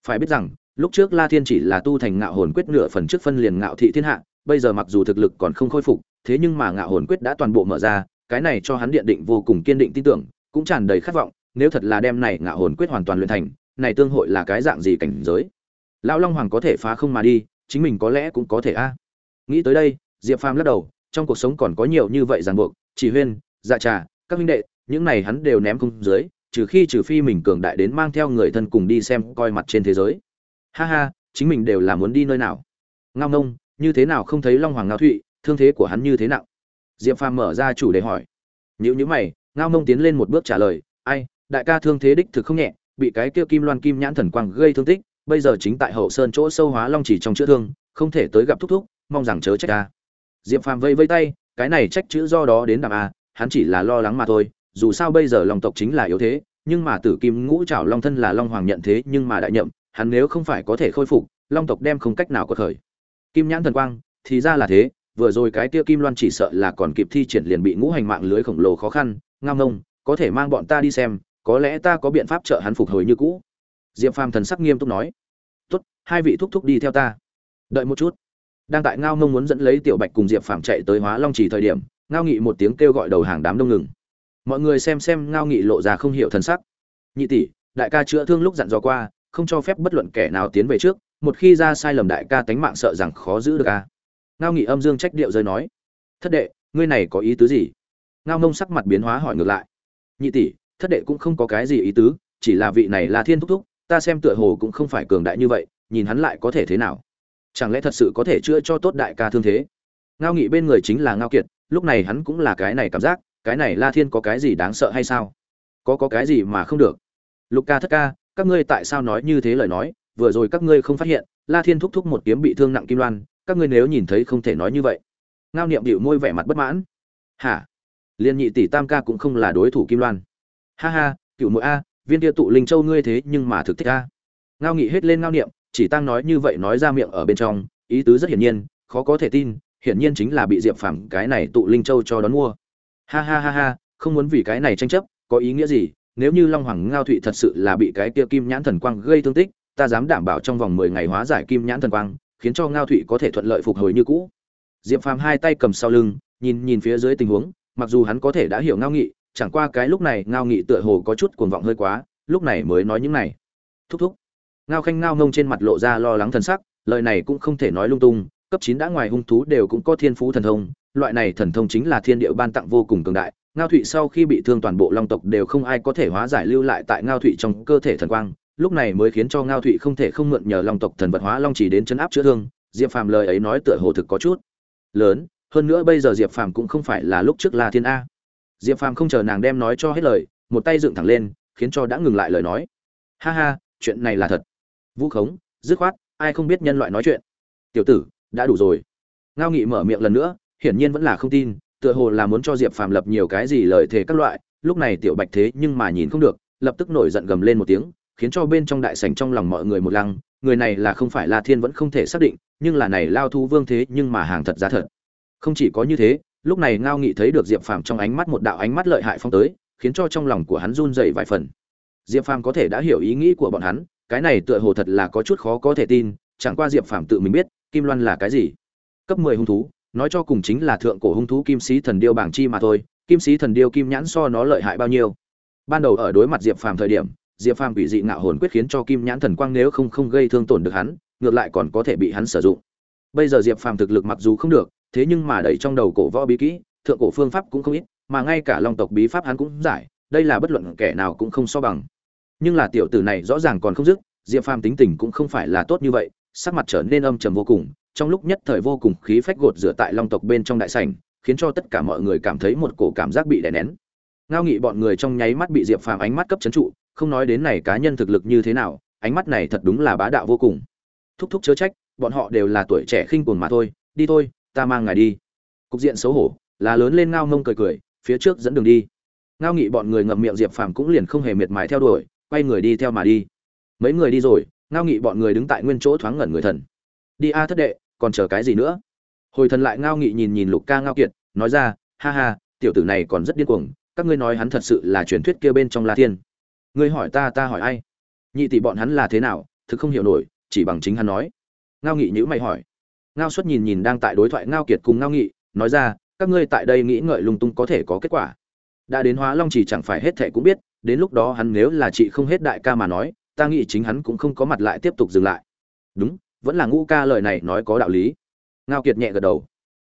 Phải biết rằng, lúc trước la thiên chỉ là tu thành ngạo hồn quyết nửa phần trước phân liền ngạo thị thiên hạ, bây giờ mặc dù thực lực còn không khôi phục, thế nhưng mà ngạo hồn quyết đã toàn bộ mở ra cái này cho hắn điện định vô cùng kiên định tin tưởng, cũng tràn đầy khát vọng, nếu thật là đem này ngạo hồn quyết hoàn toàn luyện thành, này tương hội là cái dạng gì cảnh giới? Lão long hoàng có thể phá không mà đi, chính mình có lẽ cũng có thể a. Nghĩ tới đây, diệp phàm lắc đầu, trong cuộc sống còn có nhiều như vậy ràng buộc, chỉ huyên dạ trà, các huynh đệ, những này hắn đều ném không dưới, trừ khi trừ phi mình cường đại đến mang theo người thân cùng đi xem coi mặt trên thế giới. Ha ha, chính mình đều là muốn đi nơi nào? Ngao nông như thế nào không thấy long hoàng ngao thụy, thương thế của hắn như thế nào diệp phàm mở ra chủ đề hỏi. Nhữ nhữ mày, ngao Mông tiến lên một bước trả lời, ai, đại ca thương thế đích thực không nhẹ, bị cái kia kim loan kim nhãn thần quang gây thương tích, bây giờ chính tại hậu sơn chỗ sâu hóa long chỉ trong chữa thương, không thể tới gặp thúc thúc, mong rằng chớ trách ta. Diệp phàm vây vây tay, cái này trách chữ do đó đến đàm a, hắn chỉ là lo lắng mà thôi, dù sao bây giờ long tộc chính là yếu thế, nhưng mà tử kim ngũ trảo long thân là long hoàng nhận thế nhưng mà đại nhậm, hắn nếu không phải có thể khôi phục, long tộc đem không cách nào có khởi. Kim nhãn thần quang, thì ra là thế vừa rồi cái tia kim loan chỉ sợ là còn kịp thi triển liền bị ngũ hành mạng lưới khổng lồ khó khăn, ngao ngông, có thể mang bọn ta đi xem, có lẽ ta có biện pháp trợ hắn phục hồi như cũ. Diệp phàm thần sắc nghiêm túc nói. Tốt, hai vị thúc thúc đi theo ta. Đợi một chút. Đang tại ngao ngông muốn dẫn lấy tiểu bạch cùng diệp phàm chạy tới hóa long trì thời điểm, ngao nghị một tiếng kêu gọi đầu hàng đám đông ngừng. Mọi người xem xem ngao nghị lộ ra không hiểu thần sắc. Nhị tỷ, đại ca chữa thương lúc dặn dò qua, không cho phép bất luận kẻ nào tiến về trước, một khi ra sai lầm đại ca tánh mạng sợ rằng khó giữ được a ngao nghị âm dương trách điệu rơi nói, thất đệ, ngươi này có ý tứ gì? Ngao nông sắc mặt biến hóa hỏi ngược lại, nhị tỷ, thất đệ cũng không có cái gì ý tứ, chỉ là vị này là thiên thúc thúc, ta xem tựa hồ cũng không phải cường đại như vậy, nhìn hắn lại có thể thế nào? Chẳng lẽ thật sự có thể chữa cho tốt đại ca thương thế? Ngao nghị bên người chính là ngao kiệt, lúc này hắn cũng là cái này cảm giác, cái này la thiên có cái gì đáng sợ hay sao? Có có cái gì mà không được? Lục ca thất ca, các ngươi tại sao nói như thế lời nói? Vừa rồi các ngươi không phát hiện, la thiên thúc thúc một kiếm bị thương nặng kim loan các ngươi nếu nhìn thấy không thể nói như vậy. Ngao niệm điệu môi vẻ mặt bất mãn. Hả? Liên nhị tỷ tam ca cũng không là đối thủ kim loan. Ha ha, cựu mũi a, viên kia tụ linh châu ngươi thế nhưng mà thực thích a. Ngao nghị hết lên ngao niệm, chỉ tăng nói như vậy nói ra miệng ở bên trong, ý tứ rất hiển nhiên, khó có thể tin, hiển nhiên chính là bị diệp phẳng cái này tụ linh châu cho đón mua. Ha ha ha ha, không muốn vì cái này tranh chấp, có ý nghĩa gì? Nếu như long hoàng ngao thụy thật sự là bị cái kia kim nhãn thần quang gây thương tích, ta dám đảm bảo trong vòng mười ngày hóa giải kim nhãn thần quang khiến cho ngao thụy có thể thuận lợi phục hồi như cũ. Diệp phàm hai tay cầm sau lưng, nhìn nhìn phía dưới tình huống, mặc dù hắn có thể đã hiểu ngao nghị, chẳng qua cái lúc này ngao nghị tựa hồ có chút cuồng vọng hơi quá, lúc này mới nói những này. Thúc thúc. Ngao khanh ngao ngông trên mặt lộ ra lo lắng thần sắc, lời này cũng không thể nói lung tung, cấp chín đã ngoài hung thú đều cũng có thiên phú thần thông, loại này thần thông chính là thiên địa ban tặng vô cùng cường đại, ngao thụy sau khi bị thương toàn bộ long tộc đều không ai có thể hóa giải lưu lại tại ngao thụy trong cơ thể thần quang lúc này mới khiến cho ngao thụy không thể không mượn nhờ long tộc thần vật hóa long chỉ đến chấn áp chữa thương, diệp phàm lời ấy nói tựa hồ thực có chút lớn, hơn nữa bây giờ diệp phàm cũng không phải là lúc trước la thiên a. Diệp phàm không chờ nàng đem nói cho hết lời, một tay dựng thẳng lên, khiến cho đã ngừng lại lời nói. Ha ha, chuyện này là thật. Vũ khống, dứt khoát, ai không biết nhân loại nói chuyện. Tiểu tử, đã đủ rồi. Ngao nghị mở miệng lần nữa, hiển nhiên vẫn là không tin, tựa hồ là muốn cho diệp phàm lập nhiều cái gì lời thề các loại, lúc này tiểu bạch thế nhưng mà nhìn không được, lập tức nổi giận gầm lên một tiếng khiến cho bên trong đại sảnh trong lòng mọi người một lăng, người này là không phải la thiên vẫn không thể xác định, nhưng là này lao thu vương thế nhưng mà hàng thật giá thật. Không chỉ có như thế, lúc này ngao nghị thấy được diệp phàm trong ánh mắt một đạo ánh mắt lợi hại phong tới, khiến cho trong lòng của hắn run rẩy vài phần. Diệp phàm có thể đã hiểu ý nghĩ của bọn hắn, cái này tựa hồ thật là có chút khó có thể tin, chẳng qua diệp phàm tự mình biết, kim loan là cái gì? Cấp mười hung thú, nói cho cùng chính là thượng cổ hung thú kim sĩ thần điêu bảng chi mà thôi, kim sĩ thần điêu kim nhãn so nó lợi hại bao nhiêu? Ban đầu ở đối mặt diệp phàm thời điểm diệp phàm bị dị ngạo hồn quyết khiến cho kim nhãn thần quang nếu không không gây thương tổn được hắn, ngược lại còn có thể bị hắn sử dụng. Bây giờ diệp phàm thực lực mặc dù không được, thế nhưng mà đẩy trong đầu cổ võ bí kỹ, thượng cổ phương pháp cũng không ít, mà ngay cả long tộc bí pháp hắn cũng giải, đây là bất luận kẻ nào cũng không so bằng. Nhưng là tiểu tử này rõ ràng còn không dứt, diệp phàm tính tình cũng không phải là tốt như vậy, sắc mặt trở nên âm trầm vô cùng, trong lúc nhất thời vô cùng khí phách gột rửa tại long tộc bên trong đại sảnh, khiến cho tất cả mọi người cảm thấy một cổ cảm giác bị đè nén. Ngao nghị bọn người trong nháy mắt bị diệp phàm ánh mắt cấp chấn trụ không nói đến này cá nhân thực lực như thế nào, ánh mắt này thật đúng là bá đạo vô cùng. Thúc thúc chớ trách, bọn họ đều là tuổi trẻ khinh cuồng mà thôi, đi thôi, ta mang ngài đi. Cục diện xấu hổ là lớn lên ngao mông cười cười, phía trước dẫn đường đi. Ngao nghị bọn người ngậm miệng diệp phàm cũng liền không hề miệt mài theo đuổi, quay người đi theo mà đi. Mấy người đi rồi, ngao nghị bọn người đứng tại nguyên chỗ thoáng ngẩn người thần. Đi a à thất đệ, còn chờ cái gì nữa? Hồi thần lại ngao nghị nhìn nhìn lục ca ngao kiệt, nói ra, ha ha, tiểu tử này còn rất điên cuồng, các ngươi nói hắn thật sự là truyền thuyết kia bên trong la thiên ngươi hỏi ta ta hỏi ai? Nhị tỷ bọn hắn là thế nào? Thực không hiểu nổi, chỉ bằng chính hắn nói. Ngao nghị nhữ mày hỏi. Ngao xuất nhìn nhìn đang tại đối thoại ngao kiệt cùng ngao nghị, nói ra, các ngươi tại đây nghĩ ngợi lung tung có thể có kết quả. Đã đến hóa long chỉ chẳng phải hết thệ cũng biết, đến lúc đó hắn nếu là chị không hết đại ca mà nói, ta nghĩ chính hắn cũng không có mặt lại tiếp tục dừng lại. Đúng, vẫn là ngũ ca lời này nói có đạo lý. Ngao kiệt nhẹ gật đầu.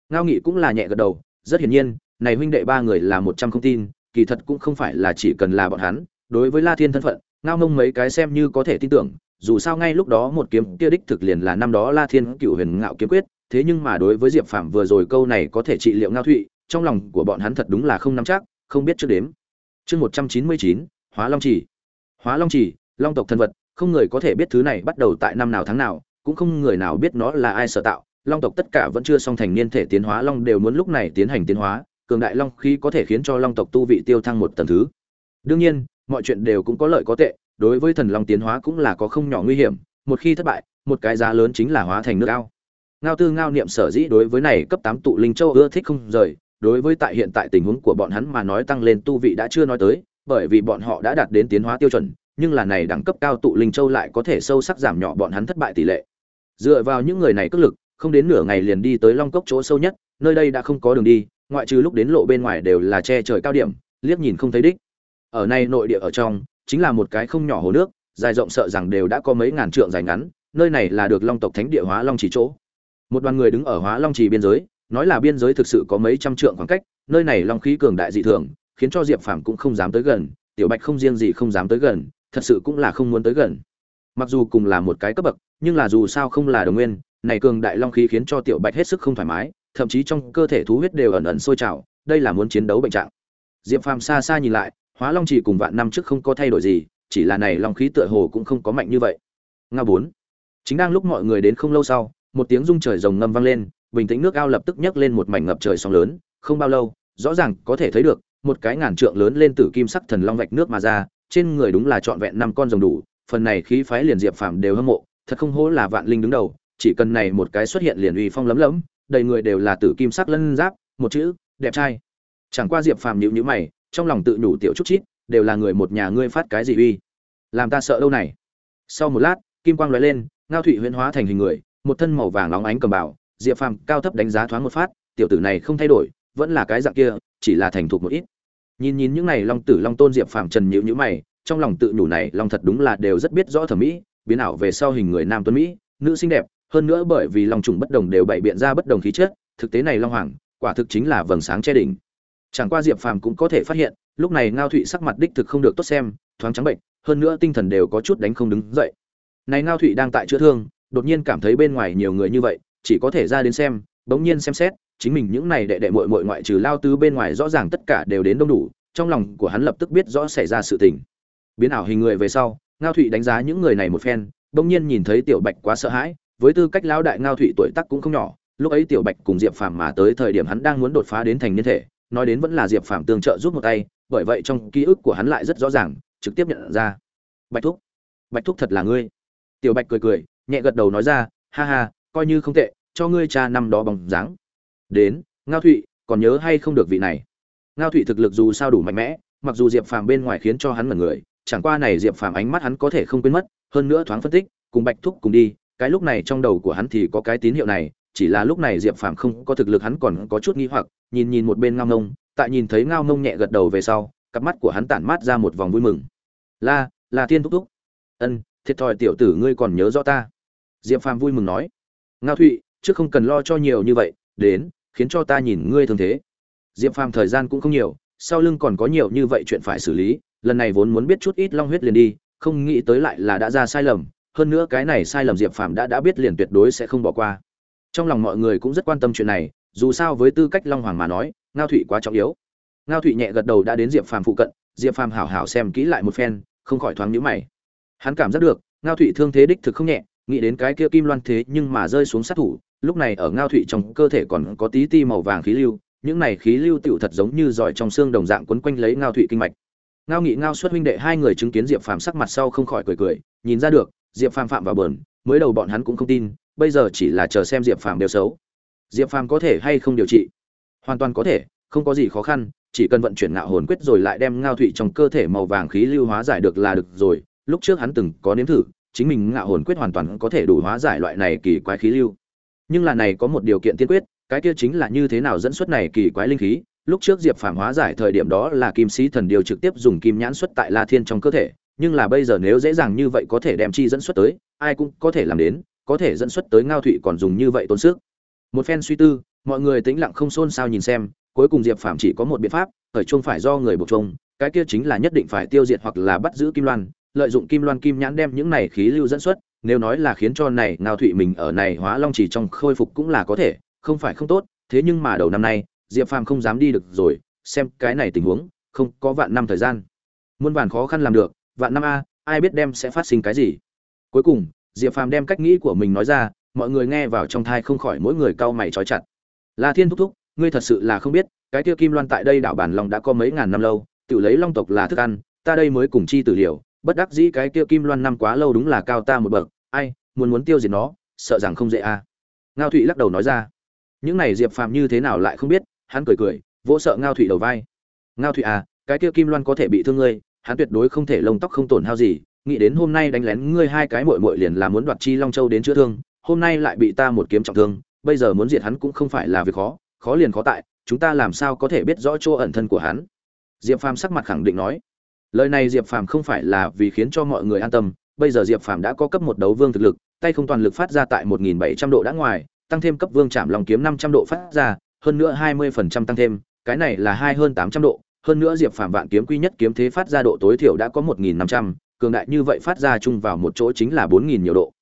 Ngao nghị cũng là nhẹ gật đầu, rất hiển nhiên, này huynh đệ ba người là một trăm không tin, kỳ thật cũng không phải là chỉ cần là bọn hắn đối với la thiên thân phận, ngao mông mấy cái xem như có thể tin tưởng, dù sao ngay lúc đó một kiếm kia đích thực liền là năm đó la thiên cựu huyền ngạo kiếm quyết, thế nhưng mà đối với diệp phạm vừa rồi câu này có thể trị liệu ngao thụy, trong lòng của bọn hắn thật đúng là không nắm chắc, không biết trước đếm. Chương một trăm chín mươi chín, hóa long chỉ hóa long chỉ long tộc thân vật, không người có thể biết thứ này bắt đầu tại năm nào tháng nào, cũng không người nào biết nó là ai sở tạo, long tộc tất cả vẫn chưa song thành niên thể tiến hóa, long đều muốn lúc này tiến hành tiến hóa, cường đại long khí có thể khiến cho long tộc tu vị tiêu thăng một tầng thứ. Đương nhiên mọi chuyện đều cũng có lợi có tệ, đối với thần long tiến hóa cũng là có không nhỏ nguy hiểm, một khi thất bại, một cái giá lớn chính là hóa thành nước ao. Ngao tư ngao niệm sở dĩ đối với này cấp tám tụ linh châu ưa thích không rời, đối với tại hiện tại tình huống của bọn hắn mà nói tăng lên tu vị đã chưa nói tới, bởi vì bọn họ đã đạt đến tiến hóa tiêu chuẩn, nhưng là này đẳng cấp cao tụ linh châu lại có thể sâu sắc giảm nhỏ bọn hắn thất bại tỷ lệ. Dựa vào những người này cất lực, không đến nửa ngày liền đi tới long cốc chỗ sâu nhất, nơi đây đã không có đường đi, ngoại trừ lúc đến lộ bên ngoài đều là che trời cao điểm, liếc nhìn không thấy đích ở này nội địa ở trong, chính là một cái không nhỏ hồ nước, dài rộng sợ rằng đều đã có mấy ngàn trượng dài ngắn, nơi này là được long tộc thánh địa hóa long chỉ chỗ. Một đoàn người đứng ở hóa long trì biên giới, nói là biên giới thực sự có mấy trăm trượng khoảng cách, nơi này long khí cường đại dị thường, khiến cho diệp phàm cũng không dám tới gần, tiểu bạch không riêng gì không dám tới gần, thật sự cũng là không muốn tới gần. Mặc dù cùng là một cái cấp bậc, nhưng là dù sao không là đồng nguyên, này cường đại long khí khiến cho tiểu bạch hết sức không thoải mái, thậm chí trong cơ thể thú huyết đều ẩn ẩn sôi trào, đây là muốn chiến đấu bệnh trạng. Diệp phàm xa xa nhìn lại hóa long chỉ cùng vạn năm trước không có thay đổi gì, chỉ là này long khí tựa hồ cũng không có mạnh như vậy. Nga bốn. Chính đang lúc mọi người đến không lâu sau, một tiếng rung trời rồng ngâm vang lên, bình tĩnh nước ao lập tức nhấc lên một mảnh ngập trời sóng lớn, không bao lâu, rõ ràng có thể thấy được, một cái ngàn trượng lớn lên từ kim sắc thần long vạch nước mà ra, trên người đúng là trọn vẹn năm con rồng đủ, phần này khí phái liền diệp phàm đều hâm mộ, thật không hổ là vạn linh đứng đầu, chỉ cần này một cái xuất hiện liền uy phong lấm lấm, đầy người đều là tử kim sắc lân giáp, một chữ, đẹp trai. Chẳng qua diệp phàm nhíu nhíu mày trong lòng tự nhủ tiểu chút chít, đều là người một nhà ngươi phát cái gì uy. Làm ta sợ đâu này. Sau một lát, kim quang lóe lên, ngao thụy huyễn hóa thành hình người, một thân màu vàng nóng ánh cầm bảo diệp phàm cao thấp đánh giá thoáng một phát, tiểu tử này không thay đổi, vẫn là cái dạng kia, chỉ là thành thục một ít. Nhìn nhìn những này long tử long tôn diệp phàm trần nhữ nhữ mày, trong lòng tự nhủ này long thật đúng là đều rất biết rõ thẩm mỹ, biến ảo về sau hình người nam tuấn mỹ, nữ xinh đẹp, hơn nữa bởi vì long trùng bất đồng đều bày biện ra bất đồng khí chất, thực tế này long hoàng, quả thực chính là vầng sáng che đỉnh chẳng qua diệp phàm cũng có thể phát hiện, lúc này ngao thụy sắc mặt đích thực không được tốt xem, thoáng trắng bệnh, hơn nữa tinh thần đều có chút đánh không đứng dậy. Này ngao thụy đang tại chữa thương, đột nhiên cảm thấy bên ngoài nhiều người như vậy, chỉ có thể ra đến xem, bỗng nhiên xem xét, chính mình những này đệ đệ muội muội ngoại trừ lao tứ bên ngoài rõ ràng tất cả đều đến đông đủ, trong lòng của hắn lập tức biết rõ xảy ra sự tình. Biến ảo hình người về sau, ngao thụy đánh giá những người này một phen, bỗng nhiên nhìn thấy tiểu bạch quá sợ hãi, với tư cách lão đại ngao thụy tuổi tác cũng không nhỏ, lúc ấy tiểu bạch cùng diệp phàm mà tới thời điểm hắn đang muốn đột phá đến thành niên thể nói đến vẫn là diệp phàm tương trợ giúp một tay, bởi vậy trong ký ức của hắn lại rất rõ ràng, trực tiếp nhận ra. Bạch thúc bạch thúc thật là ngươi. Tiểu bạch cười cười, nhẹ gật đầu nói ra, ha ha, coi như không tệ, cho ngươi cha năm đó bằng dáng. Đến, ngao thụy, còn nhớ hay không được vị này? Ngao thụy thực lực dù sao đủ mạnh mẽ, mặc dù diệp phàm bên ngoài khiến cho hắn mật người, chẳng qua này diệp phàm ánh mắt hắn có thể không quên mất, hơn nữa thoáng phân tích, cùng bạch thúc cùng đi, cái lúc này trong đầu của hắn thì có cái tín hiệu này chỉ là lúc này diệp phàm không có thực lực hắn còn có chút nghi hoặc, nhìn nhìn một bên ngao ngông, tại nhìn thấy ngao ngông nhẹ gật đầu về sau, cặp mắt của hắn tản mát ra một vòng vui mừng. La là thiên thúc thúc. Ân, thiệt thòi tiểu tử ngươi còn nhớ rõ ta. Diệp phàm vui mừng nói. Ngao thụy chứ không cần lo cho nhiều như vậy, đến, khiến cho ta nhìn ngươi thường thế. Diệp phàm thời gian cũng không nhiều, sau lưng còn có nhiều như vậy chuyện phải xử lý, lần này vốn muốn biết chút ít long huyết liền đi, không nghĩ tới lại là đã ra sai lầm, hơn nữa cái này sai lầm diệp phàm đã đã biết liền tuyệt đối sẽ không bỏ qua trong lòng mọi người cũng rất quan tâm chuyện này, dù sao với tư cách long hoàng mà nói, ngao thụy quá trọng yếu. Ngao thụy nhẹ gật đầu đã đến diệp phàm phụ cận, diệp phàm hảo hảo xem kỹ lại một phen, không khỏi thoáng nhíu mày. Hắn cảm giác được, ngao thụy thương thế đích thực không nhẹ, nghĩ đến cái kia kim loan thế nhưng mà rơi xuống sát thủ, lúc này ở ngao thụy trong cơ thể còn có tí ti màu vàng khí lưu, những này khí lưu tựu thật giống như giỏi trong xương đồng dạng quấn quanh lấy ngao thụy kinh mạch. Ngao nghị, ngao xuất huynh đệ hai người chứng kiến diệp phàm sắc mặt sau không khỏi cười cười, nhìn ra được, diệp phàm phạm vào bờn, mới đầu bọn hắn cũng không tin bây giờ chỉ là chờ xem diệp phàm đều xấu. Diệp phàm có thể hay không điều trị? Hoàn toàn có thể, không có gì khó khăn, chỉ cần vận chuyển ngạo hồn quyết rồi lại đem ngao thụy trong cơ thể màu vàng khí lưu hóa giải được là được rồi. Lúc trước hắn từng có nếm thử, chính mình ngạo hồn quyết hoàn toàn có thể đủ hóa giải loại này kỳ quái khí lưu. Nhưng là này có một điều kiện tiên quyết, cái kia chính là như thế nào dẫn xuất này kỳ quái linh khí? Lúc trước diệp phàm hóa giải thời điểm đó là kim sĩ thần điều trực tiếp dùng kim nhãn xuất tại la thiên trong cơ thể, nhưng là bây giờ nếu dễ dàng như vậy có thể đem chi dẫn xuất tới, ai cũng có thể làm đến có thể dẫn xuất tới ngao thụy còn dùng như vậy tốn sức. Một phen suy tư, mọi người tĩnh lặng không xôn xao nhìn xem, cuối cùng diệp phàm chỉ có một biện pháp ở chung phải do người buộc chung cái kia chính là nhất định phải tiêu diệt hoặc là bắt giữ kim loan, lợi dụng kim loan kim nhãn đem những này khí lưu dẫn xuất, nếu nói là khiến cho này ngao thụy mình ở này hóa long chỉ trong khôi phục cũng là có thể, không phải không tốt, thế nhưng mà đầu năm nay, diệp phàm không dám đi được rồi, xem cái này tình huống, không có vạn năm thời gian. Muôn vàn khó khăn làm được, vạn năm a, ai biết đem sẽ phát sinh cái gì. Cuối cùng diệp phàm đem cách nghĩ của mình nói ra, mọi người nghe vào trong thai không khỏi mỗi người cau mày trói chặt. La thiên thúc thúc, ngươi thật sự là không biết, cái kia kim loan tại đây đảo bản long đã có mấy ngàn năm lâu, tự lấy long tộc là thức ăn, ta đây mới cùng chi tử liều, bất đắc dĩ cái kia kim loan năm quá lâu đúng là cao ta một bậc, ai, muốn muốn tiêu diệt nó, sợ rằng không dễ à? ngao thụy lắc đầu nói ra. Những này diệp phàm như thế nào lại không biết, hắn cười cười, vỗ sợ ngao thụy đầu vai. Ngao thụy à cái kia kim loan có thể bị thương ngươi, hắn tuyệt đối không thể lông tóc không tổn hao gì nghĩ đến hôm nay đánh lén ngươi hai cái muội muội liền là muốn đoạt chi long châu đến chữa thương, hôm nay lại bị ta một kiếm trọng thương, bây giờ muốn diệt hắn cũng không phải là việc khó khó liền khó tại, chúng ta làm sao có thể biết rõ chỗ ẩn thân của hắn? Diệp phàm sắc mặt khẳng định nói. Lời này diệp phàm không phải là vì khiến cho mọi người an tâm, bây giờ diệp phàm đã có cấp một đấu vương thực lực, tay không toàn lực phát ra tại một nghìn bảy trăm độ đã ngoài, tăng thêm cấp vương chạm lòng kiếm năm trăm độ phát ra, hơn nữa hai mươi phần trăm tăng thêm, cái này là hai hơn tám trăm độ, hơn nữa diệp phàm vạn kiếm quy nhất kiếm thế phát ra độ tối thiểu đã có một nghìn năm trăm cường đại như vậy phát ra chung vào một chỗ chính là bốn nghìn nhiều độ.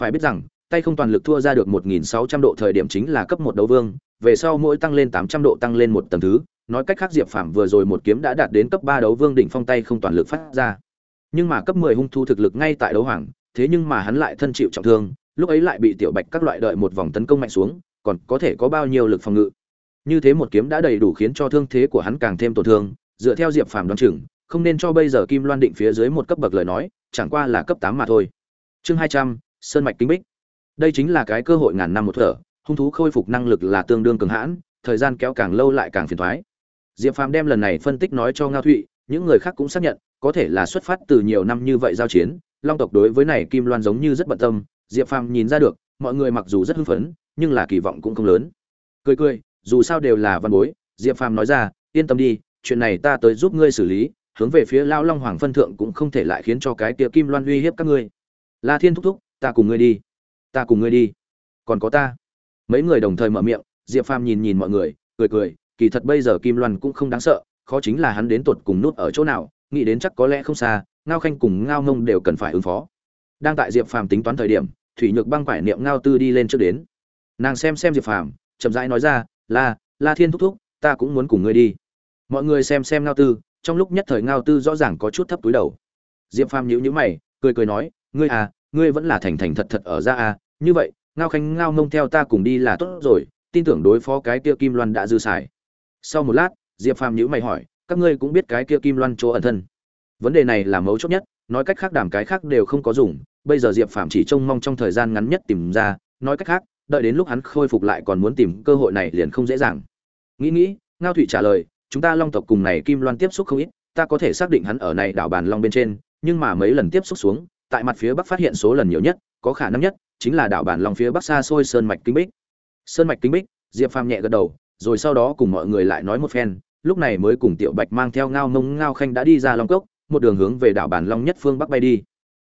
Phải biết rằng, tay không toàn lực thua ra được một nghìn sáu trăm độ thời điểm chính là cấp một đấu vương, về sau mỗi tăng lên tám trăm độ tăng lên một tầng thứ. Nói cách khác diệp phàm vừa rồi một kiếm đã đạt đến cấp ba đấu vương đỉnh phong tay không toàn lực phát ra. Nhưng mà cấp mười hung thu thực lực ngay tại đấu hoàng, thế nhưng mà hắn lại thân chịu trọng thương, lúc ấy lại bị tiểu bạch các loại đợi một vòng tấn công mạnh xuống, còn có thể có bao nhiêu lực phòng ngự. Như thế một kiếm đã đầy đủ khiến cho thương thế của hắn càng thêm tổn thương, dựa theo diệp phàm đoán chừng không nên cho bây giờ kim loan định phía dưới một cấp bậc lời nói, chẳng qua là cấp tám mà thôi. Chương hai trăm, sơn mạch kính bích. Đây chính là cái cơ hội ngàn năm một thở, hung thú khôi phục năng lực là tương đương cường hãn, thời gian kéo càng lâu lại càng phiền thoái. Diệp phàm đem lần này phân tích nói cho ngao thụy, những người khác cũng xác nhận, có thể là xuất phát từ nhiều năm như vậy giao chiến, long tộc đối với này kim loan giống như rất bận tâm, diệp phàm nhìn ra được, mọi người mặc dù rất hưng phấn, nhưng là kỳ vọng cũng không lớn. Cười cười, dù sao đều là văn bối, diệp phàm nói ra, yên tâm đi, chuyện này ta tới giúp ngươi xử lý hướng về phía lao long hoàng phân thượng cũng không thể lại khiến cho cái kia kim loan uy hiếp các ngươi. La thiên thúc thúc, ta cùng ngươi đi. Ta cùng ngươi đi. Còn có ta. Mấy người đồng thời mở miệng, diệp phàm nhìn nhìn mọi người, cười cười, kỳ thật bây giờ kim loan cũng không đáng sợ, khó chính là hắn đến tuột cùng nút ở chỗ nào, nghĩ đến chắc có lẽ không xa, ngao khanh cùng ngao mông đều cần phải ứng phó. Đang tại diệp phàm tính toán thời điểm, thủy nhược băng quải niệm ngao tư đi lên trước đến. Nàng xem xem diệp phàm, chậm rãi nói ra, la la thiên thúc thúc, ta cũng muốn cùng ngươi đi. Mọi người xem xem ngao tư trong lúc nhất thời ngao tư rõ ràng có chút thấp túi đầu. Diệp phàm nhíu nhíu mày, cười cười nói, ngươi à ngươi vẫn là thành thành thật thật ở ra à như vậy, ngao khanh, ngao mông theo ta cùng đi là tốt rồi, tin tưởng đối phó cái kia kim loan đã dư xài. Sau một lát, diệp phàm nhíu mày hỏi, các ngươi cũng biết cái kia kim loan chỗ ẩn thân. Vấn đề này là mấu chốt nhất, nói cách khác đảm cái khác đều không có dùng, bây giờ diệp phàm chỉ trông mong trong thời gian ngắn nhất tìm ra, nói cách khác, đợi đến lúc hắn khôi phục lại còn muốn tìm cơ hội này liền không dễ dàng. Nghĩ nghĩ, ngao thụy trả lời chúng ta long tộc cùng này kim loan tiếp xúc không ít, ta có thể xác định hắn ở này đảo bàn long bên trên, nhưng mà mấy lần tiếp xúc xuống, tại mặt phía bắc phát hiện số lần nhiều nhất, có khả năng nhất, chính là đảo bàn long phía bắc xa xôi sơn mạch kinh bích. Sơn mạch kinh bích, diệp phàm nhẹ gật đầu, rồi sau đó cùng mọi người lại nói một phen, lúc này mới cùng tiểu bạch mang theo ngao mông ngao khanh đã đi ra long cốc, một đường hướng về đảo bàn long nhất phương bắc bay đi.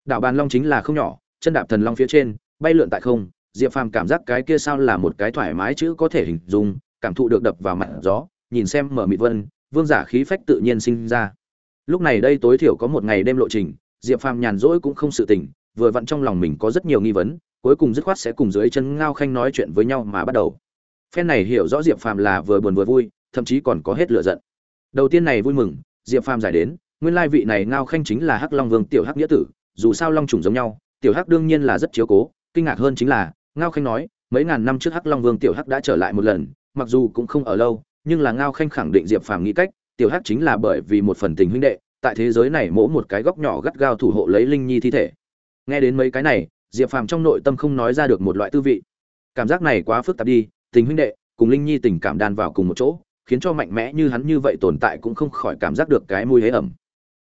Đảo bàn long chính là không nhỏ, chân đạp thần long phía trên, bay lượn tại không, diệp phàm cảm giác cái kia sao là một cái thoải mái chứ có thể hình dung, cảm thụ được đập vào mặt gió nhìn xem mở mịt vân, vương giả khí phách tự nhiên sinh ra. Lúc này đây tối thiểu có một ngày đêm lộ trình, diệp phàm nhàn rỗi cũng không sự tỉnh, vừa vặn trong lòng mình có rất nhiều nghi vấn, cuối cùng dứt khoát sẽ cùng dưới chân ngao khanh nói chuyện với nhau mà bắt đầu. Phen này hiểu rõ diệp phàm là vừa buồn vừa vui, thậm chí còn có hết lựa giận. Đầu tiên này vui mừng, diệp phàm giải đến, nguyên lai vị này ngao khanh chính là hắc long vương tiểu hắc nghĩa tử, dù sao long trùng giống nhau, tiểu hắc đương nhiên là rất chiếu cố, kinh ngạc hơn chính là, ngao khanh nói, mấy ngàn năm trước hắc long vương tiểu hắc đã trở lại một lần, mặc dù cũng không ở lâu nhưng là ngao khanh khẳng định diệp phàm nghĩ cách, tiểu hắc chính là bởi vì một phần tình huynh đệ, tại thế giới này mỗi một cái góc nhỏ gắt gao thủ hộ lấy linh nhi thi thể. Nghe đến mấy cái này, diệp phàm trong nội tâm không nói ra được một loại tư vị. Cảm giác này quá phức tạp đi, tình huynh đệ cùng linh nhi tình cảm đan vào cùng một chỗ, khiến cho mạnh mẽ như hắn như vậy tồn tại cũng không khỏi cảm giác được cái mùi hế ẩm.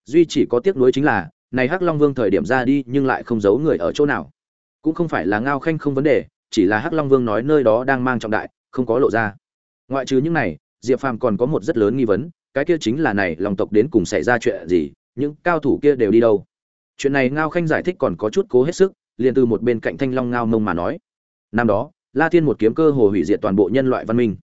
Duy chỉ có tiếc nuối chính là, này hắc long vương thời điểm ra đi nhưng lại không giấu người ở chỗ nào. Cũng không phải là ngao khanh không vấn đề, chỉ là hắc long vương nói nơi đó đang mang trọng đại, không có lộ ra. Ngoại trừ những này diệp phàm còn có một rất lớn nghi vấn, cái kia chính là này long tộc đến cùng xảy ra chuyện gì, những cao thủ kia đều đi đâu? Chuyện này ngao khanh giải thích còn có chút cố hết sức, liền từ một bên cạnh thanh long ngao mông mà nói. Năm đó, la thiên một kiếm cơ hồ hủy diệt toàn bộ nhân loại văn minh.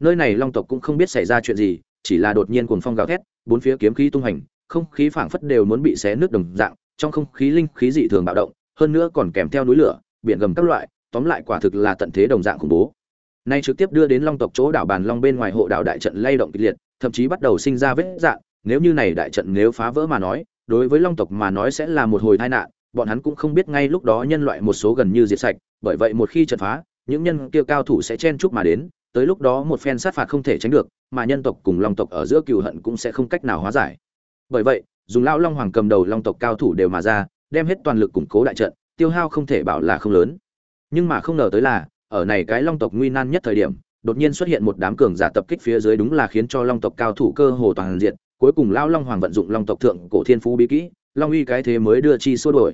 Nơi này long tộc cũng không biết xảy ra chuyện gì, chỉ là đột nhiên cuồng phong gào thét, bốn phía kiếm khí tung hành, không khí phảng phất đều muốn bị xé nước đồng dạng, trong không khí linh khí dị thường bạo động, hơn nữa còn kèm theo núi lửa, biển gầm các loại, tóm lại quả thực là tận thế đồng dạng khủng bố nay trực tiếp đưa đến long tộc chỗ đảo bàn long bên ngoài hộ đảo đại trận lay động kịch liệt, thậm chí bắt đầu sinh ra vết dạng. Nếu như này đại trận nếu phá vỡ mà nói, đối với long tộc mà nói sẽ là một hồi tai nạn. Bọn hắn cũng không biết ngay lúc đó nhân loại một số gần như diệt sạch, bởi vậy một khi trận phá, những nhân kia cao thủ sẽ chen chúc mà đến. Tới lúc đó một phen sát phạt không thể tránh được, mà nhân tộc cùng long tộc ở giữa cừu hận cũng sẽ không cách nào hóa giải. Bởi vậy, dùng lão long hoàng cầm đầu long tộc cao thủ đều mà ra, đem hết toàn lực củng cố đại trận, tiêu hao không thể bảo là không lớn. Nhưng mà không ngờ tới là ở này cái long tộc nguy nan nhất thời điểm, đột nhiên xuất hiện một đám cường giả tập kích phía dưới đúng là khiến cho long tộc cao thủ cơ hồ toàn diện, cuối cùng lão long hoàng vận dụng long tộc thượng cổ thiên phú bí kỹ, long uy cái thế mới đưa chi xua đuổi.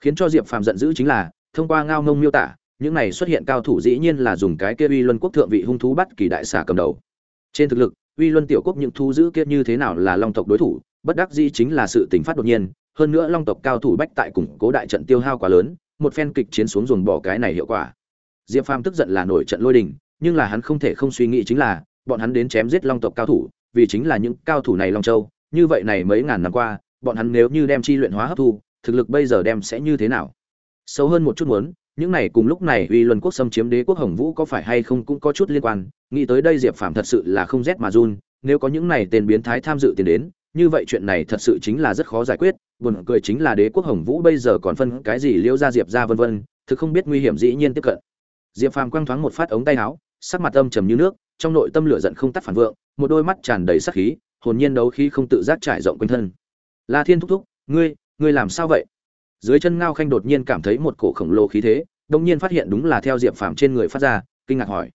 Khiến cho diệp phàm giận dữ chính là, thông qua ngao ngông miêu tả, những này xuất hiện cao thủ dĩ nhiên là dùng cái kia uy luân quốc thượng vị hung thú bắt kỳ đại xà cầm đầu. Trên thực lực, uy luân tiểu quốc những thu giữ kia như thế nào là long tộc đối thủ, bất đắc dĩ chính là sự tình phát đột nhiên, hơn nữa long tộc cao thủ bách tại củng cố đại trận tiêu hao quá lớn, một phen kịch chiến xuống dồn bỏ cái này hiệu quả diệp phàm tức giận là nổi trận lôi đình, nhưng là hắn không thể không suy nghĩ chính là, bọn hắn đến chém giết long tộc cao thủ, vì chính là những cao thủ này long châu, như vậy này mấy ngàn năm qua, bọn hắn nếu như đem chi luyện hóa hấp thu, thực lực bây giờ đem sẽ như thế nào? Sâu hơn một chút muốn, những này cùng lúc này uy luân quốc xâm chiếm đế quốc hồng vũ có phải hay không cũng có chút liên quan, nghĩ tới đây diệp phàm thật sự là không rét mà run, nếu có những này tên biến thái tham dự tiền đến, như vậy chuyện này thật sự chính là rất khó giải quyết, buồn cười chính là đế quốc hồng vũ bây giờ còn phân cái gì liễu ra diệp ra vân vân, thực không biết nguy hiểm dĩ nhiên tiếp cận diệp phàm quăng thoáng một phát ống tay áo, sắc mặt âm trầm như nước, trong nội tâm lửa giận không tắt phản vượng, một đôi mắt tràn đầy sắc khí, hồn nhiên đấu khí không tự giác trải rộng quanh thân. La thiên thúc thúc, ngươi ngươi làm sao vậy? Dưới chân ngao khanh đột nhiên cảm thấy một cổ khổng lồ khí thế đông nhiên phát hiện đúng là theo diệp phàm trên người phát ra, kinh ngạc hỏi.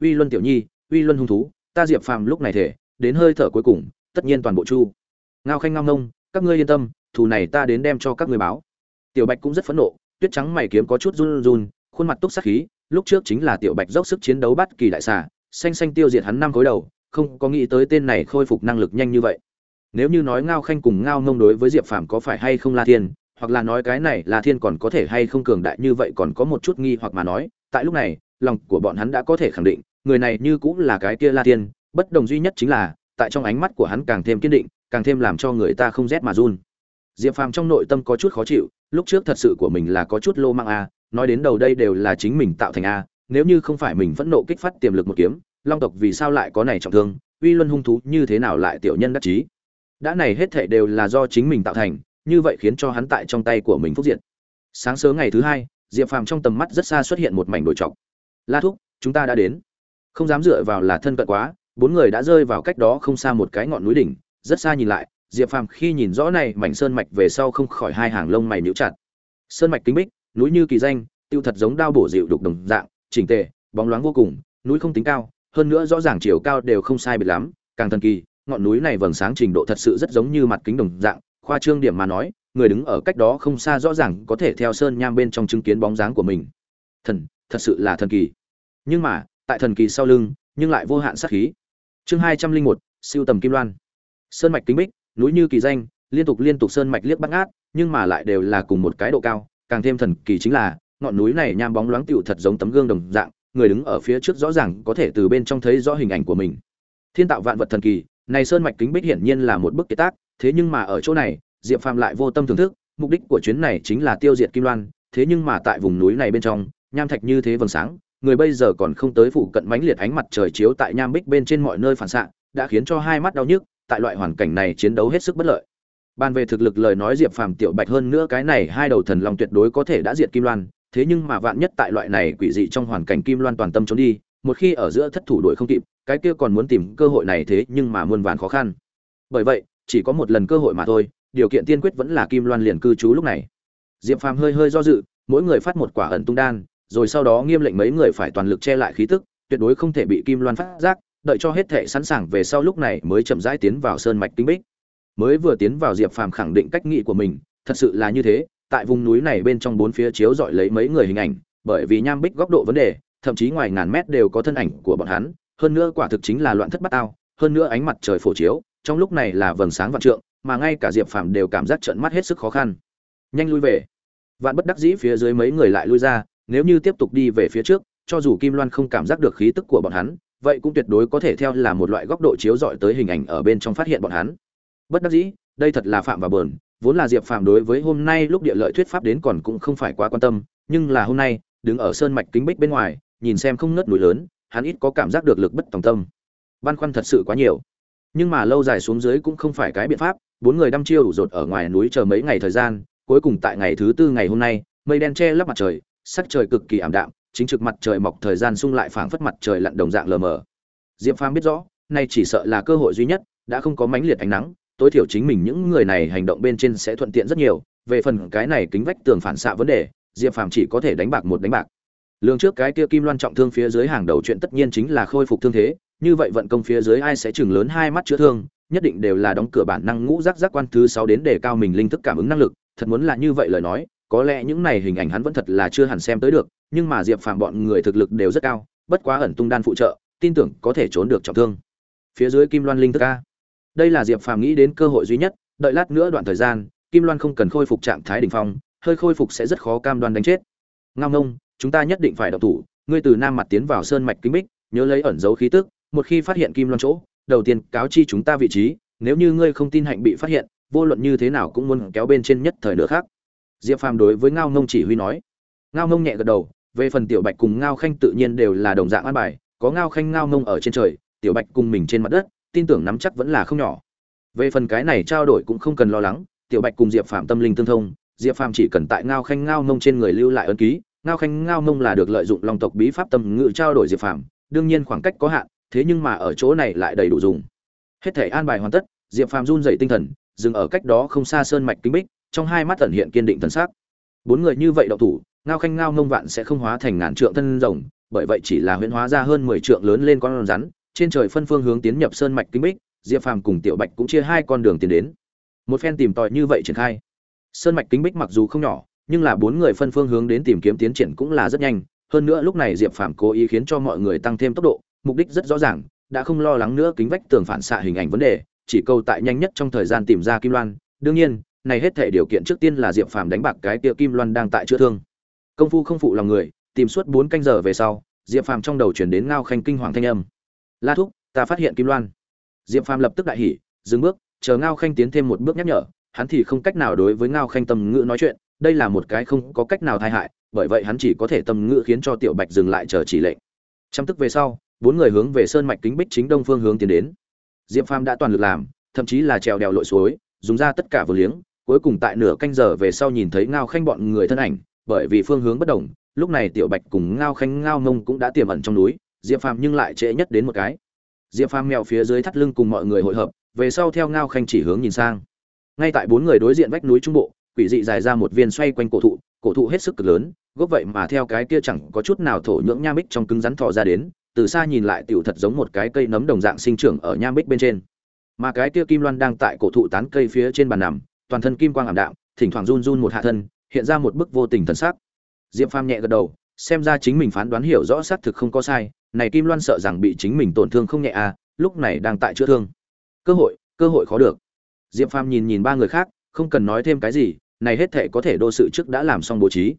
Uy luân tiểu nhi, uy luân hung thú, ta diệp phàm lúc này thể, đến hơi thở cuối cùng, tất nhiên toàn bộ chu. Ngao khanh ngao ngông, các ngươi yên tâm, thù này ta đến đem cho các ngươi báo. Tiểu bạch cũng rất phẫn nộ, tuyết trắng mày kiếm có chút run run, khuôn mặt túc sắc khí lúc trước chính là tiểu bạch dốc sức chiến đấu bắt kỳ đại xà, xanh xanh tiêu diệt hắn năm khối đầu, không có nghĩ tới tên này khôi phục năng lực nhanh như vậy. Nếu như nói ngao khanh cùng ngao ngông đối với diệp phàm có phải hay không la thiên, hoặc là nói cái này là thiên còn có thể hay không cường đại như vậy còn có một chút nghi hoặc mà nói, tại lúc này, lòng của bọn hắn đã có thể khẳng định, người này như cũng là cái kia la thiên, bất đồng duy nhất chính là, tại trong ánh mắt của hắn càng thêm kiên định, càng thêm làm cho người ta không rét mà run. Diệp phàm trong nội tâm có chút khó chịu, lúc trước thật sự của mình là có chút lô mang a à, nói đến đầu đây đều là chính mình tạo thành a, nếu như không phải mình phẫn nộ kích phát tiềm lực một kiếm, long tộc vì sao lại có này trọng thương, uy luân hung thú như thế nào lại tiểu nhân đắc chí? Đã này hết thảy đều là do chính mình tạo thành, như vậy khiến cho hắn tại trong tay của mình phúc diện sáng sớm ngày thứ hai, diệp phàm trong tầm mắt rất xa xuất hiện một mảnh đồi trọc. La thúc, chúng ta đã đến. Không dám dựa vào là thân cận quá, bốn người đã rơi vào cách đó không xa một cái ngọn núi đỉnh, rất xa nhìn lại, diệp phàm khi nhìn rõ này mảnh sơn mạch về sau không khỏi hai hàng lông mày nhíu chặt. Sơn mạch kính bích núi như kỳ danh, tiêu thật giống đao bổ dịu đục đồng dạng, chỉnh tề, bóng loáng vô cùng, núi không tính cao, hơn nữa rõ ràng chiều cao đều không sai biệt lắm, càng thần kỳ, ngọn núi này vầng sáng trình độ thật sự rất giống như mặt kính đồng dạng, khoa trương điểm mà nói, người đứng ở cách đó không xa rõ ràng có thể theo sơn nham bên trong chứng kiến bóng dáng của mình. Thần, thật sự là thần kỳ. Nhưng mà, tại thần kỳ sau lưng, nhưng lại vô hạn sát khí. Chương hai trăm linh một, siêu tầm kim loan. Sơn mạch kính bích, núi như kỳ danh, liên tục liên tục sơn mạch liếc bắt ngát, nhưng mà lại đều là cùng một cái độ cao càng thêm thần kỳ chính là, ngọn núi này nham bóng loáng tựu thật giống tấm gương đồng dạng, người đứng ở phía trước rõ ràng có thể từ bên trong thấy rõ hình ảnh của mình. Thiên tạo vạn vật thần kỳ, này sơn mạch kính bích hiển nhiên là một bức kế tác, thế nhưng mà ở chỗ này, diệp phàm lại vô tâm thưởng thức, mục đích của chuyến này chính là tiêu diệt kim loan, thế nhưng mà tại vùng núi này bên trong, nham thạch như thế vầng sáng, người bây giờ còn không tới phụ cận mánh liệt ánh mặt trời chiếu tại nham bích bên trên mọi nơi phản xạ, đã khiến cho hai mắt đau nhức, tại loại hoàn cảnh này chiến đấu hết sức bất lợi. Ban về thực lực lời nói Diệp Phàm tiểu Bạch hơn nữa cái này hai đầu thần long tuyệt đối có thể đã diệt Kim Loan, thế nhưng mà vạn nhất tại loại này quỷ dị trong hoàn cảnh Kim Loan toàn tâm trốn đi, một khi ở giữa thất thủ đuổi không kịp, cái kia còn muốn tìm cơ hội này thế nhưng mà muôn vàn khó khăn. Bởi vậy, chỉ có một lần cơ hội mà thôi, điều kiện tiên quyết vẫn là Kim Loan liền cư trú lúc này. Diệp Phàm hơi hơi do dự, mỗi người phát một quả ẩn tung đan, rồi sau đó nghiêm lệnh mấy người phải toàn lực che lại khí tức, tuyệt đối không thể bị Kim Loan phát giác, đợi cho hết thể sẵn sàng về sau lúc này mới chậm rãi tiến vào sơn mạch tinh bích mới vừa tiến vào diệp phàm khẳng định cách nghĩ của mình, thật sự là như thế, tại vùng núi này bên trong bốn phía chiếu dọi lấy mấy người hình ảnh, bởi vì nham bích góc độ vấn đề, thậm chí ngoài ngàn mét đều có thân ảnh của bọn hắn, hơn nữa quả thực chính là loạn thất bát ao hơn nữa ánh mặt trời phổ chiếu, trong lúc này là vầng sáng vạn trượng, mà ngay cả diệp phàm đều cảm giác trận mắt hết sức khó khăn. Nhanh lui về. Vạn bất đắc dĩ phía dưới mấy người lại lui ra, nếu như tiếp tục đi về phía trước, cho dù kim loan không cảm giác được khí tức của bọn hắn, vậy cũng tuyệt đối có thể theo là một loại góc độ chiếu dọi tới hình ảnh ở bên trong phát hiện bọn hắn bất đắc dĩ, đây thật là phạm và bờn, vốn là diệp phạm đối với hôm nay lúc địa lợi thuyết pháp đến còn cũng không phải quá quan tâm, nhưng là hôm nay, đứng ở sơn mạch kính bích bên ngoài, nhìn xem không ngớt núi lớn, hắn ít có cảm giác được lực bất tòng tâm. Băn khoăn thật sự quá nhiều. Nhưng mà lâu dài xuống dưới cũng không phải cái biện pháp, bốn người đăm chiêu đủ rột ở ngoài núi chờ mấy ngày thời gian, cuối cùng tại ngày thứ tư ngày hôm nay, mây đen che lấp mặt trời, sắc trời cực kỳ ảm đạm, chính trực mặt trời mọc thời gian sung lại phảng phất mặt trời lặn đồng dạng lờ mờ. Diệp phàm biết rõ, nay chỉ sợ là cơ hội duy nhất, đã không có mãnh liệt ánh nắng tối thiểu chính mình những người này hành động bên trên sẽ thuận tiện rất nhiều. Về phần cái này kính vách tường phản xạ vấn đề, diệp phàm chỉ có thể đánh bạc một đánh bạc. Lương trước cái kia kim loan trọng thương phía dưới hàng đầu chuyện tất nhiên chính là khôi phục thương thế, như vậy vận công phía dưới ai sẽ chừng lớn hai mắt chữa thương, nhất định đều là đóng cửa bản năng ngũ giác giác quan thứ sáu đến để cao mình linh thức cảm ứng năng lực. Thật muốn là như vậy lời nói, có lẽ những này hình ảnh hắn vẫn thật là chưa hẳn xem tới được, nhưng mà diệp phàm bọn người thực lực đều rất cao, bất quá ẩn tung đan phụ trợ, tin tưởng có thể trốn được trọng thương. Phía dưới kim loan linh thức a đây là diệp phàm nghĩ đến cơ hội duy nhất, đợi lát nữa đoạn thời gian, kim loan không cần khôi phục trạng thái đ ỉ n h phong, hơi khôi phục sẽ rất khó cam đoan đánh chết. Ngao ngông, chúng ta nhất định phải đậu thủ, ngươi từ nam mặt tiến vào sơn mạch kính bích, nhớ lấy ẩn dấu khí tức, một khi phát hiện kim loan chỗ, đầu tiên cáo chi chúng ta vị trí, nếu như ngươi không tin hạnh bị phát hiện, vô luận như thế nào cũng muốn kéo bên trên nhất thời nữa khác. Diệp phàm đối với ngao ngông chỉ huy nói. Ngao ngông nhẹ gật đầu, về phần tiểu bạch cùng ngao khanh tự nhiên đều là đồng dạng an bài, có ngao khanh ngao ngông ở trên trời, tiểu bạch cùng mình trên mặt đất tin tưởng nắm chắc vẫn là không nhỏ. Về phần cái này trao đổi cũng không cần lo lắng, tiểu bạch cùng diệp phạm tâm linh tương thông, diệp phạm chỉ cần tại ngao khanh ngao mông trên người lưu lại ân ký, ngao khanh ngao mông là được lợi dụng long tộc bí pháp tâm ngự trao đổi diệp phạm đương nhiên khoảng cách có hạn, thế nhưng mà ở chỗ này lại đầy đủ dùng. Hết thể an bài hoàn tất, diệp phạm run dậy tinh thần, dừng ở cách đó không xa sơn mạch kính bích, trong hai mắt tẩn hiện kiên định thần sắc. Bốn người như vậy đậu thủ, ngao khanh ngao mông vạn sẽ không hóa thành ngàn trượng thân rồng, bởi vậy chỉ là huyễn hóa ra hơn mười trượng lớn lên con rắn trên trời phân phương hướng tiến nhập sơn mạch kinh bích, diệp phàm cùng tiểu bạch cũng chia hai con đường tiến đến. Một phen tìm tòi như vậy triển khai. Sơn mạch kính bích mặc dù không nhỏ, nhưng là bốn người phân phương hướng đến tìm kiếm tiến triển cũng là rất nhanh. Hơn nữa lúc này diệp phàm cố ý khiến cho mọi người tăng thêm tốc độ, mục đích rất rõ ràng, đã không lo lắng nữa kính vách tường phản xạ hình ảnh vấn đề, chỉ câu tại nhanh nhất trong thời gian tìm ra kim loan. Đương nhiên, này hết thể điều kiện trước tiên là diệp phàm đánh bạc cái tiệ kim loan đang tại chữa thương. Công phu không phụ lòng người, tìm suốt bốn canh giờ về sau, diệp phàm trong đầu chuyển đến ngao khanh kinh hoàng thanh âm la thúc, ta phát hiện kim loan. Diệp phàm lập tức đại hỉ, dừng bước, chờ ngao khanh tiến thêm một bước nhắc nhở, hắn thì không cách nào đối với ngao khanh tâm ngữ nói chuyện, đây là một cái không có cách nào thay hại, bởi vậy hắn chỉ có thể tâm ngữ khiến cho tiểu bạch dừng lại chờ chỉ lệnh. Trăm tức về sau, bốn người hướng về sơn mạch kính bích chính đông phương hướng tiến đến. Diệp phàm đã toàn lực làm, thậm chí là trèo đèo lội suối, dùng ra tất cả vừa liếng, cuối cùng tại nửa canh giờ về sau nhìn thấy ngao khanh bọn người thân ảnh, bởi vì phương hướng bất đồng, lúc này tiểu bạch cùng ngao khanh ngao mông cũng đã tiềm ẩn trong núi diệp phàm nhưng lại trễ nhất đến một cái. Diệp phàm mèo phía dưới thắt lưng cùng mọi người hội hợp, về sau theo ngao khanh chỉ hướng nhìn sang. Ngay tại bốn người đối diện vách núi trung bộ, quỷ dị dài ra một viên xoay quanh cổ thụ cổ thụ hết sức cực lớn, gốc vậy mà theo cái kia chẳng có chút nào thổ nhưỡng nha bích trong cứng rắn thọ ra đến, từ xa nhìn lại tựu thật giống một cái cây nấm đồng dạng sinh trưởng ở nha bích bên trên. Mà cái kia kim loan đang tại cổ thụ tán cây phía trên bàn nằm, toàn thân kim quang ảm đạm, thỉnh thoảng run run một hạ thân, hiện ra một bức vô tình thần sắc. Diệp phàm nhẹ gật đầu, xem ra chính mình phán đoán hiểu rõ xác thực không có sai này kim loan sợ rằng bị chính mình tổn thương không nhẹ à lúc này đang tại chữa thương. Cơ hội cơ hội khó được. Diệp phàm nhìn nhìn ba người khác, không cần nói thêm cái gì, này hết thể có thể đô sự trước đã làm xong bố trí.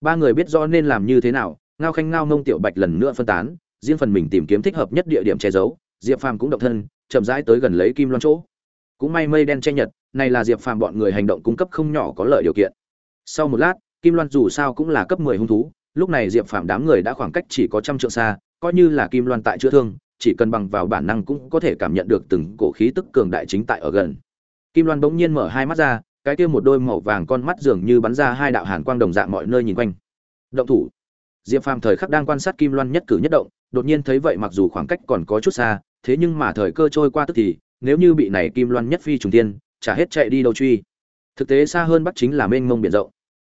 Ba người biết rõ nên làm như thế nào, ngao khanh ngao nông tiểu bạch lần nữa phân tán, riêng phần mình tìm kiếm thích hợp nhất địa điểm che giấu, diệp phàm cũng động thân, chậm rãi tới gần lấy kim loan chỗ. Cũng may mây đen che nhật, này là diệp phàm bọn người hành động cung cấp không nhỏ có lợi điều kiện. Sau một lát, kim loan dù sao cũng là cấp mười hung thú, lúc này diệp phàm đám người đã khoảng cách chỉ có trăm trượng xa coi như là kim loan tại chữa thương, chỉ cần bằng vào bản năng cũng có thể cảm nhận được từng cổ khí tức cường đại chính tại ở gần. Kim loan bỗng nhiên mở hai mắt ra, cái kia một đôi màu vàng con mắt dường như bắn ra hai đạo hàn quang đồng dạng mọi nơi nhìn quanh. Động thủ. Diệp phàm thời khắc đang quan sát kim loan nhất cử nhất động, đột nhiên thấy vậy mặc dù khoảng cách còn có chút xa, thế nhưng mà thời cơ trôi qua tức thì, nếu như bị này kim loan nhất phi trùng tiên chả hết chạy đi đâu truy. Thực tế xa hơn bắc chính là mênh mông biển rộng.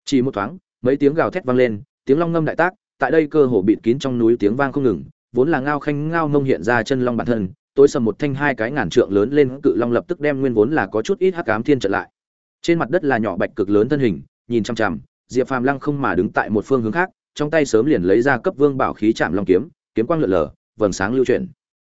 Chỉ một thoáng, mấy tiếng gào thét vang lên, tiếng long ngâm đại tác tại đây cơ hồ bịt kín trong núi tiếng vang không ngừng, vốn là ngao khanh ngao mông hiện ra chân long bản thân, tối sầm một thanh hai cái ngàn trượng lớn lên, cự long lập tức đem nguyên vốn là có chút ít hắc ám thiên trận lại. Trên mặt đất là nhỏ bạch cực lớn thân hình, nhìn chăm chăm diệp phàm lăng không mà đứng tại một phương hướng khác, trong tay sớm liền lấy ra cấp vương bảo khí chạm long kiếm kiếm quang lượn lờ, vầng sáng lưu chuyển.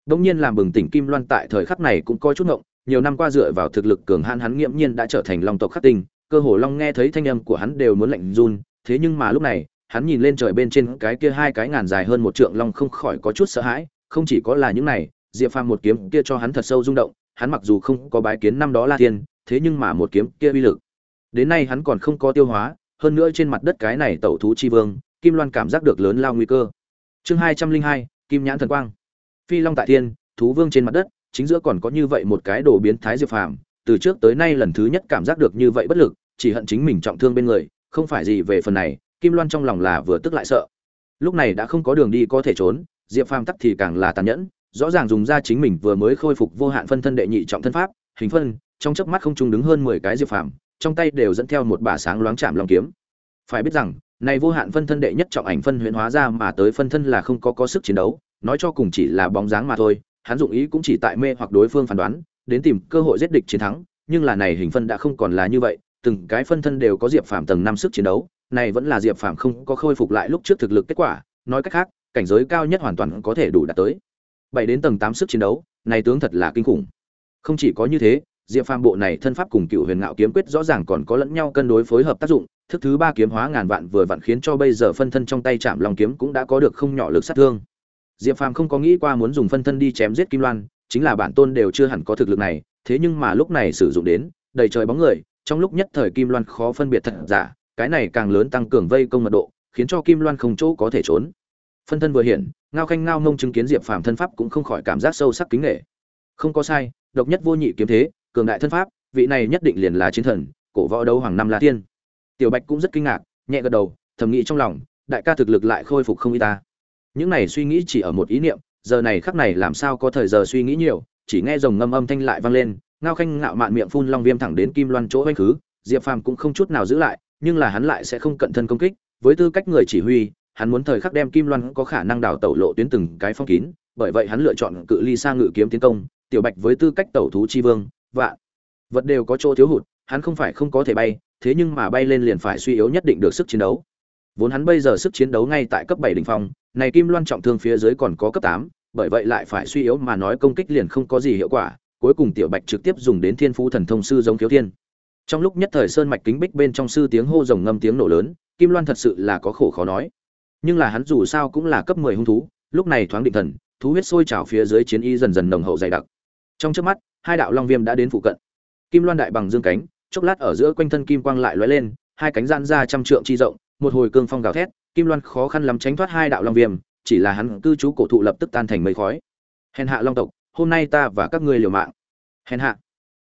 Đông nhiên làm bừng tỉnh kim loan tại thời khắc này cũng coi chút ngộng, nhiều năm qua dựa vào thực lực cường hãn hắn nghiễm nhiên đã trở thành long tộc khắc tinh, cơ hồ long nghe thấy thanh âm của hắn đều muốn lạnh run, thế nhưng mà lúc này hắn nhìn lên trời bên trên cái kia hai cái ngàn dài hơn một trượng long không khỏi có chút sợ hãi không chỉ có là những này diệp phàm một kiếm kia cho hắn thật sâu rung động hắn mặc dù không có bái kiến năm đó la tiên, thế nhưng mà một kiếm kia uy lực. Đến nay hắn còn không có tiêu hóa hơn nữa trên mặt đất cái này tẩu thú chi vương kim loan cảm giác được lớn lao nguy cơ. Chương hai trăm linh hai kim nhãn thần quang. Phi long tại thiên thú vương trên mặt đất chính giữa còn có như vậy một cái đồ biến thái diệp phàm từ trước tới nay lần thứ nhất cảm giác được như vậy bất lực chỉ hận chính mình trọng thương bên người không phải gì về phần này kim loan trong lòng là vừa tức lại sợ. Lúc này đã không có đường đi có thể trốn, diệp phàm tắc thì càng là tàn nhẫn, rõ ràng dùng ra chính mình vừa mới khôi phục vô hạn phân thân đệ nhị trọng thân pháp, hình phân, trong chớp mắt không trung đứng hơn mười cái diệp phàm, trong tay đều dẫn theo một bả sáng loáng chạm lòng kiếm. Phải biết rằng, này vô hạn phân thân đệ nhất trọng ảnh phân huyễn hóa ra mà tới phân thân là không có có sức chiến đấu, nói cho cùng chỉ là bóng dáng mà thôi, hắn dụng ý cũng chỉ tại mê hoặc đối phương phán đoán, đến tìm cơ hội giết địch chiến thắng, nhưng là này hình phân đã không còn là như vậy, từng cái phân thân đều có diệp phàm tầng năm sức chiến đấu này vẫn là diệp phàm không có khôi phục lại lúc trước thực lực kết quả, nói cách khác, cảnh giới cao nhất hoàn toàn có thể đủ đạt tới. Bảy đến tầng tám sức chiến đấu, này tướng thật là kinh khủng. Không chỉ có như thế, diệp phàm bộ này thân pháp cùng cựu huyền ngạo kiếm quyết rõ ràng còn có lẫn nhau cân đối phối hợp tác dụng, thức thứ ba kiếm hóa ngàn vạn vừa vặn khiến cho bây giờ phân thân trong tay chạm lòng kiếm cũng đã có được không nhỏ lực sát thương. Diệp phàm không có nghĩ qua muốn dùng phân thân đi chém giết kim loan, chính là bản tôn đều chưa hẳn có thực lực này, thế nhưng mà lúc này sử dụng đến, đầy trời bóng người, trong lúc nhất thời kim loan khó phân biệt thật giả cái này càng lớn tăng cường vây công mật độ, khiến cho kim loan không chỗ có thể trốn. Phân thân vừa hiện, ngao khanh ngao mông chứng kiến diệp phàm thân pháp cũng không khỏi cảm giác sâu sắc kính nghệ không có sai, độc nhất vô nhị kiếm thế, cường đại thân pháp, vị này nhất định liền là chiến thần, cổ võ đấu hoàng năm la tiên tiểu bạch cũng rất kinh ngạc, nhẹ gật đầu, thầm nghĩ trong lòng, đại ca thực lực lại khôi phục không y ta. Những này suy nghĩ chỉ ở một ý niệm, giờ này khắc này làm sao có thời giờ suy nghĩ nhiều, chỉ nghe dòng ngâm âm thanh lại vang lên, ngao khanh ngạo mạn miệng phun long viêm thẳng đến kim loan chỗ oanh khứ, diệp phàm cũng không chút nào giữ lại nhưng là hắn lại sẽ không cận thân công kích, với tư cách người chỉ huy, hắn muốn thời khắc đem kim loan có khả năng đào tẩu lộ tuyến từng cái phong kín, bởi vậy hắn lựa chọn cự ly xa ngự kiếm tiến công, tiểu bạch với tư cách tẩu thú chi vương, vạn vật đều có chỗ thiếu hụt, hắn không phải không có thể bay, thế nhưng mà bay lên liền phải suy yếu nhất định được sức chiến đấu. Vốn hắn bây giờ sức chiến đấu ngay tại cấp bảy đỉnh phong, này kim loan trọng thương phía dưới còn có cấp tám, bởi vậy lại phải suy yếu mà nói công kích liền không có gì hiệu quả, cuối cùng tiểu bạch trực tiếp dùng đến thiên phú thần thông sư giống thiếu thiên trong lúc nhất thời sơn mạch kính bích bên trong sư tiếng hô rồng ngâm tiếng nổ lớn, kim loan thật sự là có khổ khó nói. Nhưng là hắn dù sao cũng là cấp mười hung thú, lúc này thoáng định thần, thú huyết sôi trào phía dưới chiến y dần dần nồng hậu dày đặc. Trong trước mắt, hai đạo long viêm đã đến phụ cận. Kim loan đại bằng dương cánh, chốc lát ở giữa quanh thân kim quang lại lóe lên, hai cánh giãn ra trăm trượng chi rộng, một hồi cương phong gào thét, kim loan khó khăn lắm tránh thoát hai đạo long viêm, chỉ là hắn cư trú cổ thụ lập tức tan thành mây khói. Hèn hạ long tộc, hôm nay ta và các ngươi liều mạng. Hèn hạ.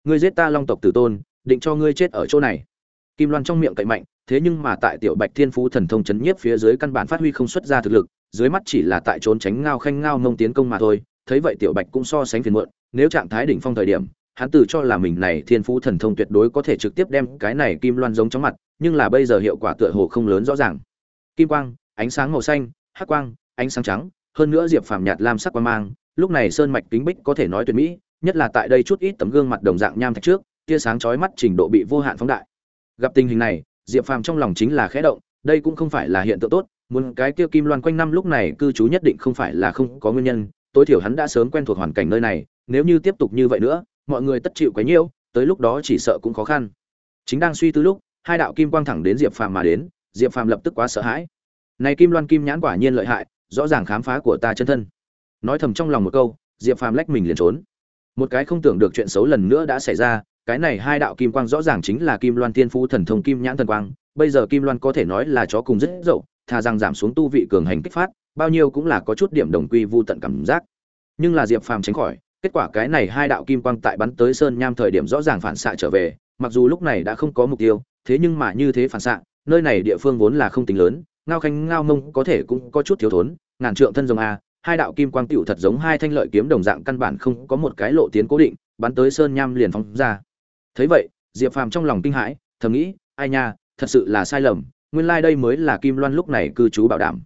Ngươi giết ta long tộc tử tôn định cho ngươi chết ở chỗ này. Kim loan trong miệng cậy mạnh, thế nhưng mà tại tiểu bạch thiên phú thần thông chấn nhiếp phía dưới căn bản phát huy không xuất ra thực lực, dưới mắt chỉ là tại trốn tránh ngao khanh ngao mông tiến công mà thôi, thấy vậy tiểu bạch cũng so sánh phiền muộn, nếu trạng thái đỉnh phong thời điểm, hắn tự cho là mình này thiên phú thần thông tuyệt đối có thể trực tiếp đem cái này kim loan giống chóng mặt, nhưng là bây giờ hiệu quả tựa hồ không lớn rõ ràng. Kim quang, ánh sáng màu xanh, hắc quang, ánh sáng trắng, hơn nữa diệp phàm nhạt lam sắc quang mang, lúc này sơn mạch kính bích có thể nói tuyệt mỹ, nhất là tại đây chút ít tấm gương mặt đồng dạng nham thạch trước tia sáng chói mắt trình độ bị vô hạn phóng đại. Gặp tình hình này, diệp phàm trong lòng chính là khẽ động, đây cũng không phải là hiện tượng tốt, muốn cái kia kim loan quanh năm lúc này cư trú nhất định không phải là không có nguyên nhân, tối thiểu hắn đã sớm quen thuộc hoàn cảnh nơi này, nếu như tiếp tục như vậy nữa, mọi người tất chịu quá nhiều tới lúc đó chỉ sợ cũng khó khăn. Chính đang suy tư lúc, hai đạo kim quang thẳng đến diệp phàm mà đến, diệp phàm lập tức quá sợ hãi. Này kim loan kim nhãn quả nhiên lợi hại, rõ ràng khám phá của ta chân thân. Nói thầm trong lòng một câu, diệp phàm lách mình liền trốn. Một cái không tưởng được chuyện xấu lần nữa đã xảy ra cái này hai đạo kim quang rõ ràng chính là kim loan tiên phu thần thông kim nhãn thần quang, bây giờ kim loan có thể nói là chó cùng rất dậu, thà rằng giảm xuống tu vị cường hành kích phát, bao nhiêu cũng là có chút điểm đồng quy vu tận cảm giác. Nhưng là diệp phàm tránh khỏi, kết quả cái này hai đạo kim quang tại bắn tới sơn nham thời điểm rõ ràng phản xạ trở về, mặc dù lúc này đã không có mục tiêu, thế nhưng mà như thế phản xạ, nơi này địa phương vốn là không tính lớn, ngao khanh ngao mông có thể cũng có chút thiếu thốn, ngàn trượng thân rồng a, hai đạo kim quang tựu thật giống hai thanh lợi kiếm đồng dạng căn bản không có một cái lộ tiến cố định, bắn tới sơn nham liền phóng ra thấy vậy, diệp phàm trong lòng kinh hãi, thầm nghĩ, ai nha, thật sự là sai lầm, nguyên lai đây mới là kim loan lúc này cư trú bảo đảm.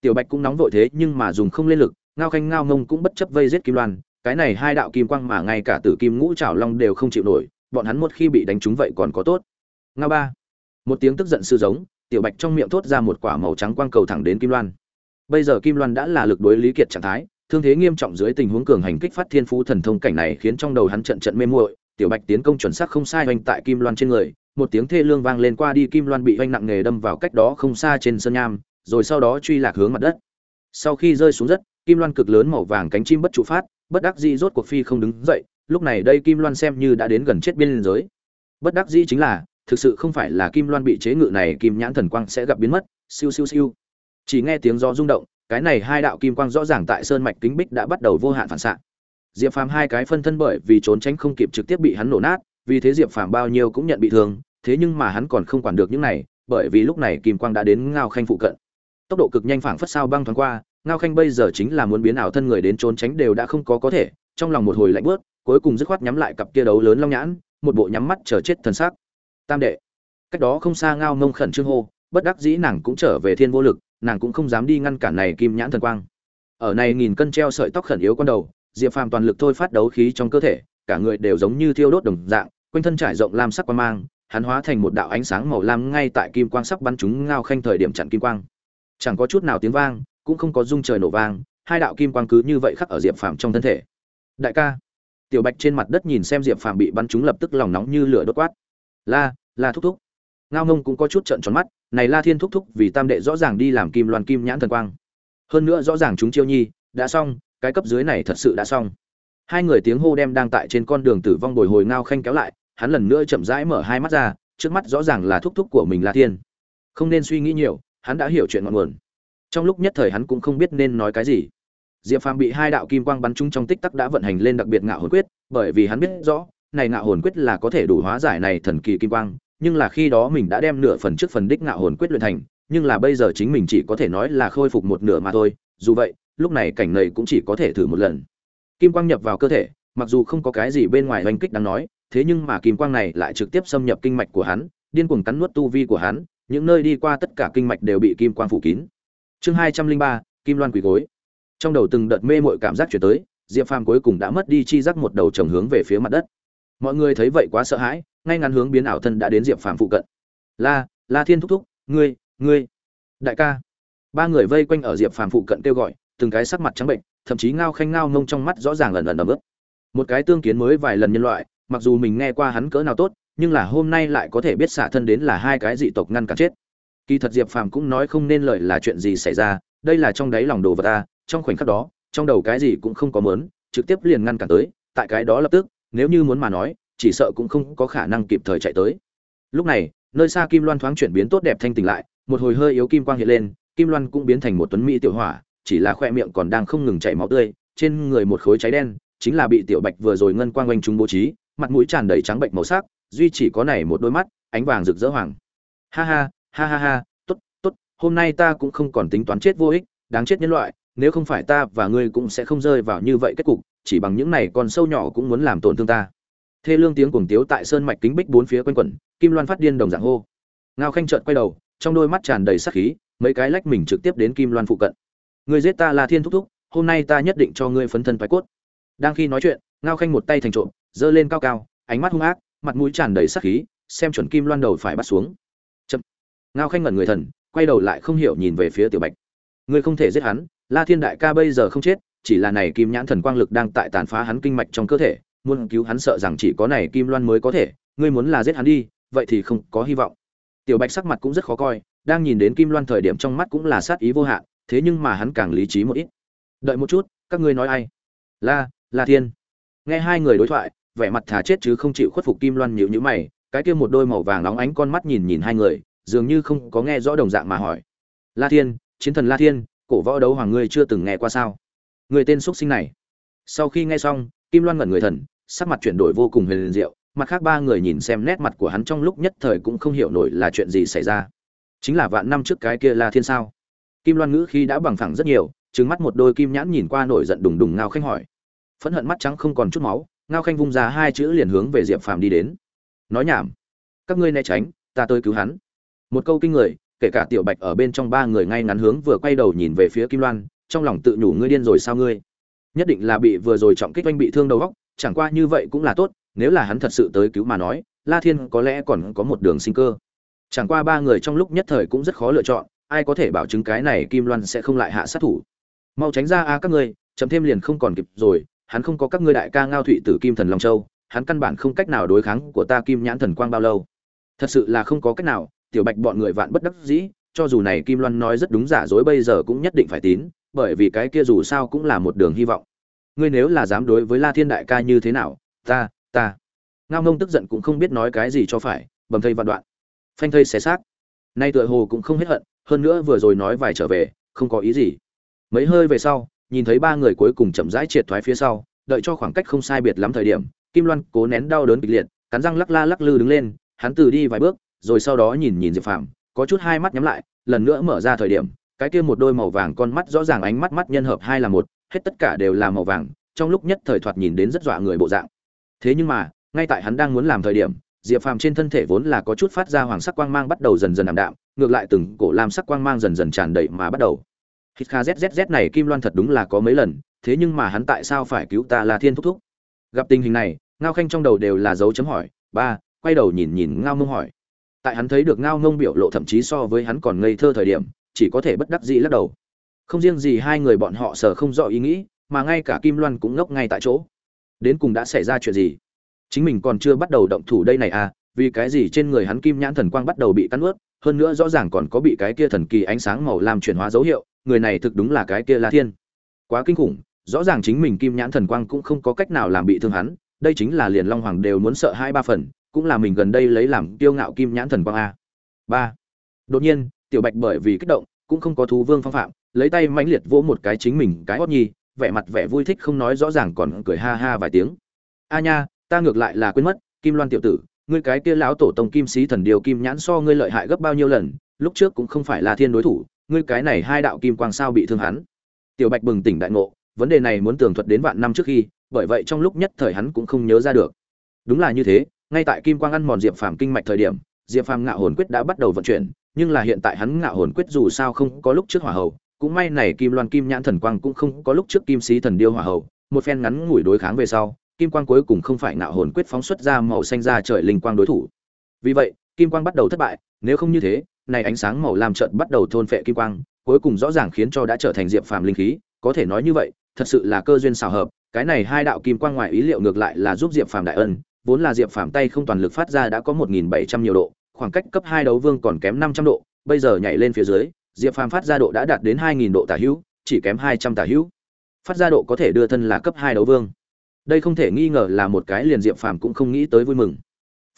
Tiểu bạch cũng nóng vội thế nhưng mà dùng không lên lực, ngao khanh ngao ngông cũng bất chấp vây giết kim loan, cái này hai đạo kim quang mà ngay cả tử kim ngũ trảo long đều không chịu nổi, bọn hắn một khi bị đánh trúng vậy còn có tốt. Ngao ba, một tiếng tức giận sư giống, tiểu bạch trong miệng thốt ra một quả màu trắng quang cầu thẳng đến kim loan. Bây giờ kim loan đã là lực đối lý kiệt trạng thái, thương thế nghiêm trọng dưới tình huống cường hành kích phát thiên phú thần thông cảnh này khiến trong đầu hắn trận trận mê muội tiểu bạch tiến công chuẩn xác không sai oanh tại kim loan trên người, một tiếng thê lương vang lên qua đi kim loan bị oanh nặng nghề đâm vào cách đó không xa trên sân nham, rồi sau đó truy lạc hướng mặt đất. Sau khi rơi xuống đất, kim loan cực lớn màu vàng cánh chim bất trụ phát, bất đắc dĩ rốt cuộc phi không đứng dậy, lúc này đây kim loan xem như đã đến gần chết biên giới. Bất đắc dĩ chính là, thực sự không phải là kim loan bị chế ngự này kim nhãn thần quang sẽ gặp biến mất, siêu siêu siêu. Chỉ nghe tiếng gió rung động, cái này hai đạo kim quang rõ ràng tại sơn mạch kính bích đã bắt đầu vô hạn phản xạ diệp phàm hai cái phân thân bởi vì trốn tránh không kịp trực tiếp bị hắn nổ nát, vì thế diệp phàm bao nhiêu cũng nhận bị thương, thế nhưng mà hắn còn không quản được những này, bởi vì lúc này kim quang đã đến ngao khanh phụ cận. Tốc độ cực nhanh phảng phất sao băng thoáng qua, ngao khanh bây giờ chính là muốn biến ảo thân người đến trốn tránh đều đã không có có thể, trong lòng một hồi lạnh bớt cuối cùng dứt khoát nhắm lại cặp kia đấu lớn long nhãn, một bộ nhắm mắt chờ chết thần sắc. Tam đệ. Cách đó không xa ngao mông khẩn trương hô, bất đắc dĩ nàng cũng trở về thiên vô lực, nàng cũng không dám đi ngăn cản này kim nhãn thần quang. Ở này nghìn cân treo sợi tóc khẩn yếu con đầu diệp phàm toàn lực thôi phát đấu khí trong cơ thể, cả người đều giống như thiêu đốt đồng dạng, quanh thân trải rộng lam sắc quang mang, hắn hóa thành một đạo ánh sáng màu lam ngay tại kim quang sắc bắn chúng ngao khanh thời điểm chặn kim quang. Chẳng có chút nào tiếng vang, cũng không có rung trời nổ vang, hai đạo kim quang cứ như vậy khắc ở diệp phàm trong thân thể. Đại ca. Tiểu bạch trên mặt đất nhìn xem diệp phàm bị bắn trúng lập tức lòng nóng như lửa đốt quát. La la thúc thúc. Ngao ngông cũng có chút trợn tròn mắt, này la thiên thúc thúc vì tam đệ rõ ràng đi làm kim loan kim nhãn thần quang. Hơn nữa rõ ràng chúng chiêu nhi, đã xong cái cấp dưới này thật sự đã xong. Hai người tiếng hô đem đang tại trên con đường tử vong bồi hồi ngao khanh kéo lại, hắn lần nữa chậm rãi mở hai mắt ra, trước mắt rõ ràng là thúc thúc của mình là thiên. Không nên suy nghĩ nhiều, hắn đã hiểu chuyện ngọn nguồn. Trong lúc nhất thời hắn cũng không biết nên nói cái gì. Diệp phàm bị hai đạo kim quang bắn trúng trong tích tắc đã vận hành lên đặc biệt ngạo hồn quyết, bởi vì hắn biết rõ, này ngạo hồn quyết là có thể đủ hóa giải này thần kỳ kim quang, nhưng là khi đó mình đã đem nửa phần trước phần đích ngạo hồn quyết luyện thành, nhưng là bây giờ chính mình chỉ có thể nói là khôi phục một nửa mà thôi. Dù vậy lúc này cảnh này cũng chỉ có thể thử một lần. Kim quang nhập vào cơ thể, mặc dù không có cái gì bên ngoài oanh kích đáng nói, thế nhưng mà kim quang này lại trực tiếp xâm nhập kinh mạch của hắn, điên cuồng cắn nuốt tu vi của hắn, những nơi đi qua tất cả kinh mạch đều bị kim quang phủ kín. Chương hai trăm linh ba, kim loan quỳ gối. Trong đầu từng đợt mê mội cảm giác chuyển tới, diệp phàm cuối cùng đã mất đi chi giác một đầu trồng hướng về phía mặt đất. Mọi người thấy vậy quá sợ hãi, ngay ngắn hướng biến ảo thân đã đến diệp phàm phụ cận. La la thiên thúc thúc, ngươi ngươi. Đại ca. Ba người vây quanh ở diệp phàm phụ cận kêu gọi từng cái sắc mặt trắng bệnh, thậm chí ngao khanh ngao ngông trong mắt rõ ràng lần lần ấm ức một cái tương kiến mới vài lần nhân loại, mặc dù mình nghe qua hắn cỡ nào tốt, nhưng là hôm nay lại có thể biết xả thân đến là hai cái dị tộc ngăn cản chết. Kỳ thật diệp phàm cũng nói không nên lời là chuyện gì xảy ra, đây là trong đáy lòng đồ vật ta trong khoảnh khắc đó, trong đầu cái gì cũng không có mớn trực tiếp liền ngăn cản tới, tại cái đó lập tức, nếu như muốn mà nói, chỉ sợ cũng không có khả năng kịp thời chạy tới. Lúc này, nơi xa kim loan thoáng chuyển biến tốt đẹp thanh tỉnh lại, một hồi hơi yếu kim quang hiện lên, kim loan cũng biến thành một tuấn mỹ tiểu hỏa chỉ là khoe miệng còn đang không ngừng chảy máu tươi, trên người một khối cháy đen, chính là bị tiểu bạch vừa rồi ngân quang quanh chúng bố trí, mặt mũi tràn đầy trắng bệnh màu sắc, duy chỉ có này một đôi mắt, ánh vàng rực rỡ hoàng. Ha ha ha ha ha, tốt tốt, hôm nay ta cũng không còn tính toán chết vô ích, đáng chết nhân loại, nếu không phải ta và ngươi cũng sẽ không rơi vào như vậy kết cục, chỉ bằng những này con sâu nhỏ cũng muốn làm tổn thương ta. Thê lương tiếng cuồng tiếu tại sơn mạch kính bích bốn phía quanh quẩn, kim loan phát điên đồng dạng hô. Ngao khanh trợn quay đầu, trong đôi mắt tràn đầy sát khí, mấy cái lách mình trực tiếp đến kim loan phụ cận ngươi giết ta là thiên thúc thúc, hôm nay ta nhất định cho ngươi phấn thân phái cốt. Đang khi nói chuyện, ngao khanh một tay thành trộm, giơ lên cao cao, ánh mắt hung ác, mặt mũi tràn đầy sát khí, xem chuẩn kim loan đầu phải bắt xuống. Chậm. Ngao khanh ngẩn người thần, quay đầu lại không hiểu nhìn về phía tiểu bạch. Ngươi không thể giết hắn, la thiên đại ca bây giờ không chết, chỉ là này kim nhãn thần quang lực đang tại tàn phá hắn kinh mạch trong cơ thể, muốn cứu hắn sợ rằng chỉ có này kim loan mới có thể, ngươi muốn là giết hắn đi, vậy thì không có hy vọng. Tiểu bạch sắc mặt cũng rất khó coi, đang nhìn đến kim loan thời điểm trong mắt cũng là sát ý vô hạn thế nhưng mà hắn càng lý trí một ít. Đợi một chút, các ngươi nói ai? La la thiên. Nghe hai người đối thoại, vẻ mặt thả chết chứ không chịu khuất phục kim loan nhịu nhữ mày, cái kia một đôi màu vàng nóng ánh con mắt nhìn nhìn hai người, dường như không có nghe rõ đồng dạng mà hỏi. La thiên, chiến thần la thiên, cổ võ đấu hoàng ngươi chưa từng nghe qua sao? Người tên xuất sinh này. Sau khi nghe xong, kim loan ngẩn người thần, sắc mặt chuyển đổi vô cùng huyền diệu, mặt khác ba người nhìn xem nét mặt của hắn trong lúc nhất thời cũng không hiểu nổi là chuyện gì xảy ra. Chính là vạn năm trước cái kia la thiên sao? Kim loan ngữ khi đã bằng phẳng rất nhiều trứng mắt một đôi kim nhãn nhìn qua nổi giận đùng đùng ngao khanh hỏi. Phẫn hận mắt trắng không còn chút máu, ngao khanh vung ra hai chữ liền hướng về diệp phàm đi đến. Nói nhảm. Các ngươi né tránh, ta tới cứu hắn. Một câu kinh người, kể cả tiểu bạch ở bên trong ba người ngay ngắn hướng vừa quay đầu nhìn về phía kim loan, trong lòng tự nhủ ngươi điên rồi sao ngươi? Nhất định là bị vừa rồi trọng kích oanh bị thương đầu góc chẳng qua như vậy cũng là tốt, nếu là hắn thật sự tới cứu mà nói, la thiên có lẽ còn có một đường sinh cơ. Chẳng qua ba người trong lúc nhất thời cũng rất khó lựa chọn ai có thể bảo chứng cái này kim loan sẽ không lại hạ sát thủ? Mau tránh ra a các ngươi chấm thêm liền không còn kịp rồi, hắn không có các ngươi đại ca ngao thụy tử kim thần long châu, hắn căn bản không cách nào đối kháng của ta kim nhãn thần quang bao lâu. Thật sự là không có cách nào, tiểu bạch bọn người vạn bất đắc dĩ, cho dù này kim loan nói rất đúng giả dối bây giờ cũng nhất định phải tín, bởi vì cái kia dù sao cũng là một đường hy vọng. Ngươi nếu là dám đối với la thiên đại ca như thế nào, ta ta. Ngao ngông tức giận cũng không biết nói cái gì cho phải, bầm thây vạn đoạn. Phanh thây xé xác. Nay tựa hồ cũng không hết hận hơn nữa vừa rồi nói vài trở về, không có ý gì. Mấy hơi về sau, nhìn thấy ba người cuối cùng chậm rãi triệt thoái phía sau, đợi cho khoảng cách không sai biệt lắm thời điểm, kim loan cố nén đau đớn kịch liệt, cắn răng lắc la lắc lư đứng lên, hắn từ đi vài bước, rồi sau đó nhìn nhìn diệp phàm, có chút hai mắt nhắm lại, lần nữa mở ra thời điểm, cái kia một đôi màu vàng con mắt rõ ràng ánh mắt mắt nhân hợp hai là một, hết tất cả đều là màu vàng, trong lúc nhất thời thoạt nhìn đến rất dọa người bộ dạng. Thế nhưng mà, ngay tại hắn đang muốn làm thời điểm diệp phàm trên thân thể vốn là có chút phát ra hoàng sắc quang mang bắt đầu dần dần ảm đạm, ngược lại từng cổ lam sắc quang mang dần dần tràn đầy mà bắt đầu. Hít kha zzz này kim loan thật đúng là có mấy lần, thế nhưng mà hắn tại sao phải cứu ta là thiên thúc thúc? Gặp tình hình này, ngao khanh trong đầu đều là dấu chấm hỏi, ba, quay đầu nhìn nhìn ngao mông hỏi. Tại hắn thấy được ngao ngông biểu lộ thậm chí so với hắn còn ngây thơ thời điểm, chỉ có thể bất đắc dĩ lắc đầu. Không riêng gì hai người bọn họ sờ không rõ ý nghĩ, mà ngay cả kim loan cũng ngốc ngay tại chỗ. Đến cùng đã xảy ra chuyện gì? Chính mình còn chưa bắt đầu động thủ đây này à vì cái gì trên người hắn kim nhãn thần quang bắt đầu bị cắn ướt, hơn nữa rõ ràng còn có bị cái kia thần kỳ ánh sáng màu làm chuyển hóa dấu hiệu, người này thực đúng là cái kia la thiên. Quá kinh khủng, rõ ràng chính mình kim nhãn thần quang cũng không có cách nào làm bị thương hắn, đây chính là liền long hoàng đều muốn sợ hai ba phần, cũng là mình gần đây lấy làm kiêu ngạo kim nhãn thần quang a. Ba. Đột nhiên, tiểu bạch bởi vì kích động, cũng không có thú vương phong phạm, lấy tay mãnh liệt vỗ một cái chính mình cái hót nhi, vẻ mặt vẻ vui thích không nói rõ ràng còn cười ha ha vài tiếng. A nha ta ngược lại là quên mất, kim loan tiểu tử, ngươi cái kia lão tổ tông kim sĩ thần điều kim nhãn so ngươi lợi hại gấp bao nhiêu lần, lúc trước cũng không phải là thiên đối thủ, ngươi cái này hai đạo kim quang sao bị thương hắn. Tiểu bạch bừng tỉnh đại ngộ, vấn đề này muốn tường thuật đến vạn năm trước khi, bởi vậy trong lúc nhất thời hắn cũng không nhớ ra được. Đúng là như thế, ngay tại kim quang ăn mòn diệp phàm kinh mạch thời điểm, diệp phàm ngạo hồn quyết đã bắt đầu vận chuyển, nhưng là hiện tại hắn ngạo hồn quyết dù sao không có lúc trước hỏa hầu, cũng may này kim loan kim nhãn thần quang cũng không có lúc trước kim sĩ thần điêu hỏa hầu, một phen ngắn ngủi đối kháng về sau kim quang cuối cùng không phải ngạo hồn quyết phóng xuất ra màu xanh ra trời linh quang đối thủ. Vì vậy, kim quang bắt đầu thất bại, nếu không như thế, này ánh sáng màu lam trận bắt đầu thôn phệ kim quang, cuối cùng rõ ràng khiến cho đã trở thành diệp phàm linh khí, có thể nói như vậy, thật sự là cơ duyên xảo hợp, cái này hai đạo kim quang ngoài ý liệu ngược lại là giúp diệp phàm đại ân, vốn là diệp phàm tay không toàn lực phát ra đã có một nghìn bảy trăm nhiều độ, khoảng cách cấp hai đấu vương còn kém năm trăm độ, bây giờ nhảy lên phía dưới, diệp phàm phát ra độ đã đạt đến hai nghìn độ tả hữu, chỉ kém hai trăm tả hữu. Phát ra độ có thể đưa thân là cấp hai đấu vương đây không thể nghi ngờ là một cái liền diệp phàm cũng không nghĩ tới vui mừng.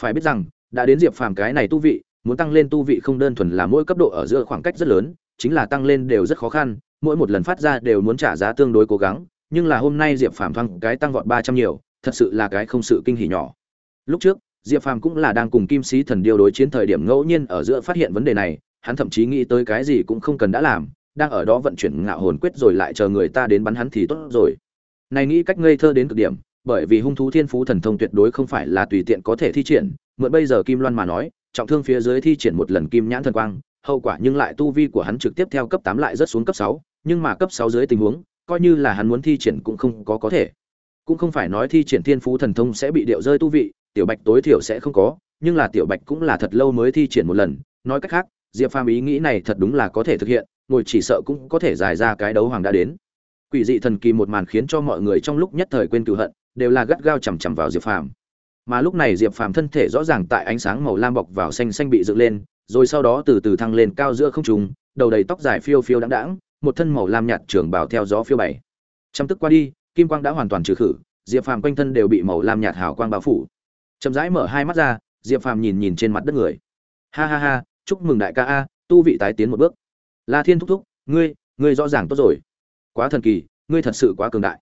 Phải biết rằng, đã đến diệp phàm cái này tu vị, muốn tăng lên tu vị không đơn thuần là mỗi cấp độ ở giữa khoảng cách rất lớn, chính là tăng lên đều rất khó khăn, mỗi một lần phát ra đều muốn trả giá tương đối cố gắng, nhưng là hôm nay diệp phàm thăng cái tăng vọt ba trăm nhiều, thật sự là cái không sự kinh hỉ nhỏ. Lúc trước, diệp phàm cũng là đang cùng kim sĩ thần điêu đối chiến thời điểm ngẫu nhiên ở giữa phát hiện vấn đề này, hắn thậm chí nghĩ tới cái gì cũng không cần đã làm, đang ở đó vận chuyển ngạo hồn quyết rồi lại chờ người ta đến bắn hắn thì tốt rồi này nghĩ cách ngây thơ đến cực điểm, bởi vì hung thú thiên phú thần thông tuyệt đối không phải là tùy tiện có thể thi triển, mượn bây giờ kim loan mà nói, trọng thương phía dưới thi triển một lần kim nhãn thần quang, hậu quả nhưng lại tu vi của hắn trực tiếp theo cấp tám lại rất xuống cấp sáu, nhưng mà cấp sáu dưới tình huống, coi như là hắn muốn thi triển cũng không có có thể. Cũng không phải nói thi triển thiên phú thần thông sẽ bị điệu rơi tu vị, tiểu bạch tối thiểu sẽ không có, nhưng là tiểu bạch cũng là thật lâu mới thi triển một lần. Nói cách khác, diệp phàm ý nghĩ này thật đúng là có thể thực hiện, ngồi chỉ sợ cũng có thể giải ra cái đấu hoàng đã đến quỷ dị thần kỳ một màn khiến cho mọi người trong lúc nhất thời quên cựu hận, đều là gắt gao chằm chằm vào diệp phàm. Mà lúc này diệp phàm thân thể rõ ràng tại ánh sáng màu lam bọc vào xanh xanh bị dựng lên, rồi sau đó từ từ thăng lên cao giữa không trung, đầu đầy tóc dài phiêu phiêu đáng đáng một thân màu lam nhạt trường bào theo gió phiêu bảy chăm tức qua đi, kim quang đã hoàn toàn trừ khử, diệp phàm quanh thân đều bị màu lam nhạt hào quang bao phủ. Chậm rãi mở hai mắt ra, diệp phàm nhìn nhìn trên mặt đất người. Ha ha ha, chúc mừng đại ca a, tu vị tái tiến một bước. La thiên thúc thúc, ngươi ngươi rõ ràng tốt rồi quá thần kỳ, ngươi thật sự quá cường đại.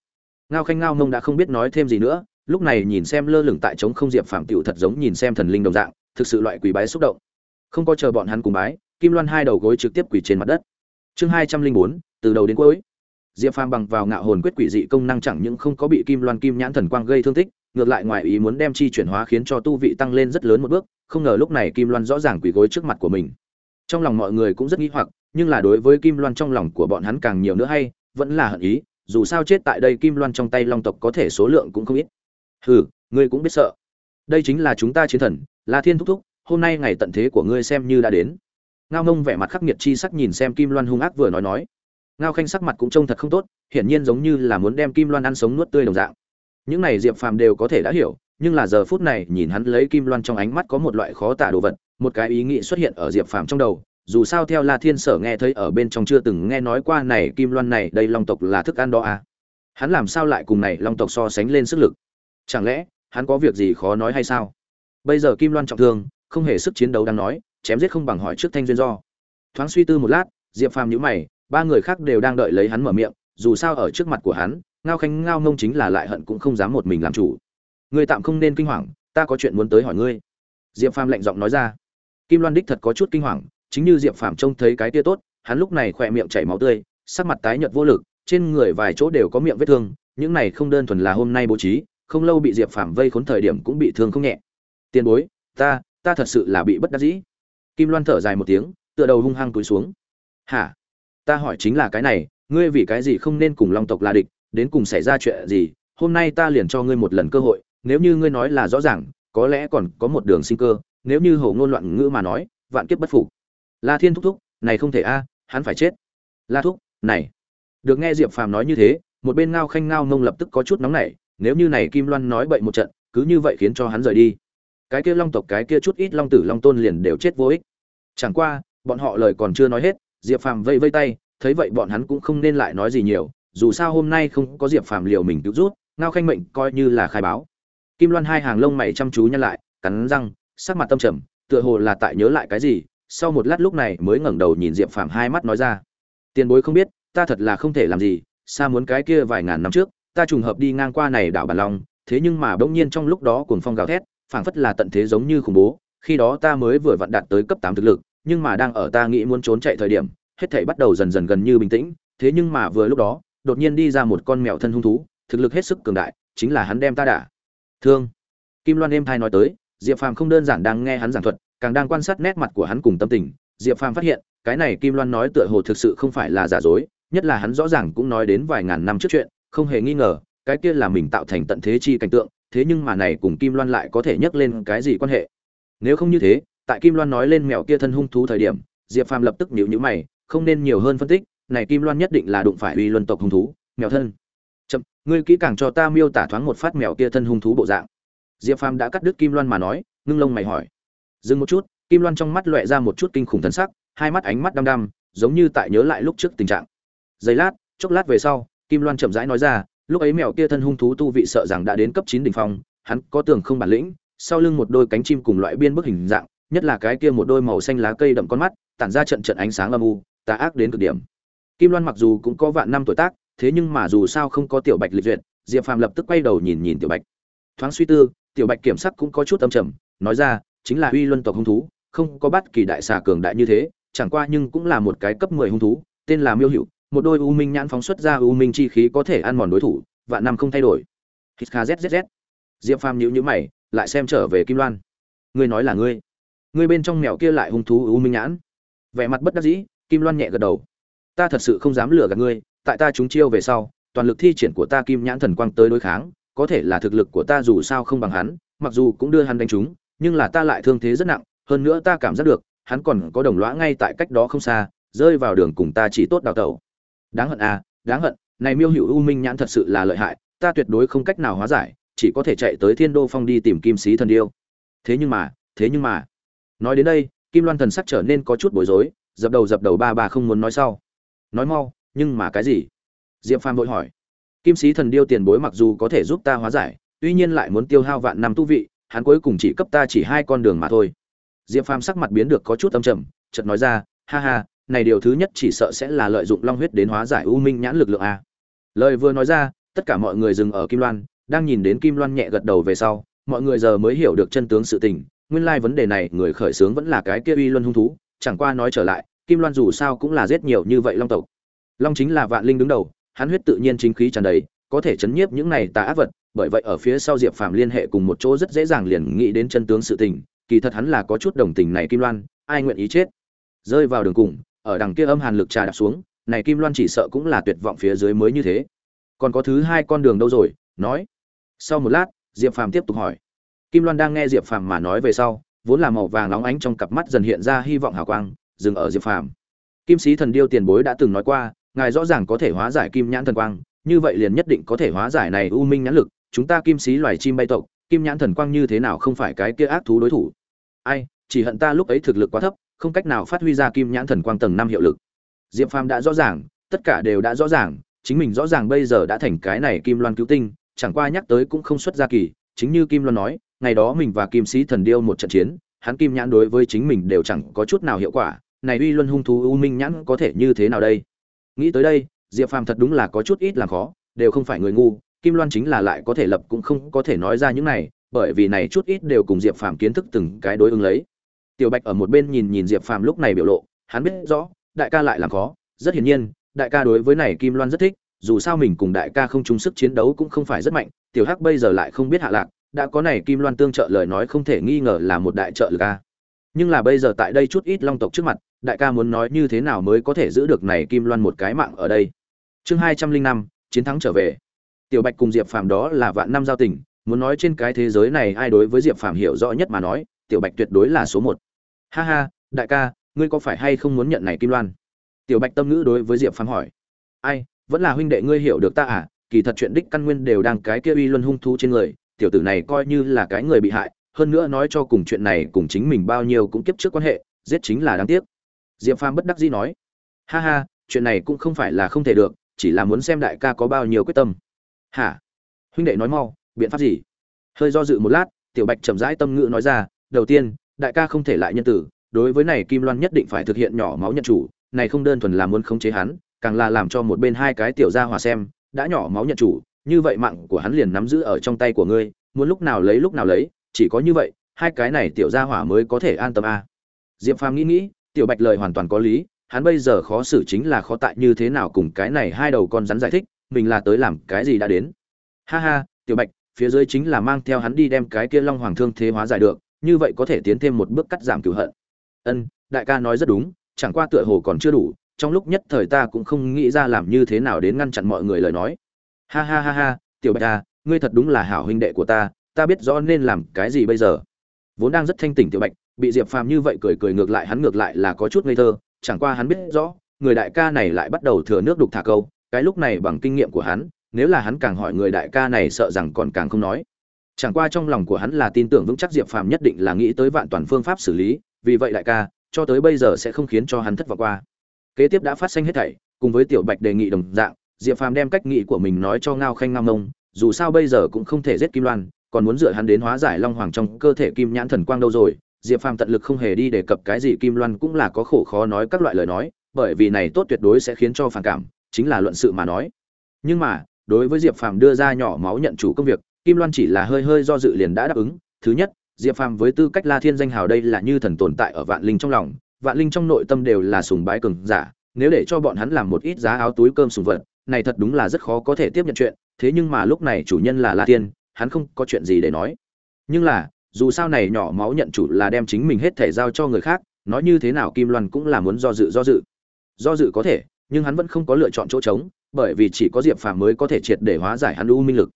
Ngao khanh ngao mông đã không biết nói thêm gì nữa, lúc này nhìn xem lơ lửng tại trống không diệp phàm tiểu thật giống nhìn xem thần linh đồng dạng, thực sự loại quỷ bái xúc động. Không có chờ bọn hắn cùng bái, kim loan hai đầu gối trực tiếp quỳ trên mặt đất. Chương hai trăm linh bốn, từ đầu đến cuối. Diệp phàm bằng vào ngạo hồn quyết quỷ dị công năng chẳng những không có bị kim loan kim nhãn thần quang gây thương tích, ngược lại ngoài ý muốn đem chi chuyển hóa khiến cho tu vị tăng lên rất lớn một bước, không ngờ lúc này kim loan rõ ràng quỳ gối trước mặt của mình. Trong lòng mọi người cũng rất nghi hoặc, nhưng là đối với kim loan trong lòng của bọn hắn càng nhiều nữa hay vẫn là hận ý, dù sao chết tại đây kim loan trong tay long tộc có thể số lượng cũng không ít. Hừ, ngươi cũng biết sợ. Đây chính là chúng ta chiến thần, la thiên thúc thúc, hôm nay ngày tận thế của ngươi xem như đã đến. Ngao ngông vẻ mặt khắc nghiệt chi sắc nhìn xem kim loan hung ác vừa nói nói. Ngao khanh sắc mặt cũng trông thật không tốt, hiển nhiên giống như là muốn đem kim loan ăn sống nuốt tươi đồng dạng. Những này diệp phàm đều có thể đã hiểu, nhưng là giờ phút này nhìn hắn lấy kim loan trong ánh mắt có một loại khó tả đồ vật, một cái ý nghĩ xuất hiện ở diệp phàm trong đầu dù sao theo la thiên sở nghe thấy ở bên trong chưa từng nghe nói qua này kim loan này, đây long tộc là thức ăn đó à? Hắn làm sao lại cùng này long tộc so sánh lên sức lực? Chẳng lẽ, hắn có việc gì khó nói hay sao? Bây giờ kim loan trọng thương, không hề sức chiến đấu đang nói, chém giết không bằng hỏi trước thanh duyên do. Thoáng suy tư một lát, diệp phàm nhíu mày, ba người khác đều đang đợi lấy hắn mở miệng, dù sao ở trước mặt của hắn, ngao khanh ngao ngông chính là lại hận cũng không dám một mình làm chủ. Ngươi tạm không nên kinh hoàng, ta có chuyện muốn tới hỏi ngươi. Diệp phàm lạnh giọng nói ra. Kim loan đích thật có chút kinh hoàng chính như diệp phàm trông thấy cái tia tốt, hắn lúc này khỏe miệng chảy máu tươi, sắc mặt tái nhợt vô lực, trên người vài chỗ đều có miệng vết thương, những này không đơn thuần là hôm nay bố trí, không lâu bị diệp phàm vây khốn thời điểm cũng bị thương không nhẹ. Tiền bối, ta ta thật sự là bị bất đắc dĩ. Kim loan thở dài một tiếng, tựa đầu hung hăng túi xuống. Hả? Ta hỏi chính là cái này, ngươi vì cái gì không nên cùng long tộc là địch, đến cùng xảy ra chuyện gì? Hôm nay ta liền cho ngươi một lần cơ hội, nếu như ngươi nói là rõ ràng, có lẽ còn có một đường sinh cơ, nếu như hầu ngôn loạn ngữ mà nói, vạn kiếp bất phục la thiên thúc thúc, này không thể a, hắn phải chết. La thúc, này. Được nghe diệp phàm nói như thế, một bên ngao khanh ngao mông lập tức có chút nóng nảy, nếu như này kim loan nói bậy một trận, cứ như vậy khiến cho hắn rời đi. Cái kia long tộc, cái kia chút ít long tử, long tôn liền đều chết vô ích. Chẳng qua, bọn họ lời còn chưa nói hết, diệp phàm vây vây tay, thấy vậy bọn hắn cũng không nên lại nói gì nhiều, dù sao hôm nay không có diệp phàm liều mình cứu rút, ngao khanh mệnh coi như là khai báo. Kim loan hai hàng lông mày chăm chú nhăn lại, cắn răng, sắc mặt tâm trầm, tựa hồ là tại nhớ lại cái gì sau một lát lúc này mới ngẩng đầu nhìn diệp phàm hai mắt nói ra. Tiền bối không biết, ta thật là không thể làm gì, xa muốn cái kia vài ngàn năm trước, ta trùng hợp đi ngang qua này đảo bản long, thế nhưng mà bỗng nhiên trong lúc đó cuồng phong gào thét, phảng phất là tận thế giống như khủng bố, khi đó ta mới vừa vặn đạt tới cấp tám thực lực, nhưng mà đang ở ta nghĩ muốn trốn chạy thời điểm, hết thảy bắt đầu dần dần gần như bình tĩnh, thế nhưng mà vừa lúc đó, đột nhiên đi ra một con mèo thân hung thú, thực lực hết sức cường đại, chính là hắn đem ta đả. Thương. Kim loan êm thai nói tới diệp phàm không đơn giản đang nghe hắn giảng thuật, càng đang quan sát nét mặt của hắn cùng tâm tình. Diệp phàm phát hiện, cái này kim loan nói tựa hồ thực sự không phải là giả dối, nhất là hắn rõ ràng cũng nói đến vài ngàn năm trước chuyện, không hề nghi ngờ, cái kia là mình tạo thành tận thế chi cảnh tượng, thế nhưng mà này cùng kim loan lại có thể nhắc lên cái gì quan hệ? Nếu không như thế, tại kim loan nói lên mèo kia thân hung thú thời điểm, diệp phàm lập tức nhíu nhíu mày, không nên nhiều hơn phân tích, này kim loan nhất định là đụng phải uy luân tộc hung thú, mèo thân. Chậm, ngươi kỹ càng cho ta miêu tả thoáng một phát mèo kia thân hung thú bộ dạng diệp phàm đã cắt đứt kim loan mà nói, ngưng lông mày hỏi. Dừng một chút, kim loan trong mắt loẹ ra một chút kinh khủng thần sắc, hai mắt ánh mắt đăm đăm, giống như tại nhớ lại lúc trước tình trạng. Giây lát, chốc lát về sau, kim loan chậm rãi nói ra, lúc ấy mèo kia thân hung thú tu vị sợ rằng đã đến cấp chín đỉnh phong, hắn có tường không bản lĩnh, sau lưng một đôi cánh chim cùng loại biên bức hình dạng, nhất là cái kia một đôi màu xanh lá cây đậm con mắt, tản ra trận trận ánh sáng âm u, tà ác đến cực điểm. Kim loan mặc dù cũng có vạn năm tuổi tác, thế nhưng mà dù sao không có tiểu bạch lịch duyệt, diệp phàm lập tức quay đầu nhìn nhìn tiểu bạch. Thoáng suy tư tiểu bạch kiểm sắc cũng có chút âm trầm, nói ra, chính là uy luân tộc hung thú, không có bất kỳ đại xà cường đại như thế, chẳng qua nhưng cũng là một cái cấp mười hung thú, tên là miêu hữu, một đôi u minh nhãn phóng xuất ra u minh chi khí có thể ăn mòn đối thủ, vạn năm không thay đổi. Hít kha zzz diệp phàm nhíu nhíu mày, lại xem trở về kim loan. Ngươi nói là ngươi. Ngươi bên trong mèo kia lại hung thú u minh nhãn. Vẻ mặt bất đắc dĩ, kim loan nhẹ gật đầu. Ta thật sự không dám lừa gạt ngươi, tại ta chúng chiêu về sau, toàn lực thi triển của ta kim nhãn thần quang tới đối kháng có thể là thực lực của ta dù sao không bằng hắn, mặc dù cũng đưa hắn đánh trúng, nhưng là ta lại thương thế rất nặng, hơn nữa ta cảm giác được, hắn còn có đồng lõa ngay tại cách đó không xa, rơi vào đường cùng ta chỉ tốt đào tẩu. Đáng hận à đáng hận, này miêu hữu u minh nhãn thật sự là lợi hại, ta tuyệt đối không cách nào hóa giải, chỉ có thể chạy tới thiên đô phong đi tìm kim sĩ thần điêu. Thế nhưng mà, thế nhưng mà. Nói đến đây, kim loan thần sắc trở nên có chút bối rối, dập đầu dập đầu ba ba không muốn nói sau. Nói mau, nhưng mà cái gì? Diệp phàm vội hỏi kim sĩ thần điêu tiền bối mặc dù có thể giúp ta hóa giải, tuy nhiên lại muốn tiêu hao vạn năm tu vị, hắn cuối cùng chỉ cấp ta chỉ hai con đường mà thôi. Diệp phàm sắc mặt biến được có chút âm trầm, chợt nói ra, ha ha, này điều thứ nhất chỉ sợ sẽ là lợi dụng long huyết đến hóa giải u minh nhãn lực lượng a. Lời vừa nói ra, tất cả mọi người dừng ở kim loan, đang nhìn đến kim loan nhẹ gật đầu về sau, mọi người giờ mới hiểu được chân tướng sự tình, nguyên lai vấn đề này người khởi xướng vẫn là cái kia uy luân hung thú, chẳng qua nói trở lại, kim loan dù sao cũng là giết nhiều như vậy long tộc. Long chính là vạn linh đứng đầu hắn huyết tự nhiên chính khí tràn đầy, có thể chấn nhiếp những này tà ác vật, bởi vậy ở phía sau diệp phàm liên hệ cùng một chỗ rất dễ dàng liền nghĩ đến chân tướng sự tình, kỳ thật hắn là có chút đồng tình này kim loan, ai nguyện ý chết? Rơi vào đường cùng, ở đằng kia âm hàn lực trà đạp xuống, này kim loan chỉ sợ cũng là tuyệt vọng phía dưới mới như thế. Còn có thứ hai con đường đâu rồi? Nói. Sau một lát, diệp phàm tiếp tục hỏi. Kim loan đang nghe diệp phàm mà nói về sau, vốn là màu vàng nóng ánh trong cặp mắt dần hiện ra hy vọng hào quang, dừng ở diệp phàm. Kim sĩ thần điêu tiền bối đã từng nói qua ngài rõ ràng có thể hóa giải kim nhãn thần quang, như vậy liền nhất định có thể hóa giải này u minh nhãn lực, chúng ta kim sĩ loài chim bay tộc, kim nhãn thần quang như thế nào không phải cái kia ác thú đối thủ? Ai, chỉ hận ta lúc ấy thực lực quá thấp, không cách nào phát huy ra kim nhãn thần quang tầng năm hiệu lực. Diệp phàm đã rõ ràng, tất cả đều đã rõ ràng, chính mình rõ ràng bây giờ đã thành cái này kim loan cứu tinh, chẳng qua nhắc tới cũng không xuất ra kỳ, chính như kim loan nói, ngày đó mình và kim sĩ thần điêu một trận chiến, hắn kim nhãn đối với chính mình đều chẳng có chút nào hiệu quả, này uy luân hung thú u minh nhãn có thể như thế nào đây? Nghĩ tới đây, diệp phàm thật đúng là có chút ít làm khó, đều không phải người ngu, kim loan chính là lại có thể lập cũng không có thể nói ra những này, bởi vì này chút ít đều cùng diệp phàm kiến thức từng cái đối ứng lấy. Tiểu bạch ở một bên nhìn nhìn diệp phàm lúc này biểu lộ, hắn biết rõ, đại ca lại làm khó, rất hiển nhiên, đại ca đối với này kim loan rất thích, dù sao mình cùng đại ca không chung sức chiến đấu cũng không phải rất mạnh, tiểu hắc bây giờ lại không biết hạ lạc, đã có này kim loan tương trợ lời nói không thể nghi ngờ là một đại trợ lực ca nhưng là bây giờ tại đây chút ít long tộc trước mặt, đại ca muốn nói như thế nào mới có thể giữ được này kim loan một cái mạng ở đây? Chương hai trăm linh năm, chiến thắng trở về. Tiểu bạch cùng diệp phàm đó là vạn năm giao tình, muốn nói trên cái thế giới này ai đối với diệp phàm hiểu rõ nhất mà nói, tiểu bạch tuyệt đối là số một. Ha ha, đại ca, ngươi có phải hay không muốn nhận này kim loan? Tiểu bạch tâm ngữ đối với diệp phàm hỏi. Ai, vẫn là huynh đệ ngươi hiểu được ta à? Kỳ thật chuyện đích căn nguyên đều đang cái kia uy luân hung thú trên người, tiểu tử này coi như là cái người bị hại hơn nữa nói cho cùng chuyện này cùng chính mình bao nhiêu cũng kiếp trước quan hệ, giết chính là đáng tiếc. Diệp phàm bất đắc dĩ nói, ha ha, chuyện này cũng không phải là không thể được, chỉ là muốn xem đại ca có bao nhiêu quyết tâm. Hả? Huynh đệ nói mau, biện pháp gì? Hơi do dự một lát, tiểu bạch chậm rãi tâm ngữ nói ra, đầu tiên, đại ca không thể lại nhân tử, đối với này kim loan nhất định phải thực hiện nhỏ máu nhận chủ, này không đơn thuần là muốn khống chế hắn, càng là làm cho một bên hai cái tiểu gia hòa xem, đã nhỏ máu nhận chủ, như vậy mạng của hắn liền nắm giữ ở trong tay của ngươi, muốn lúc nào lấy lúc nào lấy chỉ có như vậy, hai cái này tiểu gia hỏa mới có thể an tâm a. À. diệp phàm nghĩ nghĩ, tiểu bạch lời hoàn toàn có lý, hắn bây giờ khó xử chính là khó tại như thế nào cùng cái này hai đầu con rắn giải thích, mình là tới làm cái gì đã đến. Ha ha, tiểu bạch, phía dưới chính là mang theo hắn đi đem cái kia long hoàng thương thế hóa giải được, như vậy có thể tiến thêm một bước cắt giảm cửu hận. Ân, đại ca nói rất đúng, chẳng qua tựa hồ còn chưa đủ, trong lúc nhất thời ta cũng không nghĩ ra làm như thế nào đến ngăn chặn mọi người lời nói. Ha ha ha ha, tiểu bạch à ngươi thật đúng là hảo huynh đệ của ta ta biết rõ nên làm cái gì bây giờ. Vốn đang rất thanh tỉnh tiểu bạch, bị diệp phàm như vậy cười cười ngược lại hắn ngược lại là có chút ngây thơ, chẳng qua hắn biết rõ, người đại ca này lại bắt đầu thừa nước đục thả câu, cái lúc này bằng kinh nghiệm của hắn, nếu là hắn càng hỏi người đại ca này sợ rằng còn càng không nói. Chẳng qua trong lòng của hắn là tin tưởng vững chắc diệp phàm nhất định là nghĩ tới vạn toàn phương pháp xử lý, vì vậy đại ca, cho tới bây giờ sẽ không khiến cho hắn thất vọng qua. Kế tiếp đã phát sinh hết thảy, cùng với tiểu bạch đề nghị đồng dạng, diệp phàm đem cách nghĩ của mình nói cho ngao khanh ngao mông dù sao bây giờ cũng không thể giết kim loan còn muốn dựa hắn đến hóa giải long hoàng trong cơ thể kim nhãn thần quang đâu rồi? Diệp phàm tận lực không hề đi đề cập cái gì, kim loan cũng là có khổ khó nói các loại lời nói, bởi vì này tốt tuyệt đối sẽ khiến cho phản cảm, chính là luận sự mà nói. Nhưng mà, đối với diệp phàm đưa ra nhỏ máu nhận chủ công việc, kim loan chỉ là hơi hơi do dự liền đã đáp ứng. Thứ nhất, diệp phàm với tư cách la thiên danh hào đây là như thần tồn tại ở vạn linh trong lòng. Vạn linh trong nội tâm đều là sùng bái cường giả, nếu để cho bọn hắn làm một ít giá áo túi cơm sùng vật, này thật đúng là rất khó có thể tiếp nhận chuyện. Thế nhưng mà lúc này chủ nhân là la thiên hắn không có chuyện gì để nói. Nhưng là, dù sao này nhỏ máu nhận chủ là đem chính mình hết thể giao cho người khác, nói như thế nào kim loan cũng là muốn do dự do dự. Do dự có thể, nhưng hắn vẫn không có lựa chọn chỗ trống, bởi vì chỉ có diệp phàm mới có thể triệt để hóa giải hắn u minh lực.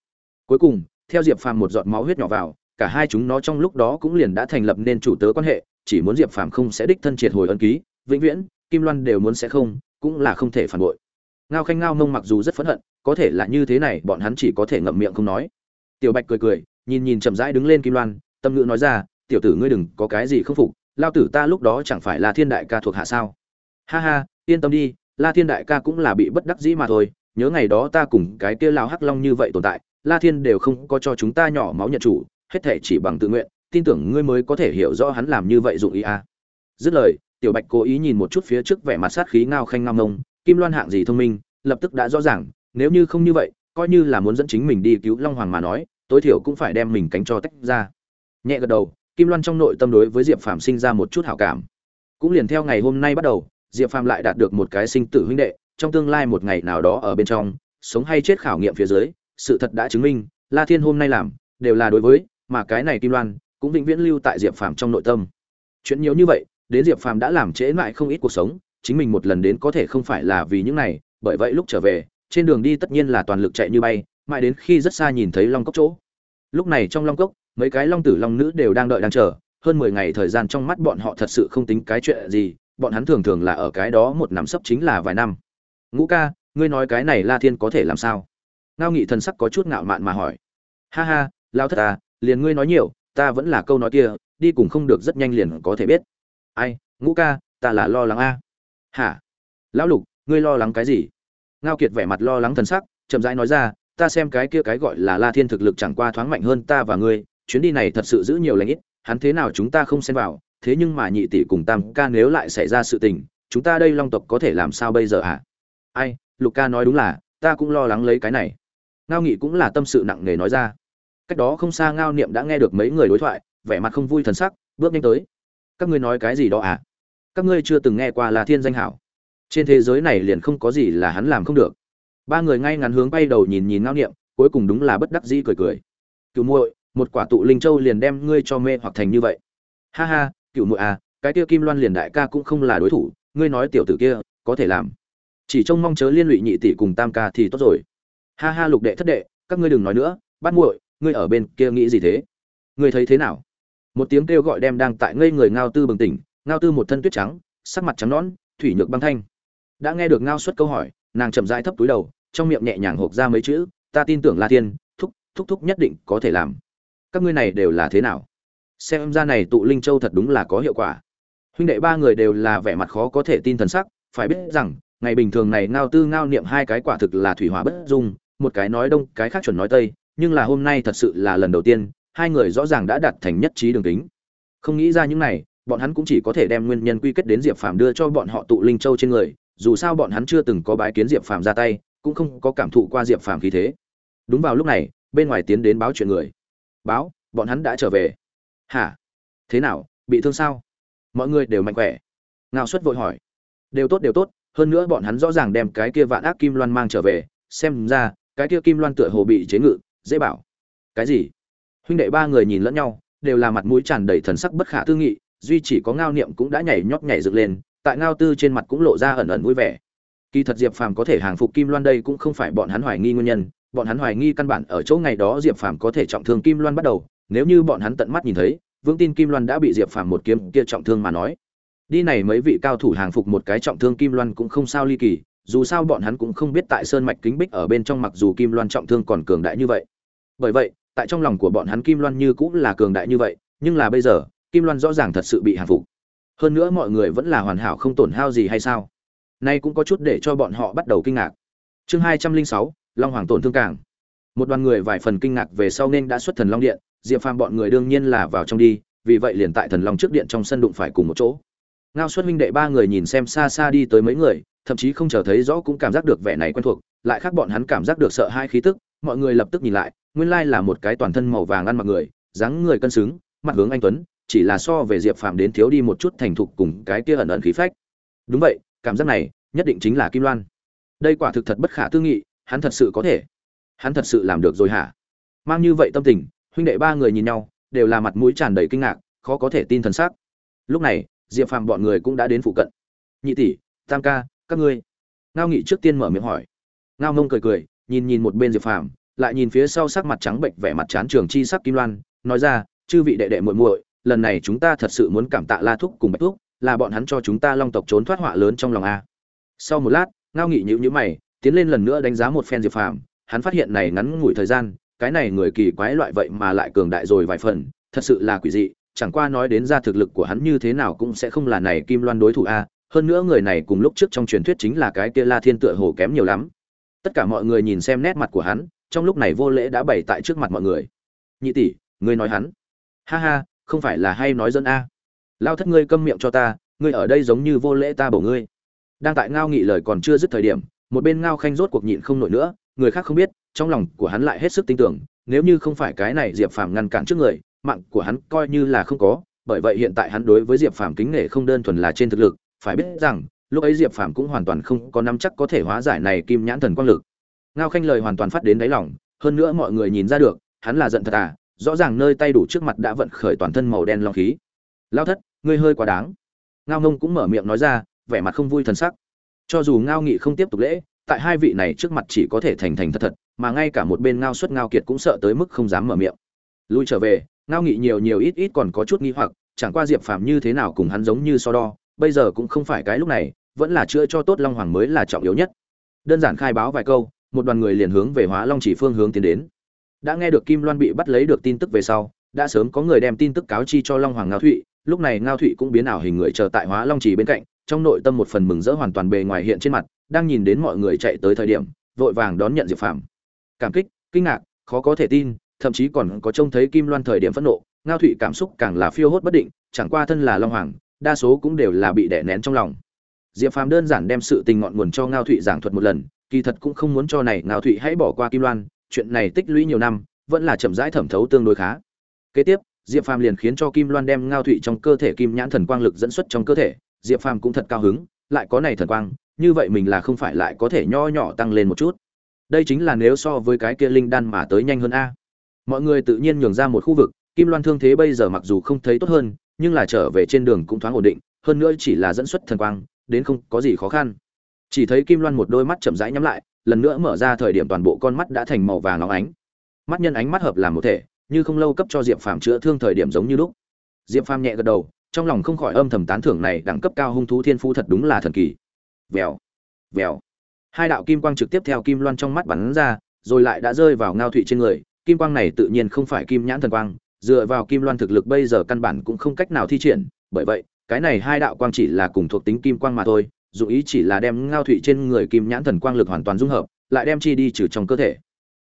Cuối cùng, theo diệp phàm một giọt máu huyết nhỏ vào, cả hai chúng nó trong lúc đó cũng liền đã thành lập nên chủ tớ quan hệ, chỉ muốn diệp phàm không sẽ đích thân triệt hồi ân ký, vĩnh viễn, kim loan đều muốn sẽ không, cũng là không thể phản bội. Ngao khanh ngao mông mặc dù rất phẫn hận, có thể là như thế này, bọn hắn chỉ có thể ngậm miệng không nói tiểu bạch cười cười, nhìn nhìn chậm rãi đứng lên kim loan, tâm ngữ nói ra, tiểu tử ngươi đừng có cái gì không phục, lao tử ta lúc đó chẳng phải là thiên đại ca thuộc hạ sao ha ha, yên tâm đi, la thiên đại ca cũng là bị bất đắc dĩ mà thôi, nhớ ngày đó ta cùng cái kia lao hắc long như vậy tồn tại, la thiên đều không có cho chúng ta nhỏ máu nhận chủ, hết thể chỉ bằng tự nguyện, tin tưởng ngươi mới có thể hiểu rõ hắn làm như vậy dụng ý a à. dứt lời, tiểu bạch cố ý nhìn một chút phía trước vẻ mặt sát khí ngao khanh ngao ngông, kim loan hạng gì thông minh, lập tức đã rõ ràng, nếu như không như vậy, coi như là muốn dẫn chính mình đi cứu long hoàng mà nói tối thiểu cũng phải đem mình cánh cho tách ra. Nhẹ gật đầu, kim loan trong nội tâm đối với diệp phàm sinh ra một chút hảo cảm. Cũng liền theo ngày hôm nay bắt đầu, diệp phàm lại đạt được một cái sinh tử huynh đệ, trong tương lai một ngày nào đó ở bên trong, sống hay chết khảo nghiệm phía dưới, sự thật đã chứng minh, la thiên hôm nay làm, đều là đối với, mà cái này kim loan, cũng vĩnh viễn lưu tại diệp phàm trong nội tâm. Chuyện nhiều như vậy, đến diệp phàm đã làm trễ lại không ít cuộc sống, chính mình một lần đến có thể không phải là vì những này, bởi vậy lúc trở về, trên đường đi tất nhiên là toàn lực chạy như bay mãi đến khi rất xa nhìn thấy long cốc chỗ. Lúc này trong long cốc mấy cái long tử long nữ đều đang đợi đang chờ hơn mười ngày thời gian trong mắt bọn họ thật sự không tính cái chuyện gì bọn hắn thường thường là ở cái đó một năm sấp chính là vài năm. Ngũ ca ngươi nói cái này la thiên có thể làm sao? Ngao nghị thần sắc có chút ngạo mạn mà hỏi. Ha ha lao thất ta, liền ngươi nói nhiều ta vẫn là câu nói kia đi cùng không được rất nhanh liền có thể biết. Ai ngũ ca ta là lo lắng a. Hả? Lão lục ngươi lo lắng cái gì? Ngao kiệt vẻ mặt lo lắng thần sắc chậm rãi nói ra ta xem cái kia cái gọi là la thiên thực lực chẳng qua thoáng mạnh hơn ta và ngươi, chuyến đi này thật sự giữ nhiều lành ít, hắn thế nào chúng ta không xen vào, thế nhưng mà nhị tỷ cùng tam ca nếu lại xảy ra sự tình, chúng ta đây long tộc có thể làm sao bây giờ à ai, lục ca nói đúng là, ta cũng lo lắng lấy cái này. Ngao nghị cũng là tâm sự nặng nề nói ra. Cách đó không xa ngao niệm đã nghe được mấy người đối thoại, vẻ mặt không vui thần sắc, bước nhanh tới. Các ngươi nói cái gì đó à? Các ngươi chưa từng nghe qua La thiên danh hảo. Trên thế giới này liền không có gì là hắn làm không được ba người ngay ngắn hướng bay đầu nhìn nhìn ngao niệm, cuối cùng đúng là bất đắc dĩ cười cười. Cựu muội, một quả tụ linh châu liền đem ngươi cho mê hoặc thành như vậy. Ha ha cựu muội à cái kia kim loan liền đại ca cũng không là đối thủ, ngươi nói tiểu tử kia, có thể làm. Chỉ trông mong chớ liên lụy nhị tỷ cùng tam ca thì tốt rồi. Ha ha, lục đệ thất đệ, các ngươi đừng nói nữa bắt muội, ngươi ở bên kia nghĩ gì thế? Ngươi thấy thế nào? Một tiếng kêu gọi đem đang tại ngây người ngao tư bừng tỉnh, ngao tư một thân tuyết trắng, sắc mặt trắng nõn, thủy nhược băng thanh. Đã nghe được ngao xuất câu hỏi, nàng chậm rãi thấp túi đầu trong miệng nhẹ nhàng hộp ra mấy chữ, ta tin tưởng la tiên thúc thúc thúc nhất định có thể làm. Các ngươi này đều là thế nào? Xem ra này tụ linh châu thật đúng là có hiệu quả. Huynh đệ ba người đều là vẻ mặt khó có thể tin thần sắc, phải biết rằng, ngày bình thường này ngao tư ngao niệm hai cái quả thực là thủy hỏa bất dung, một cái nói đông, cái khác chuẩn nói tây, nhưng là hôm nay thật sự là lần đầu tiên, hai người rõ ràng đã đạt thành nhất trí đường tính không nghĩ ra những này, bọn hắn cũng chỉ có thể đem nguyên nhân quy kết đến diệp phàm đưa cho bọn họ tụ linh châu trên người, dù sao bọn hắn chưa từng có bái kiến diệp phàm ra tay cũng không có cảm thụ qua diệp phàm khí thế. Đúng vào lúc này, bên ngoài tiến đến báo chuyện người. Báo, bọn hắn đã trở về. Hả? Thế nào, bị thương sao? Mọi người đều mạnh khỏe. Ngao xuất vội hỏi. Đều tốt đều tốt, hơn nữa bọn hắn rõ ràng đem cái kia vạn ác kim loan mang trở về, xem ra, cái kia kim loan tựa hồ bị chế ngự, dễ bảo. Cái gì? Huynh đệ ba người nhìn lẫn nhau, đều là mặt mũi tràn đầy thần sắc bất khả tư nghị, duy chỉ có ngao niệm cũng đã nhảy nhót nhảy dựng lên, tại ngao tư trên mặt cũng lộ ra ẩn ẩn vui vẻ kỳ thật diệp phàm có thể hàng phục kim loan đây cũng không phải bọn hắn hoài nghi nguyên nhân, bọn hắn hoài nghi căn bản ở chỗ ngày đó diệp phàm có thể trọng thương kim loan bắt đầu, nếu như bọn hắn tận mắt nhìn thấy, vững tin kim loan đã bị diệp phàm một kiếm kia trọng thương mà nói. Đi này mấy vị cao thủ hàng phục một cái trọng thương kim loan cũng không sao ly kỳ, dù sao bọn hắn cũng không biết tại sơn mạch kính bích ở bên trong mặc dù kim loan trọng thương còn cường đại như vậy. Bởi vậy, tại trong lòng của bọn hắn kim loan như cũng là cường đại như vậy, nhưng là bây giờ, kim loan rõ ràng thật sự bị hàng phục. Hơn nữa mọi người vẫn là hoàn hảo không tổn hao gì hay sao? Nay cũng có chút để cho bọn họ bắt đầu kinh ngạc. Chương hai trăm linh sáu, long hoàng tổn thương cảng một đoàn người vài phần kinh ngạc về sau nên đã xuất thần long điện, diệp phàm bọn người đương nhiên là vào trong đi, vì vậy liền tại thần long trước điện trong sân đụng phải cùng một chỗ. Ngao xuất huynh đệ ba người nhìn xem xa xa đi tới mấy người, thậm chí không chờ thấy rõ cũng cảm giác được vẻ này quen thuộc, lại khác bọn hắn cảm giác được sợ hai khí tức, mọi người lập tức nhìn lại, nguyên lai là một cái toàn thân màu vàng ăn mặc người, dáng người cân xứng, mặt hướng anh tuấn, chỉ là so về diệp phàm đến thiếu đi một chút thành thục cùng cái kia ẩn ẩn khí phách. Đúng vậy cảm giác này nhất định chính là kim loan. Đây quả thực thật bất khả tư nghị, hắn thật sự có thể. Hắn thật sự làm được rồi hả? Mang như vậy tâm tình, huynh đệ ba người nhìn nhau, đều là mặt mũi tràn đầy kinh ngạc, khó có thể tin thần sắc. Lúc này, diệp phàm bọn người cũng đã đến phụ cận. Nhị tỷ, tam ca, các ngươi. Ngao nghị trước tiên mở miệng hỏi. Ngao mông cười cười, nhìn nhìn một bên diệp phàm, lại nhìn phía sau sắc mặt trắng bệnh vẻ mặt chán trường chi sắc kim loan, nói ra, chư vị đệ đệ muội muội, lần này chúng ta thật sự muốn cảm tạ la thúc cùng bạch thúc là bọn hắn cho chúng ta long tộc trốn thoát họa lớn trong lòng a. Sau một lát, ngao nghị nhữ nhữ mày, tiến lên lần nữa đánh giá một phen diệp phàm. Hắn phát hiện này ngắn ngủi thời gian, cái này người kỳ quái loại vậy mà lại cường đại rồi vài phần, thật sự là quỷ dị, chẳng qua nói đến ra thực lực của hắn như thế nào cũng sẽ không là này kim loan đối thủ a. Hơn nữa người này cùng lúc trước trong truyền thuyết chính là cái kia la thiên tựa hồ kém nhiều lắm. Tất cả mọi người nhìn xem nét mặt của hắn, trong lúc này vô lễ đã bày tại trước mặt mọi người. Nhị tỷ, ngươi nói hắn. Ha ha, không phải là hay nói dân a lao thất ngươi câm miệng cho ta, ngươi ở đây giống như vô lễ ta bổ ngươi. Đang tại ngao nghị lời còn chưa dứt thời điểm, một bên ngao khanh rốt cuộc nhịn không nổi nữa, người khác không biết, trong lòng của hắn lại hết sức tin tưởng, nếu như không phải cái này diệp phàm ngăn cản trước người, mạng của hắn coi như là không có, bởi vậy hiện tại hắn đối với diệp phàm kính nể không đơn thuần là trên thực lực, phải biết rằng, lúc ấy diệp phàm cũng hoàn toàn không có nắm chắc có thể hóa giải này kim nhãn thần quang lực. Ngao khanh lời hoàn toàn phát đến đáy lòng, hơn nữa mọi người nhìn ra được, hắn là giận thật à rõ ràng nơi tay đủ trước mặt đã vận khởi toàn thân màu đen long khí. Lao thất ngươi hơi quá đáng. Ngao mông cũng mở miệng nói ra, vẻ mặt không vui thần sắc. Cho dù ngao nghị không tiếp tục lễ, tại hai vị này trước mặt chỉ có thể thành thành thật thật, mà ngay cả một bên ngao xuất ngao kiệt cũng sợ tới mức không dám mở miệng. Lui trở về, ngao nghị nhiều nhiều ít ít còn có chút nghi hoặc, chẳng qua diệp phàm như thế nào cùng hắn giống như so đo, bây giờ cũng không phải cái lúc này, vẫn là chữa cho tốt long hoàng mới là trọng yếu nhất. Đơn giản khai báo vài câu, một đoàn người liền hướng về hóa long chỉ phương hướng tiến đến. Đã nghe được kim loan bị bắt lấy được tin tức về sau, đã sớm có người đem tin tức cáo chi cho long hoàng ngao thụy lúc này ngao thụy cũng biến ảo hình người chờ tại hóa long trì bên cạnh, trong nội tâm một phần mừng rỡ hoàn toàn bề ngoài hiện trên mặt, đang nhìn đến mọi người chạy tới thời điểm, vội vàng đón nhận diệp phàm. Cảm kích, kinh ngạc, khó có thể tin, thậm chí còn có trông thấy kim loan thời điểm phẫn nộ, ngao thụy cảm xúc càng là phiêu hốt bất định, chẳng qua thân là long hoàng, đa số cũng đều là bị đè nén trong lòng. Diệp phàm đơn giản đem sự tình ngọn nguồn cho ngao thụy giảng thuật một lần, kỳ thật cũng không muốn cho này ngao thụy hãy bỏ qua kim loan, chuyện này tích lũy nhiều năm, vẫn là chậm rãi thẩm thấu tương đối khá. Kế tiếp diệp phàm liền khiến cho kim loan đem ngao thụy trong cơ thể kim nhãn thần quang lực dẫn xuất trong cơ thể. Diệp phàm cũng thật cao hứng, lại có này thần quang, như vậy mình là không phải lại có thể nho nhỏ tăng lên một chút. Đây chính là nếu so với cái kia linh đan mà tới nhanh hơn a. Mọi người tự nhiên nhường ra một khu vực, kim loan thương thế bây giờ mặc dù không thấy tốt hơn, nhưng là trở về trên đường cũng thoáng ổn định, hơn nữa chỉ là dẫn xuất thần quang, đến không có gì khó khăn. Chỉ thấy kim loan một đôi mắt chậm rãi nhắm lại, lần nữa mở ra thời điểm toàn bộ con mắt đã thành màu vàng óng ánh. Mắt nhân ánh mắt hợp làm một thể như không lâu cấp cho diệp phàm chữa thương thời điểm giống như lúc. Diệp phàm nhẹ gật đầu, trong lòng không khỏi âm thầm tán thưởng này đẳng cấp cao hung thú thiên phu thật đúng là thần kỳ. Vèo vèo. Hai đạo kim quang trực tiếp theo kim loan trong mắt bắn ra, rồi lại đã rơi vào ngao thụy trên người. Kim quang này tự nhiên không phải kim nhãn thần quang, dựa vào kim loan thực lực bây giờ căn bản cũng không cách nào thi triển. Bởi vậy, cái này hai đạo quang chỉ là cùng thuộc tính kim quang mà thôi, dù ý chỉ là đem ngao thụy trên người kim nhãn thần quang lực hoàn toàn dung hợp, lại đem chi đi trừ trong cơ thể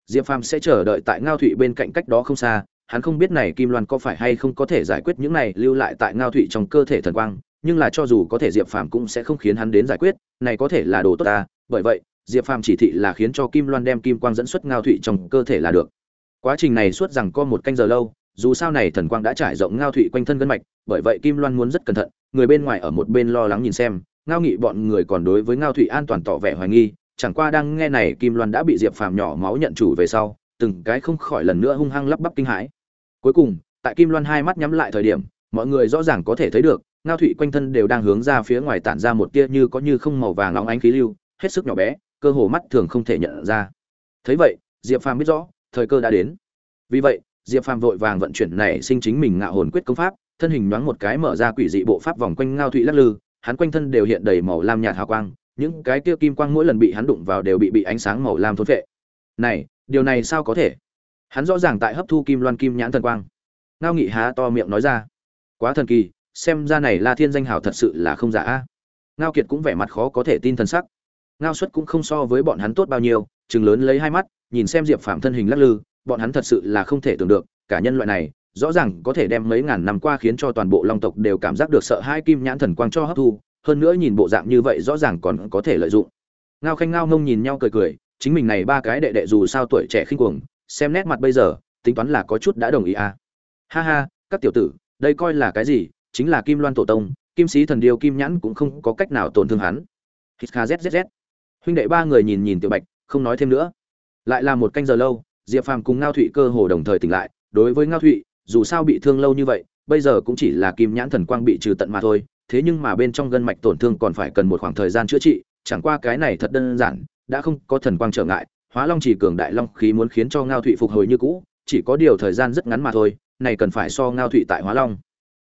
diệp phàm sẽ chờ đợi tại ngao thụy bên cạnh cách đó không xa, hắn không biết này kim loan có phải hay không có thể giải quyết những này lưu lại tại ngao thụy trong cơ thể thần quang, nhưng là cho dù có thể diệp phàm cũng sẽ không khiến hắn đến giải quyết, này có thể là đồ tốt ta, bởi vậy, diệp phàm chỉ thị là khiến cho kim loan đem kim quang dẫn xuất ngao thụy trong cơ thể là được. Quá trình này suốt rằng có một canh giờ lâu, dù sao này thần quang đã trải rộng ngao thụy quanh thân gân mạch, bởi vậy kim loan muốn rất cẩn thận, người bên ngoài ở một bên lo lắng nhìn xem, ngao nghị bọn người còn đối với ngao thụy an toàn tỏ vẻ hoài nghi chẳng qua đang nghe này kim loan đã bị diệp phàm nhỏ máu nhận chủ về sau, từng cái không khỏi lần nữa hung hăng lắp bắp kinh hãi. Cuối cùng, tại kim loan hai mắt nhắm lại thời điểm, mọi người rõ ràng có thể thấy được, ngao thụy quanh thân đều đang hướng ra phía ngoài tản ra một tia như có như không màu vàng óng ánh khí lưu, hết sức nhỏ bé, cơ hồ mắt thường không thể nhận ra. Thấy vậy, diệp phàm biết rõ, thời cơ đã đến. Vì vậy, diệp phàm vội vàng vận chuyển này sinh chính mình ngạo hồn quyết công pháp, thân hình nhoáng một cái mở ra quỷ dị bộ pháp vòng quanh ngao thụy lắc lư, hắn quanh thân đều hiện đầy màu lam nhạt hào quang những cái kia kim quang mỗi lần bị hắn đụng vào đều bị bị ánh sáng màu lam thôn phệ. Này, điều này sao có thể? Hắn rõ ràng tại hấp thu kim loan kim nhãn thần quang. Ngao nghị há to miệng nói ra. Quá thần kỳ, xem ra này la thiên danh hào thật sự là không giả a. Ngao kiệt cũng vẻ mặt khó có thể tin thần sắc. Ngao xuất cũng không so với bọn hắn tốt bao nhiêu trừng lớn lấy hai mắt, nhìn xem diệp phạm thân hình lắc lư, bọn hắn thật sự là không thể tưởng được, cả nhân loại này, rõ ràng có thể đem mấy ngàn năm qua khiến cho toàn bộ long tộc đều cảm giác được sợ hai kim nhãn thần quang cho hấp thu hơn nữa nhìn bộ dạng như vậy rõ ràng còn có thể lợi dụng. Ngao khanh ngao ngông nhìn nhau cười cười, chính mình này ba cái đệ đệ dù sao tuổi trẻ khinh cuồng, xem nét mặt bây giờ, tính toán là có chút đã đồng ý à. Ha ha, các tiểu tử, đây coi là cái gì? Chính là kim loan tổ tông, kim sĩ thần điêu kim nhãn cũng không có cách nào tổn thương hắn. Hít kha zzz huynh đệ ba người nhìn nhìn tiểu bạch, không nói thêm nữa. Lại là một canh giờ lâu, diệp phàm cùng ngao thụy cơ hồ đồng thời tỉnh lại. Đối với ngao thụy, dù sao bị thương lâu như vậy, bây giờ cũng chỉ là kim nhãn thần quang bị trừ tận mà thôi thế nhưng mà bên trong gân mạch tổn thương còn phải cần một khoảng thời gian chữa trị, chẳng qua cái này thật đơn giản, đã không có thần quang trở ngại, hóa long chỉ cường đại long khí muốn khiến cho ngao thụy phục hồi như cũ, chỉ có điều thời gian rất ngắn mà thôi, này cần phải so ngao thụy tại hóa long.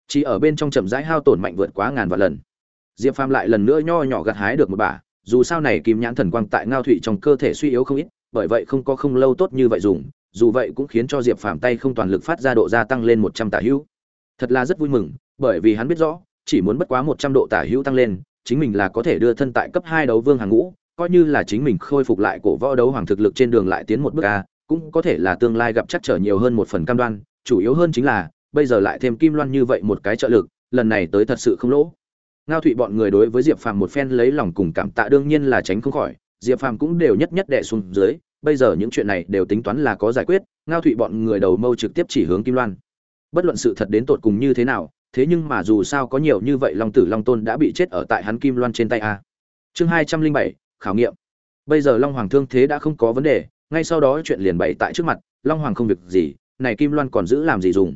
Chỉ ở bên trong chậm rãi hao tổn mạnh vượt quá ngàn vạn lần. Diệp phàm lại lần nữa nho nhỏ gặt hái được một bả, dù sao này kim nhãn thần quang tại ngao thụy trong cơ thể suy yếu không ít, bởi vậy không có không lâu tốt như vậy dùng, dù vậy cũng khiến cho diệp phàm tay không toàn lực phát ra độ gia tăng lên một trăm tả hữu. Thật là rất vui mừng, bởi vì hắn biết rõ chỉ muốn bất quá một trăm độ tả hữu tăng lên, chính mình là có thể đưa thân tại cấp hai đấu vương hàng ngũ, coi như là chính mình khôi phục lại cổ võ đấu hoàng thực lực trên đường lại tiến một bước a, cũng có thể là tương lai gặp chắc trở nhiều hơn một phần cam đoan, chủ yếu hơn chính là, bây giờ lại thêm kim loan như vậy một cái trợ lực, lần này tới thật sự không lỗ. Ngao thụy bọn người đối với diệp phàm một phen lấy lòng cùng cảm tạ đương nhiên là tránh không khỏi, diệp phàm cũng đều nhất nhất đệ xuống dưới, bây giờ những chuyện này đều tính toán là có giải quyết, ngao thụy bọn người đầu mâu trực tiếp chỉ hướng kim loan. Bất luận sự thật đến tột cùng như thế nào thế nhưng mà dù sao có nhiều như vậy long tử long tôn đã bị chết ở tại hắn kim loan trên tay a. Chương hai trăm linh bảy, khảo nghiệm. Bây giờ long hoàng thương thế đã không có vấn đề, ngay sau đó chuyện liền bày tại trước mặt, long hoàng không việc gì, này kim loan còn giữ làm gì dùng?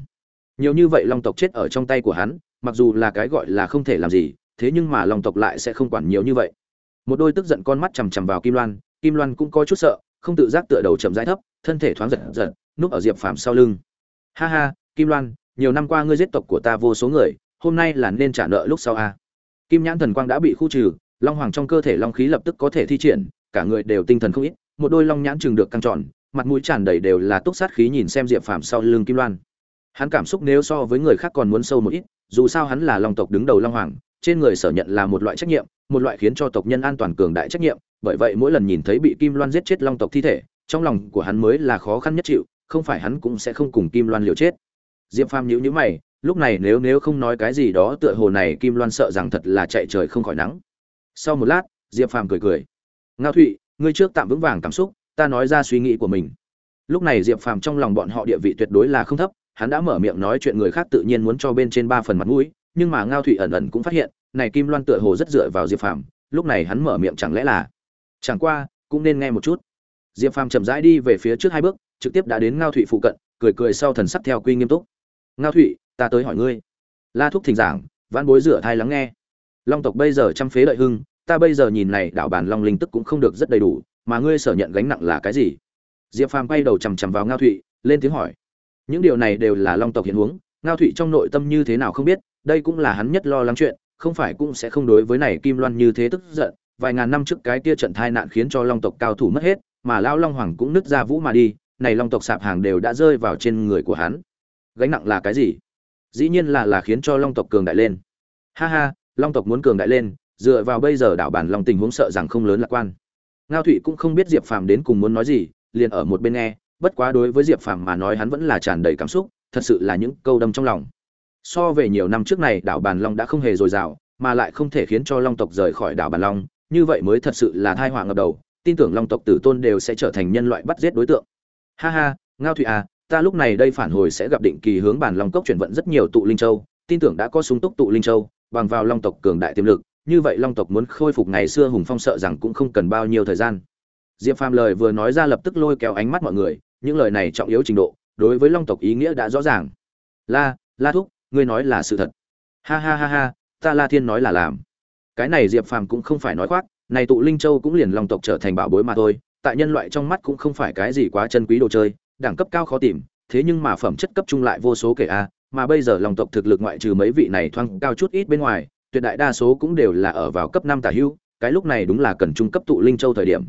Nhiều như vậy long tộc chết ở trong tay của hắn, mặc dù là cái gọi là không thể làm gì, thế nhưng mà long tộc lại sẽ không quản nhiều như vậy. Một đôi tức giận con mắt chằm chằm vào kim loan kim loan cũng có chút sợ, không tự giác tựa đầu chậm rãi thấp, thân thể thoáng giật giật, núp ở diệp phàm sau lưng. Ha ha, kim loan nhiều năm qua ngươi giết tộc của ta vô số người, hôm nay là nên trả nợ lúc sau a. Kim nhãn thần quang đã bị khu trừ, long hoàng trong cơ thể long khí lập tức có thể thi triển, cả người đều tinh thần không ít, một đôi long nhãn chừng được căng tròn, mặt mũi tràn đầy đều là túc sát khí nhìn xem diệp phàm sau lưng kim loan. Hắn cảm xúc nếu so với người khác còn muốn sâu một ít, dù sao hắn là long tộc đứng đầu long hoàng, trên người sở nhận là một loại trách nhiệm, một loại khiến cho tộc nhân an toàn cường đại trách nhiệm, bởi vậy mỗi lần nhìn thấy bị kim loan giết chết long tộc thi thể, trong lòng của hắn mới là khó khăn nhất chịu, không phải hắn cũng sẽ không cùng kim loan liều chết diệp phàm nhíu nhíu mày, lúc này nếu nếu không nói cái gì đó tựa hồ này kim loan sợ rằng thật là chạy trời không khỏi nắng. Sau một lát, diệp phàm cười cười. Ngao thụy, ngươi trước tạm vững vàng cảm xúc, ta nói ra suy nghĩ của mình. Lúc này diệp phàm trong lòng bọn họ địa vị tuyệt đối là không thấp, hắn đã mở miệng nói chuyện người khác tự nhiên muốn cho bên trên ba phần mặt mũi, nhưng mà ngao thụy ẩn ẩn cũng phát hiện, này kim loan tựa hồ rất dựa vào diệp phàm, lúc này hắn mở miệng chẳng lẽ là, chẳng qua, cũng nên nghe một chút. Diệp phàm chậm rãi đi về phía trước hai bước, trực tiếp đã đến ngao thụy phụ cận, cười cười sau thần sắc theo quy nghiêm túc ngao thụy, ta tới hỏi ngươi. La thúc thỉnh giảng văn bối rửa thai lắng nghe. Long tộc bây giờ chăm phế lợi hưng, ta bây giờ nhìn này đạo bản long linh tức cũng không được rất đầy đủ, mà ngươi sở nhận gánh nặng là cái gì? Diệp phàm quay đầu chằm chằm vào ngao thụy, lên tiếng hỏi. Những điều này đều là long tộc hiện huống, ngao thụy trong nội tâm như thế nào không biết, đây cũng là hắn nhất lo lắng chuyện, không phải cũng sẽ không đối với này kim loan như thế tức giận. Vài ngàn năm trước cái kia trận tai nạn khiến cho long tộc cao thủ mất hết, mà lao long hoàng cũng nứt ra vũ mà đi, này long tộc sạp hàng đều đã rơi vào trên người của hắn gánh nặng là cái gì? Dĩ nhiên là là khiến cho long tộc cường đại lên. Ha ha, long tộc muốn cường đại lên, dựa vào bây giờ đảo bản long tình huống sợ rằng không lớn lạc quan. Ngao thụy cũng không biết diệp phàm đến cùng muốn nói gì, liền ở một bên nghe, bất quá đối với diệp phàm mà nói hắn vẫn là tràn đầy cảm xúc, thật sự là những câu đâm trong lòng. So về nhiều năm trước này, đảo bàn long đã không hề dồi dào, mà lại không thể khiến cho long tộc rời khỏi đảo bàn long, như vậy mới thật sự là thai họa ngập đầu, tin tưởng long tộc tử tôn đều sẽ trở thành nhân loại bắt giết đối tượng. Ha ha, ngao thụy à ta lúc này đây phản hồi sẽ gặp định kỳ hướng bản long cốc chuyển vận rất nhiều tụ linh châu, tin tưởng đã có súng túc tụ linh châu, bằng vào long tộc cường đại tiềm lực, như vậy long tộc muốn khôi phục ngày xưa hùng phong sợ rằng cũng không cần bao nhiêu thời gian. Diệp phàm lời vừa nói ra lập tức lôi kéo ánh mắt mọi người, những lời này trọng yếu trình độ, đối với long tộc ý nghĩa đã rõ ràng. La la thúc, ngươi nói là sự thật. Ha ha ha ha, ta la thiên nói là làm. Cái này diệp phàm cũng không phải nói khoác, này tụ linh châu cũng liền long tộc trở thành bảo bối mà thôi, tại nhân loại trong mắt cũng không phải cái gì quá chân quý đồ chơi đẳng cấp cao khó tìm, thế nhưng mà phẩm chất cấp trung lại vô số kể a, mà bây giờ long tộc thực lực ngoại trừ mấy vị này thoang cao chút ít bên ngoài, tuyệt đại đa số cũng đều là ở vào cấp năm tả hữu cái lúc này đúng là cần trung cấp tụ linh châu thời điểm.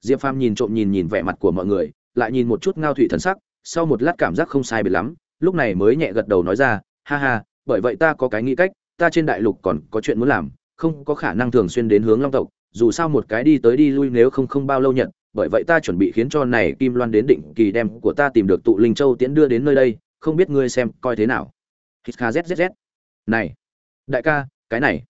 Diệp phàm nhìn trộm nhìn nhìn vẻ mặt của mọi người, lại nhìn một chút ngao thủy thần sắc, sau một lát cảm giác không sai biệt lắm, lúc này mới nhẹ gật đầu nói ra, ha ha, bởi vậy ta có cái nghĩ cách, ta trên đại lục còn có chuyện muốn làm, không có khả năng thường xuyên đến hướng long tộc, dù sao một cái đi tới đi lui nếu không không bao lâu nhận bởi vậy ta chuẩn bị khiến cho này kim loan đến định kỳ đem của ta tìm được tụ linh châu tiễn đưa đến nơi đây, không biết ngươi xem coi thế nào. Hít zzz này, đại ca, cái này.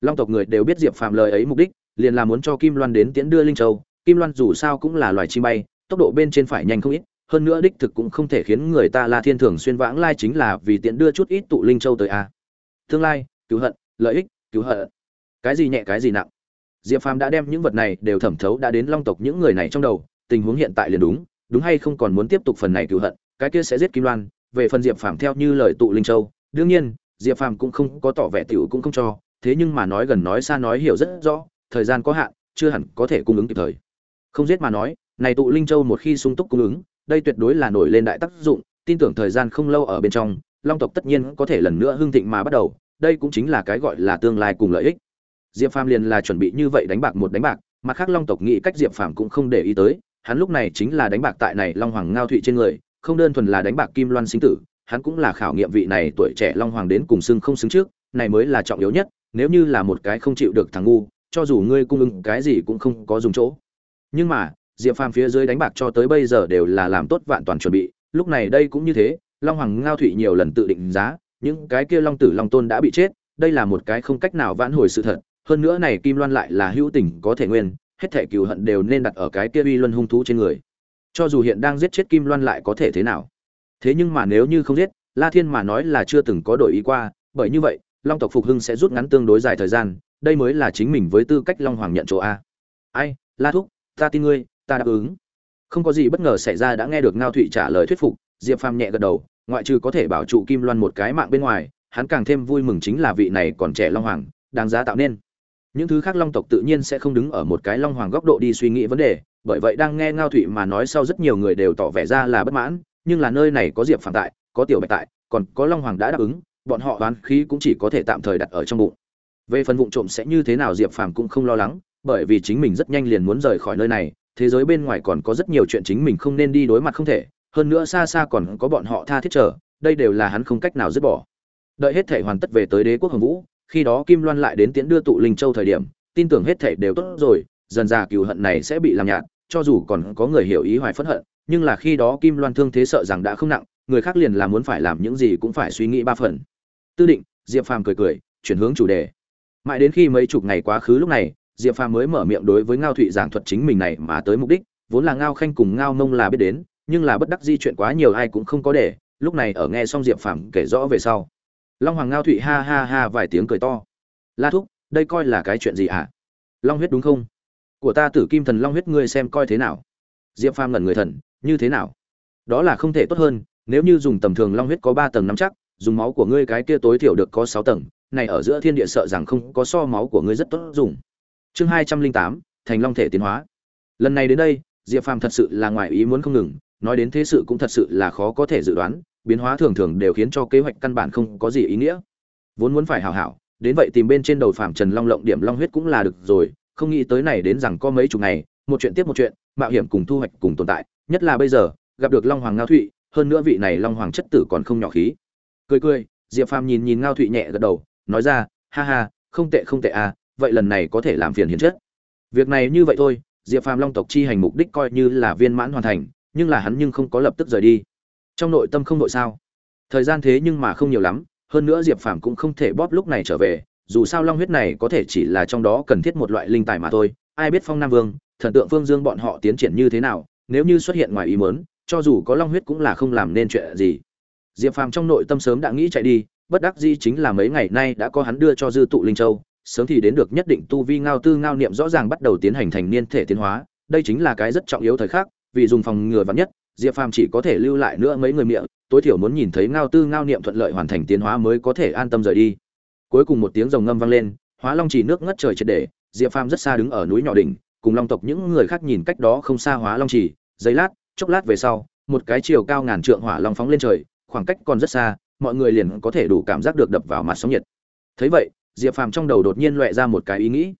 Long tộc người đều biết diệp phàm lời ấy mục đích, liền là muốn cho kim loan đến tiễn đưa linh châu. Kim loan dù sao cũng là loài chim bay, tốc độ bên trên phải nhanh không ít, hơn nữa đích thực cũng không thể khiến người ta la thiên thường xuyên vãng lai chính là vì tiện đưa chút ít tụ linh châu tới a. Tương lai, cứu hận, lợi ích, cứu hận. Cái gì nhẹ, cái gì nặng diệp phàm đã đem những vật này đều thẩm thấu đã đến long tộc những người này trong đầu, tình huống hiện tại liền đúng đúng hay không còn muốn tiếp tục phần này cựu hận, cái kia sẽ giết kim loan, về phần diệp phàm theo như lời tụ linh châu, đương nhiên, diệp phàm cũng không có tỏ vẻ tiểu cũng không cho, thế nhưng mà nói gần nói xa nói hiểu rất rõ, thời gian có hạn, chưa hẳn có thể cung ứng kịp thời. Không giết mà nói, này tụ linh châu một khi sung túc cung ứng, đây tuyệt đối là nổi lên đại tác dụng, tin tưởng thời gian không lâu ở bên trong, long tộc tất nhiên có thể lần nữa hưng thịnh mà bắt đầu, đây cũng chính là cái gọi là tương lai cùng lợi ích diệp phàm liền là chuẩn bị như vậy đánh bạc một đánh bạc mặt khác long tộc nghĩ cách diệp phàm cũng không để ý tới, hắn lúc này chính là đánh bạc tại này long hoàng ngao thụy trên người, không đơn thuần là đánh bạc kim loan sinh tử, hắn cũng là khảo nghiệm vị này tuổi trẻ long hoàng đến cùng xưng không xứng trước, này mới là trọng yếu nhất, nếu như là một cái không chịu được thằng ngu, cho dù ngươi cung ứng cái gì cũng không có dùng chỗ. Nhưng mà, diệp phàm phía dưới đánh bạc cho tới bây giờ đều là làm tốt vạn toàn chuẩn bị, lúc này đây cũng như thế, long hoàng ngao thụy nhiều lần tự định giá, những cái kia long tử long tôn đã bị chết, đây là một cái không cách nào vãn hồi sự thật hơn nữa này kim loan lại là hữu tình, có thể nguyên, hết thể cừu hận đều nên đặt ở cái kia uy luân hung thú trên người. Cho dù hiện đang giết chết kim loan lại có thể thế nào? Thế nhưng mà nếu như không giết, la thiên mà nói là chưa từng có đổi ý qua, bởi như vậy, long tộc phục hưng sẽ rút ngắn tương đối dài thời gian, đây mới là chính mình với tư cách long hoàng nhận chỗ a. Ai, la thúc, ta tin ngươi, ta đáp ứng. Không có gì bất ngờ xảy ra đã nghe được ngao thụy trả lời thuyết phục, diệp phàm nhẹ gật đầu, ngoại trừ có thể bảo trụ kim loan một cái mạng bên ngoài, hắn càng thêm vui mừng chính là vị này còn trẻ long hoàng, đáng giá tạo nên những thứ khác long tộc tự nhiên sẽ không đứng ở một cái long hoàng góc độ đi suy nghĩ vấn đề bởi vậy đang nghe ngao thụy mà nói sau rất nhiều người đều tỏ vẻ ra là bất mãn nhưng là nơi này có diệp phàm tại có tiểu bạch tại còn có long hoàng đã đáp ứng bọn họ đoán khí cũng chỉ có thể tạm thời đặt ở trong bụng. Về phần vụ trộm sẽ như thế nào diệp phàm cũng không lo lắng bởi vì chính mình rất nhanh liền muốn rời khỏi nơi này thế giới bên ngoài còn có rất nhiều chuyện chính mình không nên đi đối mặt không thể hơn nữa xa xa còn có bọn họ tha thiết chờ, đây đều là hắn không cách nào dứt bỏ. Đợi hết thể hoàn tất về tới đế quốc hồng vũ khi đó kim loan lại đến tiễn đưa tụ linh châu thời điểm, tin tưởng hết thể đều tốt rồi, dần già cừu hận này sẽ bị làm nhạt, cho dù còn có người hiểu ý hoài phẫn hận, nhưng là khi đó kim loan thương thế sợ rằng đã không nặng, người khác liền là muốn phải làm những gì cũng phải suy nghĩ ba phần. Tư định, diệp phàm cười cười, chuyển hướng chủ đề. Mãi đến khi mấy chục ngày quá khứ lúc này, diệp phàm mới mở miệng đối với ngao thụy giảng thuật chính mình này mà tới mục đích, vốn là ngao khanh cùng ngao mông là biết đến, nhưng là bất đắc di chuyện quá nhiều ai cũng không có để, lúc này ở nghe xong diệp phàm kể rõ về sau long hoàng ngao thụy ha ha ha vài tiếng cười to. La thúc, đây coi là cái chuyện gì hả long huyết đúng không? Của ta tử kim thần long huyết ngươi xem coi thế nào? Diệp phàm ngẩn người thần, như thế nào? Đó là không thể tốt hơn, nếu như dùng tầm thường long huyết có ba tầng nắm chắc, dùng máu của ngươi cái kia tối thiểu được có sáu tầng, này ở giữa thiên địa sợ rằng không có so máu của ngươi rất tốt dùng. Chương hai trăm linh tám, thành long thể tiến hóa. Lần này đến đây, diệp phàm thật sự là ngoài ý muốn không ngừng, nói đến thế sự cũng thật sự là khó có thể dự đoán biến hóa thường thường đều khiến cho kế hoạch căn bản không có gì ý nghĩa. Vốn muốn phải hảo hảo, đến vậy tìm bên trên đầu phàm trần long lộng điểm long huyết cũng là được rồi, không nghĩ tới này đến rằng có mấy chục ngày, một chuyện tiếp một chuyện, mạo hiểm cùng thu hoạch cùng tồn tại, nhất là bây giờ, gặp được long hoàng ngao thụy, hơn nữa vị này long hoàng chất tử còn không nhỏ khí. Cười cười, diệp phàm nhìn nhìn ngao thụy nhẹ gật đầu, nói ra, ha ha, không tệ không tệ à vậy lần này có thể làm phiền hiền chất. Việc này như vậy thôi, diệp phàm long tộc chi hành mục đích coi như là viên mãn hoàn thành, nhưng là hắn nhưng không có lập tức rời đi trong nội tâm không nội sao. Thời gian thế nhưng mà không nhiều lắm, hơn nữa diệp phàm cũng không thể bóp lúc này trở về, dù sao long huyết này có thể chỉ là trong đó cần thiết một loại linh tài mà thôi. Ai biết phong nam vương, thần tượng phương dương bọn họ tiến triển như thế nào, nếu như xuất hiện ngoài ý mớn cho dù có long huyết cũng là không làm nên chuyện gì. Diệp phàm trong nội tâm sớm đã nghĩ chạy đi, bất đắc dĩ chính là mấy ngày nay đã có hắn đưa cho dư tụ linh châu, sớm thì đến được nhất định tu vi ngao tư ngao niệm rõ ràng bắt đầu tiến hành thành niên thể tiến hóa. Đây chính là cái rất trọng yếu thời khắc, vì dùng phòng ngừa vắn nhất diệp phàm chỉ có thể lưu lại nữa mấy người miệng, tối thiểu muốn nhìn thấy ngao tư ngao niệm thuận lợi hoàn thành tiến hóa mới có thể an tâm rời đi. Cuối cùng một tiếng rồng ngâm vang lên, hóa long chỉ nước ngất trời triệt để, diệp phàm rất xa đứng ở núi nhỏ đỉnh, cùng long tộc những người khác nhìn cách đó không xa hóa long chỉ, giây lát, chốc lát về sau, một cái chiều cao ngàn trượng hỏa long phóng lên trời, khoảng cách còn rất xa, mọi người liền có thể đủ cảm giác được đập vào mặt sóng nhiệt. Thấy vậy, diệp phàm trong đầu đột nhiên loẹ ra một cái ý nghĩ.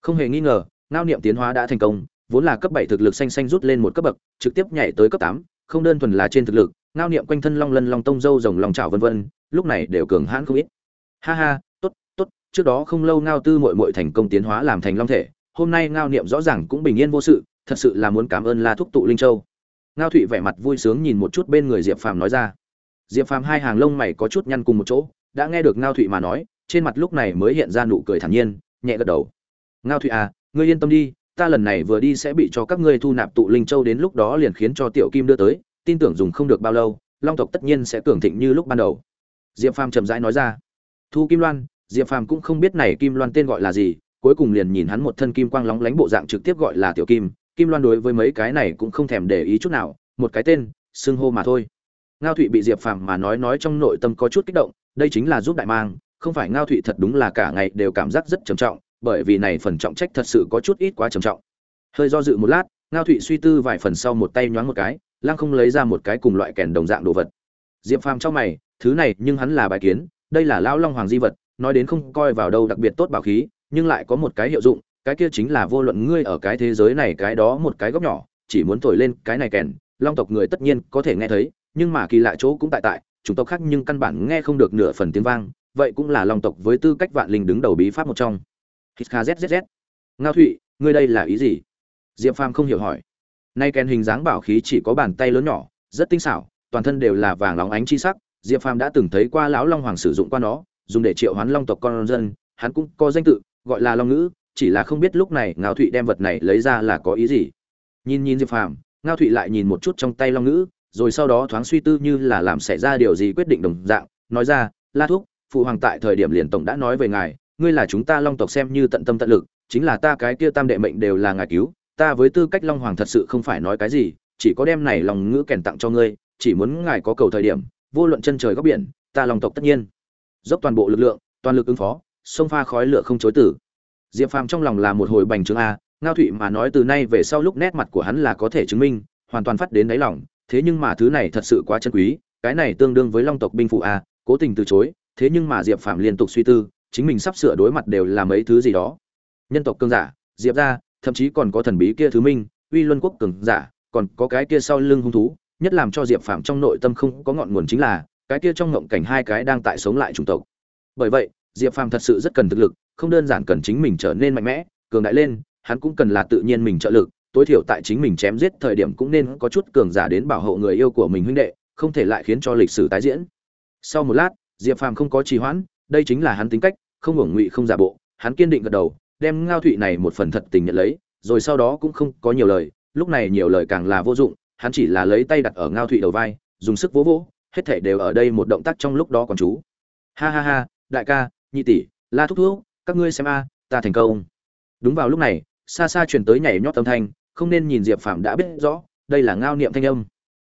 Không hề nghi ngờ, ngao niệm tiến hóa đã thành công vốn là cấp bảy thực lực xanh xanh rút lên một cấp bậc, trực tiếp nhảy tới cấp tám, không đơn thuần là trên thực lực, ngao niệm quanh thân long lân long tông dâu rồng lòng trảo vân vân, lúc này đều cường hãn không ít. Ha ha, tốt tốt, trước đó không lâu ngao tư muội muội thành công tiến hóa làm thành long thể, hôm nay ngao niệm rõ ràng cũng bình yên vô sự, thật sự là muốn cảm ơn la thúc tụ linh châu. Ngao thụy vẻ mặt vui sướng nhìn một chút bên người diệp phàm nói ra. Diệp phàm hai hàng lông mày có chút nhăn cùng một chỗ, đã nghe được ngao thụy mà nói, trên mặt lúc này mới hiện ra nụ cười thản nhiên, nhẹ gật đầu. Ngao thụy à ngươi yên tâm đi ta lần này vừa đi sẽ bị cho các ngươi thu nạp tụ linh châu đến lúc đó liền khiến cho tiểu kim đưa tới, tin tưởng dùng không được bao lâu, long tộc tất nhiên sẽ cường thịnh như lúc ban đầu. Diệp phàm chậm rãi nói ra. Thu kim loan, diệp phàm cũng không biết này kim loan tên gọi là gì, cuối cùng liền nhìn hắn một thân kim quang lóng lánh bộ dạng trực tiếp gọi là tiểu kim. Kim loan đối với mấy cái này cũng không thèm để ý chút nào, một cái tên, xưng hô mà thôi. Ngao thụy bị diệp phàm mà nói nói trong nội tâm có chút kích động, đây chính là giúp đại mang, không phải ngao thụy thật đúng là cả ngày đều cảm giác rất trầm trọng bởi vì này phần trọng trách thật sự có chút ít quá trầm trọng. Hơi do dự một lát, ngao thụy suy tư vài phần sau một tay nhoáng một cái, lăng không lấy ra một cái cùng loại kèn đồng dạng đồ vật. Diệp phàm trong mày, thứ này nhưng hắn là bài kiến, đây là lão long hoàng di vật, nói đến không coi vào đâu đặc biệt tốt bảo khí, nhưng lại có một cái hiệu dụng, cái kia chính là vô luận ngươi ở cái thế giới này cái đó một cái góc nhỏ, chỉ muốn thổi lên cái này kèn, long tộc người tất nhiên có thể nghe thấy, nhưng mà kỳ lạ chỗ cũng tại tại chúng tộc khác nhưng căn bản nghe không được nửa phần tiếng vang, vậy cũng là long tộc với tư cách vạn linh đứng đầu bí pháp một trong hít kha zzz ngao thụy, ngươi đây là ý gì? Diệp phàm không hiểu hỏi. Nay kèn hình dáng bảo khí chỉ có bàn tay lớn nhỏ, rất tinh xảo, toàn thân đều là vàng óng ánh chi sắc. Diệp phàm đã từng thấy qua lão long hoàng sử dụng qua nó, dùng để triệu hoán long tộc con dân. Hắn cũng có danh tự, gọi là long ngữ, chỉ là không biết lúc này ngao thụy đem vật này lấy ra là có ý gì. Nhìn nhìn diệp phàm, ngao thụy lại nhìn một chút trong tay long ngữ, rồi sau đó thoáng suy tư như là làm xảy ra điều gì quyết định đồng dạng, nói ra, la thúc, phụ hoàng tại thời điểm liền tổng đã nói về ngài ngươi là chúng ta long tộc xem như tận tâm tận lực, chính là ta cái kia tam đệ mệnh đều là ngài cứu, ta với tư cách long hoàng thật sự không phải nói cái gì, chỉ có đem này lòng ngữ kèn tặng cho ngươi, chỉ muốn ngài có cầu thời điểm, vô luận chân trời góc biển, ta long tộc tất nhiên dốc toàn bộ lực lượng, toàn lực ứng phó, sông pha khói lửa không chối tử. Diệp phàm trong lòng là một hồi bành trướng a, ngao thụy mà nói từ nay về sau lúc nét mặt của hắn là có thể chứng minh, hoàn toàn phát đến đáy lòng, thế nhưng mà thứ này thật sự quá chân quý, cái này tương đương với long tộc binh phụ a, cố tình từ chối, thế nhưng mà diệp phàm liên tục suy tư chính mình sắp sửa đối mặt đều là mấy thứ gì đó. Nhân tộc cường giả, diệp ra thậm chí còn có thần bí kia thứ minh, uy luân quốc cường giả, còn có cái kia sau lưng hung thú, nhất làm cho diệp phàm trong nội tâm không có ngọn nguồn chính là, cái kia trong ngộng cảnh hai cái đang tại sống lại chủng tộc. Bởi vậy, diệp phàm thật sự rất cần thực lực, không đơn giản cần chính mình trở nên mạnh mẽ, cường đại lên, hắn cũng cần là tự nhiên mình trợ lực, tối thiểu tại chính mình chém giết thời điểm cũng nên có chút cường giả đến bảo hộ người yêu của mình huynh đệ, không thể lại khiến cho lịch sử tái diễn. Sau một lát, diệp phàm không có trì hoãn đây chính là hắn tính cách, không hưởng ngụy, không giả bộ, hắn kiên định gật đầu, đem ngao thụy này một phần thật tình nhận lấy, rồi sau đó cũng không có nhiều lời, lúc này nhiều lời càng là vô dụng, hắn chỉ là lấy tay đặt ở ngao thụy đầu vai, dùng sức vỗ vỗ, hết thể đều ở đây một động tác trong lúc đó còn chú. Ha ha ha, đại ca, nhị tỷ, la thúc thúc, các ngươi xem a, ta thành công. Đúng vào lúc này, xa xa truyền tới nhảy nhót âm thanh, không nên nhìn diệp phạm đã biết rõ, đây là ngao niệm thanh âm.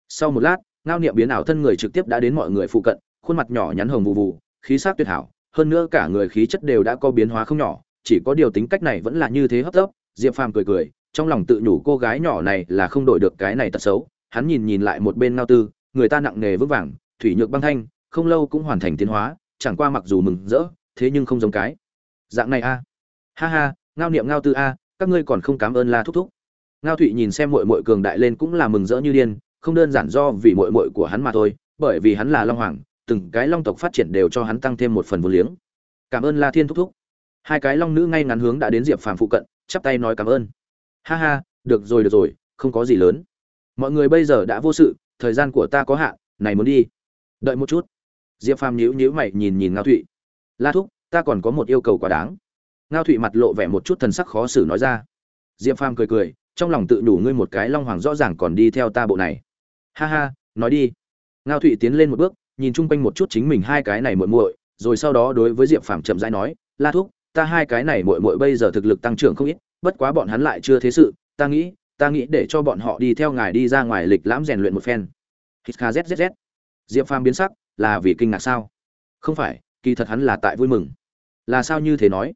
Sau một lát, ngao niệm biến ảo thân người trực tiếp đã đến mọi người phụ cận, khuôn mặt nhỏ nhắn hồng vụ vụ khí sắc tuyệt hảo, hơn nữa cả người khí chất đều đã có biến hóa không nhỏ, chỉ có điều tính cách này vẫn là như thế hấp tấp, diệp phàm cười cười, trong lòng tự nhủ cô gái nhỏ này là không đổi được cái này tật xấu, hắn nhìn nhìn lại một bên ngao tư, người ta nặng nề vững vàng, thủy nhược băng thanh, không lâu cũng hoàn thành tiến hóa, chẳng qua mặc dù mừng rỡ, thế nhưng không giống cái. Dạng này a. Ha ha, ngao niệm ngao tư a, các ngươi còn không cảm ơn la thúc thúc. Ngao thụy nhìn xem muội muội cường đại lên cũng là mừng rỡ như điên, không đơn giản do vì muội muội của hắn mà thôi, bởi vì hắn là long hoàng từng cái long tộc phát triển đều cho hắn tăng thêm một phần vô liếng. Cảm ơn la thiên thúc thúc. Hai cái long nữ ngay ngắn hướng đã đến diệp phàm phụ cận, chắp tay nói cảm ơn. Ha ha, được rồi được rồi, không có gì lớn. Mọi người bây giờ đã vô sự, thời gian của ta có hạn, này muốn đi. Đợi một chút. Diệp phàm nhíu nhíu mày nhìn nhìn ngao thụy. La thúc, ta còn có một yêu cầu quá đáng. Ngao thụy mặt lộ vẻ một chút thần sắc khó xử nói ra. Diệp phàm cười cười, trong lòng tự đủ ngươi một cái long hoàng rõ ràng còn đi theo ta bộ này. Ha ha, nói đi. Ngao thụy tiến lên một bước nhìn chung quanh một chút chính mình hai cái này muội muội, rồi sau đó đối với diệp phàm chậm rãi nói, la thúc, ta hai cái này muội muội bây giờ thực lực tăng trưởng không ít, bất quá bọn hắn lại chưa thế sự, ta nghĩ ta nghĩ để cho bọn họ đi theo ngài đi ra ngoài lịch lãm rèn luyện một phen. Hít kha diệp phàm biến sắc, là vì kinh ngạc sao? Không phải, kỳ thật hắn là tại vui mừng. Là sao như thế nói?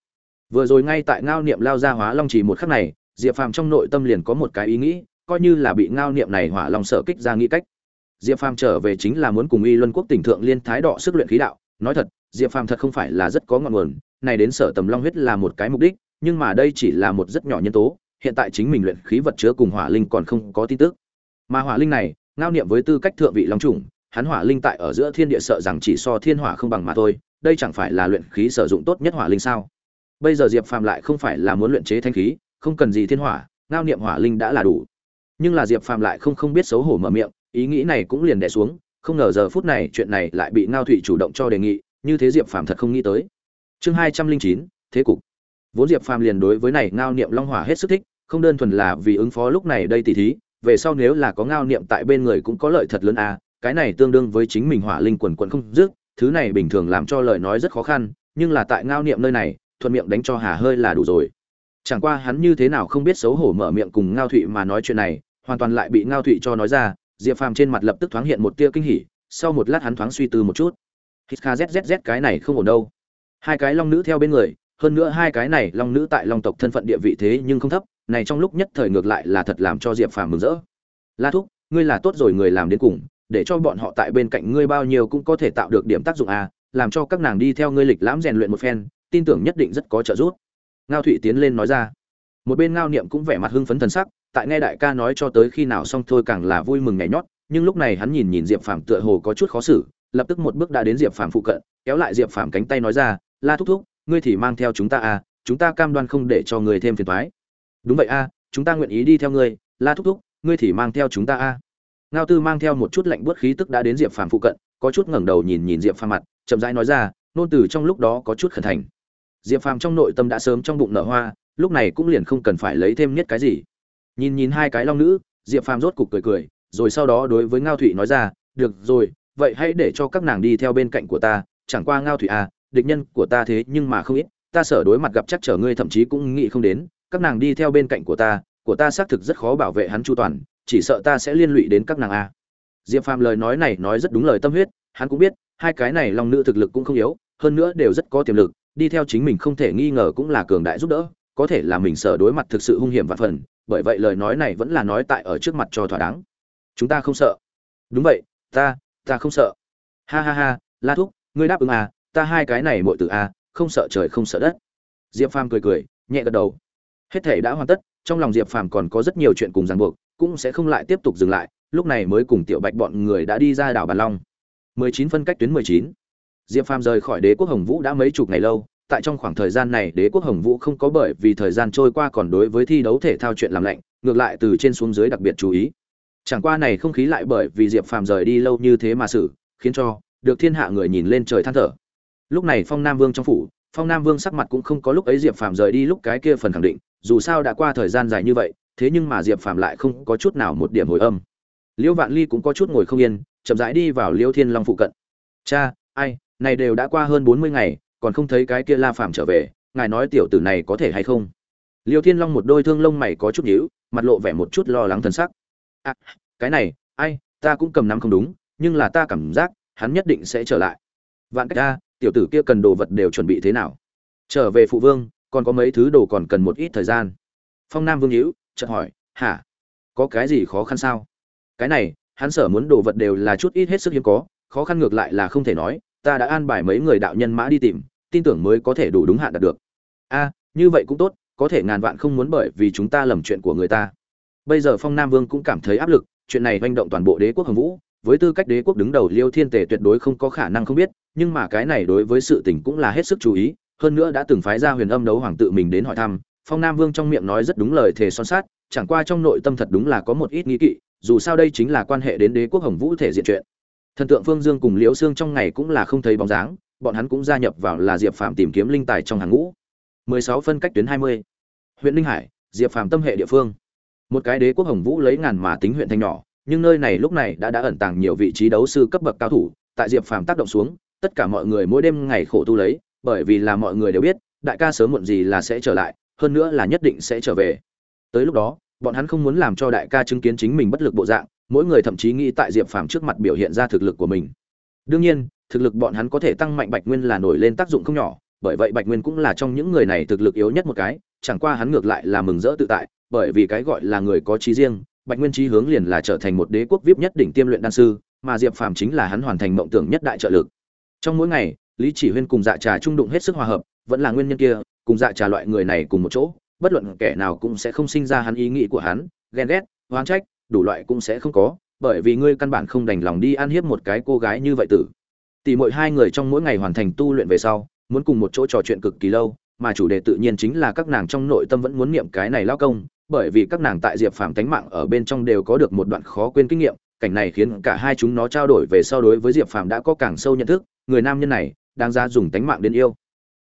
Vừa rồi ngay tại ngao niệm lao ra hóa long chỉ một khắc này, diệp phàm trong nội tâm liền có một cái ý nghĩ, coi như là bị ngao niệm này hỏa long sở kích ra nghĩ cách diệp phàm trở về chính là muốn cùng y luân quốc tỉnh thượng liên thái đọ sức luyện khí đạo. Nói thật diệp phàm thật không phải là rất có ngọn nguồn này đến sở tầm long huyết là một cái mục đích nhưng mà đây chỉ là một rất nhỏ nhân tố hiện tại chính mình luyện khí vật chứa cùng hỏa linh còn không có tin tức. Mà hỏa linh này ngao niệm với tư cách thượng vị long chủng, hắn hỏa linh tại ở giữa thiên địa sợ rằng chỉ so thiên hỏa không bằng mà thôi đây chẳng phải là luyện khí sử dụng tốt nhất hỏa linh sao? Bây giờ diệp phàm lại không phải là muốn luyện chế thanh khí không cần gì thiên hỏa ngao niệm hỏa linh đã là đủ. Nhưng là diệp phàm lại không không biết xấu hổ mở miệng ý nghĩ này cũng liền đè xuống, không ngờ giờ phút này chuyện này lại bị ngao thụy chủ động cho đề nghị, như thế diệp phàm thật không nghĩ tới. Chương hai trăm linh chín, thế cục. Vốn diệp phàm liền đối với này ngao niệm long hỏa hết sức thích, không đơn thuần là vì ứng phó lúc này đây tỉ thí, về sau nếu là có ngao niệm tại bên người cũng có lợi thật lớn à cái này tương đương với chính mình hỏa linh quần quần không dứt, thứ này bình thường làm cho lời nói rất khó khăn, nhưng là tại ngao niệm nơi này, thuận miệng đánh cho hà hơi là đủ rồi. Chẳng qua hắn như thế nào không biết xấu hổ mở miệng cùng ngao thụy mà nói chuyện này, hoàn toàn lại bị ngao thụy cho nói ra diệp phàm trên mặt lập tức thoáng hiện một tia kinh hỉ, sau một lát hắn thoáng suy tư một chút. Hít kha zzz cái này không ổn đâu. Hai cái long nữ theo bên người, hơn nữa hai cái này long nữ tại long tộc thân phận địa vị thế nhưng không thấp, này trong lúc nhất thời ngược lại là thật làm cho diệp phàm mừng rỡ. La thúc, ngươi là tốt rồi, người làm đến cùng, để cho bọn họ tại bên cạnh ngươi bao nhiêu cũng có thể tạo được điểm tác dụng à làm cho các nàng đi theo ngươi lịch lãm rèn luyện một phen, tin tưởng nhất định rất có trợ giúp. Ngao thụy tiến lên nói ra. Một bên ngao niệm cũng vẻ mặt hưng phấn thần sắc tại nghe đại ca nói cho tới khi nào xong thôi càng là vui mừng nhảy nhót nhưng lúc này hắn nhìn nhìn diệp phàm tựa hồ có chút khó xử lập tức một bước đã đến diệp phàm phụ cận kéo lại diệp phàm cánh tay nói ra la thúc thúc ngươi thì mang theo chúng ta à chúng ta cam đoan không để cho người thêm phiền thoái đúng vậy a à, chúng ta nguyện ý đi theo ngươi la thúc thúc ngươi thì mang theo chúng ta a à. ngao tư mang theo một chút lạnh buốt khí tức đã đến diệp phàm phụ cận có chút ngẩng đầu nhìn nhìn diệp phàm mặt chậm rãi nói ra nôn từ trong lúc đó có chút khẩn thành. Diệp phàm trong nội tâm đã sớm trong bụng nở hoa lúc này cũng liền không cần phải lấy thêm nhất cái gì nhìn nhìn hai cái long nữ, diệp phàm rốt cục cười cười, rồi sau đó đối với ngao thụy nói ra, được rồi, vậy hãy để cho các nàng đi theo bên cạnh của ta, chẳng qua ngao thụy à địch nhân của ta thế nhưng mà không ít, ta sợ đối mặt gặp chắc trở ngươi thậm chí cũng nghĩ không đến, các nàng đi theo bên cạnh của ta của ta xác thực rất khó bảo vệ hắn chu toàn, chỉ sợ ta sẽ liên lụy đến các nàng a diệp phàm lời nói này nói rất đúng lời tâm huyết, hắn cũng biết, hai cái này long nữ thực lực cũng không yếu, hơn nữa đều rất có tiềm lực, đi theo chính mình không thể nghi ngờ cũng là cường đại giúp đỡ, có thể là mình sợ đối mặt thực sự hung hiểm và phần bởi vậy lời nói này vẫn là nói tại ở trước mặt cho thỏa đáng. Chúng ta không sợ. Đúng vậy, ta ta không sợ. Ha ha ha, la thúc, ngươi đáp ứng à ta hai cái này muội tử à không sợ trời không sợ đất. Diệp phàm cười cười, nhẹ gật đầu. Hết thể đã hoàn tất, trong lòng diệp phàm còn có rất nhiều chuyện cùng ràng buộc, cũng sẽ không lại tiếp tục dừng lại, lúc này mới cùng tiểu bạch bọn người đã đi ra đảo bàn long. 19 phân cách tuyến 19. diệp phàm rời khỏi đế quốc hồng vũ đã mấy chục ngày lâu tại trong khoảng thời gian này đế quốc hồng vũ không có bởi vì thời gian trôi qua còn đối với thi đấu thể thao chuyện làm lạnh, ngược lại từ trên xuống dưới đặc biệt chú ý. Chẳng qua này không khí lại bởi vì diệp phàm rời đi lâu như thế mà xử, khiến cho được thiên hạ người nhìn lên trời than thở. Lúc này phong nam vương trong phủ, phong nam vương sắc mặt cũng không có lúc ấy diệp phàm rời đi lúc cái kia phần khẳng định, dù sao đã qua thời gian dài như vậy, thế nhưng mà diệp phàm lại không có chút nào một điểm hồi âm. Liễu vạn ly cũng có chút ngồi không yên, chậm rãi đi vào liễu thiên long phụ cận. Cha, ai, này đều đã qua hơn bốn mươi ngày còn không thấy cái kia la phàm trở về ngài nói tiểu tử này có thể hay không? Liêu thiên long một đôi thương lông mày có chút nhíu mặt lộ vẻ một chút lo lắng thần sắc. À, cái này ai ta cũng cầm nắm không đúng nhưng là ta cảm giác hắn nhất định sẽ trở lại. Vạn cách ta tiểu tử kia cần đồ vật đều chuẩn bị thế nào? Trở về phụ vương còn có mấy thứ đồ còn cần một ít thời gian. Phong nam vương hữu chợt hỏi hả? Có cái gì khó khăn sao? Cái này hắn sở muốn đồ vật đều là chút ít hết sức hiếm có khó khăn ngược lại là không thể nói ta đã an bài mấy người đạo nhân mã đi tìm, tin tưởng mới có thể đủ đúng hạn đạt được. A, như vậy cũng tốt, có thể ngàn vạn không muốn bởi vì chúng ta lầm chuyện của người ta. Bây giờ phong nam vương cũng cảm thấy áp lực, chuyện này manh động toàn bộ đế quốc hồng vũ. Với tư cách đế quốc đứng đầu liêu thiên tề tuyệt đối không có khả năng không biết, nhưng mà cái này đối với sự tình cũng là hết sức chú ý, hơn nữa đã từng phái ra huyền âm đấu hoàng tự mình đến hỏi thăm, phong nam vương trong miệng nói rất đúng lời thề son sát chẳng qua trong nội tâm thật đúng là có một ít nghi kỵ, dù sao đây chính là quan hệ đến đế quốc hồng vũ thể diện chuyện thần tượng phương dương cùng liễu xương trong ngày cũng là không thấy bóng dáng, bọn hắn cũng gia nhập vào là diệp phạm tìm kiếm linh tài trong hàng ngũ. 16 phân cách tuyến 20. huyện linh hải, diệp phạm tâm hệ địa phương. Một cái đế quốc hồng vũ lấy ngàn mà tính huyện thanh nhỏ, nhưng nơi này lúc này đã đã ẩn tàng nhiều vị trí đấu sư cấp bậc cao thủ, tại diệp phàm tác động xuống, tất cả mọi người mỗi đêm ngày khổ tu lấy, bởi vì là mọi người đều biết, đại ca sớm muộn gì là sẽ trở lại, hơn nữa là nhất định sẽ trở về. Tới lúc đó bọn hắn không muốn làm cho đại ca chứng kiến chính mình bất lực bộ dạng, mỗi người thậm chí nghĩ tại diệp phàm trước mặt biểu hiện ra thực lực của mình. Đương nhiên, thực lực bọn hắn có thể tăng mạnh bạch nguyên là nổi lên tác dụng không nhỏ, bởi vậy bạch nguyên cũng là trong những người này thực lực yếu nhất một cái, chẳng qua hắn ngược lại là mừng rỡ tự tại, bởi vì cái gọi là người có trí riêng, bạch nguyên trí hướng liền là trở thành một đế quốc vip nhất đỉnh tiêm luyện đan sư, mà diệp phàm chính là hắn hoàn thành mộng tưởng nhất đại trợ lực. Trong mỗi ngày, lý chỉ huyên cùng dạ trà trung đụng hết sức hòa hợp, vẫn là nguyên nhân kia, cùng dạ trà loại người này cùng một chỗ bất luận kẻ nào cũng sẽ không sinh ra hắn ý nghĩ của hắn, ghen ghét, oán trách, đủ loại cũng sẽ không có, bởi vì ngươi căn bản không đành lòng đi ăn hiếp một cái cô gái như vậy tử. Tỷ mỗi hai người trong mỗi ngày hoàn thành tu luyện về sau, muốn cùng một chỗ trò chuyện cực kỳ lâu, mà chủ đề tự nhiên chính là các nàng trong nội tâm vẫn muốn niệm cái này lao công, bởi vì các nàng tại diệp phàm tánh mạng ở bên trong đều có được một đoạn khó quên kinh nghiệm, cảnh này khiến cả hai chúng nó trao đổi về sau đối với diệp phàm đã có càng sâu nhận thức, người nam nhân này đang ra dùng tánh mạng đến yêu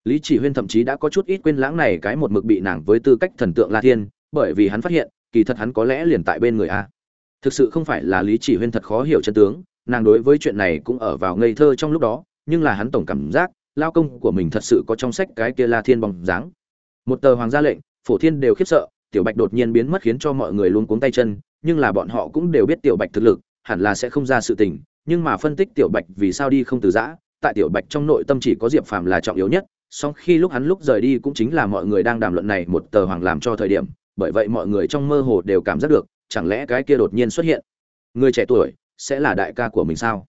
lý chỉ huyên thậm chí đã có chút ít quên lãng này cái một mực bị nàng với tư cách thần tượng la thiên, bởi vì hắn phát hiện, kỳ thật hắn có lẽ liền tại bên người a. Thực sự không phải là lý chỉ huyên thật khó hiểu chân tướng, nàng đối với chuyện này cũng ở vào ngây thơ trong lúc đó, nhưng là hắn tổng cảm giác, lao công của mình thật sự có trong sách cái kia la thiên bóng dáng. Một tờ hoàng gia lệnh, phổ thiên đều khiếp sợ, tiểu bạch đột nhiên biến mất khiến cho mọi người luôn cuống tay chân, nhưng là bọn họ cũng đều biết tiểu bạch thực lực, hẳn là sẽ không ra sự tình, nhưng mà phân tích tiểu bạch vì sao đi không từ giã, tại tiểu bạch trong nội tâm chỉ có diệp phàm là trọng yếu nhất song khi lúc hắn lúc rời đi cũng chính là mọi người đang đàm luận này một tờ hoàng làm cho thời điểm bởi vậy mọi người trong mơ hồ đều cảm giác được chẳng lẽ cái kia đột nhiên xuất hiện? Người trẻ tuổi sẽ là đại ca của mình sao?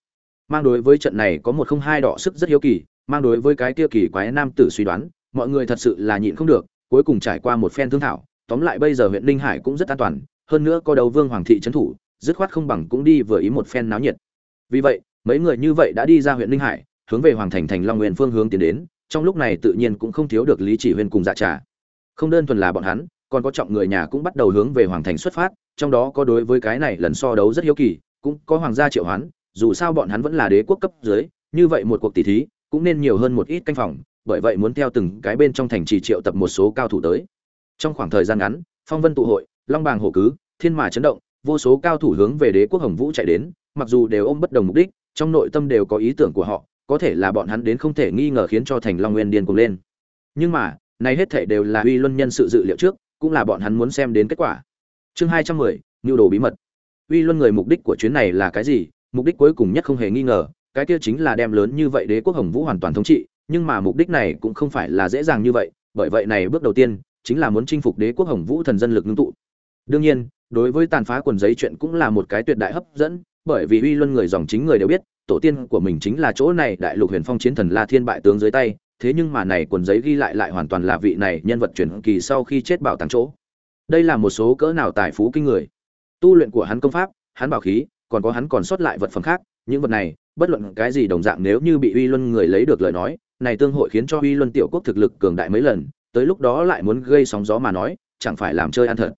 Mang đối với trận này có một không hai đỏ sức rất hiếu kỳ mang đối với cái kia kỳ quái nam tử suy đoán mọi người thật sự là nhịn không được cuối cùng trải qua một phen thương thảo. Tóm lại bây giờ huyện Ninh Hải cũng rất an toàn, hơn nữa có đầu vương hoàng thị trấn thủ, dứt khoát không bằng cũng đi vừa ý một phen náo nhiệt. Vì vậy, mấy người như vậy đã đi ra huyện Ninh Hải, hướng về hoàng thành thành Long Nguyên phương hướng tiến đến, trong lúc này tự nhiên cũng không thiếu được Lý Chỉ Huyên cùng Dạ Trà. Không đơn thuần là bọn hắn, còn có trọng người nhà cũng bắt đầu hướng về hoàng thành xuất phát, trong đó có đối với cái này lần so đấu rất hiếu kỳ, cũng có hoàng gia triệu hoán, dù sao bọn hắn vẫn là đế quốc cấp dưới, như vậy một cuộc tỷ thí cũng nên nhiều hơn một ít canh phòng, bởi vậy muốn theo từng cái bên trong thành trì triệu tập một số cao thủ tới trong khoảng thời gian ngắn phong vân tụ hội long bàng hổ cứ thiên mà chấn động vô số cao thủ hướng về đế quốc hồng vũ chạy đến mặc dù đều ôm bất đồng mục đích trong nội tâm đều có ý tưởng của họ có thể là bọn hắn đến không thể nghi ngờ khiến cho thành long nguyên điên cuồng lên. Nhưng mà, này hết thể đều là uy luân nhân sự dự liệu trước, cũng là bọn hắn muốn xem đến kết quả. Chương hai trăm mười nhu đồ bí mật. Uy luân người mục đích của chuyến này là cái gì? Mục đích cuối cùng nhất không hề nghi ngờ, cái kia chính là đem lớn như vậy đế quốc hồng vũ hoàn toàn thống trị, nhưng mà mục đích này cũng không phải là dễ dàng như vậy, bởi vậy này bước đầu tiên, chính là muốn chinh phục đế quốc hồng vũ thần dân lực ngưng tụ. Đương nhiên, đối với tàn phá quần giấy chuyện cũng là một cái tuyệt đại hấp dẫn, bởi vì uy luân người dòng chính người đều biết tổ tiên của mình chính là chỗ này, đại lục huyền phong chiến thần la thiên bại tướng dưới tay, thế nhưng mà này quần giấy ghi lại lại hoàn toàn là vị này nhân vật truyền kỳ sau khi chết bảo tàng chỗ. Đây là một số cỡ nào tài phú kinh người. Tu luyện của hắn công pháp, hắn bảo khí, còn có hắn còn sót lại vật phẩm khác, những vật này, bất luận cái gì đồng dạng nếu như bị uy luân người lấy được lời nói, này tương hội khiến cho uy luân tiểu quốc thực lực cường đại mấy lần, tới lúc đó lại muốn gây sóng gió mà nói, chẳng phải làm chơi ăn thật.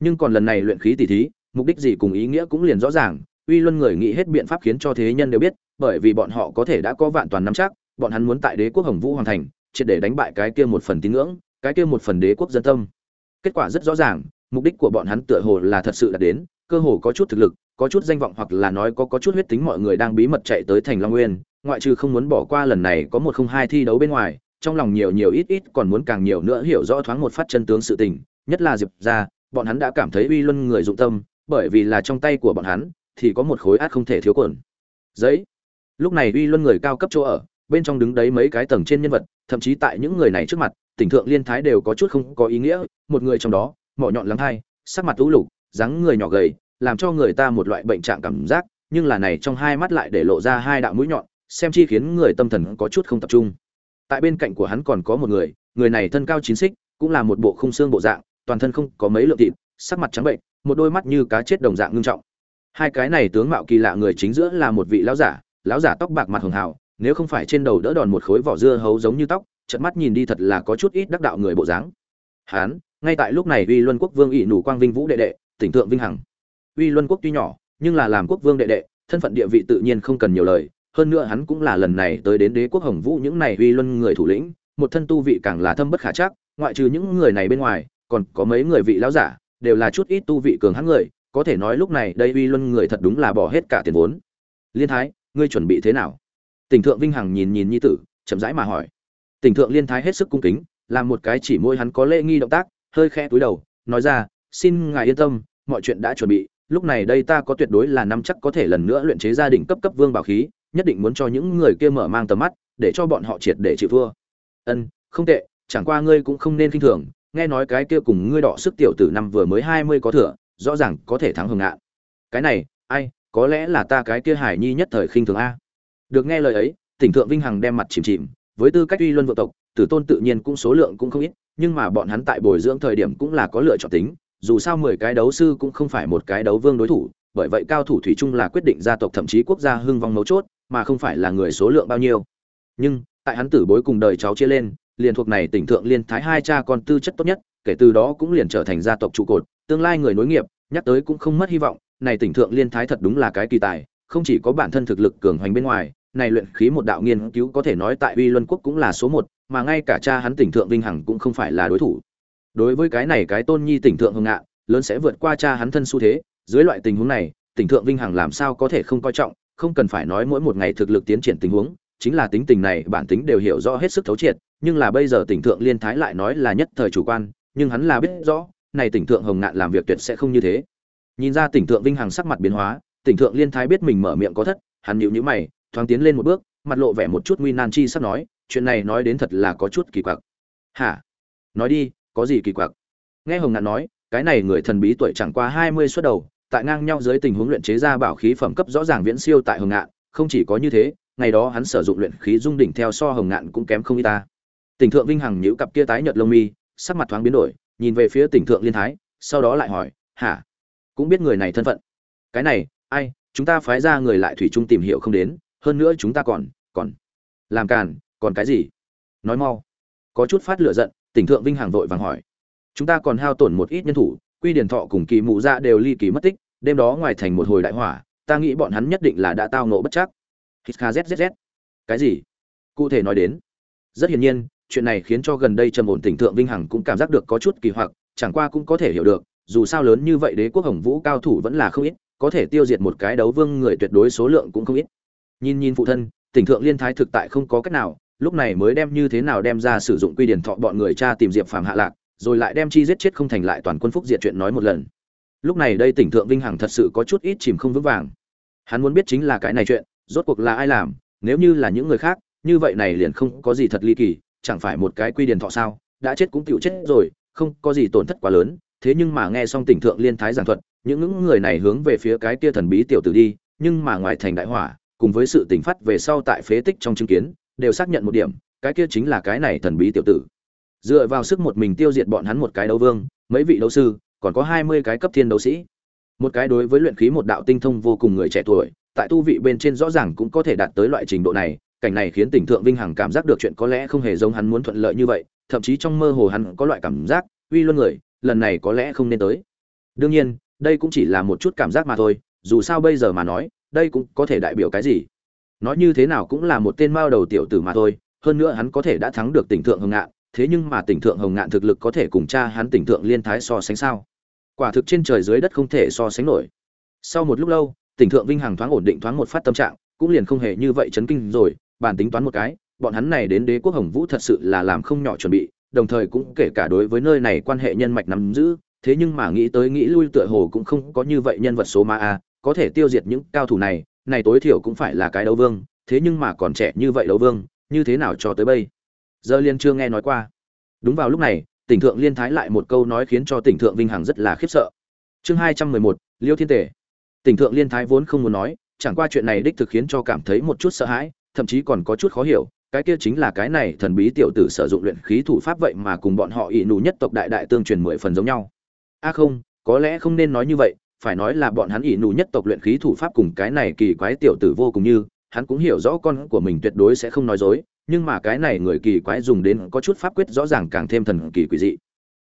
Nhưng còn lần này luyện khí tỷ thí, mục đích gì cùng ý nghĩa cũng liền rõ ràng uy luân người nghĩ hết biện pháp khiến cho thế nhân đều biết, bởi vì bọn họ có thể đã có vạn toàn nắm chắc, bọn hắn muốn tại đế quốc hồng vũ hoàn thành, triệt để đánh bại cái kia một phần tín ngưỡng, cái kia một phần đế quốc dân tâm. Kết quả rất rõ ràng, mục đích của bọn hắn tựa hồ là thật sự đạt đến, cơ hồ có chút thực lực, có chút danh vọng hoặc là nói có có chút huyết tính mọi người đang bí mật chạy tới thành long nguyên, ngoại trừ không muốn bỏ qua lần này có một không hai thi đấu bên ngoài, trong lòng nhiều nhiều ít ít còn muốn càng nhiều nữa hiểu rõ thoáng một phát chân tướng sự tình, nhất là diệp ra bọn hắn đã cảm thấy uy luân người dụng tâm, bởi vì là trong tay của bọn hắn thì có một khối át không thể thiếu quần. Giấy. Lúc này uy luân người cao cấp chỗ ở, bên trong đứng đấy mấy cái tầng trên nhân vật, thậm chí tại những người này trước mặt, tỉnh thượng liên thái đều có chút không có ý nghĩa, một người trong đó, mỏ nhọn lắng hai, sắc mặt lũ lục, dáng người nhỏ gầy, làm cho người ta một loại bệnh trạng cảm giác, nhưng là này trong hai mắt lại để lộ ra hai đạo mũi nhọn, xem chi khiến người tâm thần có chút không tập trung. Tại bên cạnh của hắn còn có một người người này thân cao chín xích, cũng là một bộ khung xương bộ dạng, toàn thân không có mấy lượng thịt, sắc mặt trắng bệnh, một đôi mắt như cá chết đồng dạng ngưng trọng hai cái này tướng mạo kỳ lạ người chính giữa là một vị lão giả lão giả tóc bạc mặt hường hào, nếu không phải trên đầu đỡ đòn một khối vỏ dưa hấu giống như tóc trận mắt nhìn đi thật là có chút ít đắc đạo người bộ dáng. Hán, ngay tại lúc này uy luân quốc vương ỷ nủ quang vinh vũ đệ đệ, tỉnh thượng vinh hằng. Uy luân quốc tuy nhỏ, nhưng là làm quốc vương đệ đệ, thân phận địa vị tự nhiên không cần nhiều lời, hơn nữa hắn cũng là lần này tới đến đế quốc hồng vũ những này uy luân người thủ lĩnh, một thân tu vị càng là thâm bất khả chắc, ngoại trừ những người này bên ngoài, còn có mấy người vị lão giả, đều là chút ít tu vị cường hãn người có thể nói lúc này đây uy luân người thật đúng là bỏ hết cả tiền vốn. Liên thái, ngươi chuẩn bị thế nào? Tỉnh thượng vinh hằng nhìn nhìn nhi tử, chậm rãi mà hỏi. Tỉnh thượng liên thái hết sức cung kính, làm một cái chỉ môi hắn có lễ nghi động tác, hơi khẽ túi đầu, nói ra, xin ngài yên tâm, mọi chuyện đã chuẩn bị, lúc này đây ta có tuyệt đối là nắm chắc có thể lần nữa luyện chế gia đình cấp cấp vương bảo khí, nhất định muốn cho những người kia mở mang tầm mắt, để cho bọn họ triệt để chịu thua. Ân, không tệ, chẳng qua ngươi cũng không nên kinh thường, nghe nói cái kia cùng ngươi đọ sức tiểu tử năm vừa mới hai mươi có thừa rõ ràng có thể thắng hưng ngạn. Cái này, ai, có lẽ là ta cái kia hải nhi nhất thời khinh thường a. Được nghe lời ấy, tỉnh thượng vinh hằng đem mặt chìm chìm, với tư cách uy luân vợ tộc, tử tôn tự nhiên cũng số lượng cũng không ít, nhưng mà bọn hắn tại bồi dưỡng thời điểm cũng là có lựa chọn tính, dù sao mười cái đấu sư cũng không phải một cái đấu vương đối thủ, bởi vậy cao thủ thủy chung là quyết định gia tộc thậm chí quốc gia hưng vong mấu chốt, mà không phải là người số lượng bao nhiêu. Nhưng, tại hắn tử bối cùng đời cháu chia lên, liền thuộc này tỉnh thượng liên thái hai cha con tư chất tốt nhất, kể từ đó cũng liền trở thành gia tộc trụ cột tương lai người nối nghiệp, nhắc tới cũng không mất hy vọng, này tỉnh thượng liên thái thật đúng là cái kỳ tài, không chỉ có bản thân thực lực cường hoành bên ngoài, này luyện khí một đạo nghiên cứu có thể nói tại uy luân quốc cũng là số một, mà ngay cả cha hắn tỉnh thượng vinh hằng cũng không phải là đối thủ. Đối với cái này cái tôn nhi tỉnh thượng hưng ngạ, lớn sẽ vượt qua cha hắn thân xu thế, dưới loại tình huống này, tỉnh thượng vinh hằng làm sao có thể không coi trọng, không cần phải nói mỗi một ngày thực lực tiến triển tình huống, chính là tính tình này bản tính đều hiểu rõ hết sức thấu triệt, nhưng là bây giờ tỉnh thượng liên thái lại nói là nhất thời chủ quan, nhưng hắn là biết rõ này tỉnh thượng hồng ngạn làm việc tuyệt sẽ không như thế. Nhìn ra tỉnh thượng vinh hằng sắc mặt biến hóa, tỉnh thượng liên thái biết mình mở miệng có thất, hắn nhịu nhữ mày, thoáng tiến lên một bước, mặt lộ vẻ một chút nguy nan chi sắp nói, chuyện này nói đến thật là có chút kỳ quặc. Hả? Nói đi, có gì kỳ quặc? Nghe hồng ngạn nói, cái này người thần bí tuổi chẳng qua hai mươi suất đầu, tại ngang nhau dưới tình huống luyện chế ra bảo khí phẩm cấp rõ ràng viễn siêu tại hồng ngạn, không chỉ có như thế, ngày đó hắn sử dụng luyện khí dung đỉnh theo so hồng ngạn cũng kém không y ta. Tỉnh thượng vinh hằng nhíu cặp kia tái nhợt lông mi, sắc mặt thoáng biến đổi nhìn về phía tỉnh thượng liên thái, sau đó lại hỏi, hả? Cũng biết người này thân phận. Cái này, ai? Chúng ta phái ra người lại thủy chung tìm hiểu không đến, hơn nữa chúng ta còn còn làm càn, còn cái gì? Nói mau. Có chút phát lửa giận, tỉnh thượng vinh hàng vội vàng hỏi, chúng ta còn hao tổn một ít nhân thủ, quy điển thọ cùng kỳ mụ ra đều ly kỳ mất tích, đêm đó ngoài thành một hồi đại hỏa, ta nghĩ bọn hắn nhất định là đã tao nộ bất chắc. Hít kzzz cái gì? Cụ thể nói đến. Rất hiển nhiên chuyện này khiến cho gần đây trầm ổn tỉnh thượng vinh hằng cũng cảm giác được có chút kỳ hoặc, chẳng qua cũng có thể hiểu được, dù sao lớn như vậy đế quốc hồng vũ cao thủ vẫn là không ít, có thể tiêu diệt một cái đấu vương người tuyệt đối số lượng cũng không ít. Nhìn nhìn phụ thân, tỉnh thượng liên thái thực tại không có cách nào, lúc này mới đem như thế nào đem ra sử dụng quy điển thọ bọn người cha tìm diệp phàm hạ lạc, rồi lại đem chi giết chết không thành lại toàn quân phúc diệt chuyện nói một lần. Lúc này đây tỉnh thượng vinh hằng thật sự có chút ít chìm không vững vàng. Hắn muốn biết chính là cái này chuyện, rốt cuộc là ai làm, nếu như là những người khác, như vậy này liền không có gì thật ly kỳ chẳng phải một cái quy điển thọ sao, đã chết cũng tựu chết rồi, không có gì tổn thất quá lớn, thế nhưng mà nghe xong tỉnh thượng liên thái giảng thuật, những những người này hướng về phía cái kia thần bí tiểu tử đi, nhưng mà ngoài thành đại hỏa, cùng với sự tỉnh phát về sau tại phế tích trong chứng kiến, đều xác nhận một điểm, cái kia chính là cái này thần bí tiểu tử. Dựa vào sức một mình tiêu diệt bọn hắn một cái đấu vương, mấy vị đấu sư, còn có hai mươi cái cấp thiên đấu sĩ. Một cái đối với luyện khí một đạo tinh thông vô cùng người trẻ tuổi, tại tu vị bên trên rõ ràng cũng có thể đạt tới loại trình độ này cảnh này khiến tỉnh thượng vinh hằng cảm giác được chuyện có lẽ không hề giống hắn muốn thuận lợi như vậy, thậm chí trong mơ hồ hắn có loại cảm giác, uy luân người, lần này có lẽ không nên tới. Đương nhiên, đây cũng chỉ là một chút cảm giác mà thôi, dù sao bây giờ mà nói, đây cũng có thể đại biểu cái gì. Nói như thế nào cũng là một tên mao đầu tiểu tử mà thôi, hơn nữa hắn có thể đã thắng được tỉnh thượng hồng ngạn, thế nhưng mà tỉnh thượng hồng ngạn thực lực có thể cùng cha hắn tỉnh thượng liên thái so sánh sao? Quả thực trên trời dưới đất không thể so sánh nổi. Sau một lúc lâu, tỉnh thượng vinh hằng thoáng ổn định thoáng một phát tâm trạng, cũng liền không hề như vậy chấn kinh rồi bàn tính toán một cái, bọn hắn này đến đế quốc hồng vũ thật sự là làm không nhỏ chuẩn bị, đồng thời cũng kể cả đối với nơi này quan hệ nhân mạch nắm giữ, thế nhưng mà nghĩ tới nghĩ lui tựa hồ cũng không có như vậy nhân vật số ma a, có thể tiêu diệt những cao thủ này này tối thiểu cũng phải là cái đấu vương, thế nhưng mà còn trẻ như vậy đấu vương, như thế nào cho tới bây? Giờ liên chưa nghe nói qua. Đúng vào lúc này, tỉnh thượng liên thái lại một câu nói khiến cho tỉnh thượng vinh hằng rất là khiếp sợ. Chương hai trăm mười một, liêu thiên tể tỉnh thượng liên thái vốn không muốn nói, chẳng qua chuyện này đích thực khiến cho cảm thấy một chút sợ hãi thậm chí còn có chút khó hiểu, cái kia chính là cái này thần bí tiểu tử sử dụng luyện khí thủ pháp vậy mà cùng bọn họ ỷ nụ nhất tộc đại đại tương truyền mười phần giống nhau. A không, có lẽ không nên nói như vậy, phải nói là bọn hắn ỷ nụ nhất tộc luyện khí thủ pháp cùng cái này kỳ quái tiểu tử vô cùng như, hắn cũng hiểu rõ con của mình tuyệt đối sẽ không nói dối, nhưng mà cái này người kỳ quái dùng đến có chút pháp quyết rõ ràng càng thêm thần kỳ quỷ dị.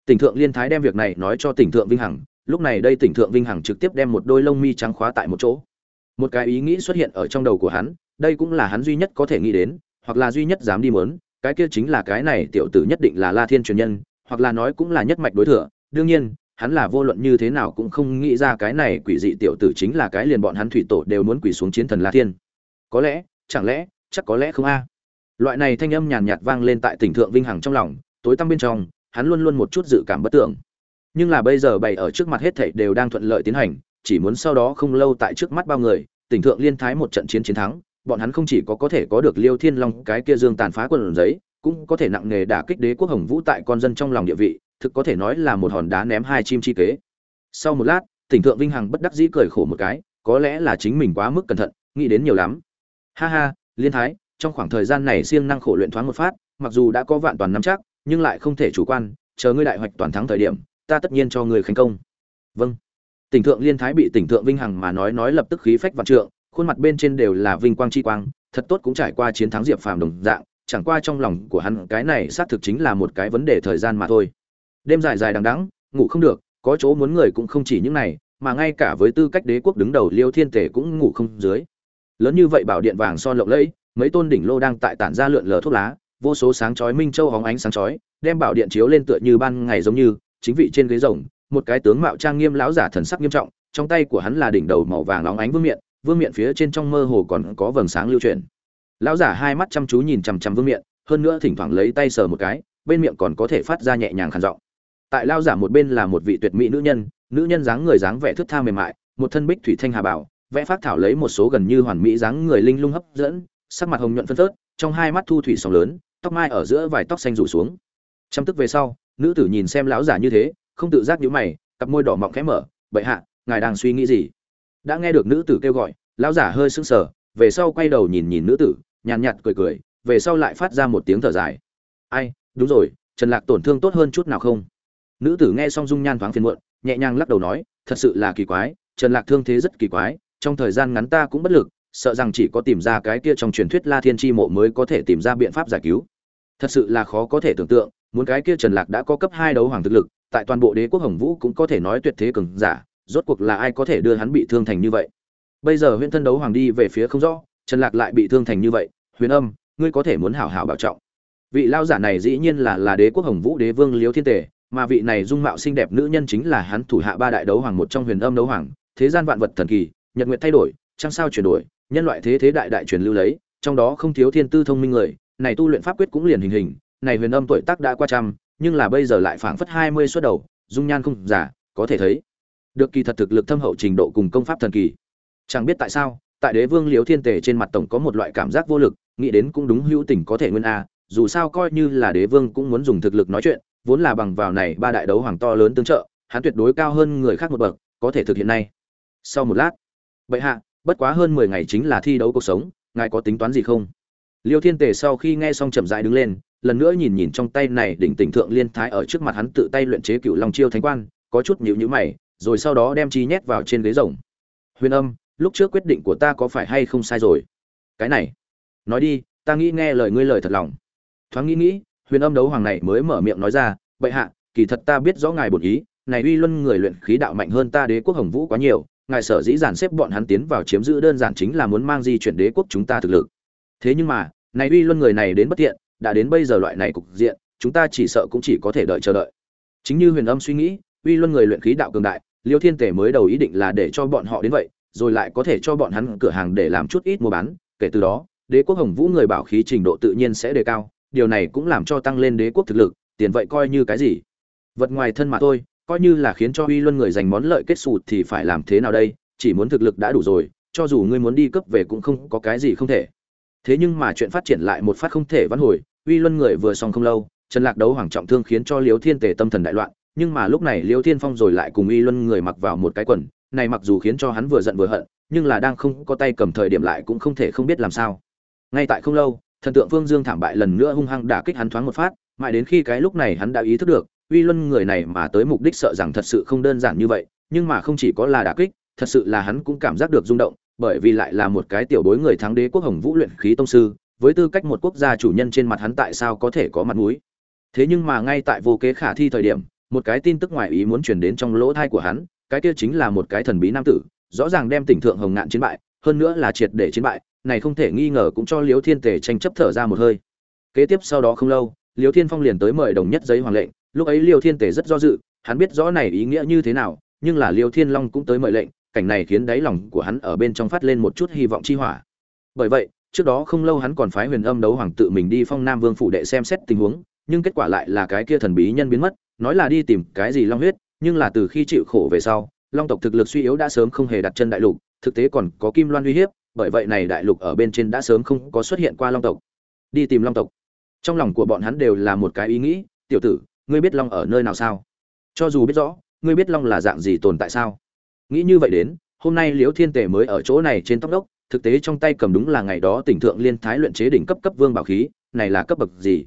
Tỉnh thượng liên thái đem việc này nói cho tỉnh thượng vinh hằng, lúc này đây tỉnh thượng vinh hằng trực tiếp đem một đôi lông mi trắng khóa tại một chỗ. Một cái ý nghĩ xuất hiện ở trong đầu của hắn đây cũng là hắn duy nhất có thể nghĩ đến, hoặc là duy nhất dám đi muốn. cái kia chính là cái này tiểu tử nhất định là la thiên truyền nhân, hoặc là nói cũng là nhất mạch đối thừa đương nhiên, hắn là vô luận như thế nào cũng không nghĩ ra cái này quỷ dị tiểu tử chính là cái liền bọn hắn thủy tổ đều muốn quỷ xuống chiến thần la thiên. Có lẽ, chẳng lẽ, chắc có lẽ không a? Loại này thanh âm nhàn nhạt vang lên tại tỉnh thượng vinh hằng trong lòng, tối tăm bên trong, hắn luôn luôn một chút dự cảm bất tưởng. Nhưng là bây giờ bày ở trước mặt hết thảy đều đang thuận lợi tiến hành, chỉ muốn sau đó không lâu tại trước mắt bao người, tỉnh thượng liên thái một trận chiến chiến thắng bọn hắn không chỉ có có thể có được liêu thiên long, cái kia dương tàn phá quân giấy, cũng có thể nặng nề đả kích đế quốc hồng vũ tại con dân trong lòng địa vị, thực có thể nói là một hòn đá ném hai chim chi kế. Sau một lát, tỉnh thượng vinh hằng bất đắc dĩ cười khổ một cái, có lẽ là chính mình quá mức cẩn thận, nghĩ đến nhiều lắm. Ha ha, liên thái, trong khoảng thời gian này siêng năng khổ luyện thoáng một phát, mặc dù đã có vạn toàn nắm chắc, nhưng lại không thể chủ quan, chờ ngươi đại hoạch toàn thắng thời điểm, ta tất nhiên cho người thành công. Vâng. Tỉnh thượng liên thái bị tỉnh thượng vinh hằng mà nói nói lập tức khí phách vạn trượng khuôn mặt bên trên đều là vinh quang chi quang, thật tốt cũng trải qua chiến thắng diệp phàm đồng dạng, chẳng qua trong lòng của hắn cái này xác thực chính là một cái vấn đề thời gian mà thôi. Đêm dài dài đằng đẵng, ngủ không được, có chỗ muốn người cũng không chỉ những này, mà ngay cả với tư cách đế quốc đứng đầu liêu thiên tể cũng ngủ không dưới. Lớn như vậy bảo điện vàng son lộng lẫy, mấy tôn đỉnh lô đang tại tản ra lượn lờ thuốc lá, vô số sáng chói minh châu hóng ánh sáng chói, đem bảo điện chiếu lên tựa như ban ngày giống như, chính vị trên ghế rồng, một cái tướng mạo trang nghiêm lão giả thần sắc nghiêm trọng, trong tay của hắn là đỉnh đầu màu vàng óng ánh vương miện vương miện phía trên trong mơ hồ còn có vầng sáng lưu truyền lão giả hai mắt chăm chú nhìn chằm chằm vương miện, hơn nữa thỉnh thoảng lấy tay sờ một cái, bên miệng còn có thể phát ra nhẹ nhàng khàn giọng. Tại lão giả một bên là một vị tuyệt mỹ nữ nhân nữ nhân dáng người dáng vẻ thước tha mềm mại, một thân bích thủy thanh hà bảo, vẽ phát thảo lấy một số gần như hoàn mỹ dáng người linh lung hấp dẫn, sắc mặt hồng nhuận phân phớt, trong hai mắt thu thủy sóng lớn, tóc mai ở giữa vài tóc xanh rủ xuống. Chăm tức về sau, nữ tử nhìn xem lão giả như thế, không tự giác nhíu mày, cặp môi đỏ mọng khẽ mở, bệ hạ, ngài đang suy nghĩ gì? Đã nghe được nữ tử kêu gọi, lão giả hơi sững sờ, về sau quay đầu nhìn nhìn nữ tử, nhàn nhạt cười cười, về sau lại phát ra một tiếng thở dài. Ai, đúng rồi, trần lạc tổn thương tốt hơn chút nào không? Nữ tử nghe xong dung nhan thoáng phiền muộn, nhẹ nhàng lắc đầu nói, thật sự là kỳ quái, trần lạc thương thế rất kỳ quái, trong thời gian ngắn ta cũng bất lực, sợ rằng chỉ có tìm ra cái kia trong truyền thuyết la thiên chi mộ mới có thể tìm ra biện pháp giải cứu. Thật sự là khó có thể tưởng tượng, muốn cái kia trần lạc đã có cấp hai đấu hoàng thực lực, tại toàn bộ đế quốc hồng vũ cũng có thể nói tuyệt thế cường giả rốt cuộc là ai có thể đưa hắn bị thương thành như vậy? Bây giờ huyền thân đấu hoàng đi về phía không rõ, trần lạc lại bị thương thành như vậy. Huyền âm, ngươi có thể muốn hảo hảo bảo trọng. Vị lao giả này dĩ nhiên là là đế quốc hồng vũ đế vương liếu thiên tề, mà vị này dung mạo xinh đẹp nữ nhân chính là hắn thủ hạ ba đại đấu hoàng một trong huyền âm đấu hoàng, thế gian vạn vật thần kỳ, nhật nguyện thay đổi, trăng sao chuyển đổi, nhân loại thế thế đại đại truyền lưu lấy, trong đó không thiếu thiên tư thông minh người, này tu luyện pháp quyết cũng liền hình hình, này huyền âm tuổi tác đã qua trăm, nhưng là bây giờ lại phảng phất hai mươi suốt đầu, dung nhan không giả, có thể thấy được kỳ thật thực lực thâm hậu trình độ cùng công pháp thần kỳ. Chẳng biết tại sao, tại đế vương liễu thiên tề trên mặt tổng có một loại cảm giác vô lực, nghĩ đến cũng đúng hữu tình có thể nguyên a, dù sao coi như là đế vương cũng muốn dùng thực lực nói chuyện, vốn là bằng vào này ba đại đấu hoàng to lớn tương trợ, hắn tuyệt đối cao hơn người khác một bậc, có thể thực hiện nay. Sau một lát, bệ hạ, bất quá hơn mười ngày chính là thi đấu cuộc sống, ngài có tính toán gì không? Liêu thiên tề sau khi nghe xong chậm rãi đứng lên, lần nữa nhìn nhìn trong tay này đỉnh tỉnh thượng liên thái ở trước mặt hắn tự tay luyện chế cựu long chiêu thánh quan, có chút nhíu nhíu mày rồi sau đó đem chi nhét vào trên ghế rồng. Huyền âm, lúc trước quyết định của ta có phải hay không sai rồi? Cái này. Nói đi, ta nghĩ nghe lời ngươi lời thật lòng. Thoáng nghĩ nghĩ, huyền âm đấu hoàng này mới mở miệng nói ra, bệ hạ, kỳ thật ta biết rõ ngài bổn ý, này uy luân người luyện khí đạo mạnh hơn ta đế quốc hồng vũ quá nhiều, ngài sở dĩ dàn xếp bọn hắn tiến vào chiếm giữ đơn giản chính là muốn mang di chuyển đế quốc chúng ta thực lực. Thế nhưng mà, này uy luân người này đến bất tiện, đã đến bây giờ loại này cục diện, chúng ta chỉ sợ cũng chỉ có thể đợi chờ đợi. Chính như huyền âm suy nghĩ uy luân người luyện khí đạo cường đại, liêu thiên tể mới đầu ý định là để cho bọn họ đến vậy, rồi lại có thể cho bọn hắn cửa hàng để làm chút ít mua bán, kể từ đó, đế quốc hồng vũ người bảo khí trình độ tự nhiên sẽ đề cao, điều này cũng làm cho tăng lên đế quốc thực lực, tiền vậy coi như cái gì? Vật ngoài thân mà thôi, coi như là khiến cho uy luân người giành món lợi kết sụt thì phải làm thế nào đây? Chỉ muốn thực lực đã đủ rồi, cho dù ngươi muốn đi cấp về cũng không có cái gì không thể. Thế nhưng mà chuyện phát triển lại một phát không thể vãn hồi, uy luân người vừa xong không lâu, trần lạc đấu hoàng trọng thương khiến cho liêu thiên tề tâm thần đại loạn nhưng mà lúc này liêu thiên phong rồi lại cùng uy luân người mặc vào một cái quần, này mặc dù khiến cho hắn vừa giận vừa hận, nhưng là đang không có tay cầm thời điểm lại cũng không thể không biết làm sao. Ngay tại không lâu, thần tượng phương dương thảm bại lần nữa hung hăng đả kích hắn thoáng một phát, mãi đến khi cái lúc này hắn đã ý thức được uy luân người này mà tới mục đích sợ rằng thật sự không đơn giản như vậy, nhưng mà không chỉ có là đả kích, thật sự là hắn cũng cảm giác được rung động, bởi vì lại là một cái tiểu bối người thắng đế quốc hồng vũ luyện khí tông sư, với tư cách một quốc gia chủ nhân trên mặt hắn tại sao có thể có mặt mũi. Thế nhưng mà ngay tại vô kế khả thi thời điểm một cái tin tức ngoài ý muốn truyền đến trong lỗ thai của hắn, cái kia chính là một cái thần bí nam tử, rõ ràng đem tỉnh thượng hồng ngạn chiến bại, hơn nữa là triệt để chiến bại, này không thể nghi ngờ cũng cho liếu thiên tề tranh chấp thở ra một hơi. Kế tiếp sau đó không lâu liêu thiên phong liền tới mời đồng nhất giấy hoàng lệnh, lúc ấy liêu thiên tề rất do dự, hắn biết rõ này ý nghĩa như thế nào, nhưng là liêu thiên long cũng tới mời lệnh, cảnh này khiến đáy lòng của hắn ở bên trong phát lên một chút hy vọng chi hỏa. Bởi vậy, trước đó không lâu hắn còn phái huyền âm đấu hoàng tự mình đi phong nam vương phủ đệ xem xét tình huống, nhưng kết quả lại là cái kia thần bí nhân biến mất nói là đi tìm cái gì long huyết, nhưng là từ khi chịu khổ về sau, long tộc thực lực suy yếu đã sớm không hề đặt chân đại lục, thực tế còn có kim loan uy hiếp, bởi vậy này đại lục ở bên trên đã sớm không có xuất hiện qua long tộc. Đi tìm long tộc. Trong lòng của bọn hắn đều là một cái ý nghĩ, tiểu tử, ngươi biết long ở nơi nào sao? Cho dù biết rõ, ngươi biết long là dạng gì tồn tại sao? Nghĩ như vậy đến, hôm nay liễu thiên tề mới ở chỗ này trên tóc đốc, thực tế trong tay cầm đúng là ngày đó tỉnh thượng liên thái luyện chế đỉnh cấp cấp vương bảo khí, này là cấp bậc gì?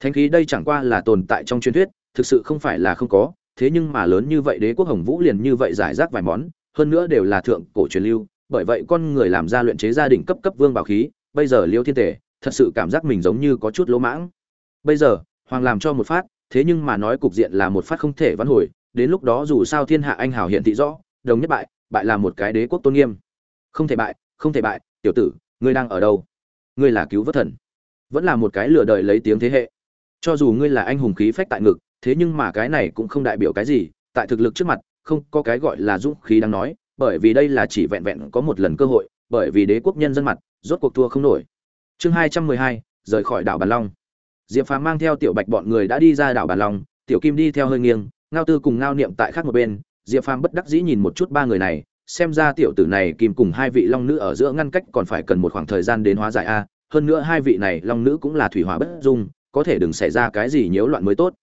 Thánh khí đây chẳng qua là tồn tại trong truyền thuyết thực sự không phải là không có, thế nhưng mà lớn như vậy đế quốc hồng vũ liền như vậy giải rác vài món, hơn nữa đều là thượng cổ truyền lưu, bởi vậy con người làm ra luyện chế gia đình cấp cấp vương bảo khí, bây giờ liêu thiên tề, thật sự cảm giác mình giống như có chút lỗ mãng. Bây giờ, hoàng làm cho một phát, thế nhưng mà nói cục diện là một phát không thể vãn hồi, đến lúc đó dù sao thiên hạ anh hào hiện thị rõ, đồng nhất bại bại là một cái đế quốc tôn nghiêm. Không thể bại, không thể bại, tiểu tử, ngươi đang ở đâu? Ngươi là cứu vớt thần. Vẫn là một cái lừa đời lấy tiếng thế hệ. Cho dù ngươi là anh hùng khí phách tại ngực thế nhưng mà cái này cũng không đại biểu cái gì, tại thực lực trước mặt, không có cái gọi là dũng khí đang nói, bởi vì đây là chỉ vẹn vẹn có một lần cơ hội, bởi vì đế quốc nhân dân mặt, rốt cuộc thua không nổi. Chương hai trăm mười hai, rời khỏi đảo bàn long. Diệp phàm mang theo tiểu bạch bọn người đã đi ra đảo bàn long, tiểu kim đi theo hơi nghiêng, ngao tư cùng ngao niệm tại khác một bên, diệp phàm bất đắc dĩ nhìn một chút ba người này, xem ra tiểu tử này kim cùng hai vị long nữ ở giữa ngăn cách còn phải cần một khoảng thời gian đến hóa giải a, hơn nữa hai vị này long nữ cũng là thủy hỏa bất dung, có thể đừng xảy ra cái gì nhiễu loạn mới tốt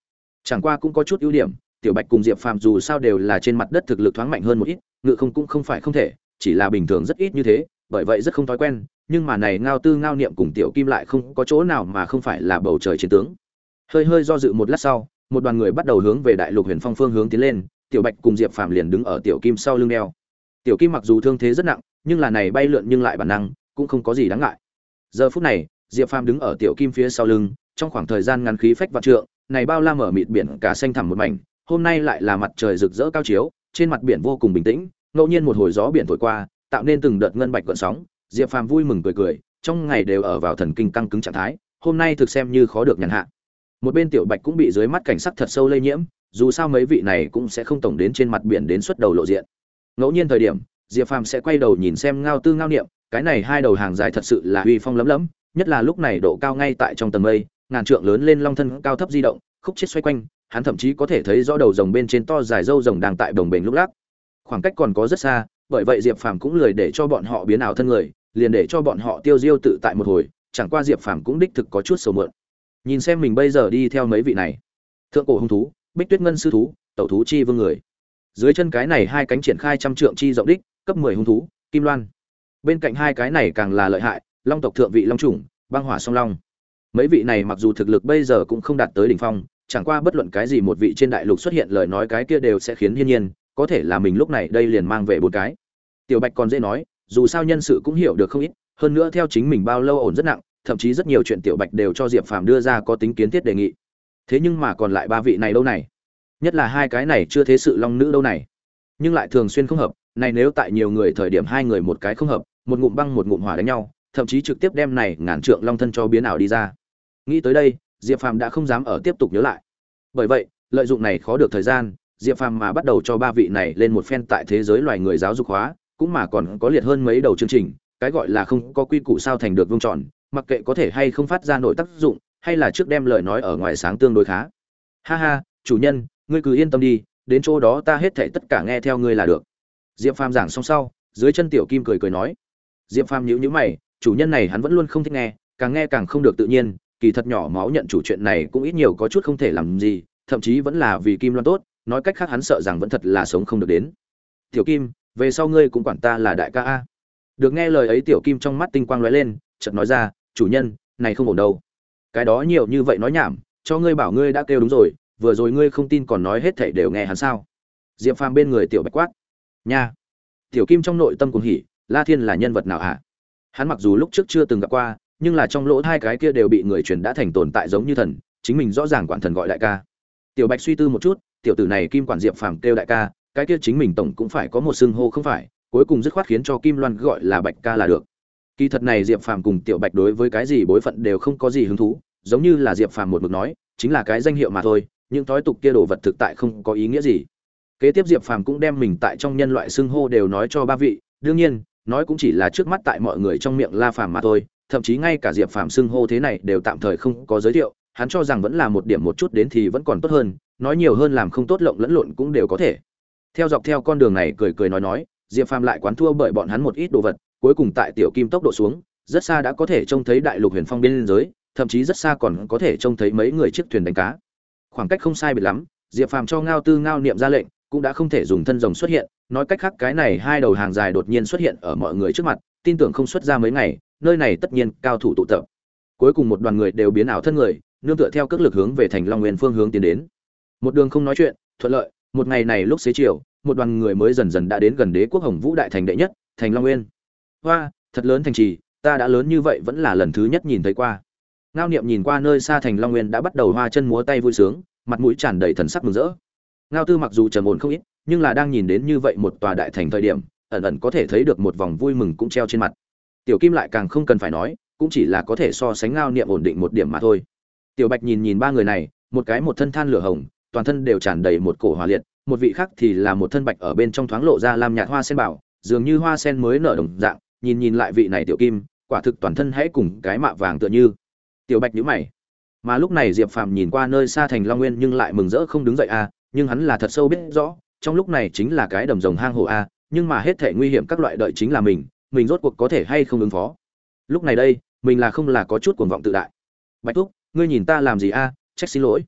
chẳng qua cũng có chút ưu điểm, tiểu bạch cùng diệp phàm dù sao đều là trên mặt đất thực lực thoáng mạnh hơn một ít, ngự không cũng không phải không thể, chỉ là bình thường rất ít như thế, bởi vậy rất không thói quen, nhưng mà này ngao tư ngao niệm cùng tiểu kim lại không có chỗ nào mà không phải là bầu trời chiến tướng. Hơi hơi do dự một lát sau, một đoàn người bắt đầu hướng về đại lục huyền phong phương hướng tiến lên, tiểu bạch cùng diệp phàm liền đứng ở tiểu kim sau lưng đeo. Tiểu kim mặc dù thương thế rất nặng, nhưng là này bay lượn nhưng lại bản năng, cũng không có gì đáng ngại. Giờ phút này, diệp phàm đứng ở tiểu kim phía sau lưng, trong khoảng thời gian ngắn khí phách vạn trượng này bao la mở mịt biển cả xanh thẳm một mảnh, hôm nay lại là mặt trời rực rỡ cao chiếu, trên mặt biển vô cùng bình tĩnh, ngẫu nhiên một hồi gió biển thổi qua, tạo nên từng đợt ngân bạch gợn sóng, diệp phàm vui mừng cười cười, trong ngày đều ở vào thần kinh căng cứng trạng thái, hôm nay thực xem như khó được nhàn hạ. Một bên tiểu bạch cũng bị dưới mắt cảnh sắc thật sâu lây nhiễm, dù sao mấy vị này cũng sẽ không tổng đến trên mặt biển đến xuất đầu lộ diện. Ngẫu nhiên thời điểm, diệp phàm sẽ quay đầu nhìn xem ngao tư ngao niệm, cái này hai đầu hàng dài thật sự là uy phong lấm lấm nhất là lúc này độ cao ngay tại trong tầng mây ngàn trượng lớn lên long thân cao thấp di động, khúc chết xoay quanh, hắn thậm chí có thể thấy rõ đầu rồng bên trên to dài râu rồng đang tại đồng bền lúc lắc. Khoảng cách còn có rất xa, bởi vậy diệp phàm cũng lười để cho bọn họ biến ảo thân người, liền để cho bọn họ tiêu diêu tự tại một hồi, chẳng qua diệp phàm cũng đích thực có chút sầu mượn. Nhìn xem mình bây giờ đi theo mấy vị này. Thượng cổ hung thú, bích tuyết ngân sư thú, tẩu thú chi vương người. Dưới chân cái này hai cánh triển khai trăm trượng chi rộng đích, cấp mười hung thú, kim loan. Bên cạnh hai cái này càng là lợi hại, long tộc thượng vị long chủng, băng hỏa song long mấy vị này mặc dù thực lực bây giờ cũng không đạt tới đỉnh phong, chẳng qua bất luận cái gì một vị trên đại lục xuất hiện lời nói cái kia đều sẽ khiến hiên nhiên, có thể là mình lúc này đây liền mang về bốn cái. Tiểu bạch còn dễ nói, dù sao nhân sự cũng hiểu được không ít, hơn nữa theo chính mình bao lâu ổn rất nặng, thậm chí rất nhiều chuyện tiểu bạch đều cho diệp phàm đưa ra có tính kiến thiết đề nghị. Thế nhưng mà còn lại ba vị này đâu này? Nhất là hai cái này chưa thế sự long nữ đâu này. Nhưng lại thường xuyên không hợp, này nếu tại nhiều người thời điểm hai người một cái không hợp, một ngụm băng một ngụm hỏa đánh nhau, thậm chí trực tiếp đem này ngàn trượng long thân cho biến ảo đi ra nghĩ tới đây, diệp phàm đã không dám ở tiếp tục nhớ lại. Bởi vậy, lợi dụng này khó được thời gian, diệp phàm mà bắt đầu cho ba vị này lên một phen tại thế giới loài người giáo dục hóa, cũng mà còn có liệt hơn mấy đầu chương trình, cái gọi là không có quy củ sao thành được vương tròn, mặc kệ có thể hay không phát ra nội tác dụng, hay là trước đem lời nói ở ngoài sáng tương đối khá. Ha ha, chủ nhân, ngươi cứ yên tâm đi, đến chỗ đó ta hết thảy tất cả nghe theo ngươi là được. Diệp phàm giảng xong sau, dưới chân tiểu kim cười cười nói. Diệp phàm nhíu nhíu mày, chủ nhân này hắn vẫn luôn không thích nghe, càng nghe càng không được tự nhiên kỳ thật nhỏ máu nhận chủ chuyện này cũng ít nhiều có chút không thể làm gì, thậm chí vẫn là vì kim loan tốt, nói cách khác hắn sợ rằng vẫn thật là sống không được đến. Tiểu kim, về sau ngươi cũng quản ta là đại ca a. Được nghe lời ấy tiểu kim trong mắt tinh quang lóe lên, chợt nói ra, chủ nhân, này không ổn đâu. Cái đó nhiều như vậy nói nhảm, cho ngươi bảo ngươi đã kêu đúng rồi, vừa rồi ngươi không tin còn nói hết thảy đều nghe hắn sao? Diệp phàm bên người tiểu bạch quát, nha. Tiểu kim trong nội tâm cũng hỉ, la thiên là nhân vật nào hả? Hắn mặc dù lúc trước chưa từng gặp qua nhưng là trong lỗ hai cái kia đều bị người truyền đã thành tồn tại giống như thần, chính mình rõ ràng quản thần gọi đại ca. Tiểu bạch suy tư một chút, tiểu tử này kim quản diệp phàm kêu đại ca, cái kia chính mình tổng cũng phải có một xưng hô không phải, cuối cùng dứt khoát khiến cho kim loan gọi là bạch ca là được. Kỳ thật này diệp phàm cùng tiểu bạch đối với cái gì bối phận đều không có gì hứng thú, giống như là diệp phàm một mực nói, chính là cái danh hiệu mà thôi, những thói tục kia đồ vật thực tại không có ý nghĩa gì. Kế tiếp diệp phàm cũng đem mình tại trong nhân loại xưng hô đều nói cho ba vị, đương nhiên, nói cũng chỉ là trước mắt tại mọi người trong miệng la phàm mà thôi thậm chí ngay cả diệp phàm xưng hô thế này đều tạm thời không có giới thiệu, hắn cho rằng vẫn là một điểm một chút đến thì vẫn còn tốt hơn, nói nhiều hơn làm không tốt lộng lẫn lộn cũng đều có thể. Theo dọc theo con đường này cười cười nói nói, diệp phàm lại quán thua bởi bọn hắn một ít đồ vật, cuối cùng tại tiểu kim tốc độ xuống, rất xa đã có thể trông thấy đại lục huyền phong biên giới thậm chí rất xa còn có thể trông thấy mấy người chiếc thuyền đánh cá. Khoảng cách không sai biệt lắm, diệp phàm cho ngao tư ngao niệm ra lệnh, cũng đã không thể dùng thân rồng xuất hiện, nói cách khác cái này hai đầu hàng dài đột nhiên xuất hiện ở mọi người trước mặt, tin tưởng không xuất ra mấy ngày nơi này tất nhiên cao thủ tụ tập. Cuối cùng một đoàn người đều biến ảo thân người, nương tựa theo cước lực hướng về thành long nguyên phương hướng tiến đến. Một đường không nói chuyện, thuận lợi, một ngày này lúc xế chiều, một đoàn người mới dần dần đã đến gần đế quốc hồng vũ đại thành đệ nhất, thành long nguyên. Hoa, thật lớn thành trì, ta đã lớn như vậy vẫn là lần thứ nhất nhìn thấy qua. Ngao niệm nhìn qua nơi xa thành long nguyên đã bắt đầu hoa chân múa tay vui sướng, mặt mũi tràn đầy thần sắc mừng rỡ. Ngao tư mặc dù trầm ổn không ít, nhưng là đang nhìn đến như vậy một tòa đại thành thời điểm, ẩn ẩn có thể thấy được một vòng vui mừng cũng treo trên mặt tiểu kim lại càng không cần phải nói, cũng chỉ là có thể so sánh ngao niệm ổn định một điểm mà thôi. Tiểu bạch nhìn nhìn ba người này, một cái một thân than lửa hồng, toàn thân đều tràn đầy một cổ hỏa liệt, một vị khác thì là một thân bạch ở bên trong thoáng lộ ra làm nhạt hoa sen bảo, dường như hoa sen mới nở đồng dạng, nhìn nhìn lại vị này tiểu kim, quả thực toàn thân hãy cùng cái mạ vàng tựa như. Tiểu bạch nhíu mày. Mà lúc này diệp phàm nhìn qua nơi xa thành long nguyên nhưng lại mừng rỡ không đứng dậy a nhưng hắn là thật sâu biết rõ, trong lúc này chính là cái đầm rồng hang hổ a nhưng mà hết thể nguy hiểm các loại đợi chính là mình mình rốt cuộc có thể hay không ứng phó. Lúc này đây, mình là không là có chút cuồng vọng tự đại. Bạch thúc, ngươi nhìn ta làm gì a? Trách xin lỗi.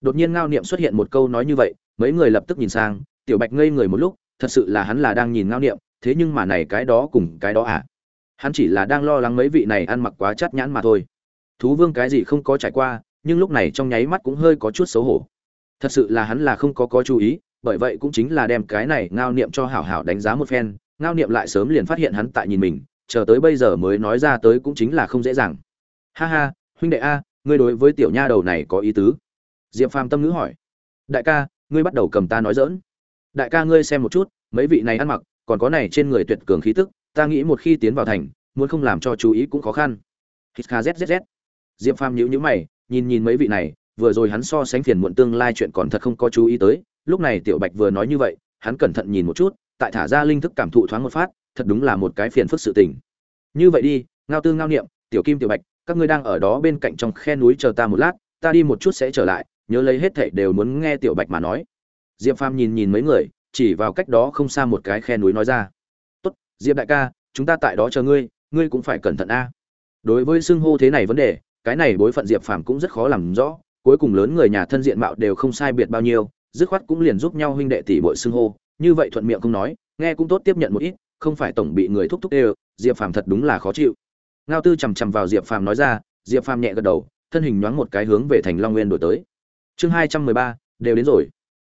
Đột nhiên ngao niệm xuất hiện một câu nói như vậy, mấy người lập tức nhìn sang, tiểu bạch ngây người một lúc, thật sự là hắn là đang nhìn ngao niệm, thế nhưng mà này cái đó cùng cái đó à? Hắn chỉ là đang lo lắng mấy vị này ăn mặc quá chát nhãn mà thôi. Thú vương cái gì không có trải qua, nhưng lúc này trong nháy mắt cũng hơi có chút xấu hổ. Thật sự là hắn là không có có chú ý, bởi vậy cũng chính là đem cái này ngao niệm cho hảo hảo đánh giá một phen ngao niệm lại sớm liền phát hiện hắn tại nhìn mình, chờ tới bây giờ mới nói ra tới cũng chính là không dễ dàng. Ha ha, huynh đệ a, ngươi đối với tiểu nha đầu này có ý tứ? Diệp phàm tâm ngữ hỏi. Đại ca, ngươi bắt đầu cầm ta nói dỡn đại ca ngươi xem một chút, mấy vị này ăn mặc, còn có này trên người tuyệt cường khí tức, ta nghĩ một khi tiến vào thành, muốn không làm cho chú ý cũng khó khăn. Hít kha zzz diệp phàm nhíu nhíu mày, nhìn nhìn mấy vị này, vừa rồi hắn so sánh phiền muộn tương lai chuyện còn thật không có chú ý tới, lúc này tiểu bạch vừa nói như vậy, hắn cẩn thận nhìn một chút tại thả ra linh thức cảm thụ thoáng một phát, thật đúng là một cái phiền phức sự tình. Như vậy đi, ngao tư ngao niệm, tiểu kim tiểu bạch, các ngươi đang ở đó bên cạnh trong khe núi chờ ta một lát, ta đi một chút sẽ trở lại, nhớ lấy hết thảy đều muốn nghe tiểu bạch mà nói. Diệp phàm nhìn nhìn mấy người, chỉ vào cách đó không xa một cái khe núi nói ra. Tốt, diệp đại ca, chúng ta tại đó chờ ngươi ngươi cũng phải cẩn thận a. Đối với xưng hô thế này vấn đề, cái này bối phận diệp phàm cũng rất khó làm rõ, cuối cùng lớn người nhà thân diện mạo đều không sai biệt bao nhiêu, dứt khoát cũng liền giúp nhau huynh đệ tỷ bội xưng hô như vậy thuận miệng không nói, nghe cũng tốt tiếp nhận một ít, không phải tổng bị người thúc thúc đều, diệp phàm thật đúng là khó chịu. Ngao tư chằm chằm vào diệp phàm nói ra, diệp phàm nhẹ gật đầu, thân hình nhoáng một cái hướng về thành long nguyên đổi tới. Chương hai trăm mười ba, đều đến rồi.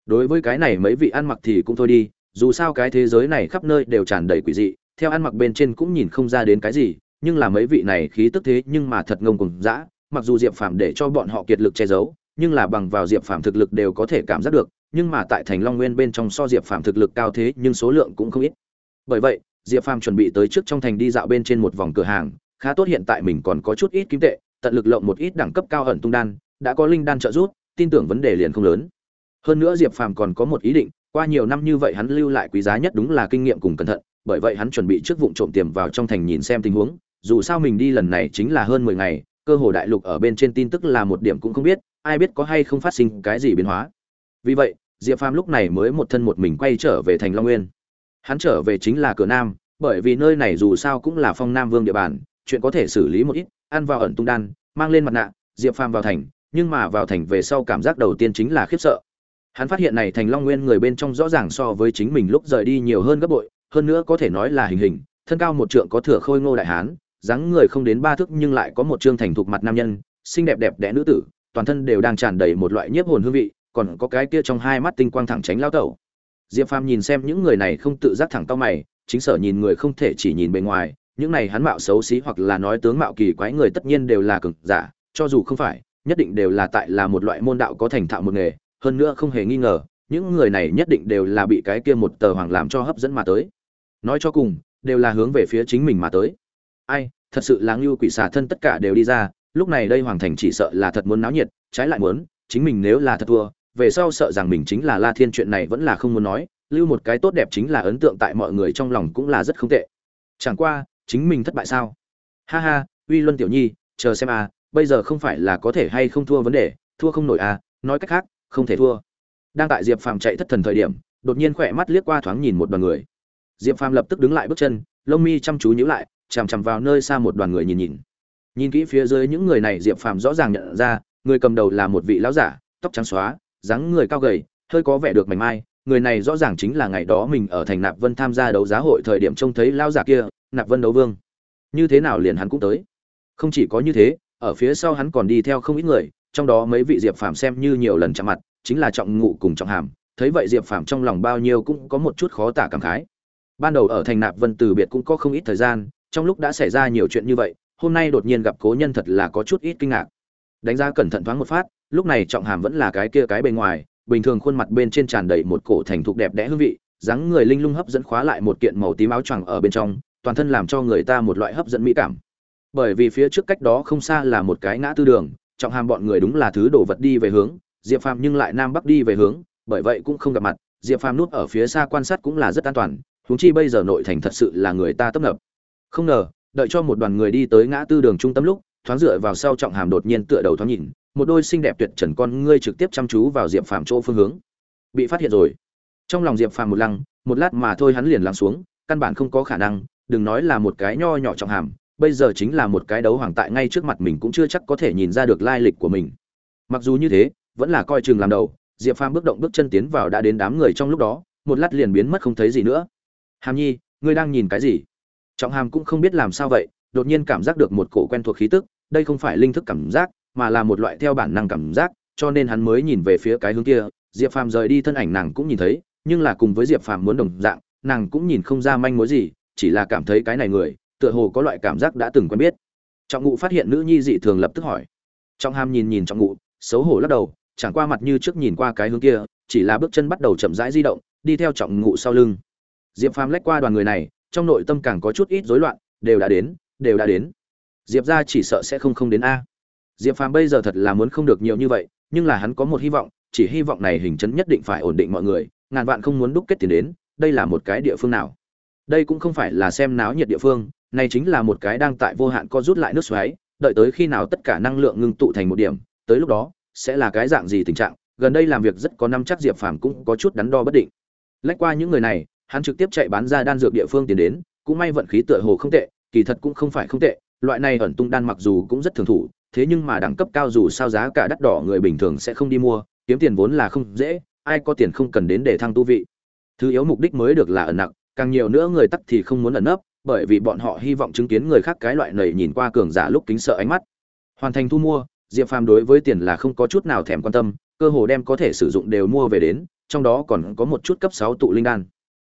Đối với cái này mấy vị ăn mặc thì cũng thôi đi, dù sao cái thế giới này khắp nơi đều tràn đầy quỷ dị, theo ăn mặc bên trên cũng nhìn không ra đến cái gì, nhưng là mấy vị này khí tức thế nhưng mà thật ngông cùng dã, mặc dù diệp phàm để cho bọn họ kiệt lực che giấu, nhưng là bằng vào diệp phàm thực lực đều có thể cảm giác được nhưng mà tại thành long nguyên bên trong so diệp phàm thực lực cao thế nhưng số lượng cũng không ít. Bởi vậy, diệp phàm chuẩn bị tới trước trong thành đi dạo bên trên một vòng cửa hàng, khá tốt hiện tại mình còn có chút ít kim tệ, tận lực lộng một ít đẳng cấp cao ẩn tung đan, đã có linh đan trợ giúp, tin tưởng vấn đề liền không lớn. Hơn nữa diệp phàm còn có một ý định, qua nhiều năm như vậy hắn lưu lại quý giá nhất đúng là kinh nghiệm cùng cẩn thận, bởi vậy hắn chuẩn bị trước vụ trộm tiềm vào trong thành nhìn xem tình huống, dù sao mình đi lần này chính là hơn mười ngày, cơ hồ đại lục ở bên trên tin tức là một điểm cũng không biết, ai biết có hay không phát sinh cái gì biến hóa vì vậy, diệp phàm lúc này mới một thân một mình quay trở về thành long nguyên. Hắn trở về chính là cửa nam, bởi vì nơi này dù sao cũng là phong nam vương địa bàn, chuyện có thể xử lý một ít, ăn vào ẩn tung đan, mang lên mặt nạ, diệp phàm vào thành, nhưng mà vào thành về sau cảm giác đầu tiên chính là khiếp sợ. Hắn phát hiện này thành long nguyên người bên trong rõ ràng so với chính mình lúc rời đi nhiều hơn gấp bội, hơn nữa có thể nói là hình hình, thân cao một trượng có thừa khôi ngô đại hán, dáng người không đến ba thước nhưng lại có một trương thành thục mặt nam nhân, xinh đẹp đẹp đẽ nữ tử, toàn thân đều đang tràn đầy một loại nhiếp hồn hương vị còn có cái kia trong hai mắt tinh quang thẳng tránh lao tẩu. Diệp phàm nhìn xem những người này không tự giác thẳng tao mày, chính sở nhìn người không thể chỉ nhìn bề ngoài, những này hắn mạo xấu xí hoặc là nói tướng mạo kỳ quái người tất nhiên đều là cực giả, cho dù không phải, nhất định đều là tại là một loại môn đạo có thành thạo một nghề, hơn nữa không hề nghi ngờ, những người này nhất định đều là bị cái kia một tờ hoàng làm cho hấp dẫn mà tới. Nói cho cùng, đều là hướng về phía chính mình mà tới. Ai, thật sự là ngưu quỷ xà thân tất cả đều đi ra, lúc này đây hoàng thành chỉ sợ là thật muốn náo nhiệt, trái lại muốn, chính mình nếu là thật thua về sau sợ rằng mình chính là la thiên, chuyện này vẫn là không muốn nói, lưu một cái tốt đẹp chính là ấn tượng tại mọi người trong lòng cũng là rất không tệ. Chẳng qua, chính mình thất bại sao? Ha ha, uy luân tiểu nhi, chờ xem à bây giờ không phải là có thể hay không thua vấn đề, thua không nổi à nói cách khác, không thể thua. Đang tại diệp phàm chạy thất thần thời điểm, đột nhiên khỏe mắt liếc qua thoáng nhìn một đoàn người. Diệp phàm lập tức đứng lại bước chân, lông mi chăm chú nhíu lại, chằm chằm vào nơi xa một đoàn người nhìn nhìn. Nhìn kỹ phía dưới những người này, diệp phàm rõ ràng nhận ra, người cầm đầu là một vị lão giả, tóc trắng xóa dáng người cao gầy, hơi có vẻ được mảnh mai. Người này rõ ràng chính là ngày đó mình ở thành nạp vân tham gia đấu giá hội thời điểm trông thấy lão giả kia, nạp vân đấu vương. Như thế nào liền hắn cũng tới. Không chỉ có như thế, ở phía sau hắn còn đi theo không ít người, trong đó mấy vị diệp phàm xem như nhiều lần chạm mặt, chính là trọng ngụ cùng trọng hàm. Thấy vậy diệp phàm trong lòng bao nhiêu cũng có một chút khó tả cảm khái. Ban đầu ở thành nạp vân từ biệt cũng có không ít thời gian, trong lúc đã xảy ra nhiều chuyện như vậy, hôm nay đột nhiên gặp cố nhân thật là có chút ít kinh ngạc. Đánh giá cẩn thận thoáng một phát lúc này trọng hàm vẫn là cái kia cái bề ngoài, bình thường khuôn mặt bên trên tràn đầy một cổ thành thục đẹp đẽ hương vị, dáng người linh lung hấp dẫn khóa lại một kiện màu tím áo choàng ở bên trong, toàn thân làm cho người ta một loại hấp dẫn mỹ cảm. Bởi vì phía trước cách đó không xa là một cái ngã tư đường, trọng hàm bọn người đúng là thứ đồ vật đi về hướng, diệp phàm nhưng lại nam bắc đi về hướng, bởi vậy cũng không gặp mặt, diệp phàm núp ở phía xa quan sát cũng là rất an toàn, huống chi bây giờ nội thành thật sự là người ta tấp nập. Không ngờ, đợi cho một đoàn người đi tới ngã tư đường trung tâm lúc, thoáng dựa vào sau trọng hàm đột nhiên tựa đầu thoáng nhìn một đôi xinh đẹp tuyệt trần con ngươi trực tiếp chăm chú vào diệp phàm chỗ phương hướng. Bị phát hiện rồi. Trong lòng diệp phàm một lăng, một lát mà thôi hắn liền lắng xuống, căn bản không có khả năng, đừng nói là một cái nho nhỏ trọng hàm, bây giờ chính là một cái đấu hoàng tại ngay trước mặt mình cũng chưa chắc có thể nhìn ra được lai lịch của mình. Mặc dù như thế, vẫn là coi chừng làm đầu, diệp phàm bước động bước chân tiến vào đã đến đám người trong lúc đó, một lát liền biến mất không thấy gì nữa. Hàm nhi, ngươi đang nhìn cái gì? Trọng hàm cũng không biết làm sao vậy, đột nhiên cảm giác được một cổ quen thuộc khí tức, đây không phải linh thức cảm giác mà là một loại theo bản năng cảm giác, cho nên hắn mới nhìn về phía cái hướng kia. Diệp phàm rời đi thân ảnh nàng cũng nhìn thấy, nhưng là cùng với diệp phàm muốn đồng dạng, nàng cũng nhìn không ra manh mối gì, chỉ là cảm thấy cái này người, tựa hồ có loại cảm giác đã từng quen biết. Trọng ngụ phát hiện nữ nhi dị thường lập tức hỏi. Trọng Ham nhìn nhìn trọng ngụ, xấu hổ lắc đầu, chẳng qua mặt như trước nhìn qua cái hướng kia, chỉ là bước chân bắt đầu chậm rãi di động, đi theo trọng ngụ sau lưng. Diệp phàm lách qua đoàn người này, trong nội tâm càng có chút ít rối loạn, đều đã đến, đều đã đến. Diệp gia chỉ sợ sẽ không không đến a diệp phàm bây giờ thật là muốn không được nhiều như vậy, nhưng là hắn có một hy vọng, chỉ hy vọng này hình chấn nhất định phải ổn định mọi người, ngàn vạn không muốn đúc kết tiền đến, đây là một cái địa phương nào? Đây cũng không phải là xem náo nhiệt địa phương, này chính là một cái đang tại vô hạn co rút lại nước xoáy, đợi tới khi nào tất cả năng lượng ngưng tụ thành một điểm, tới lúc đó, sẽ là cái dạng gì tình trạng? Gần đây làm việc rất có năm chắc diệp phàm cũng có chút đắn đo bất định. Lách qua những người này, hắn trực tiếp chạy bán ra đan dược địa phương tiến đến, cũng may vận khí tựa hồ không tệ, kỳ thật cũng không phải không tệ, loại này ẩn tung đan mặc dù cũng rất thường thủ thế nhưng mà đẳng cấp cao dù sao giá cả đắt đỏ người bình thường sẽ không đi mua, kiếm tiền vốn là không dễ, ai có tiền không cần đến để thăng tu vị. Thứ yếu mục đích mới được là ẩn nặng càng nhiều nữa người tắc thì không muốn ẩn nấp, bởi vì bọn họ hy vọng chứng kiến người khác cái loại này nhìn qua cường giả lúc kính sợ ánh mắt. Hoàn thành thu mua, diệp phàm đối với tiền là không có chút nào thèm quan tâm, cơ hồ đem có thể sử dụng đều mua về đến, trong đó còn có một chút cấp sáu tụ linh đan.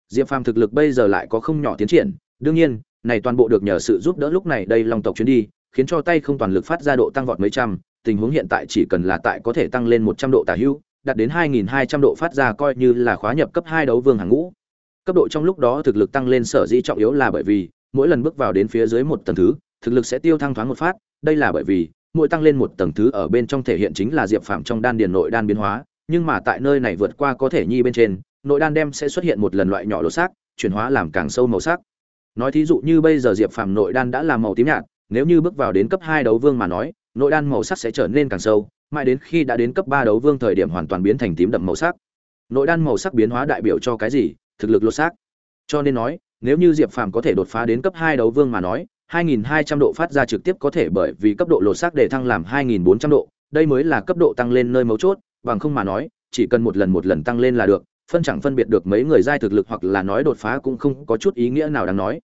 Diệp phàm thực lực bây giờ lại có không nhỏ tiến triển, đương nhiên, này toàn bộ được nhờ sự giúp đỡ lúc này đây long tộc chuyến đi khiến cho tay không toàn lực phát ra độ tăng vọt mấy trăm, tình huống hiện tại chỉ cần là tại có thể tăng lên một trăm độ tả hữu, đạt đến 2.200 độ phát ra coi như là khóa nhập cấp hai đấu vương hàng ngũ. Cấp độ trong lúc đó thực lực tăng lên sở dĩ trọng yếu là bởi vì, mỗi lần bước vào đến phía dưới một tầng thứ, thực lực sẽ tiêu thăng thoáng một phát, đây là bởi vì, mỗi tăng lên một tầng thứ ở bên trong thể hiện chính là diệp phạm trong đan điền nội đan biến hóa, nhưng mà tại nơi này vượt qua có thể nhi bên trên, nội đan đem sẽ xuất hiện một lần loại nhỏ lỗ sắc chuyển hóa làm càng sâu màu sắc. Nói thí dụ như bây giờ diệp phạm nội đan đã là màu tím nhạt nếu như bước vào đến cấp hai đấu vương mà nói, nội đan màu sắc sẽ trở nên càng sâu, mãi đến khi đã đến cấp ba đấu vương thời điểm hoàn toàn biến thành tím đậm màu sắc. Nội đan màu sắc biến hóa đại biểu cho cái gì? Thực lực lột xác. Cho nên nói, nếu như diệp phàm có thể đột phá đến cấp hai đấu vương mà nói 2.200 độ phát ra trực tiếp có thể bởi vì cấp độ lột xác để thăng làm 2.400 độ, đây mới là cấp độ tăng lên nơi mấu chốt, bằng không mà nói, chỉ cần một lần một lần tăng lên là được, phân chẳng phân biệt được mấy người giai thực lực hoặc là nói đột phá cũng không có chút ý nghĩa nào đáng nói.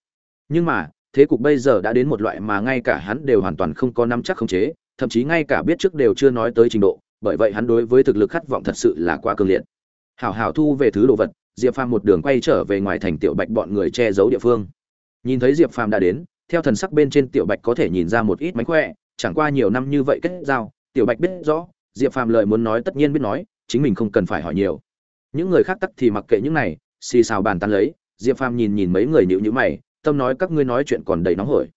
Nhưng mà thế cục bây giờ đã đến một loại mà ngay cả hắn đều hoàn toàn không có nắm chắc khống chế, thậm chí ngay cả biết trước đều chưa nói tới trình độ, bởi vậy hắn đối với thực lực khát vọng thật sự là quá cường liệt. Hảo hảo thu về thứ đồ vật, diệp phàm một đường quay trở về ngoài thành tiểu bạch bọn người che giấu địa phương. Nhìn thấy diệp phàm đã đến, theo thần sắc bên trên tiểu bạch có thể nhìn ra một ít mánh khỏe, chẳng qua nhiều năm như vậy kết giao, tiểu bạch biết rõ, diệp phàm lời muốn nói tất nhiên biết nói, chính mình không cần phải hỏi nhiều. Những người khác tắc thì mặc kệ những này, xì xào bàn tán lấy, diệp phàm nhìn nhìn mấy người nhíu nhíu mày tâm nói các ngươi nói chuyện còn đầy nóng hổi.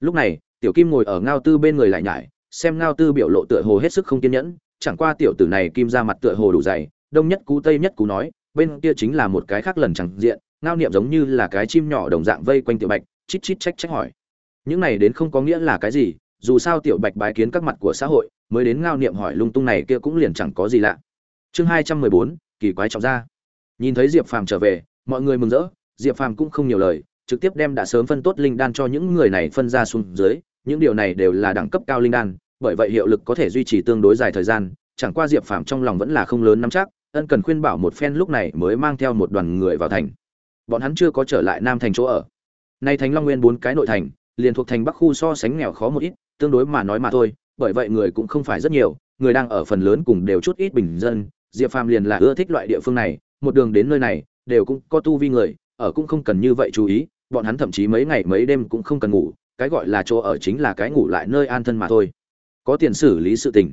Lúc này, tiểu kim ngồi ở ngao tư bên người lại nhải, xem ngao tư biểu lộ tựa hồ hết sức không kiên nhẫn, chẳng qua tiểu tử này kim ra mặt tựa hồ đủ dày, đông nhất cú, tây nhất cú nói, bên kia chính là một cái khác lần chẳng diện, ngao niệm giống như là cái chim nhỏ đồng dạng vây quanh tiểu bạch, chít chít trách trách hỏi. Những này đến không có nghĩa là cái gì, dù sao tiểu bạch bái kiến các mặt của xã hội, mới đến ngao niệm hỏi lung tung này kia cũng liền chẳng có gì lạ. Chương hai trăm mười bốn, kỳ quái trọng ra. Nhìn thấy diệp phàm trở về, mọi người mừng rỡ, diệp phàm cũng không nhiều lời trực tiếp đem đã sớm phân tốt linh đan cho những người này phân ra xuống dưới, những điều này đều là đẳng cấp cao linh đan, bởi vậy hiệu lực có thể duy trì tương đối dài thời gian, chẳng qua diệp phàm trong lòng vẫn là không lớn nắm chắc, ân cần khuyên bảo một phen lúc này mới mang theo một đoàn người vào thành. Bọn hắn chưa có trở lại nam thành chỗ ở. Nay thánh long nguyên bốn cái nội thành, liền thuộc thành bắc khu so sánh nghèo khó một ít, tương đối mà nói mà thôi, bởi vậy người cũng không phải rất nhiều, người đang ở phần lớn cùng đều chút ít bình dân, diệp phàm liền là ưa thích loại địa phương này, một đường đến nơi này, đều cũng có tu vi người, ở cũng không cần như vậy chú ý bọn hắn thậm chí mấy ngày mấy đêm cũng không cần ngủ, cái gọi là chỗ ở chính là cái ngủ lại nơi an thân mà thôi. Có tiền xử lý sự tình.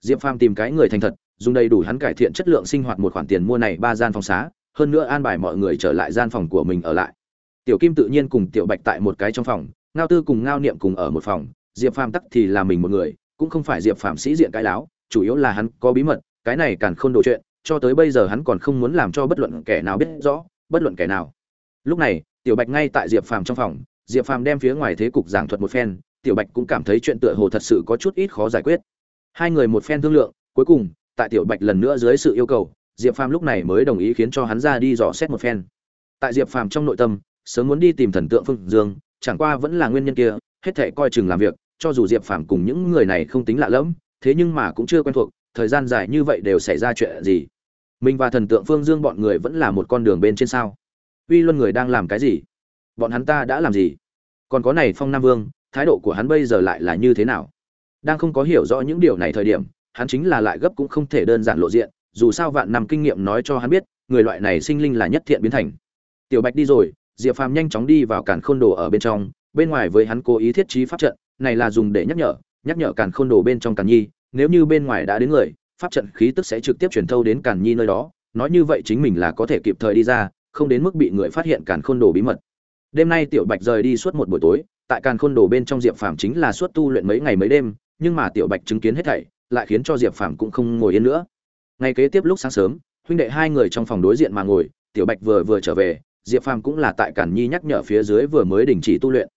Diệp phàm tìm cái người thành thật, dùng đầy đủ hắn cải thiện chất lượng sinh hoạt một khoản tiền mua này ba gian phòng xá, hơn nữa an bài mọi người trở lại gian phòng của mình ở lại. Tiểu kim tự nhiên cùng tiểu bạch tại một cái trong phòng, ngao tư cùng ngao niệm cùng ở một phòng, diệp phàm tắc thì là mình một người, cũng không phải diệp phàm sĩ diện cái láo, chủ yếu là hắn có bí mật, cái này càng không đồ chuyện, cho tới bây giờ hắn còn không muốn làm cho bất luận kẻ nào biết rõ, bất luận kẻ nào. Lúc này tiểu bạch ngay tại diệp phàm trong phòng, diệp phàm đem phía ngoài thế cục giảng thuật một phen, tiểu bạch cũng cảm thấy chuyện tựa hồ thật sự có chút ít khó giải quyết. Hai người một phen thương lượng, cuối cùng, tại tiểu bạch lần nữa dưới sự yêu cầu, diệp phàm lúc này mới đồng ý khiến cho hắn ra đi dò xét một phen. Tại diệp phàm trong nội tâm, sớm muốn đi tìm thần tượng phương dương, chẳng qua vẫn là nguyên nhân kia, hết thể coi chừng làm việc, cho dù diệp phàm cùng những người này không tính lạ lẫm, thế nhưng mà cũng chưa quen thuộc, thời gian dài như vậy đều xảy ra chuyện gì? Mình và thần tượng phương dương bọn người vẫn là một con đường bên trên sao? Uy luân người đang làm cái gì? Bọn hắn ta đã làm gì? Còn có này phong nam vương, thái độ của hắn bây giờ lại là như thế nào? Đang không có hiểu rõ những điều này thời điểm, hắn chính là lại gấp cũng không thể đơn giản lộ diện, dù sao vạn năm kinh nghiệm nói cho hắn biết, người loại này sinh linh là nhất thiện biến thành. Tiểu bạch đi rồi, diệp phàm nhanh chóng đi vào cản khôn đồ ở bên trong, bên ngoài với hắn cố ý thiết trí pháp trận, này là dùng để nhắc nhở nhắc nhở cản khôn đồ bên trong càn nhi, nếu như bên ngoài đã đến người, pháp trận khí tức sẽ trực tiếp truyền thâu đến càn nhi nơi đó, nói như vậy chính mình là có thể kịp thời đi ra không đến mức bị người phát hiện càn khôn đồ bí mật. Đêm nay tiểu bạch rời đi suốt một buổi tối, tại càn khôn đồ bên trong diệp phàm chính là suốt tu luyện mấy ngày mấy đêm, nhưng mà tiểu bạch chứng kiến hết thảy, lại khiến cho diệp phàm cũng không ngồi yên nữa. Ngày kế tiếp lúc sáng sớm, huynh đệ hai người trong phòng đối diện mà ngồi, tiểu bạch vừa vừa trở về, diệp phàm cũng là tại càn nhi nhắc nhở phía dưới vừa mới đình chỉ tu luyện.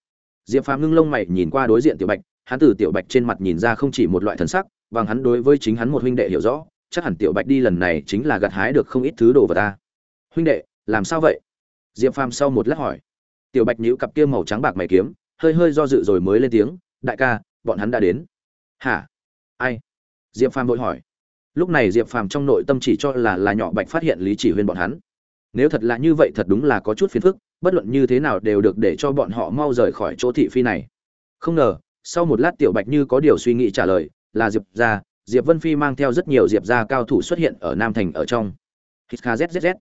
Diệp phàm ngưng lông mày nhìn qua đối diện tiểu bạch, hắn từ tiểu bạch trên mặt nhìn ra không chỉ một loại thần sắc, bằng hắn đối với chính hắn một huynh đệ hiểu rõ, chắc hẳn tiểu bạch đi lần này chính là gặt hái được không ít thứ đồ vào ta. Huynh đệ làm sao vậy? Diệp phàm sau một lát hỏi. Tiểu bạch nhữ cặp kia màu trắng bạc mày kiếm, hơi hơi do dự rồi mới lên tiếng, đại ca, bọn hắn đã đến. Hả? Ai? Diệp phàm vội hỏi. Lúc này diệp phàm trong nội tâm chỉ cho là là nhỏ bạch phát hiện lý chỉ huyên bọn hắn. Nếu thật là như vậy thật đúng là có chút phiền phức, bất luận như thế nào đều được để cho bọn họ mau rời khỏi chỗ thị phi này. Không ngờ, sau một lát tiểu bạch như có điều suy nghĩ trả lời, là diệp ra diệp vân phi mang theo rất nhiều diệp ra cao thủ xuất hiện ở nam thành ở trong. Hít kzzz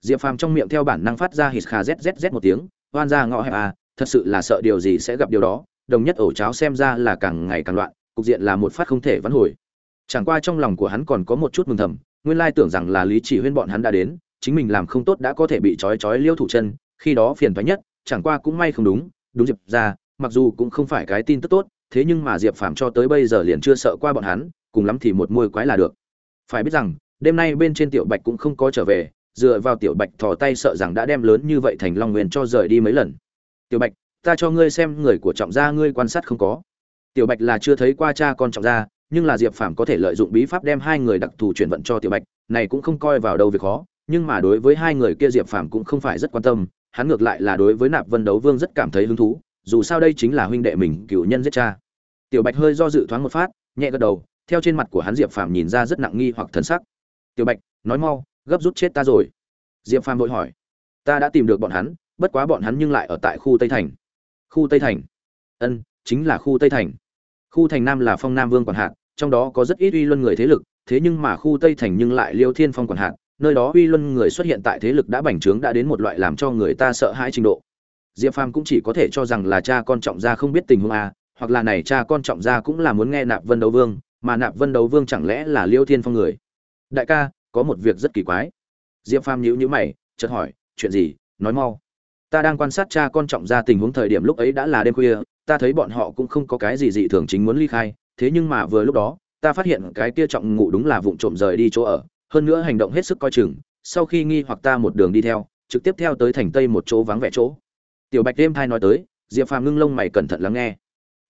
diệp phàm trong miệng theo bản năng phát ra hít kha zzz một tiếng, oan ra ngõ hẹp à thật sự là sợ điều gì sẽ gặp điều đó, đồng nhất ổ cháo xem ra là càng ngày càng loạn, cục diện là một phát không thể vãn hồi. Chẳng qua trong lòng của hắn còn có một chút mừng thầm, nguyên lai tưởng rằng là lý chỉ huyên bọn hắn đã đến, chính mình làm không tốt đã có thể bị trói trói liêu thủ chân, khi đó phiền toái nhất, chẳng qua cũng may không đúng đúng diệp ra, mặc dù cũng không phải cái tin tức tốt, thế nhưng mà diệp phàm cho tới bây giờ liền chưa sợ qua bọn hắn, cùng lắm thì một môi quái là được. Phải biết rằng, đêm nay bên trên tiểu bạch cũng không có trở về dựa vào tiểu bạch thò tay sợ rằng đã đem lớn như vậy thành long nguyên cho rời đi mấy lần. Tiểu bạch, ta cho ngươi xem người của trọng gia ngươi quan sát không có. Tiểu bạch là chưa thấy qua cha con trọng gia, nhưng là diệp phàm có thể lợi dụng bí pháp đem hai người đặc thù chuyển vận cho tiểu bạch, này cũng không coi vào đâu việc khó, nhưng mà đối với hai người kia diệp phàm cũng không phải rất quan tâm, hắn ngược lại là đối với nạp vân đấu vương rất cảm thấy hứng thú, dù sao đây chính là huynh đệ mình cựu nhân giết cha. Tiểu bạch hơi do dự thoáng một phát, nhẹ gật đầu, theo trên mặt của hắn diệp phàm nhìn ra rất nặng nghi hoặc thần sắc. Tiểu bạch, nói mau gấp rút chết ta rồi. Diệp phàm vội hỏi. Ta đã tìm được bọn hắn bất quá bọn hắn nhưng lại ở tại khu tây thành. Khu tây thành? Ân chính là khu tây thành. Khu thành nam là phong nam vương quản hạt trong đó có rất ít uy luân người thế lực thế nhưng mà khu tây thành nhưng lại liêu thiên phong quản hạt nơi đó uy luân người xuất hiện tại thế lực đã bành trướng đã đến một loại làm cho người ta sợ hãi trình độ. Diệp phàm cũng chỉ có thể cho rằng là cha con trọng gia không biết tình huống à, hoặc là này cha con trọng gia cũng là muốn nghe nạp vân đấu vương mà nạp vân đấu vương chẳng lẽ là liêu thiên phong người? Đại ca có một việc rất kỳ quái. Diệp phàm nhíu nhíu mày, chợt hỏi, chuyện gì? Nói mau. Ta đang quan sát cha con trọng gia tình huống thời điểm lúc ấy đã là đêm khuya, ta thấy bọn họ cũng không có cái gì dị thường chính muốn ly khai, thế nhưng mà vừa lúc đó, ta phát hiện cái kia trọng ngủ đúng là vụng trộm rời đi chỗ ở, hơn nữa hành động hết sức coi chừng, sau khi nghi hoặc ta một đường đi theo, trực tiếp theo tới thành tây một chỗ vắng vẻ chỗ. Tiểu bạch đêm thai nói tới, diệp phàm ngưng lông mày cẩn thận lắng nghe.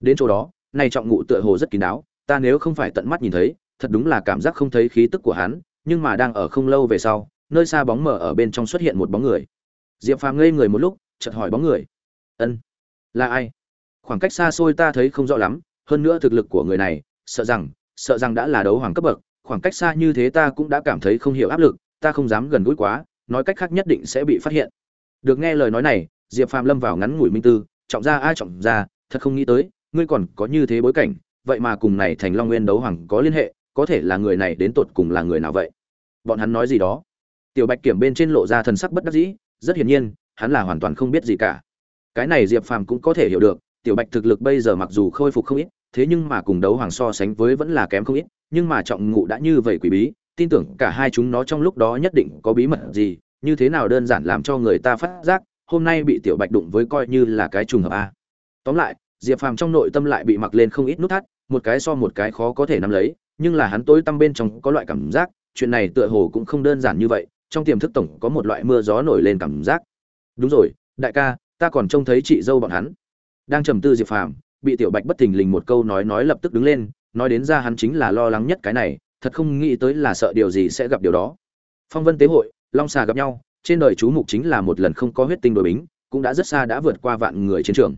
Đến chỗ đó, này trọng ngụ tựa hồ rất kín đáo, ta nếu không phải tận mắt nhìn thấy, thật đúng là cảm giác không thấy khí tức của hắn nhưng mà đang ở không lâu về sau, nơi xa bóng mờ ở bên trong xuất hiện một bóng người. Diệp phàm ngây người một lúc, chợt hỏi bóng người. Ân, là ai? Khoảng cách xa xôi ta thấy không rõ lắm, hơn nữa thực lực của người này, sợ rằng sợ rằng đã là đấu hoàng cấp bậc, khoảng cách xa như thế ta cũng đã cảm thấy không hiểu áp lực, ta không dám gần gũi quá, nói cách khác nhất định sẽ bị phát hiện. Được nghe lời nói này, diệp phàm lâm vào ngắn ngủi minh tư, trọng ra ai trọng ra, thật không nghĩ tới, ngươi còn có như thế bối cảnh, vậy mà cùng này thành long nguyên đấu hoàng có liên hệ, có thể là người này đến tột cùng là người nào vậy? Bọn hắn nói gì đó. Tiểu bạch kiểm bên trên lộ ra thần sắc bất đắc dĩ, rất hiển nhiên, hắn là hoàn toàn không biết gì cả. Cái này diệp phàm cũng có thể hiểu được, tiểu bạch thực lực bây giờ mặc dù khôi phục không ít, thế nhưng mà cùng đấu hoàng so sánh với vẫn là kém không ít, nhưng mà trọng ngụ đã như vậy quỷ bí, tin tưởng cả hai chúng nó trong lúc đó nhất định có bí mật gì, như thế nào đơn giản làm cho người ta phát giác, hôm nay bị tiểu bạch đụng với coi như là cái trùng hợp a. Tóm lại, diệp phàm trong nội tâm lại bị mặc lên không ít nút thắt, một cái so một cái khó có thể nắm lấy, nhưng là hắn tối tâm bên trong có loại cảm giác chuyện này tựa hồ cũng không đơn giản như vậy, trong tiềm thức tổng có một loại mưa gió nổi lên cảm giác. Đúng rồi, đại ca, ta còn trông thấy chị dâu bọn hắn. Đang trầm tư diệp phàm, bị tiểu bạch bất thình lình một câu nói nói lập tức đứng lên, nói đến ra hắn chính là lo lắng nhất cái này, thật không nghĩ tới là sợ điều gì sẽ gặp điều đó. Phong vân tế hội, long xà gặp nhau, trên đời chú mục chính là một lần không có huyết tinh đội bính, cũng đã rất xa đã vượt qua vạn người chiến trường.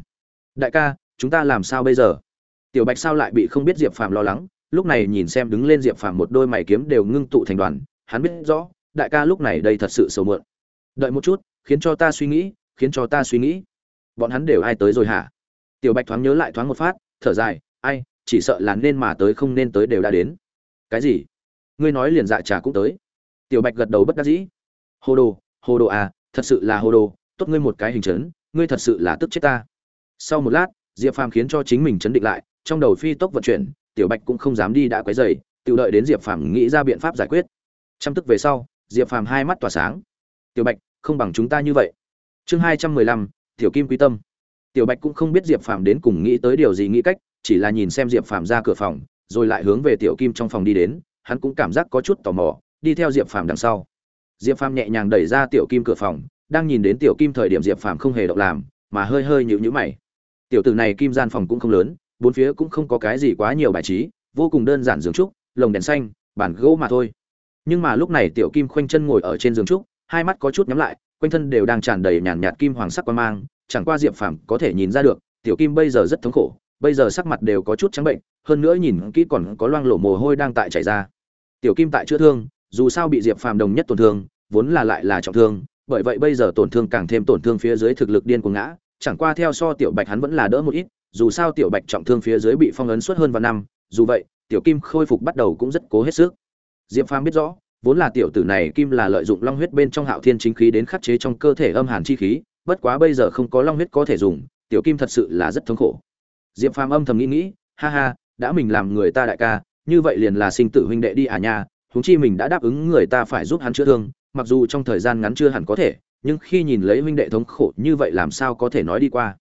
Đại ca, chúng ta làm sao bây giờ? Tiểu bạch sao lại bị không biết diệp phàm lo lắng lúc này nhìn xem đứng lên diệp phàm một đôi mày kiếm đều ngưng tụ thành đoàn, hắn biết rõ, đại ca lúc này đây thật sự sầu mượn. Đợi một chút, khiến cho ta suy nghĩ, khiến cho ta suy nghĩ. Bọn hắn đều ai tới rồi hả? Tiểu bạch thoáng nhớ lại thoáng một phát, thở dài, ai, chỉ sợ là nên mà tới không nên tới đều đã đến. Cái gì? Ngươi nói liền dạ trà cũng tới. Tiểu bạch gật đầu bất đắc dĩ. Hồ đồ hồ đồ à thật sự là hồ đồ, tốt ngươi một cái hình chấn, ngươi thật sự là tức chết ta. Sau một lát, diệp phàm khiến cho chính mình chấn định lại, trong đầu phi tốc vận chuyển tiểu bạch cũng không dám đi đã quấy dày tự đợi đến diệp phàm nghĩ ra biện pháp giải quyết. Chăm tức về sau, diệp phàm hai mắt tỏa sáng. Tiểu bạch, không bằng chúng ta như vậy. Chương hai trăm mười lăm, tiểu kim quý tâm. Tiểu bạch cũng không biết diệp phàm đến cùng nghĩ tới điều gì nghĩ cách, chỉ là nhìn xem diệp phàm ra cửa phòng, rồi lại hướng về tiểu kim trong phòng đi đến, hắn cũng cảm giác có chút tò mò, đi theo diệp phàm đằng sau. Diệp phàm nhẹ nhàng đẩy ra tiểu kim cửa phòng, đang nhìn đến tiểu kim thời điểm diệp phàm không hề động làm, mà hơi hơi nhịu nhữ mày. Tiểu tử này kim gian phòng cũng không lớn bốn phía cũng không có cái gì quá nhiều bài trí, vô cùng đơn giản giường trúc, lồng đèn xanh bản gỗ mà thôi. Nhưng mà lúc này tiểu kim khoanh chân ngồi ở trên giường trúc, hai mắt có chút nhắm lại, quanh thân đều đang tràn đầy nhàn nhạt kim hoàng sắc quan mang, chẳng qua diệp phàm có thể nhìn ra được, tiểu kim bây giờ rất thống khổ, bây giờ sắc mặt đều có chút trắng bệnh, hơn nữa nhìn kỹ còn có loang lổ mồ hôi đang tại chảy ra. Tiểu kim tại chữa thương, dù sao bị diệp phàm đồng nhất tổn thương, vốn là lại là trọng thương, bởi vậy bây giờ tổn thương càng thêm tổn thương phía dưới thực lực điên cuồng ngã chẳng qua theo so tiểu bạch hắn vẫn là đỡ một ít, dù sao tiểu bạch trọng thương phía dưới bị phong ấn suốt hơn vài năm, dù vậy, tiểu kim khôi phục bắt đầu cũng rất cố hết sức. Diệp phàm biết rõ, vốn là tiểu tử này kim là lợi dụng long huyết bên trong hạo thiên chính khí đến khắc chế trong cơ thể âm hàn chi khí, bất quá bây giờ không có long huyết có thể dùng, tiểu kim thật sự là rất thống khổ. Diệp phàm âm thầm nghĩ nghĩ, ha ha, đã mình làm người ta đại ca, như vậy liền là sinh tử huynh đệ đi à nha, huống chi mình đã đáp ứng người ta phải giúp hắn chữa thương, mặc dù trong thời gian ngắn chưa hẳn có thể nhưng khi nhìn lấy huynh đệ thống khổ như vậy làm sao có thể nói đi qua?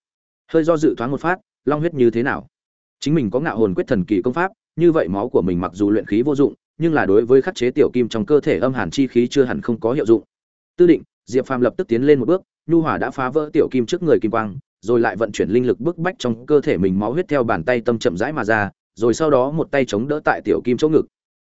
Hơi do dự thoáng một phát, long huyết như thế nào? Chính mình có ngạo hồn quyết thần kỳ công pháp, như vậy máu của mình mặc dù luyện khí vô dụng, nhưng là đối với khắc chế tiểu kim trong cơ thể âm hàn chi khí chưa hẳn không có hiệu dụng. Tư định, diệp phàm lập tức tiến lên một bước, nhu hỏa đã phá vỡ tiểu kim trước người kim quang, rồi lại vận chuyển linh lực bức bách trong cơ thể mình máu huyết theo bàn tay tâm chậm rãi mà ra, rồi sau đó một tay chống đỡ tại tiểu kim chỗ ngực.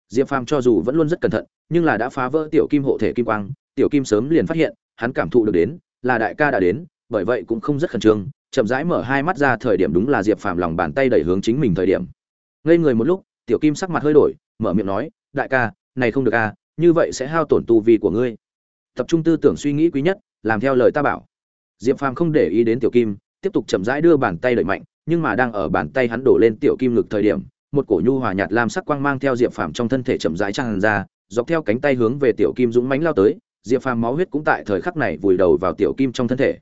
Diệp phàm cho dù vẫn luôn rất cẩn thận, nhưng là đã phá vỡ tiểu kim hộ thể kim quang, tiểu kim sớm liền phát hiện hắn cảm thụ được đến là đại ca đã đến bởi vậy cũng không rất khẩn trương chậm rãi mở hai mắt ra thời điểm đúng là diệp phàm lòng bàn tay đẩy hướng chính mình thời điểm. Ngây người một lúc tiểu kim sắc mặt hơi đổi mở miệng nói đại ca này không được a à, như vậy sẽ hao tổn tu vi của ngươi. Tập trung tư tưởng suy nghĩ quý nhất làm theo lời ta bảo. Diệp phàm không để ý đến tiểu kim tiếp tục chậm rãi đưa bàn tay đẩy mạnh nhưng mà đang ở bàn tay hắn đổ lên tiểu kim ngực thời điểm một cổ nhu hòa nhạt lam sắc quang mang theo diệp phàm trong thân thể chậm rãi tràn ra dọc theo cánh tay hướng về tiểu kim dũng mãnh lao tới diệp phàm máu huyết cũng tại thời khắc này vùi đầu vào tiểu kim trong thân thể.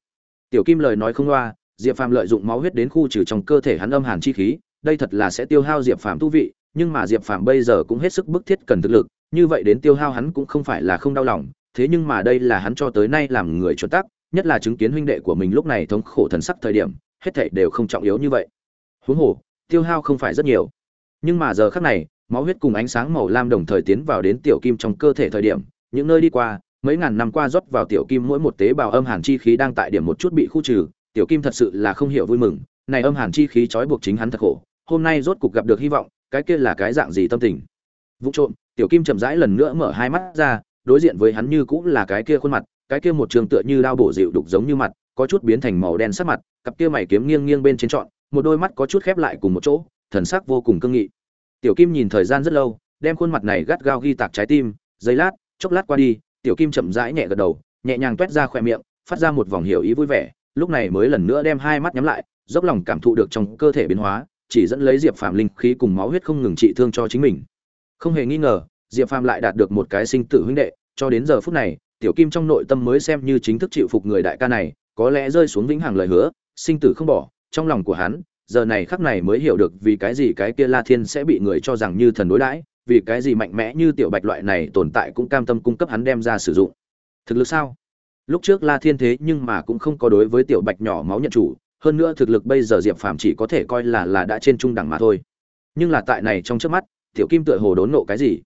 Tiểu kim lời nói không loa, diệp phàm lợi dụng máu huyết đến khu trừ trong cơ thể hắn âm hàn chi khí, đây thật là sẽ tiêu hao diệp phàm thú vị, nhưng mà diệp phàm bây giờ cũng hết sức bức thiết cần thực lực, như vậy đến tiêu hao hắn cũng không phải là không đau lòng, thế nhưng mà đây là hắn cho tới nay làm người chuẩn tắc, nhất là chứng kiến huynh đệ của mình lúc này thống khổ thần sắc thời điểm, hết thảy đều không trọng yếu như vậy. Huống hồ, tiêu hao không phải rất nhiều. Nhưng mà giờ khắc này, máu huyết cùng ánh sáng màu lam đồng thời tiến vào đến tiểu kim trong cơ thể thời điểm, những nơi đi qua mấy ngàn năm qua rót vào tiểu kim mỗi một tế bào âm hàn chi khí đang tại điểm một chút bị khu trừ, tiểu kim thật sự là không hiểu vui mừng. Này âm hàn chi khí trói buộc chính hắn thật khổ, hôm nay rốt cục gặp được hy vọng, cái kia là cái dạng gì tâm tình? Vụ trộm, tiểu kim chậm rãi lần nữa mở hai mắt ra, đối diện với hắn như cũng là cái kia khuôn mặt, cái kia một trường tựa như đao bổ dịu đục giống như mặt, có chút biến thành màu đen sắc mặt, cặp kia mày kiếm nghiêng nghiêng bên trên trọn, một đôi mắt có chút khép lại cùng một chỗ, thần sắc vô cùng cương nghị. Tiểu kim nhìn thời gian rất lâu, đem khuôn mặt này gắt gao ghi tạc trái tim, giây lát, chốc lát qua đi tiểu kim chậm rãi nhẹ gật đầu, nhẹ nhàng toét ra khỏe miệng, phát ra một vòng hiểu ý vui vẻ, lúc này mới lần nữa đem hai mắt nhắm lại, dốc lòng cảm thụ được trong cơ thể biến hóa, chỉ dẫn lấy diệp phàm linh khí cùng máu huyết không ngừng trị thương cho chính mình. Không hề nghi ngờ, diệp phàm lại đạt được một cái sinh tử huynh đệ, cho đến giờ phút này, tiểu kim trong nội tâm mới xem như chính thức chịu phục người đại ca này, có lẽ rơi xuống vĩnh hằng lời hứa, sinh tử không bỏ, trong lòng của hắn, giờ này khắc này mới hiểu được vì cái gì cái kia la thiên sẽ bị người cho rằng như thần đối đãi vì cái gì mạnh mẽ như tiểu bạch loại này tồn tại cũng cam tâm cung cấp hắn đem ra sử dụng. Thực lực sao? Lúc trước la thiên thế nhưng mà cũng không có đối với tiểu bạch nhỏ máu nhận chủ, hơn nữa thực lực bây giờ diệp phàm chỉ có thể coi là là đã trên trung đẳng mà thôi. Nhưng là tại này trong trước mắt, tiểu kim tựa hồ đốn nộ cái gì?